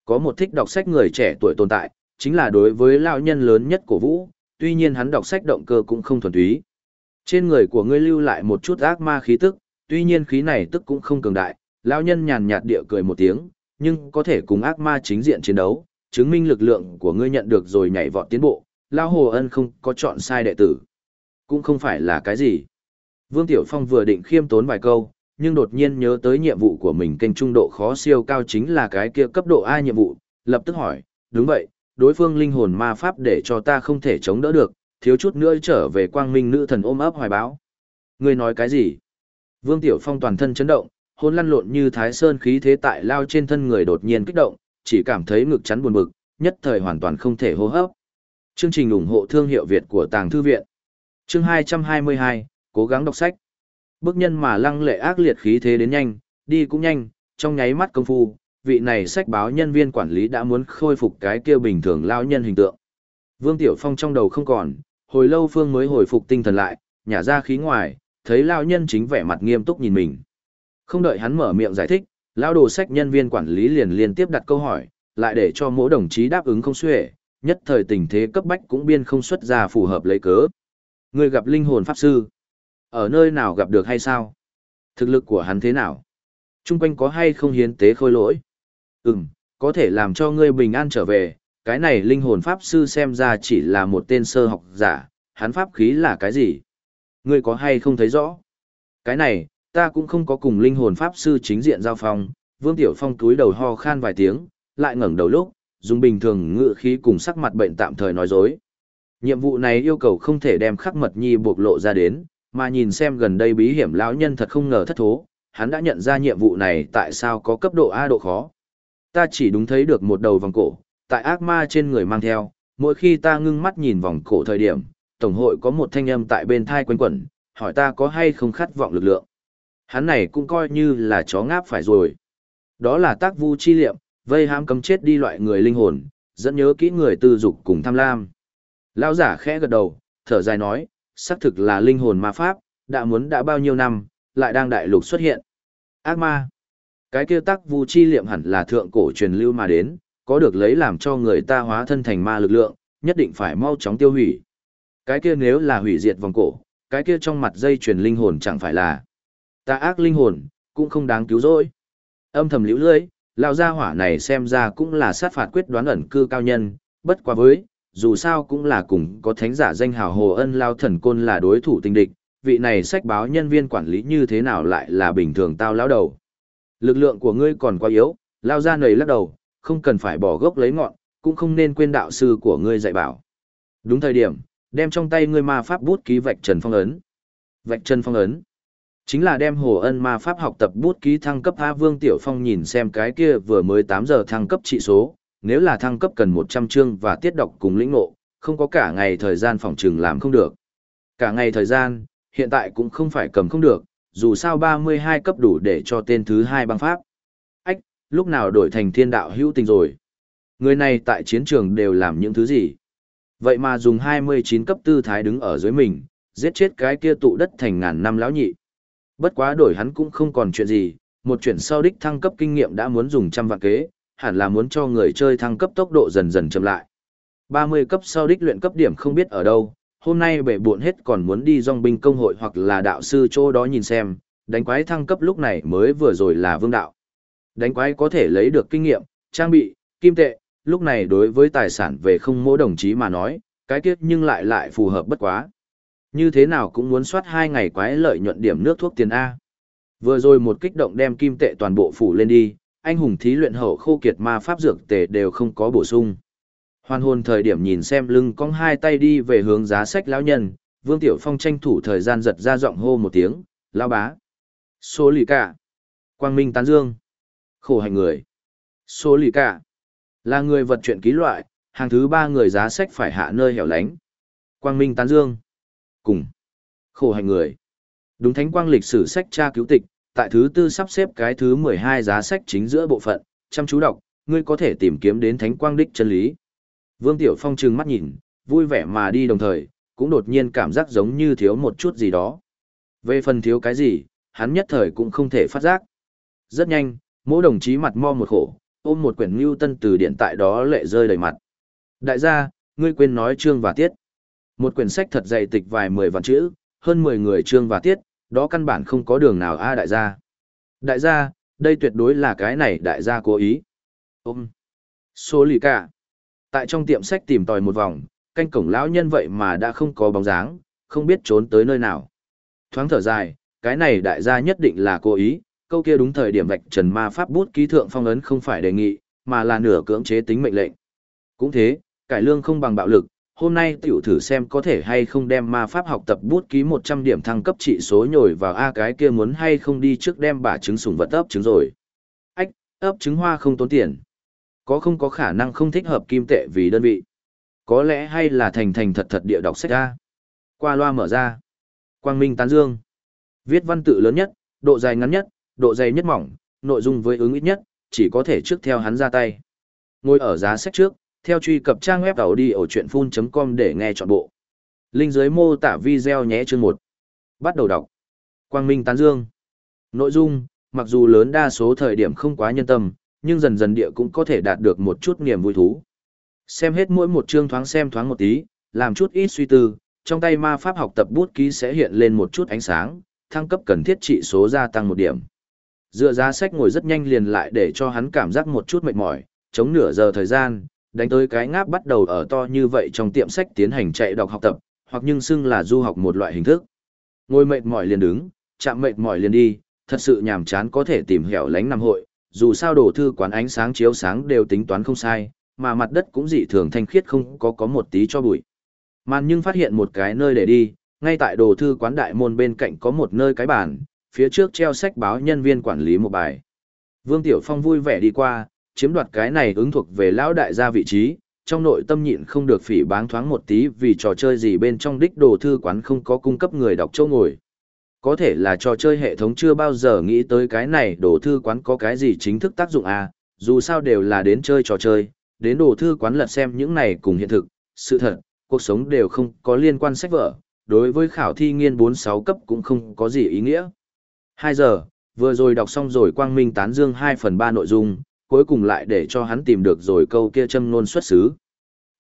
Có một thích đọc sách người trẻ tuổi tồn tại, chính là đối với lão nhân lớn nhất của vũ, tuy nhiên hắn đọc sách động cơ cũng không thuần túy. Trên người của ngươi lưu lại một chút ác ma khí tức, tuy nhiên khí này tức cũng không cường đại, lão nhân nhàn nhạt địa cười một tiếng, nhưng có thể cùng ác ma chính diện chiến đấu, chứng minh lực lượng của ngươi nhận được rồi nhảy vọt tiến bộ, lão hồ ân không có chọn sai đệ tử. Cũng không phải là cái gì. Vương Tiểu Phong vừa định khiêm tốn vài câu, nhưng đột nhiên nhớ tới nhiệm vụ của mình kênh trung độ khó siêu cao chính là cái kia cấp độ A nhiệm vụ, lập tức hỏi, đúng vậy, đối phương linh hồn ma pháp để cho ta không thể chống đỡ được, thiếu chút nữa trở về quang minh nữ thần ôm ấp hoài báo. Ngươi nói cái gì? Vương Tiểu Phong toàn thân chấn động, hôn lăn lộn như thái sơn khí thế tại lao trên thân người đột nhiên kích động, chỉ cảm thấy ngực chắn buồn bực, nhất thời hoàn toàn không thể hô hấp. Chương trình ủng hộ thương hiệu Việt của Tàng Thư Viện. Chương 222, cố gắng đọc sách. Bước nhân mà lăng lệ ác liệt khí thế đến nhanh, đi cũng nhanh, trong nháy mắt công phu, vị này sách báo nhân viên quản lý đã muốn khôi phục cái kia bình thường lao nhân hình tượng. Vương Tiểu Phong trong đầu không còn, hồi lâu Phương mới hồi phục tinh thần lại, nhả ra khí ngoài, thấy lao nhân chính vẻ mặt nghiêm túc nhìn mình. Không đợi hắn mở miệng giải thích, lao đồ sách nhân viên quản lý liền liên tiếp đặt câu hỏi, lại để cho mỗi đồng chí đáp ứng không xuể, nhất thời tình thế cấp bách cũng biên không xuất ra phù hợp lấy cớ. Người gặp linh hồn pháp sư, ở nơi nào gặp được hay sao? Thực lực của hắn thế nào? Trung quanh có hay không hiến tế khôi lỗi? Ừm, có thể làm cho ngươi bình an trở về, cái này linh hồn pháp sư xem ra chỉ là một tên sơ học giả, hắn pháp khí là cái gì? Ngươi có hay không thấy rõ? Cái này, ta cũng không có cùng linh hồn pháp sư chính diện giao phong, Vương Tiểu Phong túi đầu ho khan vài tiếng, lại ngẩng đầu lúc, dùng bình thường ngự khí cùng sắc mặt bệnh tạm thời nói dối. Nhiệm vụ này yêu cầu không thể đem khắc mật nhi bộc lộ ra đến, mà nhìn xem gần đây bí hiểm lão nhân thật không ngờ thất thố, hắn đã nhận ra nhiệm vụ này tại sao có cấp độ A độ khó. Ta chỉ đúng thấy được một đầu vòng cổ, tại ác ma trên người mang theo, mỗi khi ta ngưng mắt nhìn vòng cổ thời điểm, Tổng hội có một thanh âm tại bên thai quanh quẩn, hỏi ta có hay không khát vọng lực lượng. Hắn này cũng coi như là chó ngáp phải rồi. Đó là tác vu chi liệm, vây hãm cấm chết đi loại người linh hồn, dẫn nhớ kỹ người tư dục cùng tham lam. Lão giả khẽ gật đầu, thở dài nói, xác thực là linh hồn ma pháp, đã muốn đã bao nhiêu năm, lại đang đại lục xuất hiện. Ác ma. Cái kia tác vu chi liệm hẳn là thượng cổ truyền lưu mà đến, có được lấy làm cho người ta hóa thân thành ma lực lượng, nhất định phải mau chóng tiêu hủy. Cái kia nếu là hủy diệt vòng cổ, cái kia trong mặt dây truyền linh hồn chẳng phải là ta ác linh hồn, cũng không đáng cứu rỗi. Âm thầm liễu lưới, lão gia hỏa này xem ra cũng là sát phạt quyết đoán ẩn cư cao nhân, bất quá với, dù sao cũng là cùng có thánh giả danh hào hồ ân lao thần côn là đối thủ tinh địch, vị này sách báo nhân viên quản lý như thế nào lại là bình thường tao lão đầu. Lực lượng của ngươi còn quá yếu, lao ra nầy lắc đầu, không cần phải bỏ gốc lấy ngọn, cũng không nên quên đạo sư của ngươi dạy bảo. Đúng thời điểm, đem trong tay ngươi ma pháp bút ký vạch trần phong ấn. Vạch trần phong ấn. Chính là đem hồ ân ma pháp học tập bút ký thăng cấp A Vương Tiểu Phong nhìn xem cái kia vừa mới 8 giờ thăng cấp trị số, nếu là thăng cấp cần 100 chương và tiết đọc cùng lĩnh ngộ, không có cả ngày thời gian phòng trừng làm không được. Cả ngày thời gian, hiện tại cũng không phải cầm không được, dù sao 32 cấp đủ để cho tên thứ hai băng pháp. Ách, lúc nào đổi thành thiên đạo hữu tình rồi. Người này tại chiến trường đều làm những thứ gì? Vậy mà dùng 29 cấp tư thái đứng ở dưới mình, giết chết cái kia tụ đất thành ngàn năm lão nhị. Bất quá đổi hắn cũng không còn chuyện gì, một chuyện sau đích thăng cấp kinh nghiệm đã muốn dùng trăm vạn kế, hẳn là muốn cho người chơi thăng cấp tốc độ dần dần chậm lại. 30 cấp sau đích luyện cấp điểm không biết ở đâu, hôm nay bể buộn hết còn muốn đi dòng binh công hội hoặc là đạo sư chỗ đó nhìn xem, đánh quái thăng cấp lúc này mới vừa rồi là vương đạo. Đánh quái có thể lấy được kinh nghiệm, trang bị, kim tệ, lúc này đối với tài sản về không mỗi đồng chí mà nói, cái kiếp nhưng lại lại phù hợp bất quá. Như thế nào cũng muốn soát hai ngày quái lợi nhuận điểm nước thuốc tiền A. Vừa rồi một kích động đem kim tệ toàn bộ phủ lên đi, anh hùng thí luyện hậu khô kiệt ma pháp dược tề đều không có bổ sung. Hoàn hồn thời điểm nhìn xem lưng cong hai tay đi về hướng giá sách lão nhân, Vương Tiểu Phong tranh thủ thời gian giật ra giọng hô một tiếng, lão bá. Số lì cả. Quang Minh tán dương. Khổ hành người. Số lì cả. Là người vật chuyện ký loại, hàng thứ ba người giá sách phải hạ nơi hẻo lánh. Quang Minh tán dương. Cùng. Khổ hành người. Đúng thánh quang lịch sử sách tra cứu tịch, tại thứ tư sắp xếp cái thứ mười hai giá sách chính giữa bộ phận, chăm chú đọc, ngươi có thể tìm kiếm đến thánh quang đích chân lý. Vương Tiểu Phong trừng mắt nhìn, vui vẻ mà đi đồng thời, cũng đột nhiên cảm giác giống như thiếu một chút gì đó. Về phần thiếu cái gì, hắn nhất thời cũng không thể phát giác. Rất nhanh, mỗi đồng chí mặt mo một khổ, ôm một quyển Ngưu Tân từ điện tại đó lệ rơi đầy mặt. Đại gia, ngươi quên nói chương và tiết. Một quyển sách thật dày tịch vài mười vạn chữ, hơn mười người chương và tiết, đó căn bản không có đường nào a đại gia. Đại gia, đây tuyệt đối là cái này đại gia cố ý. Ôm. Số lì cả. Tại trong tiệm sách tìm tòi một vòng, canh cổng lão nhân vậy mà đã không có bóng dáng, không biết trốn tới nơi nào. Thoáng thở dài, cái này đại gia nhất định là cố ý, câu kia đúng thời điểm vạch trần ma pháp bút ký thượng phong ấn không phải đề nghị, mà là nửa cưỡng chế tính mệnh lệnh. Cũng thế, cải lương không bằng bạo lực, hôm nay tiểu thử xem có thể hay không đem ma pháp học tập bút ký 100 điểm thăng cấp trị số nhồi vào A cái kia muốn hay không đi trước đem bà trứng sủng vật ấp trứng rồi. Ách, ấp trứng hoa không tốn tiền. Có không có khả năng không thích hợp kim tệ vì đơn vị. Có lẽ hay là thành thành thật thật địa đọc sách ra Qua loa mở ra. Quang Minh tán dương. Viết văn tự lớn nhất, độ dài ngắn nhất, độ dày nhất mỏng, nội dung với ứng ít nhất, chỉ có thể trước theo hắn ra tay. Ngồi ở giá sách trước, theo truy cập trang web đầu đi ở chuyện full.com để nghe trọn bộ. Linh dưới mô tả video nhé chương 1. Bắt đầu đọc. Quang Minh Tán Dương. Nội dung, mặc dù lớn đa số thời điểm không quá nhân tâm, nhưng dần dần địa cũng có thể đạt được một chút niềm vui thú. Xem hết mỗi một chương thoáng xem thoáng một tí, làm chút ít suy tư, trong tay ma pháp học tập bút ký sẽ hiện lên một chút ánh sáng, thăng cấp cần thiết trị số gia tăng một điểm. Dựa giá sách ngồi rất nhanh liền lại để cho hắn cảm giác một chút mệt mỏi, chống nửa giờ thời gian, đánh tới cái ngáp bắt đầu ở to như vậy trong tiệm sách tiến hành chạy đọc học tập, hoặc nhưng xưng là du học một loại hình thức. Ngồi mệt mỏi liền đứng, chạm mệt mỏi liền đi, thật sự nhàm chán có thể tìm hẻo lánh nằm hội, dù sao đồ thư quán ánh sáng chiếu sáng đều tính toán không sai, mà mặt đất cũng dị thường thanh khiết không có có một tí cho bụi. Màn nhưng phát hiện một cái nơi để đi, ngay tại đồ thư quán đại môn bên cạnh có một nơi cái bàn, phía trước treo sách báo nhân viên quản lý một bài. Vương Tiểu Phong vui vẻ đi qua, chiếm đoạt cái này ứng thuộc về lão đại gia vị trí, trong nội tâm nhịn không được phỉ báng thoáng một tí vì trò chơi gì bên trong đích đồ thư quán không có cung cấp người đọc châu ngồi. Có thể là trò chơi hệ thống chưa bao giờ nghĩ tới cái này đồ thư quán có cái gì chính thức tác dụng à, dù sao đều là đến chơi trò chơi, đến đồ thư quán lật xem những này cùng hiện thực, sự thật, cuộc sống đều không có liên quan sách vở, đối với khảo thi nghiên 4-6 cấp cũng không có gì ý nghĩa. 2 giờ, vừa rồi đọc xong rồi quang minh tán dương 2 phần 3 nội dung, cuối cùng lại để cho hắn tìm được rồi câu kia châm ngôn xuất xứ.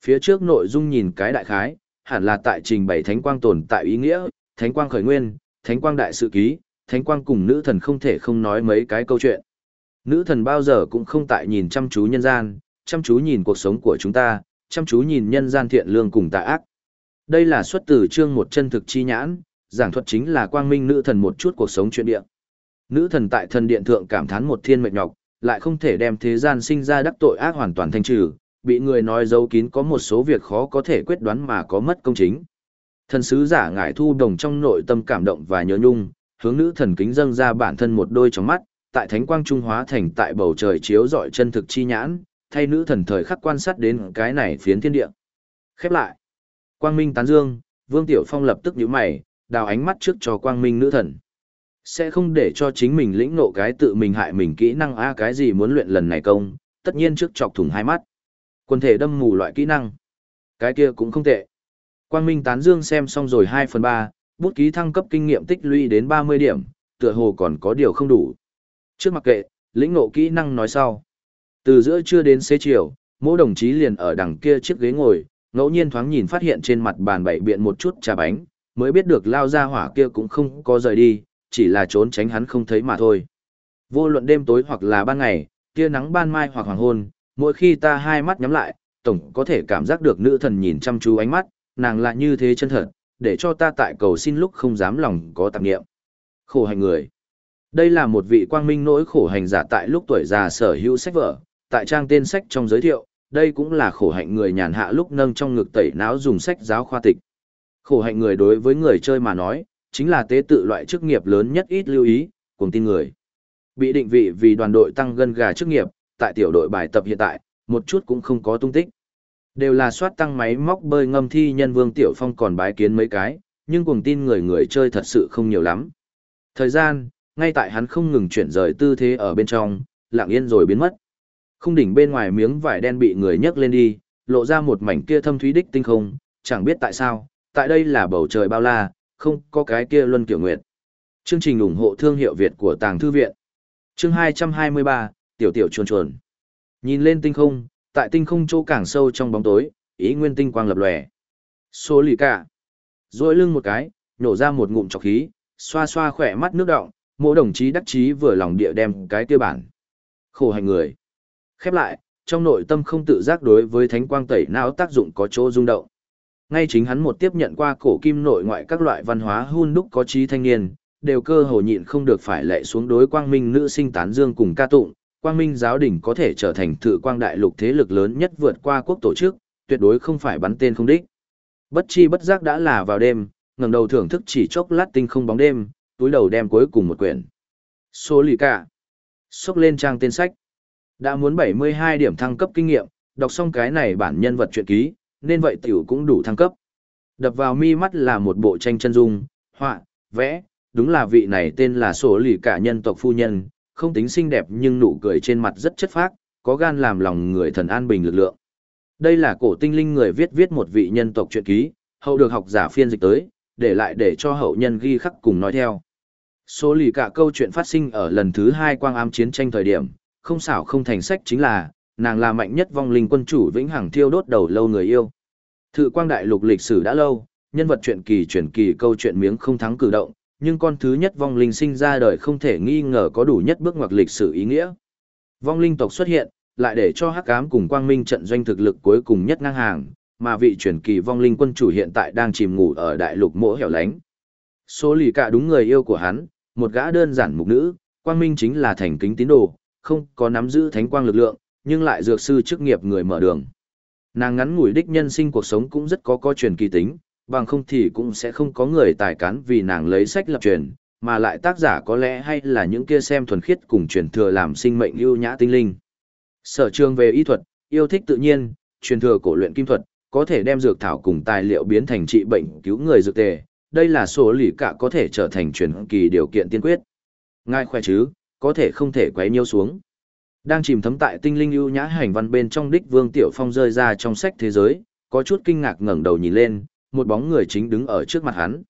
Phía trước nội dung nhìn cái đại khái, hẳn là tại trình bày thánh quang tồn tại ý nghĩa, thánh quang khởi nguyên, thánh quang đại sự ký, thánh quang cùng nữ thần không thể không nói mấy cái câu chuyện. Nữ thần bao giờ cũng không tại nhìn chăm chú nhân gian, chăm chú nhìn cuộc sống của chúng ta, chăm chú nhìn nhân gian thiện lương cùng tà ác. Đây là xuất từ chương một chân thực chi nhãn, giảng thuật chính là quang minh nữ thần một chút cuộc sống chuyện địa. Nữ thần tại thần điện thượng cảm thán một thiên mệnh nhọc, lại không thể đem thế gian sinh ra đắc tội ác hoàn toàn thanh trừ, bị người nói giấu kín có một số việc khó có thể quyết đoán mà có mất công chính. Thần sứ giả ngải thu đồng trong nội tâm cảm động và nhớ nhung, hướng nữ thần kính dâng ra bản thân một đôi trong mắt, tại thánh quang trung hóa thành tại bầu trời chiếu rọi chân thực chi nhãn, thay nữ thần thời khắc quan sát đến cái này phiến thiên địa. Khép lại. Quang Minh tán dương, Vương Tiểu Phong lập tức nhíu mày, đào ánh mắt trước cho Quang Minh nữ thần. Sẽ không để cho chính mình lĩnh nộ cái tự mình hại mình kỹ năng a cái gì muốn luyện lần này công, tất nhiên trước chọc thủng hai mắt. Quân thể đâm mù loại kỹ năng. Cái kia cũng không tệ. Quang Minh tán dương xem xong rồi 2 phần 3, bút ký thăng cấp kinh nghiệm tích lũy đến 30 điểm, tựa hồ còn có điều không đủ. Trước mặc kệ, lĩnh ngộ kỹ năng nói sau. Từ giữa trưa đến xế chiều, mỗi đồng chí liền ở đằng kia chiếc ghế ngồi, ngẫu nhiên thoáng nhìn phát hiện trên mặt bàn bảy biện một chút trà bánh, mới biết được lao ra hỏa kia cũng không có rời đi, chỉ là trốn tránh hắn không thấy mà thôi. Vô luận đêm tối hoặc là ban ngày, tia nắng ban mai hoặc hoàng hôn, mỗi khi ta hai mắt nhắm lại, tổng có thể cảm giác được nữ thần nhìn chăm chú ánh mắt, nàng lại như thế chân thật, để cho ta tại cầu xin lúc không dám lòng có tạp nghiệm. Khổ hành người. Đây là một vị quang minh nỗi khổ hành giả tại lúc tuổi già sở hữu sách vở, tại trang tên sách trong giới thiệu, đây cũng là khổ hạnh người nhàn hạ lúc nâng trong ngực tẩy não dùng sách giáo khoa tịch. Khổ hạnh người đối với người chơi mà nói, chính là tế tự loại chức nghiệp lớn nhất ít lưu ý, cùng tin người. Bị định vị vì đoàn đội tăng gân gà chức nghiệp, tại tiểu đội bài tập hiện tại, một chút cũng không có tung tích. Đều là soát tăng máy móc bơi ngâm thi nhân Vương Tiểu Phong còn bái kiến mấy cái, nhưng cuồng tin người người chơi thật sự không nhiều lắm. Thời gian, ngay tại hắn không ngừng chuyển rời tư thế ở bên trong, lặng yên rồi biến mất. Không đỉnh bên ngoài miếng vải đen bị người nhấc lên đi, lộ ra một mảnh kia thâm thúy đích tinh không, chẳng biết tại sao, tại đây là bầu trời bao la, không có cái kia luân kiểu nguyệt. Chương trình ủng hộ thương hiệu Việt của Tàng Thư Viện. Chương 223, Tiểu Tiểu Chuồn Chuồn. Nhìn lên tinh không, tại tinh không chỗ càng sâu trong bóng tối, ý nguyên tinh quang lập lòe. Số lì cả. Rồi lưng một cái, nhổ ra một ngụm trọc khí, xoa xoa khỏe mắt nước động, mỗi đồng chí đắc chí vừa lòng địa đem cái tiêu bản. Khổ hành người. Khép lại, trong nội tâm không tự giác đối với thánh quang tẩy não tác dụng có chỗ rung động. Ngay chính hắn một tiếp nhận qua cổ kim nội ngoại các loại văn hóa hun đúc có trí thanh niên, đều cơ hồ nhịn không được phải lệ xuống đối quang minh nữ sinh tán dương cùng ca tụng, quang minh giáo đỉnh có thể trở thành thự quang đại lục thế lực lớn nhất vượt qua quốc tổ chức, tuyệt đối không phải bắn tên không đích. Bất chi bất giác đã là vào đêm, ngẩng đầu thưởng thức chỉ chốc lát tinh không bóng đêm, túi đầu đem cuối cùng một quyển. Số lì cả. Xúc lên trang tên sách. Đã muốn 72 điểm thăng cấp kinh nghiệm, đọc xong cái này bản nhân vật truyện ký, nên vậy tiểu cũng đủ thăng cấp. Đập vào mi mắt là một bộ tranh chân dung, họa, vẽ, đúng là vị này tên là sổ lì cả nhân tộc phu nhân, không tính xinh đẹp nhưng nụ cười trên mặt rất chất phác, có gan làm lòng người thần an bình lực lượng. Đây là cổ tinh linh người viết viết một vị nhân tộc truyện ký, hậu được học giả phiên dịch tới, để lại để cho hậu nhân ghi khắc cùng nói theo. Số lì cả câu chuyện phát sinh ở lần thứ hai quang ám chiến tranh thời điểm, không xảo không thành sách chính là, nàng là mạnh nhất vong linh quân chủ vĩnh hằng thiêu đốt đầu lâu người yêu. Thự quang đại lục lịch sử đã lâu, nhân vật truyện kỳ truyền kỳ câu chuyện miếng không thắng cử động, nhưng con thứ nhất vong linh sinh ra đời không thể nghi ngờ có đủ nhất bước ngoặt lịch sử ý nghĩa. Vong linh tộc xuất hiện, lại để cho hắc ám cùng quang minh trận doanh thực lực cuối cùng nhất ngang hàng, mà vị truyền kỳ vong linh quân chủ hiện tại đang chìm ngủ ở đại lục mỗ hẻo lánh. Số lì cả đúng người yêu của hắn, một gã đơn giản mục nữ, quang minh chính là thành kính tín đồ, không có nắm giữ thánh quang lực lượng, nhưng lại dược sư chức nghiệp người mở đường. Nàng ngắn ngủi đích nhân sinh cuộc sống cũng rất có có truyền kỳ tính, bằng không thì cũng sẽ không có người tài cán vì nàng lấy sách lập truyền, mà lại tác giả có lẽ hay là những kia xem thuần khiết cùng truyền thừa làm sinh mệnh lưu nhã tinh linh. Sở trường về y thuật, yêu thích tự nhiên, truyền thừa cổ luyện kim thuật, có thể đem dược thảo cùng tài liệu biến thành trị bệnh cứu người dược tề, đây là số lì cả có thể trở thành truyền kỳ điều kiện tiên quyết. Ngài khỏe chứ, có thể không thể quấy nhiêu xuống. Đang chìm thấm tại tinh linh ưu nhã hành văn bên trong đích Vương Tiểu Phong rơi ra trong sách thế giới, có chút kinh ngạc ngẩng đầu nhìn lên, một bóng người chính đứng ở trước mặt hắn.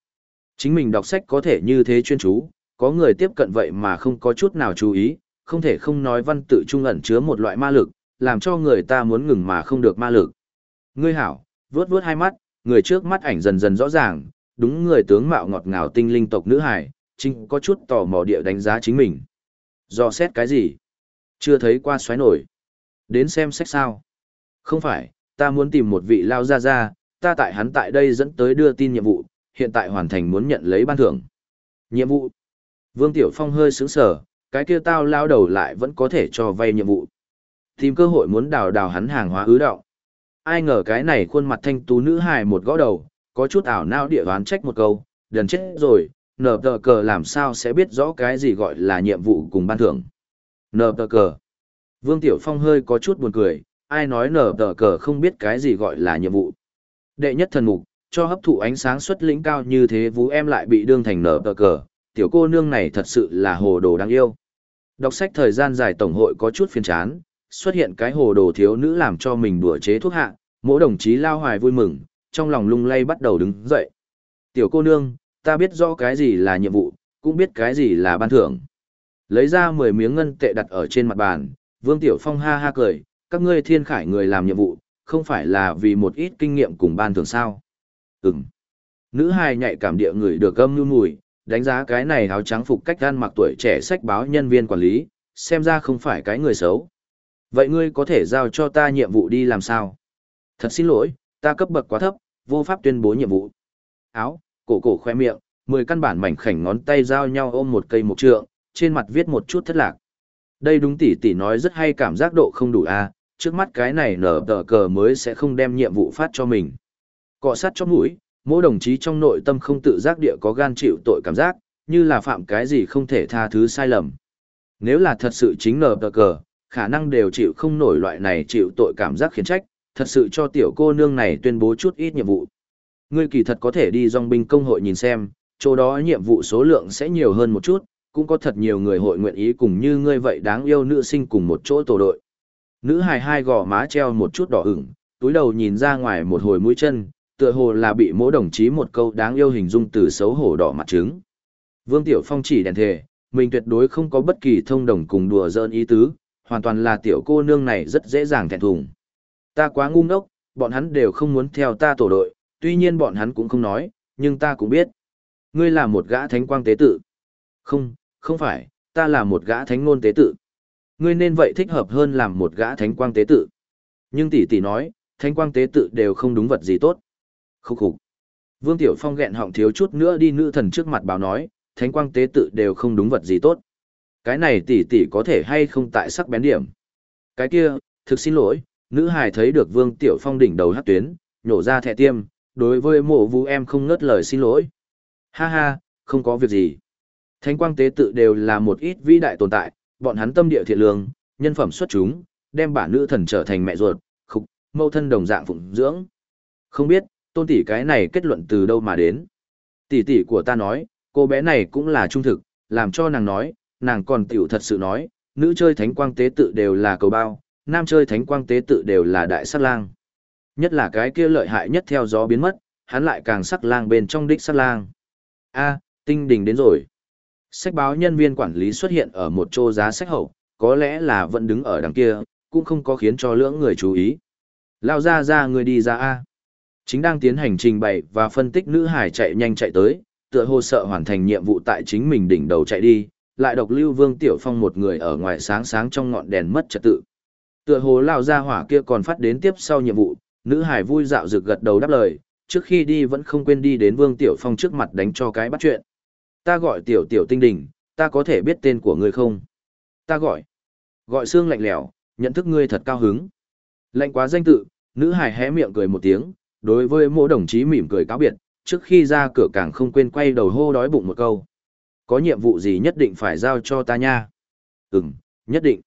Chính mình đọc sách có thể như thế chuyên chú, có người tiếp cận vậy mà không có chút nào chú ý, không thể không nói văn tự trung ẩn chứa một loại ma lực, làm cho người ta muốn ngừng mà không được ma lực. Ngươi hảo, vướt vướt hai mắt, người trước mắt ảnh dần dần rõ ràng, đúng người tướng mạo ngọt ngào tinh linh tộc nữ hải, chính có chút tò mò địa đánh giá chính mình. Do xét cái gì? Chưa thấy qua xoáy nổi. Đến xem sách sao? Không phải, ta muốn tìm một vị lao ra ra, ta tại hắn tại đây dẫn tới đưa tin nhiệm vụ, hiện tại hoàn thành muốn nhận lấy ban thưởng. Nhiệm vụ. Vương Tiểu Phong hơi sướng sở, cái kia tao lao đầu lại vẫn có thể cho vay nhiệm vụ. Tìm cơ hội muốn đào đào hắn hàng hóa ứ đạo. Ai ngờ cái này khuôn mặt thanh tú nữ hài một gõ đầu, có chút ảo não địa đoán trách một câu, đần chết rồi, nở tờ cờ làm sao sẽ biết rõ cái gì gọi là nhiệm vụ cùng ban thưởng. Nở tờ cờ. Vương Tiểu Phong hơi có chút buồn cười, ai nói nở tờ cờ không biết cái gì gọi là nhiệm vụ. Đệ nhất thần mục, cho hấp thụ ánh sáng xuất lĩnh cao như thế vú em lại bị đương thành nở cờ cờ, tiểu cô nương này thật sự là hồ đồ đáng yêu. Đọc sách thời gian dài tổng hội có chút phiền chán, xuất hiện cái hồ đồ thiếu nữ làm cho mình đùa chế thuốc hạ, mỗi đồng chí lao hoài vui mừng, trong lòng lung lay bắt đầu đứng dậy. Tiểu cô nương, ta biết rõ cái gì là nhiệm vụ, cũng biết cái gì là ban thưởng. Lấy ra 10 miếng ngân tệ đặt ở trên mặt bàn, Vương Tiểu Phong ha ha cười, các ngươi thiên khải người làm nhiệm vụ, không phải là vì một ít kinh nghiệm cùng ban thường sao. Ừm. Nữ hài nhạy cảm địa người được âm nhu mùi, đánh giá cái này áo trắng phục cách ăn mặc tuổi trẻ sách báo nhân viên quản lý, xem ra không phải cái người xấu. Vậy ngươi có thể giao cho ta nhiệm vụ đi làm sao? Thật xin lỗi, ta cấp bậc quá thấp, vô pháp tuyên bố nhiệm vụ. Áo, cổ cổ khoe miệng, mười căn bản mảnh khảnh ngón tay giao nhau ôm một cây một trượng, trên mặt viết một chút thất lạc. Đây đúng tỷ tỷ nói rất hay cảm giác độ không đủ a, trước mắt cái này nở tờ cờ mới sẽ không đem nhiệm vụ phát cho mình. Cọ sát cho mũi, mỗi đồng chí trong nội tâm không tự giác địa có gan chịu tội cảm giác, như là phạm cái gì không thể tha thứ sai lầm. Nếu là thật sự chính nở tờ cờ, khả năng đều chịu không nổi loại này chịu tội cảm giác khiển trách, thật sự cho tiểu cô nương này tuyên bố chút ít nhiệm vụ. Ngươi kỳ thật có thể đi dòng binh công hội nhìn xem, chỗ đó nhiệm vụ số lượng sẽ nhiều hơn một chút, cũng có thật nhiều người hội nguyện ý cùng như ngươi vậy đáng yêu nữ sinh cùng một chỗ tổ đội. Nữ hài hai gò má treo một chút đỏ ửng, túi đầu nhìn ra ngoài một hồi mũi chân, tựa hồ là bị mỗi đồng chí một câu đáng yêu hình dung từ xấu hổ đỏ mặt trứng. Vương Tiểu Phong chỉ đèn thề, mình tuyệt đối không có bất kỳ thông đồng cùng đùa giỡn ý tứ, hoàn toàn là tiểu cô nương này rất dễ dàng thẹn thùng. Ta quá ngu ngốc, bọn hắn đều không muốn theo ta tổ đội, tuy nhiên bọn hắn cũng không nói, nhưng ta cũng biết. Ngươi là một gã thánh quang tế tự. Không, không phải, ta là một gã thánh ngôn tế tự. Ngươi nên vậy thích hợp hơn làm một gã thánh quang tế tự. Nhưng tỷ tỷ nói, thánh quang tế tự đều không đúng vật gì tốt. Khúc khục. Vương Tiểu Phong nghẹn họng thiếu chút nữa đi nữ thần trước mặt báo nói, thánh quang tế tự đều không đúng vật gì tốt. Cái này tỷ tỷ có thể hay không tại sắc bén điểm. Cái kia, thực xin lỗi, nữ hài thấy được Vương Tiểu Phong đỉnh đầu hát tuyến, nhổ ra thẻ tiêm, đối với mộ vũ em không ngớt lời xin lỗi. Ha ha, không có việc gì. Thánh quang tế tự đều là một ít vĩ đại tồn tại, bọn hắn tâm địa thiện lương, nhân phẩm xuất chúng, đem bản nữ thần trở thành mẹ ruột, khục, mâu thân đồng dạng phụng dưỡng. Không biết, tôn tỷ cái này kết luận từ đâu mà đến. Tỷ tỷ của ta nói, cô bé này cũng là trung thực, làm cho nàng nói, nàng còn tiểu thật sự nói, nữ chơi thánh quang tế tự đều là cầu bao, nam chơi thánh quang tế tự đều là đại sát lang. Nhất là cái kia lợi hại nhất theo gió biến mất, hắn lại càng sắc lang bên trong đích sắc lang. A, tinh đình đến rồi. Sách báo nhân viên quản lý xuất hiện ở một chỗ giá sách hậu, có lẽ là vẫn đứng ở đằng kia, cũng không có khiến cho lưỡng người chú ý. Lao ra ra người đi ra A. Chính đang tiến hành trình bày và phân tích nữ hải chạy nhanh chạy tới, tựa hồ sợ hoàn thành nhiệm vụ tại chính mình đỉnh đầu chạy đi, lại độc lưu vương tiểu phong một người ở ngoài sáng sáng trong ngọn đèn mất trật tự. Tựa hồ lao ra hỏa kia còn phát đến tiếp sau nhiệm vụ, nữ hải vui dạo rực gật đầu đáp lời, trước khi đi vẫn không quên đi đến vương tiểu phong trước mặt đánh cho cái bắt chuyện. Ta gọi tiểu tiểu tinh đỉnh, ta có thể biết tên của ngươi không? Ta gọi. Gọi xương lạnh lẽo, nhận thức ngươi thật cao hứng. Lạnh quá danh tự, nữ hải hé miệng cười một tiếng, đối với mỗi đồng chí mỉm cười cáo biệt, trước khi ra cửa càng không quên quay đầu hô đói bụng một câu. Có nhiệm vụ gì nhất định phải giao cho ta nha? Ừm, nhất định.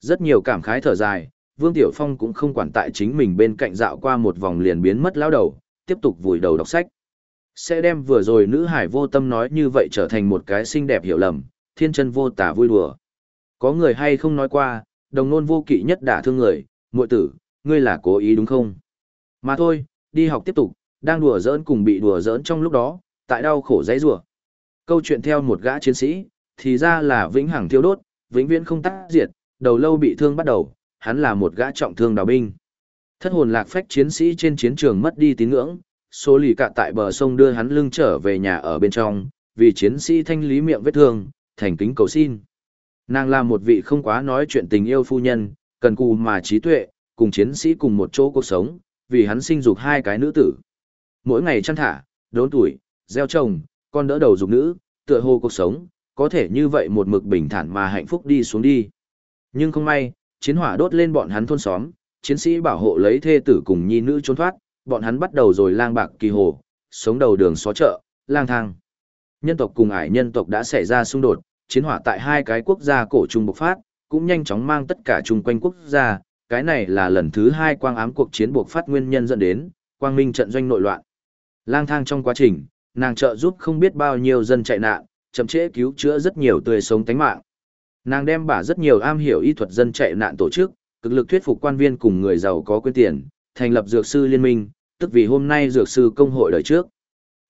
Rất nhiều cảm khái thở dài, Vương Tiểu Phong cũng không quản tại chính mình bên cạnh dạo qua một vòng liền biến mất lao đầu, tiếp tục vùi đầu đọc sách. Sẽ đem vừa rồi nữ hải vô tâm nói như vậy trở thành một cái xinh đẹp hiểu lầm, thiên chân vô tả vui đùa. Có người hay không nói qua, đồng nôn vô kỵ nhất đả thương người, muội tử, ngươi là cố ý đúng không? Mà thôi, đi học tiếp tục, đang đùa giỡn cùng bị đùa giỡn trong lúc đó, tại đau khổ dãy rủa. Câu chuyện theo một gã chiến sĩ, thì ra là vĩnh hằng thiêu đốt, vĩnh viễn không tắt diệt, đầu lâu bị thương bắt đầu, hắn là một gã trọng thương đào binh. Thất hồn lạc phách chiến sĩ trên chiến trường mất đi tín ngưỡng, số lì cạ tại bờ sông đưa hắn lưng trở về nhà ở bên trong, vì chiến sĩ thanh lý miệng vết thương, thành kính cầu xin. Nàng là một vị không quá nói chuyện tình yêu phu nhân, cần cù mà trí tuệ, cùng chiến sĩ cùng một chỗ cuộc sống, vì hắn sinh dục hai cái nữ tử. Mỗi ngày chăn thả, đốn tuổi, gieo trồng, con đỡ đầu dục nữ, tựa hồ cuộc sống, có thể như vậy một mực bình thản mà hạnh phúc đi xuống đi. Nhưng không may, chiến hỏa đốt lên bọn hắn thôn xóm, chiến sĩ bảo hộ lấy thê tử cùng nhi nữ trốn thoát, bọn hắn bắt đầu rồi lang bạc kỳ hồ, sống đầu đường xó chợ, lang thang. Nhân tộc cùng ải nhân tộc đã xảy ra xung đột, chiến hỏa tại hai cái quốc gia cổ trung bộc phát, cũng nhanh chóng mang tất cả chung quanh quốc gia, cái này là lần thứ hai quang ám cuộc chiến buộc phát nguyên nhân dẫn đến, quang minh trận doanh nội loạn. Lang thang trong quá trình, nàng trợ giúp không biết bao nhiêu dân chạy nạn, chậm trễ cứu chữa rất nhiều tươi sống tánh mạng. Nàng đem bả rất nhiều am hiểu y thuật dân chạy nạn tổ chức, cực lực thuyết phục quan viên cùng người giàu có quyền tiền, thành lập dược sư liên minh, tức vì hôm nay dược sư công hội đời trước.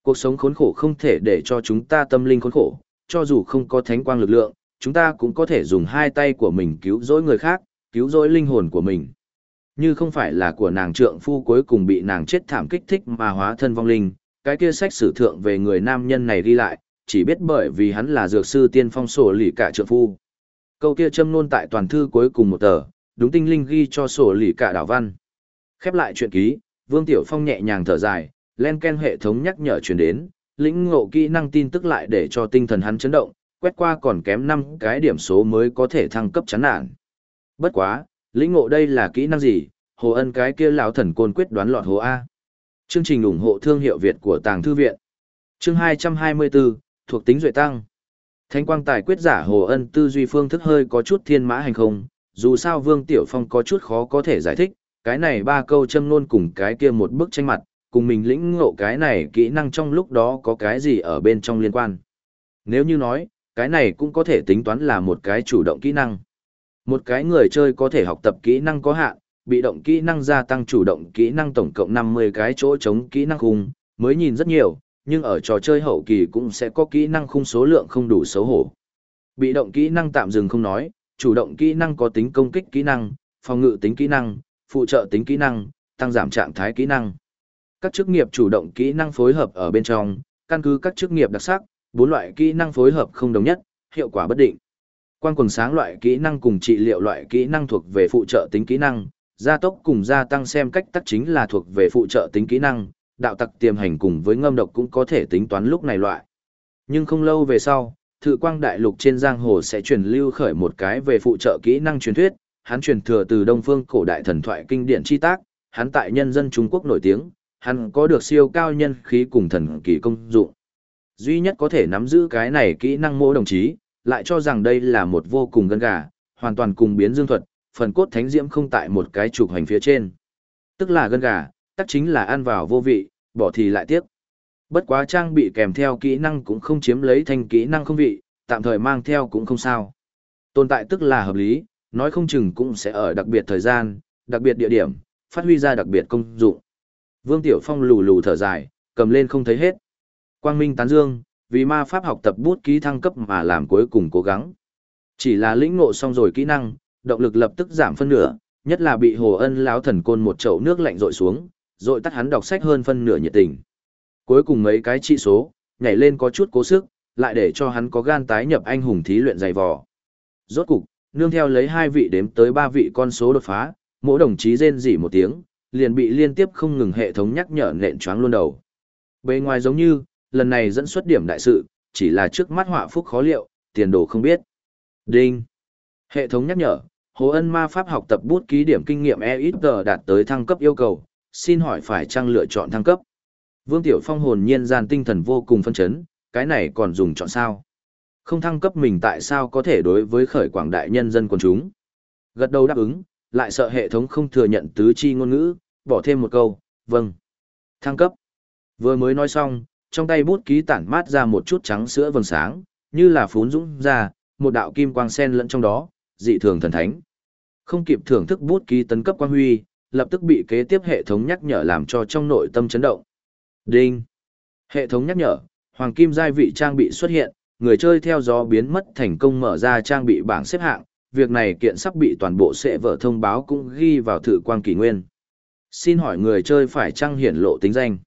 Cuộc sống khốn khổ không thể để cho chúng ta tâm linh khốn khổ, cho dù không có thánh quang lực lượng, chúng ta cũng có thể dùng hai tay của mình cứu rỗi người khác, cứu rỗi linh hồn của mình. Như không phải là của nàng trượng phu cuối cùng bị nàng chết thảm kích thích mà hóa thân vong linh, cái kia sách sử thượng về người nam nhân này ghi lại, chỉ biết bởi vì hắn là dược sư tiên phong sổ lì cả trượng phu. Câu kia châm nôn tại toàn thư cuối cùng một tờ, đúng tinh linh ghi cho sổ lì cả đảo văn. Khép lại chuyện ký, Vương Tiểu Phong nhẹ nhàng thở dài, len ken hệ thống nhắc nhở truyền đến, lĩnh ngộ kỹ năng tin tức lại để cho tinh thần hắn chấn động, quét qua còn kém 5 cái điểm số mới có thể thăng cấp chán nản. Bất quá, lĩnh ngộ đây là kỹ năng gì, hồ ân cái kia lão thần côn quyết đoán lọt hồ A. Chương trình ủng hộ thương hiệu Việt của Tàng Thư Viện. Chương 224, thuộc tính duệ tăng. Thánh quang tài quyết giả hồ ân tư duy phương thức hơi có chút thiên mã hành không, dù sao Vương Tiểu Phong có chút khó có thể giải thích, cái này ba câu châm ngôn cùng cái kia một bức tranh mặt, cùng mình lĩnh ngộ cái này kỹ năng trong lúc đó có cái gì ở bên trong liên quan. Nếu như nói, cái này cũng có thể tính toán là một cái chủ động kỹ năng. Một cái người chơi có thể học tập kỹ năng có hạn, bị động kỹ năng gia tăng chủ động kỹ năng tổng cộng 50 cái chỗ chống kỹ năng khung, mới nhìn rất nhiều, nhưng ở trò chơi hậu kỳ cũng sẽ có kỹ năng khung số lượng không đủ xấu hổ. Bị động kỹ năng tạm dừng không nói, chủ động kỹ năng có tính công kích kỹ năng, phòng ngự tính kỹ năng, phụ trợ tính kỹ năng, tăng giảm trạng thái kỹ năng. Các chức nghiệp chủ động kỹ năng phối hợp ở bên trong, căn cứ các chức nghiệp đặc sắc, bốn loại kỹ năng phối hợp không đồng nhất, hiệu quả bất định. Quan quần sáng loại kỹ năng cùng trị liệu loại kỹ năng thuộc về phụ trợ tính kỹ năng, gia tốc cùng gia tăng xem cách tắc chính là thuộc về phụ trợ tính kỹ năng, đạo tặc tiềm hành cùng với ngâm độc cũng có thể tính toán lúc này loại. Nhưng không lâu về sau, thự quang đại lục trên giang hồ sẽ truyền lưu khởi một cái về phụ trợ kỹ năng truyền thuyết, hắn truyền thừa từ đông phương cổ đại thần thoại kinh điển chi tác, hắn tại nhân dân Trung Quốc nổi tiếng, hắn có được siêu cao nhân khí cùng thần kỳ công dụng. Duy nhất có thể nắm giữ cái này kỹ năng mỗi đồng chí, lại cho rằng đây là một vô cùng gân gà, hoàn toàn cùng biến dương thuật, phần cốt thánh diễm không tại một cái trục hành phía trên. Tức là gân gà, tất chính là ăn vào vô vị, bỏ thì lại tiếc. Bất quá trang bị kèm theo kỹ năng cũng không chiếm lấy thành kỹ năng không vị, tạm thời mang theo cũng không sao. Tồn tại tức là hợp lý, nói không chừng cũng sẽ ở đặc biệt thời gian, đặc biệt địa điểm, phát huy ra đặc biệt công dụng. Vương Tiểu Phong lù lù thở dài, cầm lên không thấy hết. Quang Minh tán dương, vì ma pháp học tập bút ký thăng cấp mà làm cuối cùng cố gắng. Chỉ là lĩnh ngộ xong rồi kỹ năng, động lực lập tức giảm phân nửa, nhất là bị Hồ Ân lão thần côn một chậu nước lạnh rội xuống, rội tắt hắn đọc sách hơn phân nửa nhiệt tình. Cuối cùng mấy cái trị số, nhảy lên có chút cố sức, lại để cho hắn có gan tái nhập anh hùng thí luyện dày vò. Rốt cục, nương theo lấy hai vị đếm tới ba vị con số đột phá, mỗi đồng chí rên rỉ một tiếng, liền bị liên tiếp không ngừng hệ thống nhắc nhở nện choáng luôn đầu. Bề ngoài giống như, lần này dẫn xuất điểm đại sự, chỉ là trước mắt họa phúc khó liệu, tiền đồ không biết. Đinh. Hệ thống nhắc nhở, Hồ Ân ma pháp học tập bút ký điểm kinh nghiệm EXG đạt tới thăng cấp yêu cầu, xin hỏi phải trang lựa chọn thăng cấp. Vương Tiểu Phong hồn nhiên gian tinh thần vô cùng phân chấn, cái này còn dùng chọn sao? Không thăng cấp mình tại sao có thể đối với khởi quảng đại nhân dân quần chúng? Gật đầu đáp ứng, lại sợ hệ thống không thừa nhận tứ chi ngôn ngữ, bỏ thêm một câu, vâng. Thăng cấp. Vừa mới nói xong, trong tay bút ký tản mát ra một chút trắng sữa vầng sáng, như là phún dũng ra, một đạo kim quang sen lẫn trong đó, dị thường thần thánh. Không kịp thưởng thức bút ký tấn cấp quang huy, lập tức bị kế tiếp hệ thống nhắc nhở làm cho trong nội tâm chấn động. Đinh. Hệ thống nhắc nhở, hoàng kim giai vị trang bị xuất hiện, người chơi theo gió biến mất thành công mở ra trang bị bảng xếp hạng, việc này kiện sắp bị toàn bộ sẽ vở thông báo cũng ghi vào thử quang kỷ nguyên. Xin hỏi người chơi phải trang hiển lộ tính danh.